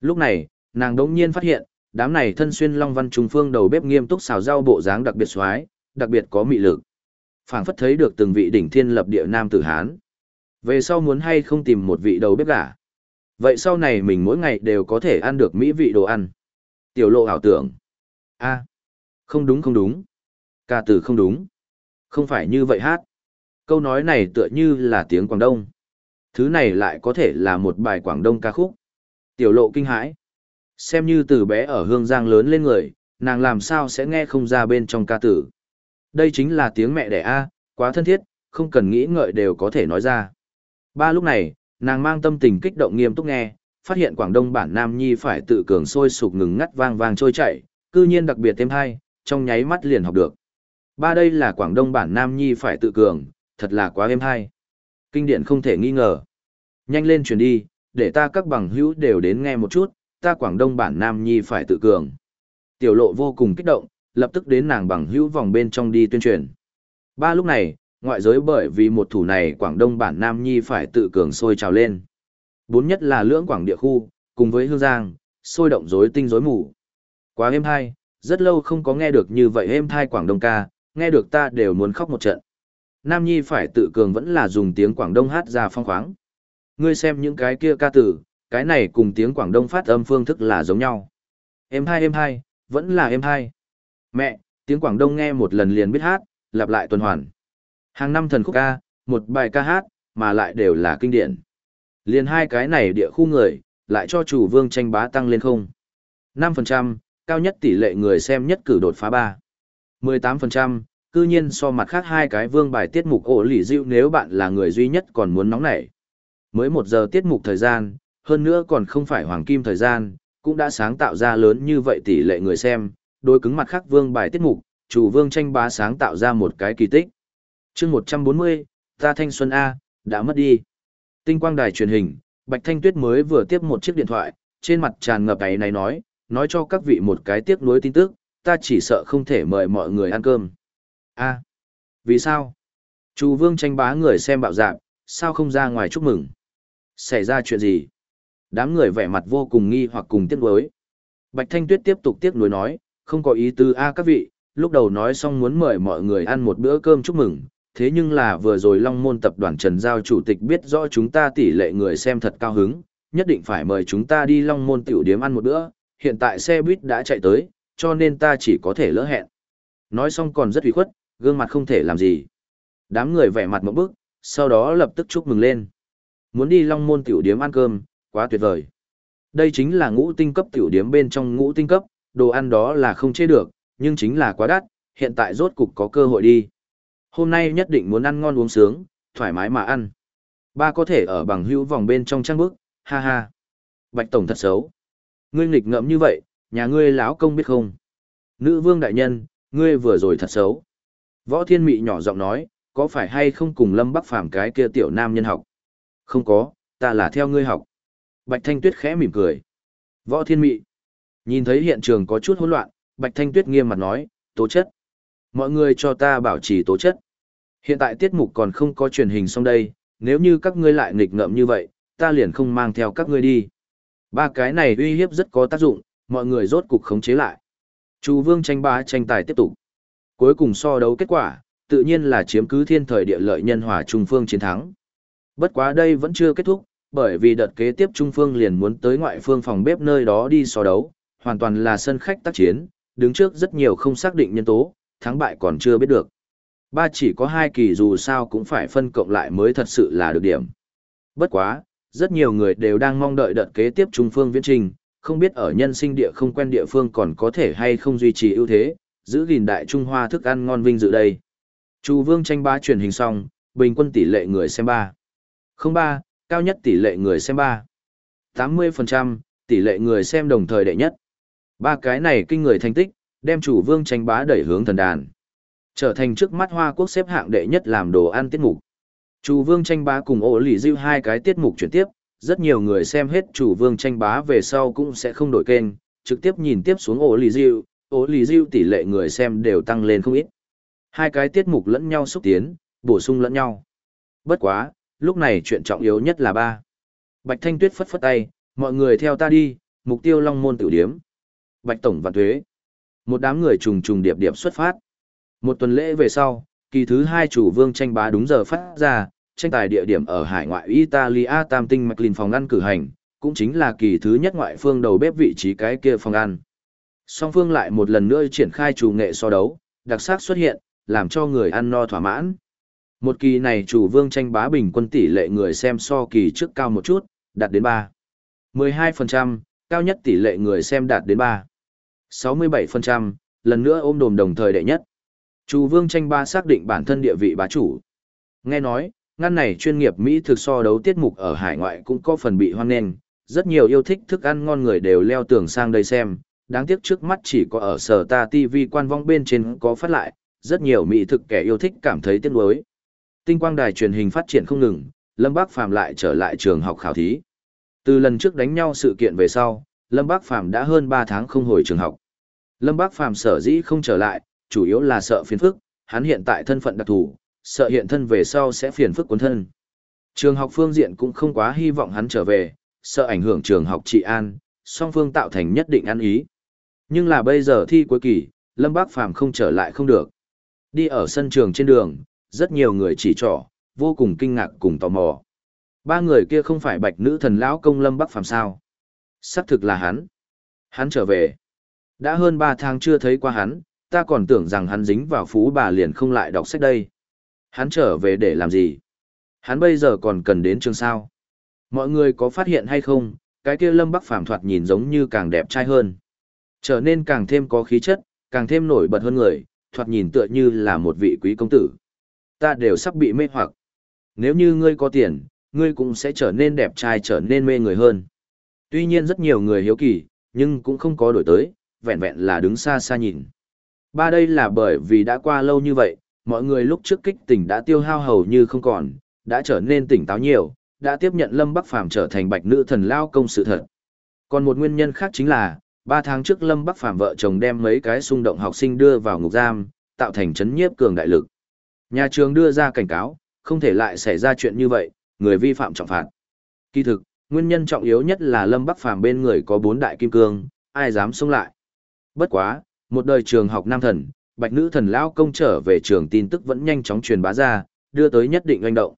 Lúc này, nàng đống nhiên phát hiện, đám này thân xuyên long văn trung phương đầu bếp nghiêm túc xào rau bộ dáng đặc biệt xoái, đặc biệt có mị lực. phảng phất thấy được từng vị đỉnh thiên lập địa nam tử Hán. Về sau muốn hay không tìm một vị đầu bếp gả. Vậy sau này mình mỗi ngày đều có thể ăn được mỹ vị đồ ăn. Tiểu lộ ảo tưởng. a không đúng không đúng. Ca từ không đúng. Không phải như vậy hát. Câu nói này tựa như là tiếng Quảng Đông. Thứ này lại có thể là một bài Quảng Đông ca khúc. Tiểu lộ kinh hãi. Xem như từ bé ở hương giang lớn lên người, nàng làm sao sẽ nghe không ra bên trong ca tử. Đây chính là tiếng mẹ đẻ A, quá thân thiết, không cần nghĩ ngợi đều có thể nói ra. Ba lúc này, nàng mang tâm tình kích động nghiêm túc nghe, phát hiện Quảng Đông bản Nam Nhi phải tự cường sôi sục ngừng ngắt vang vang trôi chảy, cư nhiên đặc biệt thêm hay, trong nháy mắt liền học được. Ba đây là Quảng Đông bản Nam Nhi phải tự cường, thật là quá êm hay. Kinh điển không thể nghi ngờ. Nhanh lên truyền đi, để ta các bằng hữu đều đến nghe một chút, ta Quảng Đông bản Nam Nhi phải tự cường. Tiểu lộ vô cùng kích động, lập tức đến nàng bằng hữu vòng bên trong đi tuyên truyền. Ba lúc này, ngoại giới bởi vì một thủ này Quảng Đông bản Nam Nhi phải tự cường sôi trào lên. Bốn nhất là lưỡng Quảng địa khu, cùng với Hương Giang, sôi động rối tinh rối mù. Quá êm hai, rất lâu không có nghe được như vậy êm thai Quảng Đông ca, nghe được ta đều muốn khóc một trận. Nam Nhi phải tự cường vẫn là dùng tiếng Quảng Đông hát ra phong khoáng. Ngươi xem những cái kia ca tử, cái này cùng tiếng Quảng Đông phát âm phương thức là giống nhau. Êm hai êm hai, vẫn là êm hai. Mẹ, tiếng Quảng Đông nghe một lần liền biết hát, lặp lại tuần hoàn. Hàng năm thần khúc ca, một bài ca hát, mà lại đều là kinh điển. Liền hai cái này địa khu người, lại cho chủ vương tranh bá tăng lên không. 5%, cao nhất tỷ lệ người xem nhất cử đột phá 3. 18%, cư nhiên so mặt khác hai cái vương bài tiết mục ổ lì dịu nếu bạn là người duy nhất còn muốn nóng nảy. Mới một giờ tiết mục thời gian, hơn nữa còn không phải hoàng kim thời gian, cũng đã sáng tạo ra lớn như vậy tỷ lệ người xem, đối cứng mặt khác vương bài tiết mục, chủ vương tranh bá sáng tạo ra một cái kỳ tích. chương 140, ta thanh xuân A, đã mất đi. Tinh quang đài truyền hình, Bạch Thanh Tuyết mới vừa tiếp một chiếc điện thoại, trên mặt tràn ngập ấy này nói, nói cho các vị một cái tiếc nuối tin tức, ta chỉ sợ không thể mời mọi người ăn cơm. A, vì sao? Chủ vương tranh bá người xem bạo dạng sao không ra ngoài chúc mừng? Xảy ra chuyện gì? Đám người vẻ mặt vô cùng nghi hoặc cùng tiếc nuối. Bạch Thanh Tuyết tiếp tục tiếc nuối nói, không có ý tư a các vị, lúc đầu nói xong muốn mời mọi người ăn một bữa cơm chúc mừng, thế nhưng là vừa rồi Long Môn tập đoàn Trần Giao chủ tịch biết rõ chúng ta tỷ lệ người xem thật cao hứng, nhất định phải mời chúng ta đi Long Môn tiểu điếm ăn một bữa, hiện tại xe buýt đã chạy tới, cho nên ta chỉ có thể lỡ hẹn. Nói xong còn rất ủy khuất, gương mặt không thể làm gì. Đám người vẻ mặt một bức, sau đó lập tức chúc mừng lên. Muốn đi Long Môn tiểu điếm ăn cơm, quá tuyệt vời. Đây chính là ngũ tinh cấp tiểu điếm bên trong ngũ tinh cấp, đồ ăn đó là không chế được, nhưng chính là quá đắt, hiện tại rốt cục có cơ hội đi. Hôm nay nhất định muốn ăn ngon uống sướng, thoải mái mà ăn. Ba có thể ở bằng hữu vòng bên trong trang bức, ha ha. Bạch Tổng thật xấu. Ngươi nghịch ngợm như vậy, nhà ngươi lão công biết không? Nữ vương đại nhân, ngươi vừa rồi thật xấu. Võ Thiên Mị nhỏ giọng nói, có phải hay không cùng Lâm Bắc Phàm cái kia tiểu nam nhân học? Không có, ta là theo ngươi học. Bạch Thanh Tuyết khẽ mỉm cười. Võ Thiên Mị. Nhìn thấy hiện trường có chút hỗn loạn, Bạch Thanh Tuyết nghiêm mặt nói, tố chất. Mọi người cho ta bảo trì tố chất. Hiện tại tiết mục còn không có truyền hình xong đây, nếu như các ngươi lại nghịch ngợm như vậy, ta liền không mang theo các ngươi đi. Ba cái này uy hiếp rất có tác dụng, mọi người rốt cục khống chế lại. Chu Vương tranh bá tranh tài tiếp tục. Cuối cùng so đấu kết quả, tự nhiên là chiếm cứ thiên thời địa lợi nhân hòa Trung Phương chiến thắng. Bất quá đây vẫn chưa kết thúc, bởi vì đợt kế tiếp Trung Phương liền muốn tới ngoại phương phòng bếp nơi đó đi so đấu, hoàn toàn là sân khách tác chiến, đứng trước rất nhiều không xác định nhân tố, thắng bại còn chưa biết được. Ba chỉ có hai kỳ dù sao cũng phải phân cộng lại mới thật sự là được điểm. Bất quá, rất nhiều người đều đang mong đợi đợt kế tiếp Trung Phương viễn trình, không biết ở nhân sinh địa không quen địa phương còn có thể hay không duy trì ưu thế, giữ gìn đại Trung Hoa thức ăn ngon vinh dự đây. Chu Vương tranh ba truyền hình xong, bình quân tỷ lệ người xem ba không ba cao nhất tỷ lệ người xem ba tám mươi phần trăm tỷ lệ người xem đồng thời đệ nhất. Ba cái này kinh người thành tích, đem chủ vương tranh bá đẩy hướng thần đàn. Trở thành trước mắt Hoa Quốc xếp hạng đệ nhất làm đồ ăn tiết mục. Chủ vương tranh bá cùng ổ lì dư hai cái tiết mục chuyển tiếp, rất nhiều người xem hết chủ vương tranh bá về sau cũng sẽ không đổi kênh, trực tiếp nhìn tiếp xuống ổ lì dư, ổ lì dư tỷ lệ người xem đều tăng lên không ít. Hai cái tiết mục lẫn nhau xúc tiến, bổ sung lẫn nhau. Bất quá, lúc này chuyện trọng yếu nhất là ba. Bạch Thanh Tuyết phất phất tay, mọi người theo ta đi, mục tiêu long môn tử điếm. Bạch Tổng Vạn Thuế. Một đám người trùng trùng điệp điệp xuất phát. Một tuần lễ về sau, kỳ thứ hai chủ vương tranh bá đúng giờ phát ra, tranh tài địa điểm ở hải ngoại Italia Tam Tinh McLean phòng ăn cử hành, cũng chính là kỳ thứ nhất ngoại phương đầu bếp vị trí cái kia phòng ăn. Song phương lại một lần nữa triển khai chủ nghệ so đấu, đặc sắc xuất hiện, làm cho người ăn no thỏa mãn. Một kỳ này chủ vương tranh bá bình quân tỷ lệ người xem so kỳ trước cao một chút, đạt đến 3. 12%, cao nhất tỷ lệ người xem đạt đến 3. 67%, lần nữa ôm đồm đồng thời đệ nhất. Chu Vương tranh ba xác định bản thân địa vị bá chủ. Nghe nói, ngăn này chuyên nghiệp Mỹ thực so đấu tiết mục ở hải ngoại cũng có phần bị hoan nghênh, rất nhiều yêu thích thức ăn ngon người đều leo tường sang đây xem, đáng tiếc trước mắt chỉ có ở sở ta TV quan vong bên trên có phát lại, rất nhiều Mỹ thực kẻ yêu thích cảm thấy tiếc nuối. Tinh quang đài truyền hình phát triển không ngừng, Lâm Bác Phàm lại trở lại trường học khảo thí. Từ lần trước đánh nhau sự kiện về sau, Lâm Bác Phàm đã hơn 3 tháng không hồi trường học. Lâm Bác Phàm sở dĩ không trở lại, chủ yếu là sợ phiền phức, hắn hiện tại thân phận đặc thù, sợ hiện thân về sau sẽ phiền phức cuốn thân. Trường học phương diện cũng không quá hy vọng hắn trở về, sợ ảnh hưởng trường học trị an, song phương tạo thành nhất định ăn ý. Nhưng là bây giờ thi cuối kỳ, Lâm Bác Phàm không trở lại không được. Đi ở sân trường trên đường, rất nhiều người chỉ trỏ, vô cùng kinh ngạc cùng tò mò. Ba người kia không phải bạch nữ thần lão công Lâm Bắc Phàm sao? Sắc thực là hắn. Hắn trở về. Đã hơn 3 tháng chưa thấy qua hắn, ta còn tưởng rằng hắn dính vào phú bà liền không lại đọc sách đây. Hắn trở về để làm gì? Hắn bây giờ còn cần đến trường sao? Mọi người có phát hiện hay không, cái kia Lâm Bắc Phàm thoạt nhìn giống như càng đẹp trai hơn. Trở nên càng thêm có khí chất, càng thêm nổi bật hơn người, thoạt nhìn tựa như là một vị quý công tử. Ta đều sắp bị mê hoặc. Nếu như ngươi có tiền, ngươi cũng sẽ trở nên đẹp trai trở nên mê người hơn. Tuy nhiên rất nhiều người hiếu kỳ, nhưng cũng không có đổi tới, vẹn vẹn là đứng xa xa nhìn. Ba đây là bởi vì đã qua lâu như vậy, mọi người lúc trước kích tỉnh đã tiêu hao hầu như không còn, đã trở nên tỉnh táo nhiều, đã tiếp nhận Lâm Bắc Phàm trở thành bạch nữ thần lao công sự thật. Còn một nguyên nhân khác chính là, ba tháng trước Lâm Bắc Phàm vợ chồng đem mấy cái xung động học sinh đưa vào ngục giam, tạo thành chấn nhiếp cường đại lực. Nhà trường đưa ra cảnh cáo, không thể lại xảy ra chuyện như vậy, người vi phạm trọng phạt. Kỳ thực, nguyên nhân trọng yếu nhất là Lâm Bắc Phàm bên người có bốn đại kim cương, ai dám xông lại. Bất quá, một đời trường học nam thần, bạch nữ thần lão công trở về trường tin tức vẫn nhanh chóng truyền bá ra, đưa tới nhất định oanh động.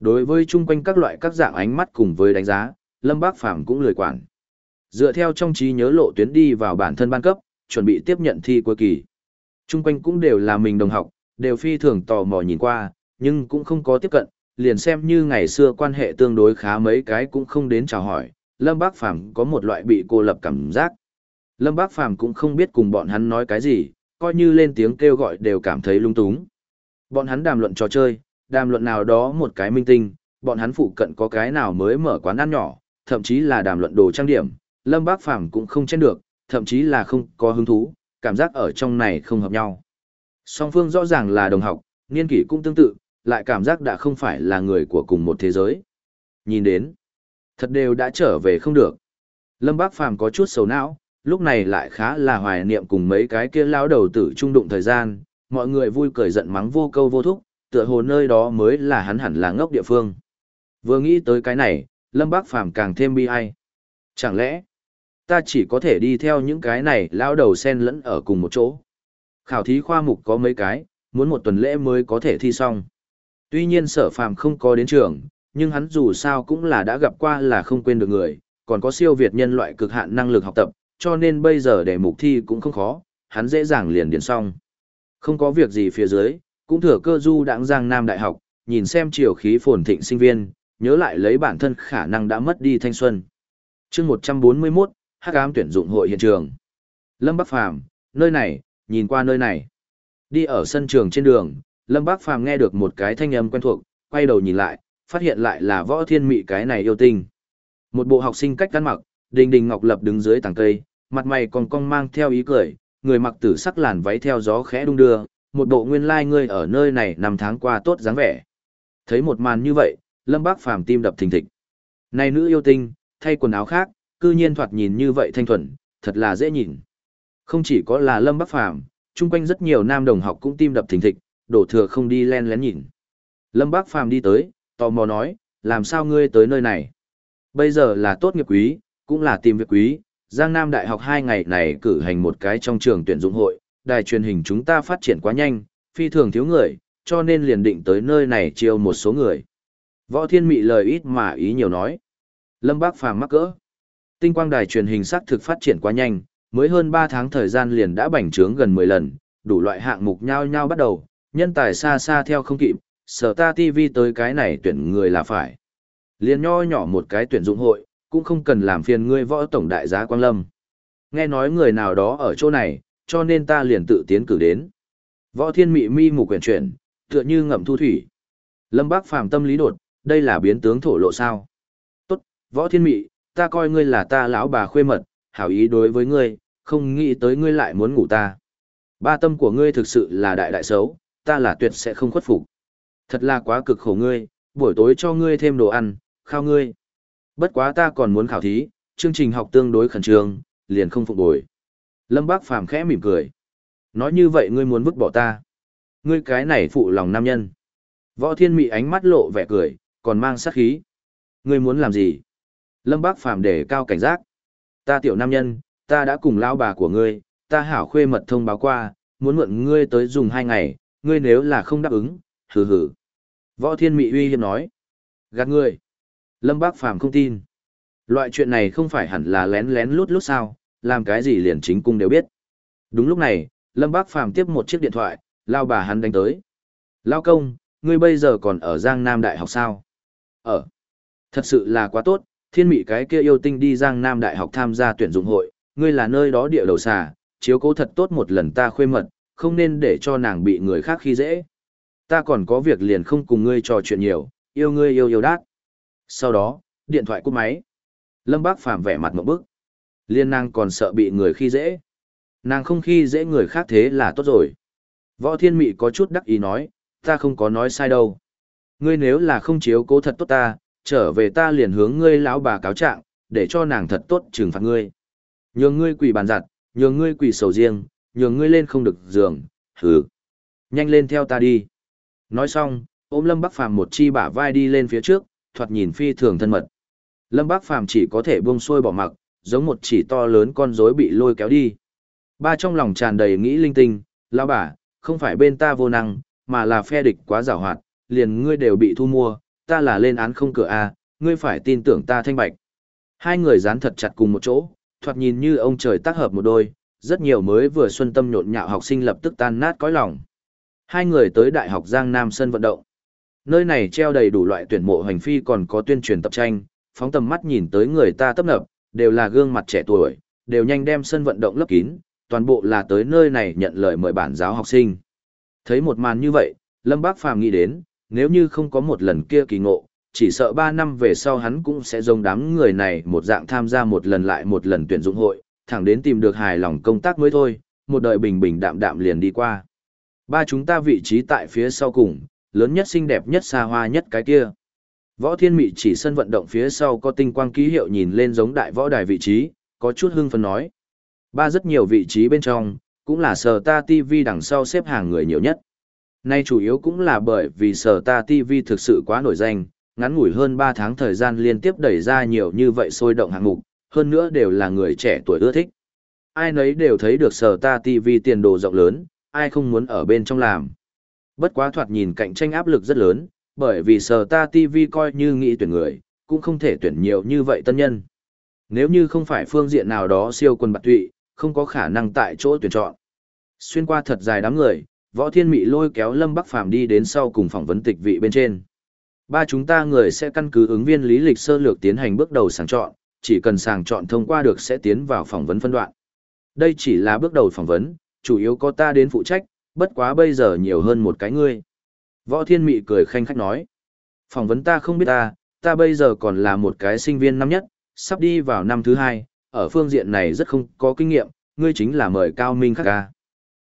Đối với chung quanh các loại các dạng ánh mắt cùng với đánh giá, Lâm Bác Phàm cũng lười quản. Dựa theo trong trí nhớ lộ tuyến đi vào bản thân ban cấp, chuẩn bị tiếp nhận thi cuối kỳ. Chung quanh cũng đều là mình đồng học, đều phi thường tò mò nhìn qua, nhưng cũng không có tiếp cận, liền xem như ngày xưa quan hệ tương đối khá mấy cái cũng không đến chào hỏi, Lâm Bác Phàm có một loại bị cô lập cảm giác. Lâm Bác Phàm cũng không biết cùng bọn hắn nói cái gì, coi như lên tiếng kêu gọi đều cảm thấy lung túng. Bọn hắn đàm luận trò chơi, đàm luận nào đó một cái minh tinh, bọn hắn phụ cận có cái nào mới mở quán ăn nhỏ, thậm chí là đàm luận đồ trang điểm, Lâm Bác Phàm cũng không chen được, thậm chí là không có hứng thú, cảm giác ở trong này không hợp nhau. Song phương rõ ràng là đồng học, niên kỷ cũng tương tự, lại cảm giác đã không phải là người của cùng một thế giới. Nhìn đến, thật đều đã trở về không được. Lâm Bác Phàm có chút sầu não, lúc này lại khá là hoài niệm cùng mấy cái kia lao đầu tử trung đụng thời gian, mọi người vui cười giận mắng vô câu vô thúc, tựa hồ nơi đó mới là hắn hẳn là ngốc địa phương. Vừa nghĩ tới cái này, Lâm Bác Phàm càng thêm bi ai. Chẳng lẽ, ta chỉ có thể đi theo những cái này lao đầu sen lẫn ở cùng một chỗ. Khảo thí khoa mục có mấy cái, muốn một tuần lễ mới có thể thi xong. Tuy nhiên sở phàm không có đến trường, nhưng hắn dù sao cũng là đã gặp qua là không quên được người, còn có siêu việt nhân loại cực hạn năng lực học tập, cho nên bây giờ để mục thi cũng không khó, hắn dễ dàng liền điền xong. Không có việc gì phía dưới, cũng thừa cơ du đãng giang nam đại học, nhìn xem chiều khí phồn thịnh sinh viên, nhớ lại lấy bản thân khả năng đã mất đi thanh xuân. chương 141, hắc ám tuyển dụng hội hiện trường. Lâm Bắc Phàm nơi này, nhìn qua nơi này. Đi ở sân trường trên đường, Lâm Bắc Phàm nghe được một cái thanh âm quen thuộc, quay đầu nhìn lại, phát hiện lại là võ thiên mị cái này yêu tinh. Một bộ học sinh cách căn mặc, đình đình ngọc lập đứng dưới tàng cây, mặt mày còn cong mang theo ý cười, người mặc tử sắc làn váy theo gió khẽ đung đưa, một bộ nguyên lai like ngươi ở nơi này năm tháng qua tốt dáng vẻ. Thấy một màn như vậy, Lâm Bác Phàm tim đập thình thịch. Này nữ yêu tinh, thay quần áo khác, cư nhiên thoạt nhìn như vậy thanh thuần, thật là dễ nhìn. Không chỉ có là Lâm Bác Phàm, chung quanh rất nhiều nam đồng học cũng tim đập thình thịch, đổ thừa không đi len lén nhìn. Lâm Bác Phàm đi tới, tò mò nói, làm sao ngươi tới nơi này? Bây giờ là tốt nghiệp quý, cũng là tìm việc quý, Giang Nam Đại học hai ngày này cử hành một cái trong trường tuyển dụng hội, đài truyền hình chúng ta phát triển quá nhanh, phi thường thiếu người, cho nên liền định tới nơi này chiêu một số người. Võ Thiên Mị lời ít mà ý nhiều nói. Lâm Bác Phàm mắc cỡ. Tinh quang đài truyền hình xác thực phát triển quá nhanh, mới hơn 3 tháng thời gian liền đã bành trướng gần 10 lần, đủ loại hạng mục nhau nhau bắt đầu, nhân tài xa xa theo không kịp, sở ta TV tới cái này tuyển người là phải. Liền nho nhỏ một cái tuyển dụng hội, cũng không cần làm phiền ngươi võ tổng đại giá Quang Lâm. Nghe nói người nào đó ở chỗ này, cho nên ta liền tự tiến cử đến. Võ thiên mị mi mục quyển chuyển, tựa như ngậm thu thủy. Lâm Bác phàm tâm lý đột, đây là biến tướng thổ lộ sao. Tốt, võ thiên mị, ta coi ngươi là ta lão bà khuê mật, hảo ý đối với ngươi, không nghĩ tới ngươi lại muốn ngủ ta. Ba tâm của ngươi thực sự là đại đại xấu, ta là tuyệt sẽ không khuất phục. Thật là quá cực khổ ngươi, buổi tối cho ngươi thêm đồ ăn, khao ngươi. Bất quá ta còn muốn khảo thí, chương trình học tương đối khẩn trương, liền không phục bồi. Lâm Bác Phàm khẽ mỉm cười. Nói như vậy ngươi muốn vứt bỏ ta. Ngươi cái này phụ lòng nam nhân. Võ Thiên Mị ánh mắt lộ vẻ cười, còn mang sát khí. Ngươi muốn làm gì? Lâm Bác Phàm để cao cảnh giác. Ta tiểu nam nhân, ta đã cùng lão bà của ngươi, ta hảo khuê mật thông báo qua, muốn mượn ngươi tới dùng hai ngày, ngươi nếu là không đáp ứng, hừ hừ. Võ Thiên Mị uy hiếp nói. Gạt ngươi. Lâm Bác Phàm không tin. Loại chuyện này không phải hẳn là lén lén lút lút sao, làm cái gì liền chính cung đều biết. Đúng lúc này, Lâm Bác Phàm tiếp một chiếc điện thoại, lao bà hắn đánh tới. Lao công, ngươi bây giờ còn ở Giang Nam Đại học sao? Ở. Thật sự là quá tốt, thiên mị cái kia yêu tinh đi Giang Nam Đại học tham gia tuyển dụng hội, ngươi là nơi đó địa đầu xà, chiếu cố thật tốt một lần ta khuê mật, không nên để cho nàng bị người khác khi dễ. Ta còn có việc liền không cùng ngươi trò chuyện nhiều, yêu ngươi yêu yêu đát. Sau đó, điện thoại cúp máy. Lâm Bác Phàm vẻ mặt một bức. Liên nàng còn sợ bị người khi dễ. Nàng không khi dễ người khác thế là tốt rồi. Võ Thiên Mị có chút đắc ý nói, ta không có nói sai đâu. Ngươi nếu là không chiếu cố thật tốt ta, trở về ta liền hướng ngươi lão bà cáo trạng, để cho nàng thật tốt trừng phạt ngươi. Nhường ngươi quỳ bàn giặt, nhường ngươi quỳ sầu riêng, nhường ngươi lên không được giường, hừ. Nhanh lên theo ta đi. Nói xong, ôm Lâm Bắc Phàm một chi bả vai đi lên phía trước, thoạt nhìn phi thường thân mật. Lâm bác Phàm chỉ có thể buông xuôi bỏ mặc, giống một chỉ to lớn con rối bị lôi kéo đi. Ba trong lòng tràn đầy nghĩ linh tinh, lão bà, không phải bên ta vô năng, mà là phe địch quá giàu hoạt, liền ngươi đều bị thu mua, ta là lên án không cửa a, ngươi phải tin tưởng ta thanh bạch. Hai người dán thật chặt cùng một chỗ, thoạt nhìn như ông trời tác hợp một đôi, rất nhiều mới vừa xuân tâm nhộn nhạo học sinh lập tức tan nát cõi lòng. Hai người tới Đại học Giang Nam sân vận động. Nơi này treo đầy đủ loại tuyển mộ hành phi còn có tuyên truyền tập tranh, phóng tầm mắt nhìn tới người ta tấp nập, đều là gương mặt trẻ tuổi, đều nhanh đem sân vận động lấp kín, toàn bộ là tới nơi này nhận lời mời bản giáo học sinh. Thấy một màn như vậy, Lâm Bác Phàm nghĩ đến, nếu như không có một lần kia kỳ ngộ, chỉ sợ 3 năm về sau hắn cũng sẽ giống đám người này một dạng tham gia một lần lại một lần tuyển dụng hội, thẳng đến tìm được hài lòng công tác mới thôi, một đời bình bình đạm đạm liền đi qua. Ba chúng ta vị trí tại phía sau cùng, lớn nhất xinh đẹp nhất xa hoa nhất cái kia. Võ Thiên Mị chỉ sân vận động phía sau có tinh quang ký hiệu nhìn lên giống đại võ đài vị trí, có chút hưng phấn nói. Ba rất nhiều vị trí bên trong, cũng là sở ta TV đằng sau xếp hàng người nhiều nhất. Nay chủ yếu cũng là bởi vì sở ta TV thực sự quá nổi danh, ngắn ngủi hơn 3 tháng thời gian liên tiếp đẩy ra nhiều như vậy sôi động hạng mục, hơn nữa đều là người trẻ tuổi ưa thích. Ai nấy đều thấy được sở ta TV tiền đồ rộng lớn, ai không muốn ở bên trong làm. Bất quá thoạt nhìn cạnh tranh áp lực rất lớn, bởi vì sở ta TV coi như nghĩ tuyển người, cũng không thể tuyển nhiều như vậy tân nhân. Nếu như không phải phương diện nào đó siêu quân bạc tụy, không có khả năng tại chỗ tuyển chọn. Xuyên qua thật dài đám người, võ thiên mị lôi kéo Lâm Bắc Phàm đi đến sau cùng phỏng vấn tịch vị bên trên. Ba chúng ta người sẽ căn cứ ứng viên lý lịch sơ lược tiến hành bước đầu sàng chọn, chỉ cần sàng chọn thông qua được sẽ tiến vào phỏng vấn phân đoạn. Đây chỉ là bước đầu phỏng vấn, chủ yếu có ta đến phụ trách, bất quá bây giờ nhiều hơn một cái ngươi. Võ Thiên Mị cười khanh khách nói. Phỏng vấn ta không biết ta, ta bây giờ còn là một cái sinh viên năm nhất, sắp đi vào năm thứ hai, ở phương diện này rất không có kinh nghiệm, ngươi chính là mời cao minh khắc ca.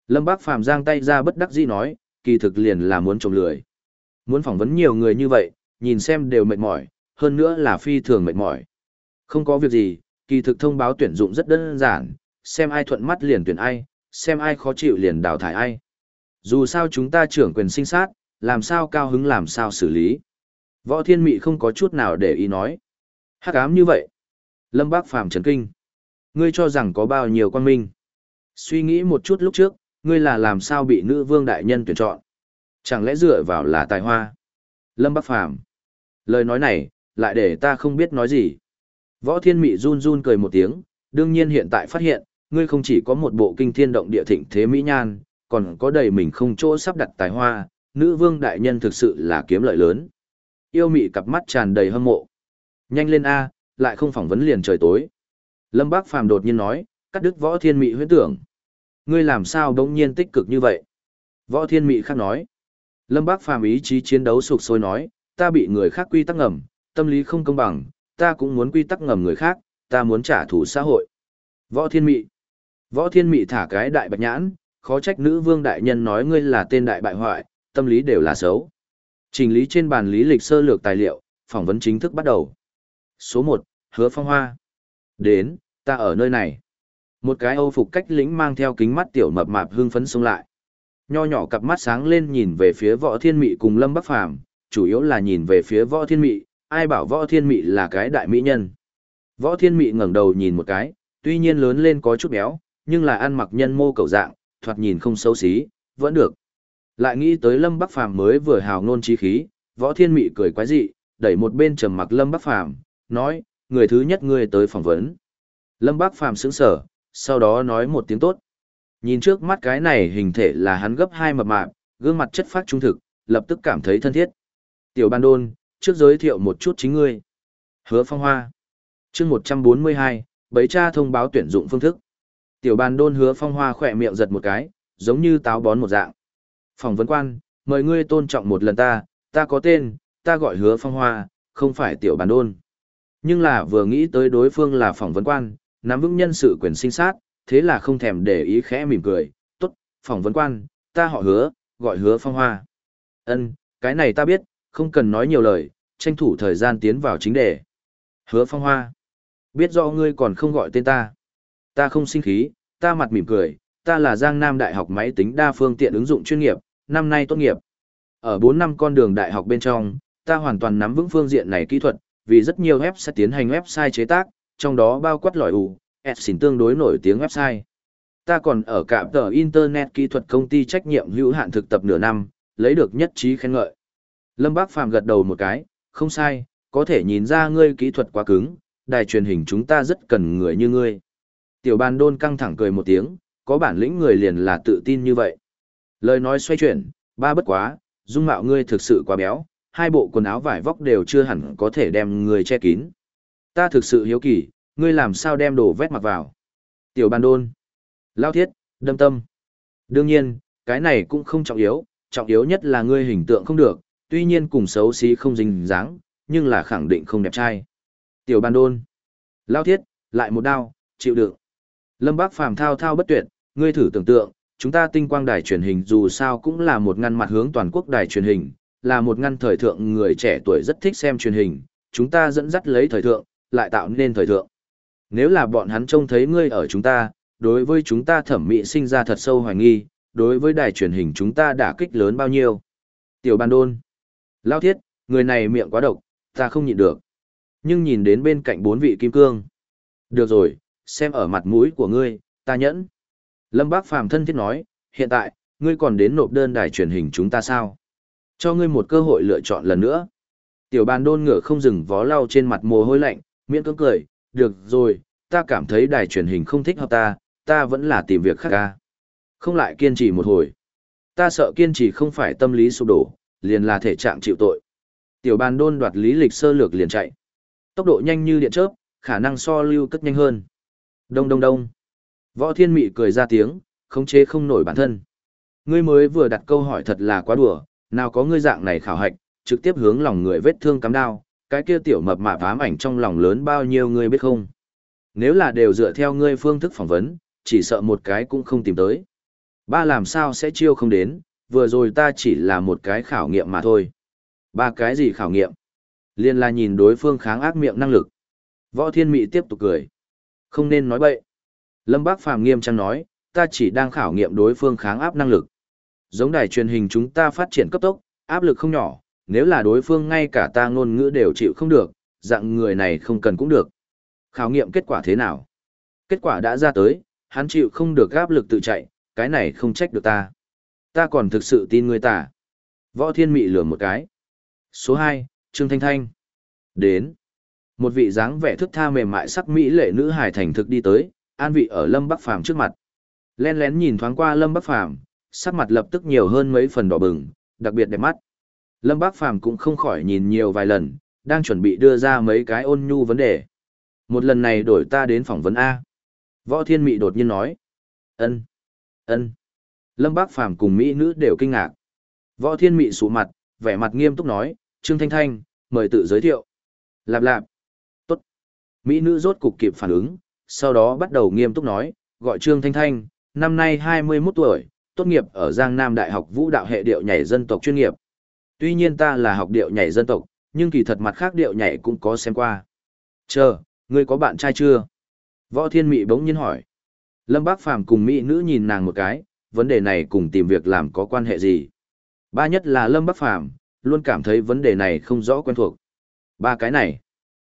Lâm Bác Phàm giang tay ra bất đắc dĩ nói, kỳ thực liền là muốn trộm lười. Muốn phỏng vấn nhiều người như vậy, nhìn xem đều mệt mỏi, hơn nữa là phi thường mệt mỏi. Không có việc gì, kỳ thực thông báo tuyển dụng rất đơn giản, xem ai thuận mắt liền tuyển ai, xem ai khó chịu liền đào thải ai. Dù sao chúng ta trưởng quyền sinh sát, làm sao cao hứng làm sao xử lý. Võ Thiên Mị không có chút nào để ý nói. Hắc ám như vậy. Lâm Bác Phàm trấn kinh. Ngươi cho rằng có bao nhiêu quan minh. Suy nghĩ một chút lúc trước, ngươi là làm sao bị nữ vương đại nhân tuyển chọn. Chẳng lẽ dựa vào là tài hoa? Lâm Bác Phàm Lời nói này, lại để ta không biết nói gì. Võ Thiên Mị run run cười một tiếng, đương nhiên hiện tại phát hiện, ngươi không chỉ có một bộ kinh thiên động địa thịnh thế mỹ nhan, còn có đầy mình không chỗ sắp đặt tài hoa, nữ vương đại nhân thực sự là kiếm lợi lớn. Yêu mị cặp mắt tràn đầy hâm mộ. Nhanh lên A, lại không phỏng vấn liền trời tối. Lâm Bác Phàm đột nhiên nói, cắt đứt võ thiên mị huyết tưởng. Ngươi làm sao đống nhiên tích cực như vậy? Võ thiên mị khác nói. Lâm Bác Phàm ý chí chiến đấu sục sôi nói, ta bị người khác quy tắc ngầm, tâm lý không công bằng, ta cũng muốn quy tắc ngầm người khác, ta muốn trả thù xã hội. Võ thiên mị. Võ thiên mị thả cái đại bạch nhãn, khó trách nữ vương đại nhân nói ngươi là tên đại bại hoại, tâm lý đều là xấu. Trình lý trên bàn lý lịch sơ lược tài liệu, phỏng vấn chính thức bắt đầu. Số 1, Hứa Phong Hoa. Đến, ta ở nơi này. Một cái âu phục cách lĩnh mang theo kính mắt tiểu mập mạp hưng phấn xông lại. Nho nhỏ cặp mắt sáng lên nhìn về phía võ thiên mị cùng lâm bắc phàm, chủ yếu là nhìn về phía võ thiên mị, ai bảo võ thiên mị là cái đại mỹ nhân. Võ thiên mị ngẩng đầu nhìn một cái, tuy nhiên lớn lên có chút béo, nhưng là ăn mặc nhân mô cầu dạng, thoạt nhìn không xấu xí, vẫn được. Lại nghĩ tới Lâm Bắc Phàm mới vừa hào ngôn chí khí, Võ Thiên Mị cười quái dị, đẩy một bên trầm mặc Lâm Bắc Phàm, nói, người thứ nhất ngươi tới phỏng vấn. Lâm Bắc Phàm sững sờ, sau đó nói một tiếng tốt. Nhìn trước mắt cái này hình thể là hắn gấp hai mập mạp, gương mặt chất phát trung thực, lập tức cảm thấy thân thiết. Tiểu Ban Đôn, trước giới thiệu một chút chính ngươi. Hứa Phong Hoa. Chương 142, bấy cha thông báo tuyển dụng phương thức. Tiểu Ban Đôn Hứa Phong Hoa khỏe miệng giật một cái, giống như táo bón một dạng. Phỏng vấn quan, mời ngươi tôn trọng một lần ta, ta có tên, ta gọi hứa phong hoa, không phải tiểu bàn đôn. Nhưng là vừa nghĩ tới đối phương là phỏng vấn quan, nắm vững nhân sự quyền sinh sát, thế là không thèm để ý khẽ mỉm cười, tốt, phỏng vấn quan, ta họ hứa, gọi hứa phong hoa. Ân, cái này ta biết, không cần nói nhiều lời, tranh thủ thời gian tiến vào chính đề. Hứa phong hoa, biết rõ ngươi còn không gọi tên ta. Ta không sinh khí, ta mặt mỉm cười, ta là Giang Nam Đại học Máy tính đa phương tiện ứng dụng chuyên nghiệp, năm nay tốt nghiệp. Ở 4 năm con đường đại học bên trong, ta hoàn toàn nắm vững phương diện này kỹ thuật, vì rất nhiều web sẽ tiến hành website chế tác, trong đó bao quát lòi ủ, xin tương đối nổi tiếng website. Ta còn ở cả tờ Internet kỹ thuật công ty trách nhiệm hữu hạn thực tập nửa năm, lấy được nhất trí khen ngợi. Lâm Bác Phàm gật đầu một cái, không sai, có thể nhìn ra ngươi kỹ thuật quá cứng, đài truyền hình chúng ta rất cần người như ngươi. Tiểu bàn đôn căng thẳng cười một tiếng, có bản lĩnh người liền là tự tin như vậy. Lời nói xoay chuyển, ba bất quá, dung mạo ngươi thực sự quá béo, hai bộ quần áo vải vóc đều chưa hẳn có thể đem người che kín. Ta thực sự hiếu kỳ, ngươi làm sao đem đồ vét mặc vào. Tiểu bàn đôn. Lao thiết, đâm tâm. Đương nhiên, cái này cũng không trọng yếu, trọng yếu nhất là ngươi hình tượng không được, tuy nhiên cùng xấu xí không dính dáng, nhưng là khẳng định không đẹp trai. Tiểu bàn đôn. Lao thiết, lại một đao, chịu đựng. Lâm Bác Phàm thao thao bất tuyệt, ngươi thử tưởng tượng, chúng ta tinh quang đài truyền hình dù sao cũng là một ngăn mặt hướng toàn quốc đài truyền hình, là một ngăn thời thượng người trẻ tuổi rất thích xem truyền hình, chúng ta dẫn dắt lấy thời thượng, lại tạo nên thời thượng. Nếu là bọn hắn trông thấy ngươi ở chúng ta, đối với chúng ta thẩm mỹ sinh ra thật sâu hoài nghi, đối với đài truyền hình chúng ta đã kích lớn bao nhiêu. Tiểu ban đôn. Lao thiết, người này miệng quá độc, ta không nhịn được. Nhưng nhìn đến bên cạnh bốn vị kim cương. Được rồi, xem ở mặt mũi của ngươi, ta nhẫn. Lâm Bác Phàm thân thiết nói, hiện tại, ngươi còn đến nộp đơn đài truyền hình chúng ta sao? Cho ngươi một cơ hội lựa chọn lần nữa. Tiểu bàn đôn ngựa không dừng vó lau trên mặt mồ hôi lạnh, miễn cưỡng cười, được rồi, ta cảm thấy đài truyền hình không thích hợp ta, ta vẫn là tìm việc khác ca. Không lại kiên trì một hồi. Ta sợ kiên trì không phải tâm lý sụp đổ, liền là thể trạng chịu tội. Tiểu bàn đôn đoạt lý lịch sơ lược liền chạy. Tốc độ nhanh như điện chớp, khả năng so lưu cất nhanh hơn. Đông đông đông. Võ thiên mị cười ra tiếng, khống chế không nổi bản thân. Ngươi mới vừa đặt câu hỏi thật là quá đùa, nào có ngươi dạng này khảo hạch, trực tiếp hướng lòng người vết thương cắm đao, cái kia tiểu mập mạp ám ảnh trong lòng lớn bao nhiêu ngươi biết không? Nếu là đều dựa theo ngươi phương thức phỏng vấn, chỉ sợ một cái cũng không tìm tới. Ba làm sao sẽ chiêu không đến, vừa rồi ta chỉ là một cái khảo nghiệm mà thôi. Ba cái gì khảo nghiệm? Liên là nhìn đối phương kháng ác miệng năng lực. Võ Thiên Mị tiếp tục cười. Không nên nói bậy. Lâm Bác Phàm nghiêm trang nói, ta chỉ đang khảo nghiệm đối phương kháng áp năng lực. Giống đài truyền hình chúng ta phát triển cấp tốc, áp lực không nhỏ, nếu là đối phương ngay cả ta ngôn ngữ đều chịu không được, dạng người này không cần cũng được. Khảo nghiệm kết quả thế nào? Kết quả đã ra tới, hắn chịu không được áp lực tự chạy, cái này không trách được ta. Ta còn thực sự tin người ta. Võ Thiên Mị lừa một cái. Số 2, Trương Thanh Thanh. Đến. Một vị dáng vẻ thức tha mềm mại sắc mỹ lệ nữ hài thành thực đi tới, an vị ở Lâm Bắc Phàm trước mặt. Len lén nhìn thoáng qua Lâm Bắc Phàm, sắc mặt lập tức nhiều hơn mấy phần đỏ bừng, đặc biệt đẹp mắt. Lâm Bắc Phàm cũng không khỏi nhìn nhiều vài lần, đang chuẩn bị đưa ra mấy cái ôn nhu vấn đề. Một lần này đổi ta đến phỏng vấn A. Võ Thiên Mị đột nhiên nói. ân ân Lâm bắc Phàm cùng Mỹ nữ đều kinh ngạc. Võ Thiên Mị sụ mặt, vẻ mặt nghiêm túc nói, Trương Thanh Thanh, mời tự giới thiệu. Lạp lạp. Mỹ nữ rốt cục kịp phản ứng, sau đó bắt đầu nghiêm túc nói, gọi Trương Thanh Thanh, năm nay 21 tuổi, tốt nghiệp ở Giang Nam Đại học Vũ đạo hệ điệu nhảy dân tộc chuyên nghiệp. Tuy nhiên ta là học điệu nhảy dân tộc, nhưng kỳ thật mặt khác điệu nhảy cũng có xem qua. Chờ, ngươi có bạn trai chưa? Võ Thiên mỹ bỗng nhiên hỏi. Lâm Bác Phàm cùng Mỹ nữ nhìn nàng một cái, vấn đề này cùng tìm việc làm có quan hệ gì? Ba nhất là Lâm Bác Phàm luôn cảm thấy vấn đề này không rõ quen thuộc. Ba cái này,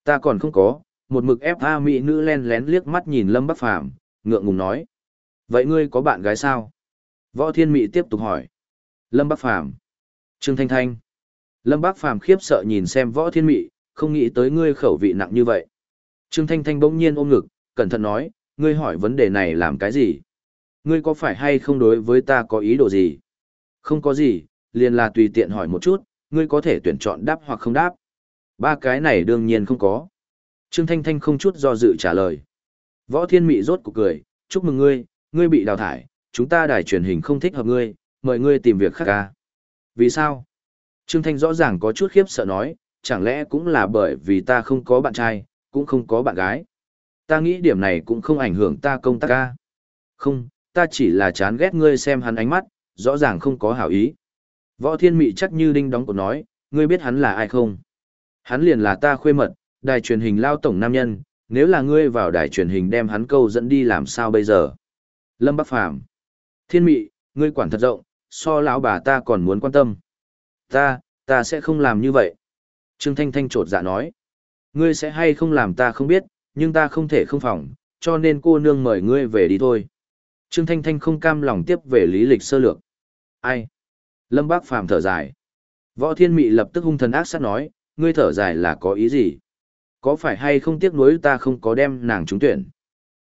ta còn không có, một mực ép A Mỹ nữ len lén liếc mắt nhìn Lâm Bác Phàm ngượng ngùng nói. Vậy ngươi có bạn gái sao? Võ Thiên Mị tiếp tục hỏi. Lâm Bác Phàm Trương Thanh Thanh. Lâm Bác Phàm khiếp sợ nhìn xem Võ Thiên Mị, không nghĩ tới ngươi khẩu vị nặng như vậy. Trương Thanh Thanh bỗng nhiên ôm ngực, cẩn thận nói, ngươi hỏi vấn đề này làm cái gì? Ngươi có phải hay không đối với ta có ý đồ gì? Không có gì, liền là tùy tiện hỏi một chút, ngươi có thể tuyển chọn đáp hoặc không đáp. Ba cái này đương nhiên không có. Trương Thanh Thanh không chút do dự trả lời. Võ Thiên Mị rốt cuộc cười, chúc mừng ngươi, ngươi bị đào thải, chúng ta đài truyền hình không thích hợp ngươi, mời ngươi tìm việc khác ca. Vì sao? Trương Thanh rõ ràng có chút khiếp sợ nói, chẳng lẽ cũng là bởi vì ta không có bạn trai, cũng không có bạn gái. Ta nghĩ điểm này cũng không ảnh hưởng ta công tác ca. Không, ta chỉ là chán ghét ngươi xem hắn ánh mắt, rõ ràng không có hảo ý. Võ Thiên Mị chắc như đinh đóng cột nói, ngươi biết hắn là ai không? Hắn liền là ta khuê mật, đài truyền hình lao tổng nam nhân, nếu là ngươi vào đài truyền hình đem hắn câu dẫn đi làm sao bây giờ? Lâm Bắc Phàm Thiên Mị, ngươi quản thật rộng, so lão bà ta còn muốn quan tâm. Ta, ta sẽ không làm như vậy. Trương Thanh Thanh trột dạ nói. Ngươi sẽ hay không làm ta không biết, nhưng ta không thể không phòng, cho nên cô nương mời ngươi về đi thôi. Trương Thanh Thanh không cam lòng tiếp về lý lịch sơ lược. Ai? Lâm Bác Phàm thở dài. Võ Thiên Mị lập tức hung thần ác sát nói, ngươi thở dài là có ý gì? Có phải hay không tiếc nuối ta không có đem nàng trúng tuyển?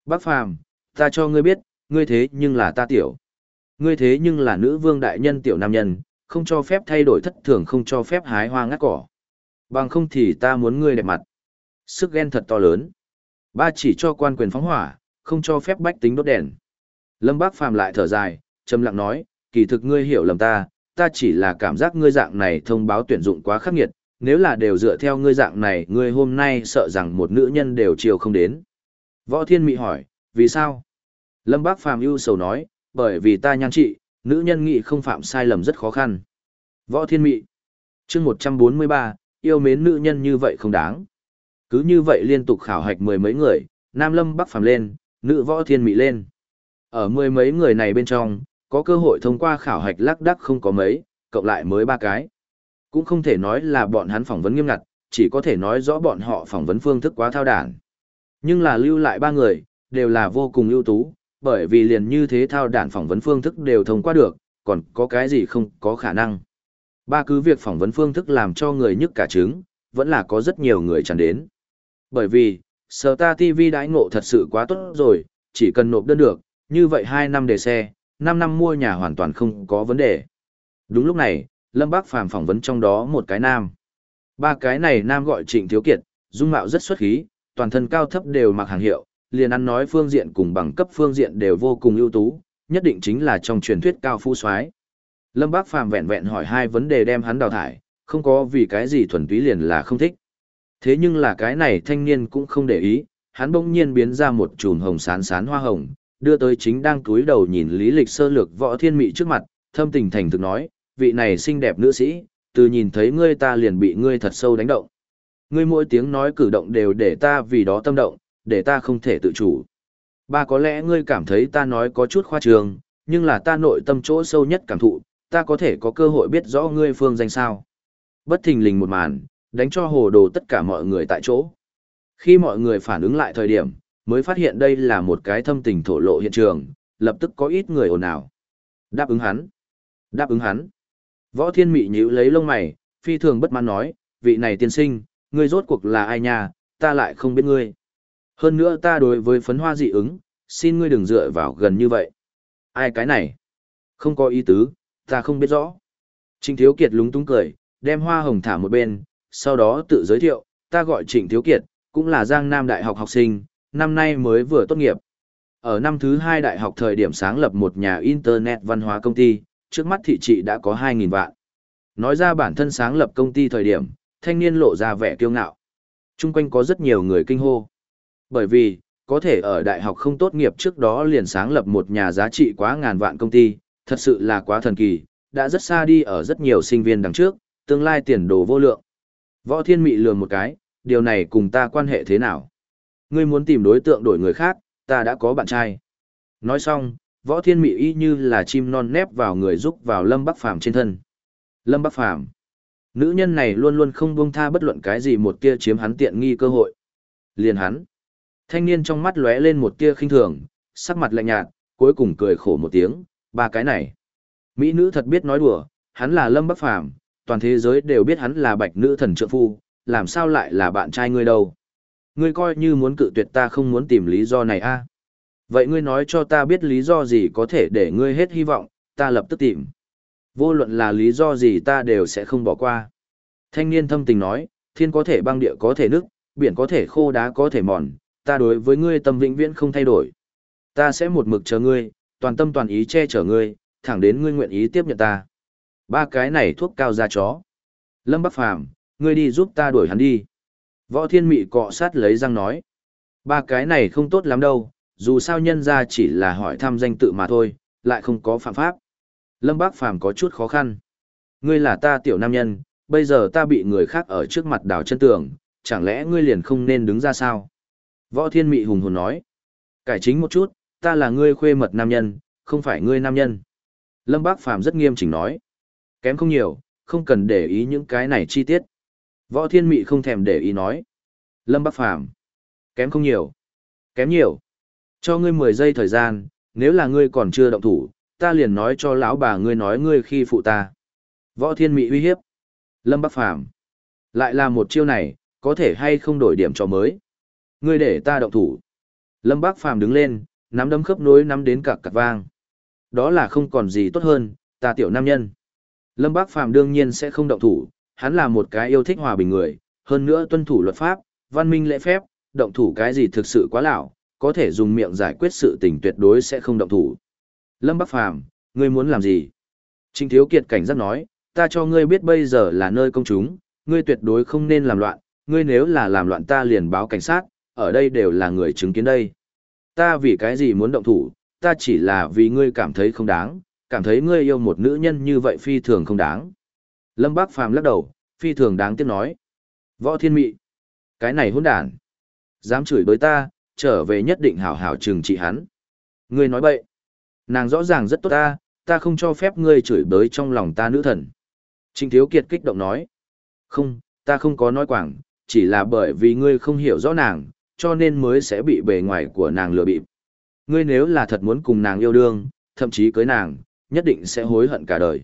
Bác Phàm, ta cho ngươi biết, ngươi thế nhưng là ta tiểu. Ngươi thế nhưng là nữ vương đại nhân tiểu nam nhân, không cho phép thay đổi thất thường không cho phép hái hoa ngắt cỏ. Bằng không thì ta muốn ngươi đẹp mặt. Sức ghen thật to lớn. Ba chỉ cho quan quyền phóng hỏa, không cho phép bách tính đốt đèn. Lâm Bác Phàm lại thở dài, trầm lặng nói, kỳ thực ngươi hiểu lầm ta, ta chỉ là cảm giác ngươi dạng này thông báo tuyển dụng quá khắc nghiệt, nếu là đều dựa theo ngươi dạng này, ngươi hôm nay sợ rằng một nữ nhân đều chiều không đến. Võ Thiên Mị hỏi, vì sao? Lâm Bác Phàm ưu sầu nói, bởi vì ta nhan trị, nữ nhân nghị không phạm sai lầm rất khó khăn. Võ Thiên Mị chương 143, yêu mến nữ nhân như vậy không đáng. Cứ như vậy liên tục khảo hạch mười mấy người, Nam Lâm Bắc Phàm lên, nữ Võ Thiên Mị lên. Ở mười mấy người này bên trong, có cơ hội thông qua khảo hạch lắc đắc không có mấy, cộng lại mới ba cái. Cũng không thể nói là bọn hắn phỏng vấn nghiêm ngặt, chỉ có thể nói rõ bọn họ phỏng vấn phương thức quá thao đản. Nhưng là lưu lại ba người, đều là vô cùng ưu tú, bởi vì liền như thế thao đản phỏng vấn phương thức đều thông qua được, còn có cái gì không có khả năng. Ba cứ việc phỏng vấn phương thức làm cho người nhức cả trứng, vẫn là có rất nhiều người chẳng đến. Bởi vì, Sở Ta TV đãi ngộ thật sự quá tốt rồi, chỉ cần nộp đơn được, như vậy 2 năm để xe, 5 năm mua nhà hoàn toàn không có vấn đề. Đúng lúc này, Lâm Bác Phàm phỏng vấn trong đó một cái nam. Ba cái này nam gọi Trịnh Thiếu Kiệt, dung mạo rất xuất khí, toàn thân cao thấp đều mặc hàng hiệu, liền ăn nói phương diện cùng bằng cấp phương diện đều vô cùng ưu tú, nhất định chính là trong truyền thuyết cao phu soái. Lâm Bác Phàm vẹn vẹn hỏi hai vấn đề đem hắn đào thải, không có vì cái gì thuần túy liền là không thích. Thế nhưng là cái này thanh niên cũng không để ý, hắn bỗng nhiên biến ra một chùm hồng sán sán hoa hồng, đưa tới chính đang túi đầu nhìn lý lịch sơ lược võ thiên mị trước mặt, thâm tình thành thực nói, vị này xinh đẹp nữ sĩ, từ nhìn thấy ngươi ta liền bị ngươi thật sâu đánh động. Ngươi mỗi tiếng nói cử động đều để ta vì đó tâm động, để ta không thể tự chủ. Ba có lẽ ngươi cảm thấy ta nói có chút khoa trương, nhưng là ta nội tâm chỗ sâu nhất cảm thụ, ta có thể có cơ hội biết rõ ngươi phương danh sao. Bất thình lình một màn, đánh cho hồ đồ tất cả mọi người tại chỗ. Khi mọi người phản ứng lại thời điểm, mới phát hiện đây là một cái thâm tình thổ lộ hiện trường, lập tức có ít người ồn ào. Đáp ứng hắn. Đáp ứng hắn. Võ Thiên Mị nhíu lấy lông mày, phi thường bất mãn nói, vị này tiên sinh, ngươi rốt cuộc là ai nha, ta lại không biết ngươi. Hơn nữa ta đối với phấn hoa dị ứng, xin ngươi đừng dựa vào gần như vậy. Ai cái này? Không có ý tứ, ta không biết rõ. Trịnh Thiếu Kiệt lúng túng cười, đem hoa hồng thả một bên, sau đó tự giới thiệu, ta gọi Trịnh Thiếu Kiệt, cũng là Giang Nam Đại học học sinh, năm nay mới vừa tốt nghiệp. Ở năm thứ hai đại học thời điểm sáng lập một nhà Internet văn hóa công ty, trước mắt thị trị đã có 2.000 vạn. Nói ra bản thân sáng lập công ty thời điểm, thanh niên lộ ra vẻ kiêu ngạo. Trung quanh có rất nhiều người kinh hô. Bởi vì, có thể ở đại học không tốt nghiệp trước đó liền sáng lập một nhà giá trị quá ngàn vạn công ty, thật sự là quá thần kỳ, đã rất xa đi ở rất nhiều sinh viên đằng trước, tương lai tiền đồ vô lượng. Võ Thiên Mị lường một cái, điều này cùng ta quan hệ thế nào? Ngươi muốn tìm đối tượng đổi người khác, ta đã có bạn trai. Nói xong, Võ Thiên Mị y như là chim non nép vào người giúp vào Lâm Bắc Phàm trên thân. Lâm Bắc Phàm Nữ nhân này luôn luôn không buông tha bất luận cái gì một tia chiếm hắn tiện nghi cơ hội. Liền hắn. Thanh niên trong mắt lóe lên một tia khinh thường, sắc mặt lạnh nhạt, cuối cùng cười khổ một tiếng, ba cái này. Mỹ nữ thật biết nói đùa, hắn là Lâm Bắc Phàm, toàn thế giới đều biết hắn là bạch nữ thần trượng phu, làm sao lại là bạn trai ngươi đâu. Ngươi coi như muốn cự tuyệt ta không muốn tìm lý do này a à? Vậy ngươi nói cho ta biết lý do gì có thể để ngươi hết hy vọng, ta lập tức tìm. Vô luận là lý do gì ta đều sẽ không bỏ qua. Thanh niên thâm tình nói, thiên có thể băng địa có thể nước, biển có thể khô đá có thể mòn, ta đối với ngươi tâm vĩnh viễn không thay đổi. Ta sẽ một mực chờ ngươi, toàn tâm toàn ý che chở ngươi, thẳng đến ngươi nguyện ý tiếp nhận ta. Ba cái này thuốc cao da chó. Lâm Bắc Phàm, ngươi đi giúp ta đuổi hắn đi. Võ Thiên Mị cọ sát lấy răng nói. Ba cái này không tốt lắm đâu, dù sao nhân ra chỉ là hỏi thăm danh tự mà thôi, lại không có phạm pháp. Lâm Bác Phàm có chút khó khăn. Ngươi là ta tiểu nam nhân, bây giờ ta bị người khác ở trước mặt đào chân tường, chẳng lẽ ngươi liền không nên đứng ra sao? Võ Thiên Mị hùng hồn nói. Cải chính một chút, ta là ngươi khuê mật nam nhân, không phải ngươi nam nhân. Lâm Bác Phàm rất nghiêm chỉnh nói. Kém không nhiều, không cần để ý những cái này chi tiết. Võ Thiên Mị không thèm để ý nói. Lâm Bác Phàm Kém không nhiều. Kém nhiều. Cho ngươi 10 giây thời gian, nếu là ngươi còn chưa động thủ, ta liền nói cho lão bà ngươi nói ngươi khi phụ ta. Võ Thiên Mị uy hiếp. Lâm Bắc Phàm Lại là một chiêu này, có thể hay không đổi điểm cho mới. Ngươi để ta động thủ. Lâm Bắc Phàm đứng lên, nắm đấm khớp nối nắm đến cả cạc vang. Đó là không còn gì tốt hơn, ta tiểu nam nhân. Lâm Bắc Phàm đương nhiên sẽ không động thủ, hắn là một cái yêu thích hòa bình người, hơn nữa tuân thủ luật pháp, văn minh lễ phép, động thủ cái gì thực sự quá lão, có thể dùng miệng giải quyết sự tình tuyệt đối sẽ không động thủ. Lâm Bắc Phàm, ngươi muốn làm gì? Trình Thiếu Kiệt cảnh giác nói, ta cho ngươi biết bây giờ là nơi công chúng, ngươi tuyệt đối không nên làm loạn, ngươi nếu là làm loạn ta liền báo cảnh sát, ở đây đều là người chứng kiến đây. Ta vì cái gì muốn động thủ, ta chỉ là vì ngươi cảm thấy không đáng, cảm thấy ngươi yêu một nữ nhân như vậy phi thường không đáng. Lâm Bác Phàm lắc đầu, phi thường đáng tiếc nói. Võ Thiên Mị, cái này hỗn đản, dám chửi bới ta, trở về nhất định hảo hảo trừng trị hắn. Ngươi nói bậy, nàng rõ ràng rất tốt ta, ta không cho phép ngươi chửi bới trong lòng ta nữ thần. Trịnh Thiếu Kiệt kích động nói. Không, ta không có nói quảng, chỉ là bởi vì ngươi không hiểu rõ nàng, cho nên mới sẽ bị bề ngoài của nàng lừa bịp. Ngươi nếu là thật muốn cùng nàng yêu đương, thậm chí cưới nàng, nhất định sẽ hối hận cả đời.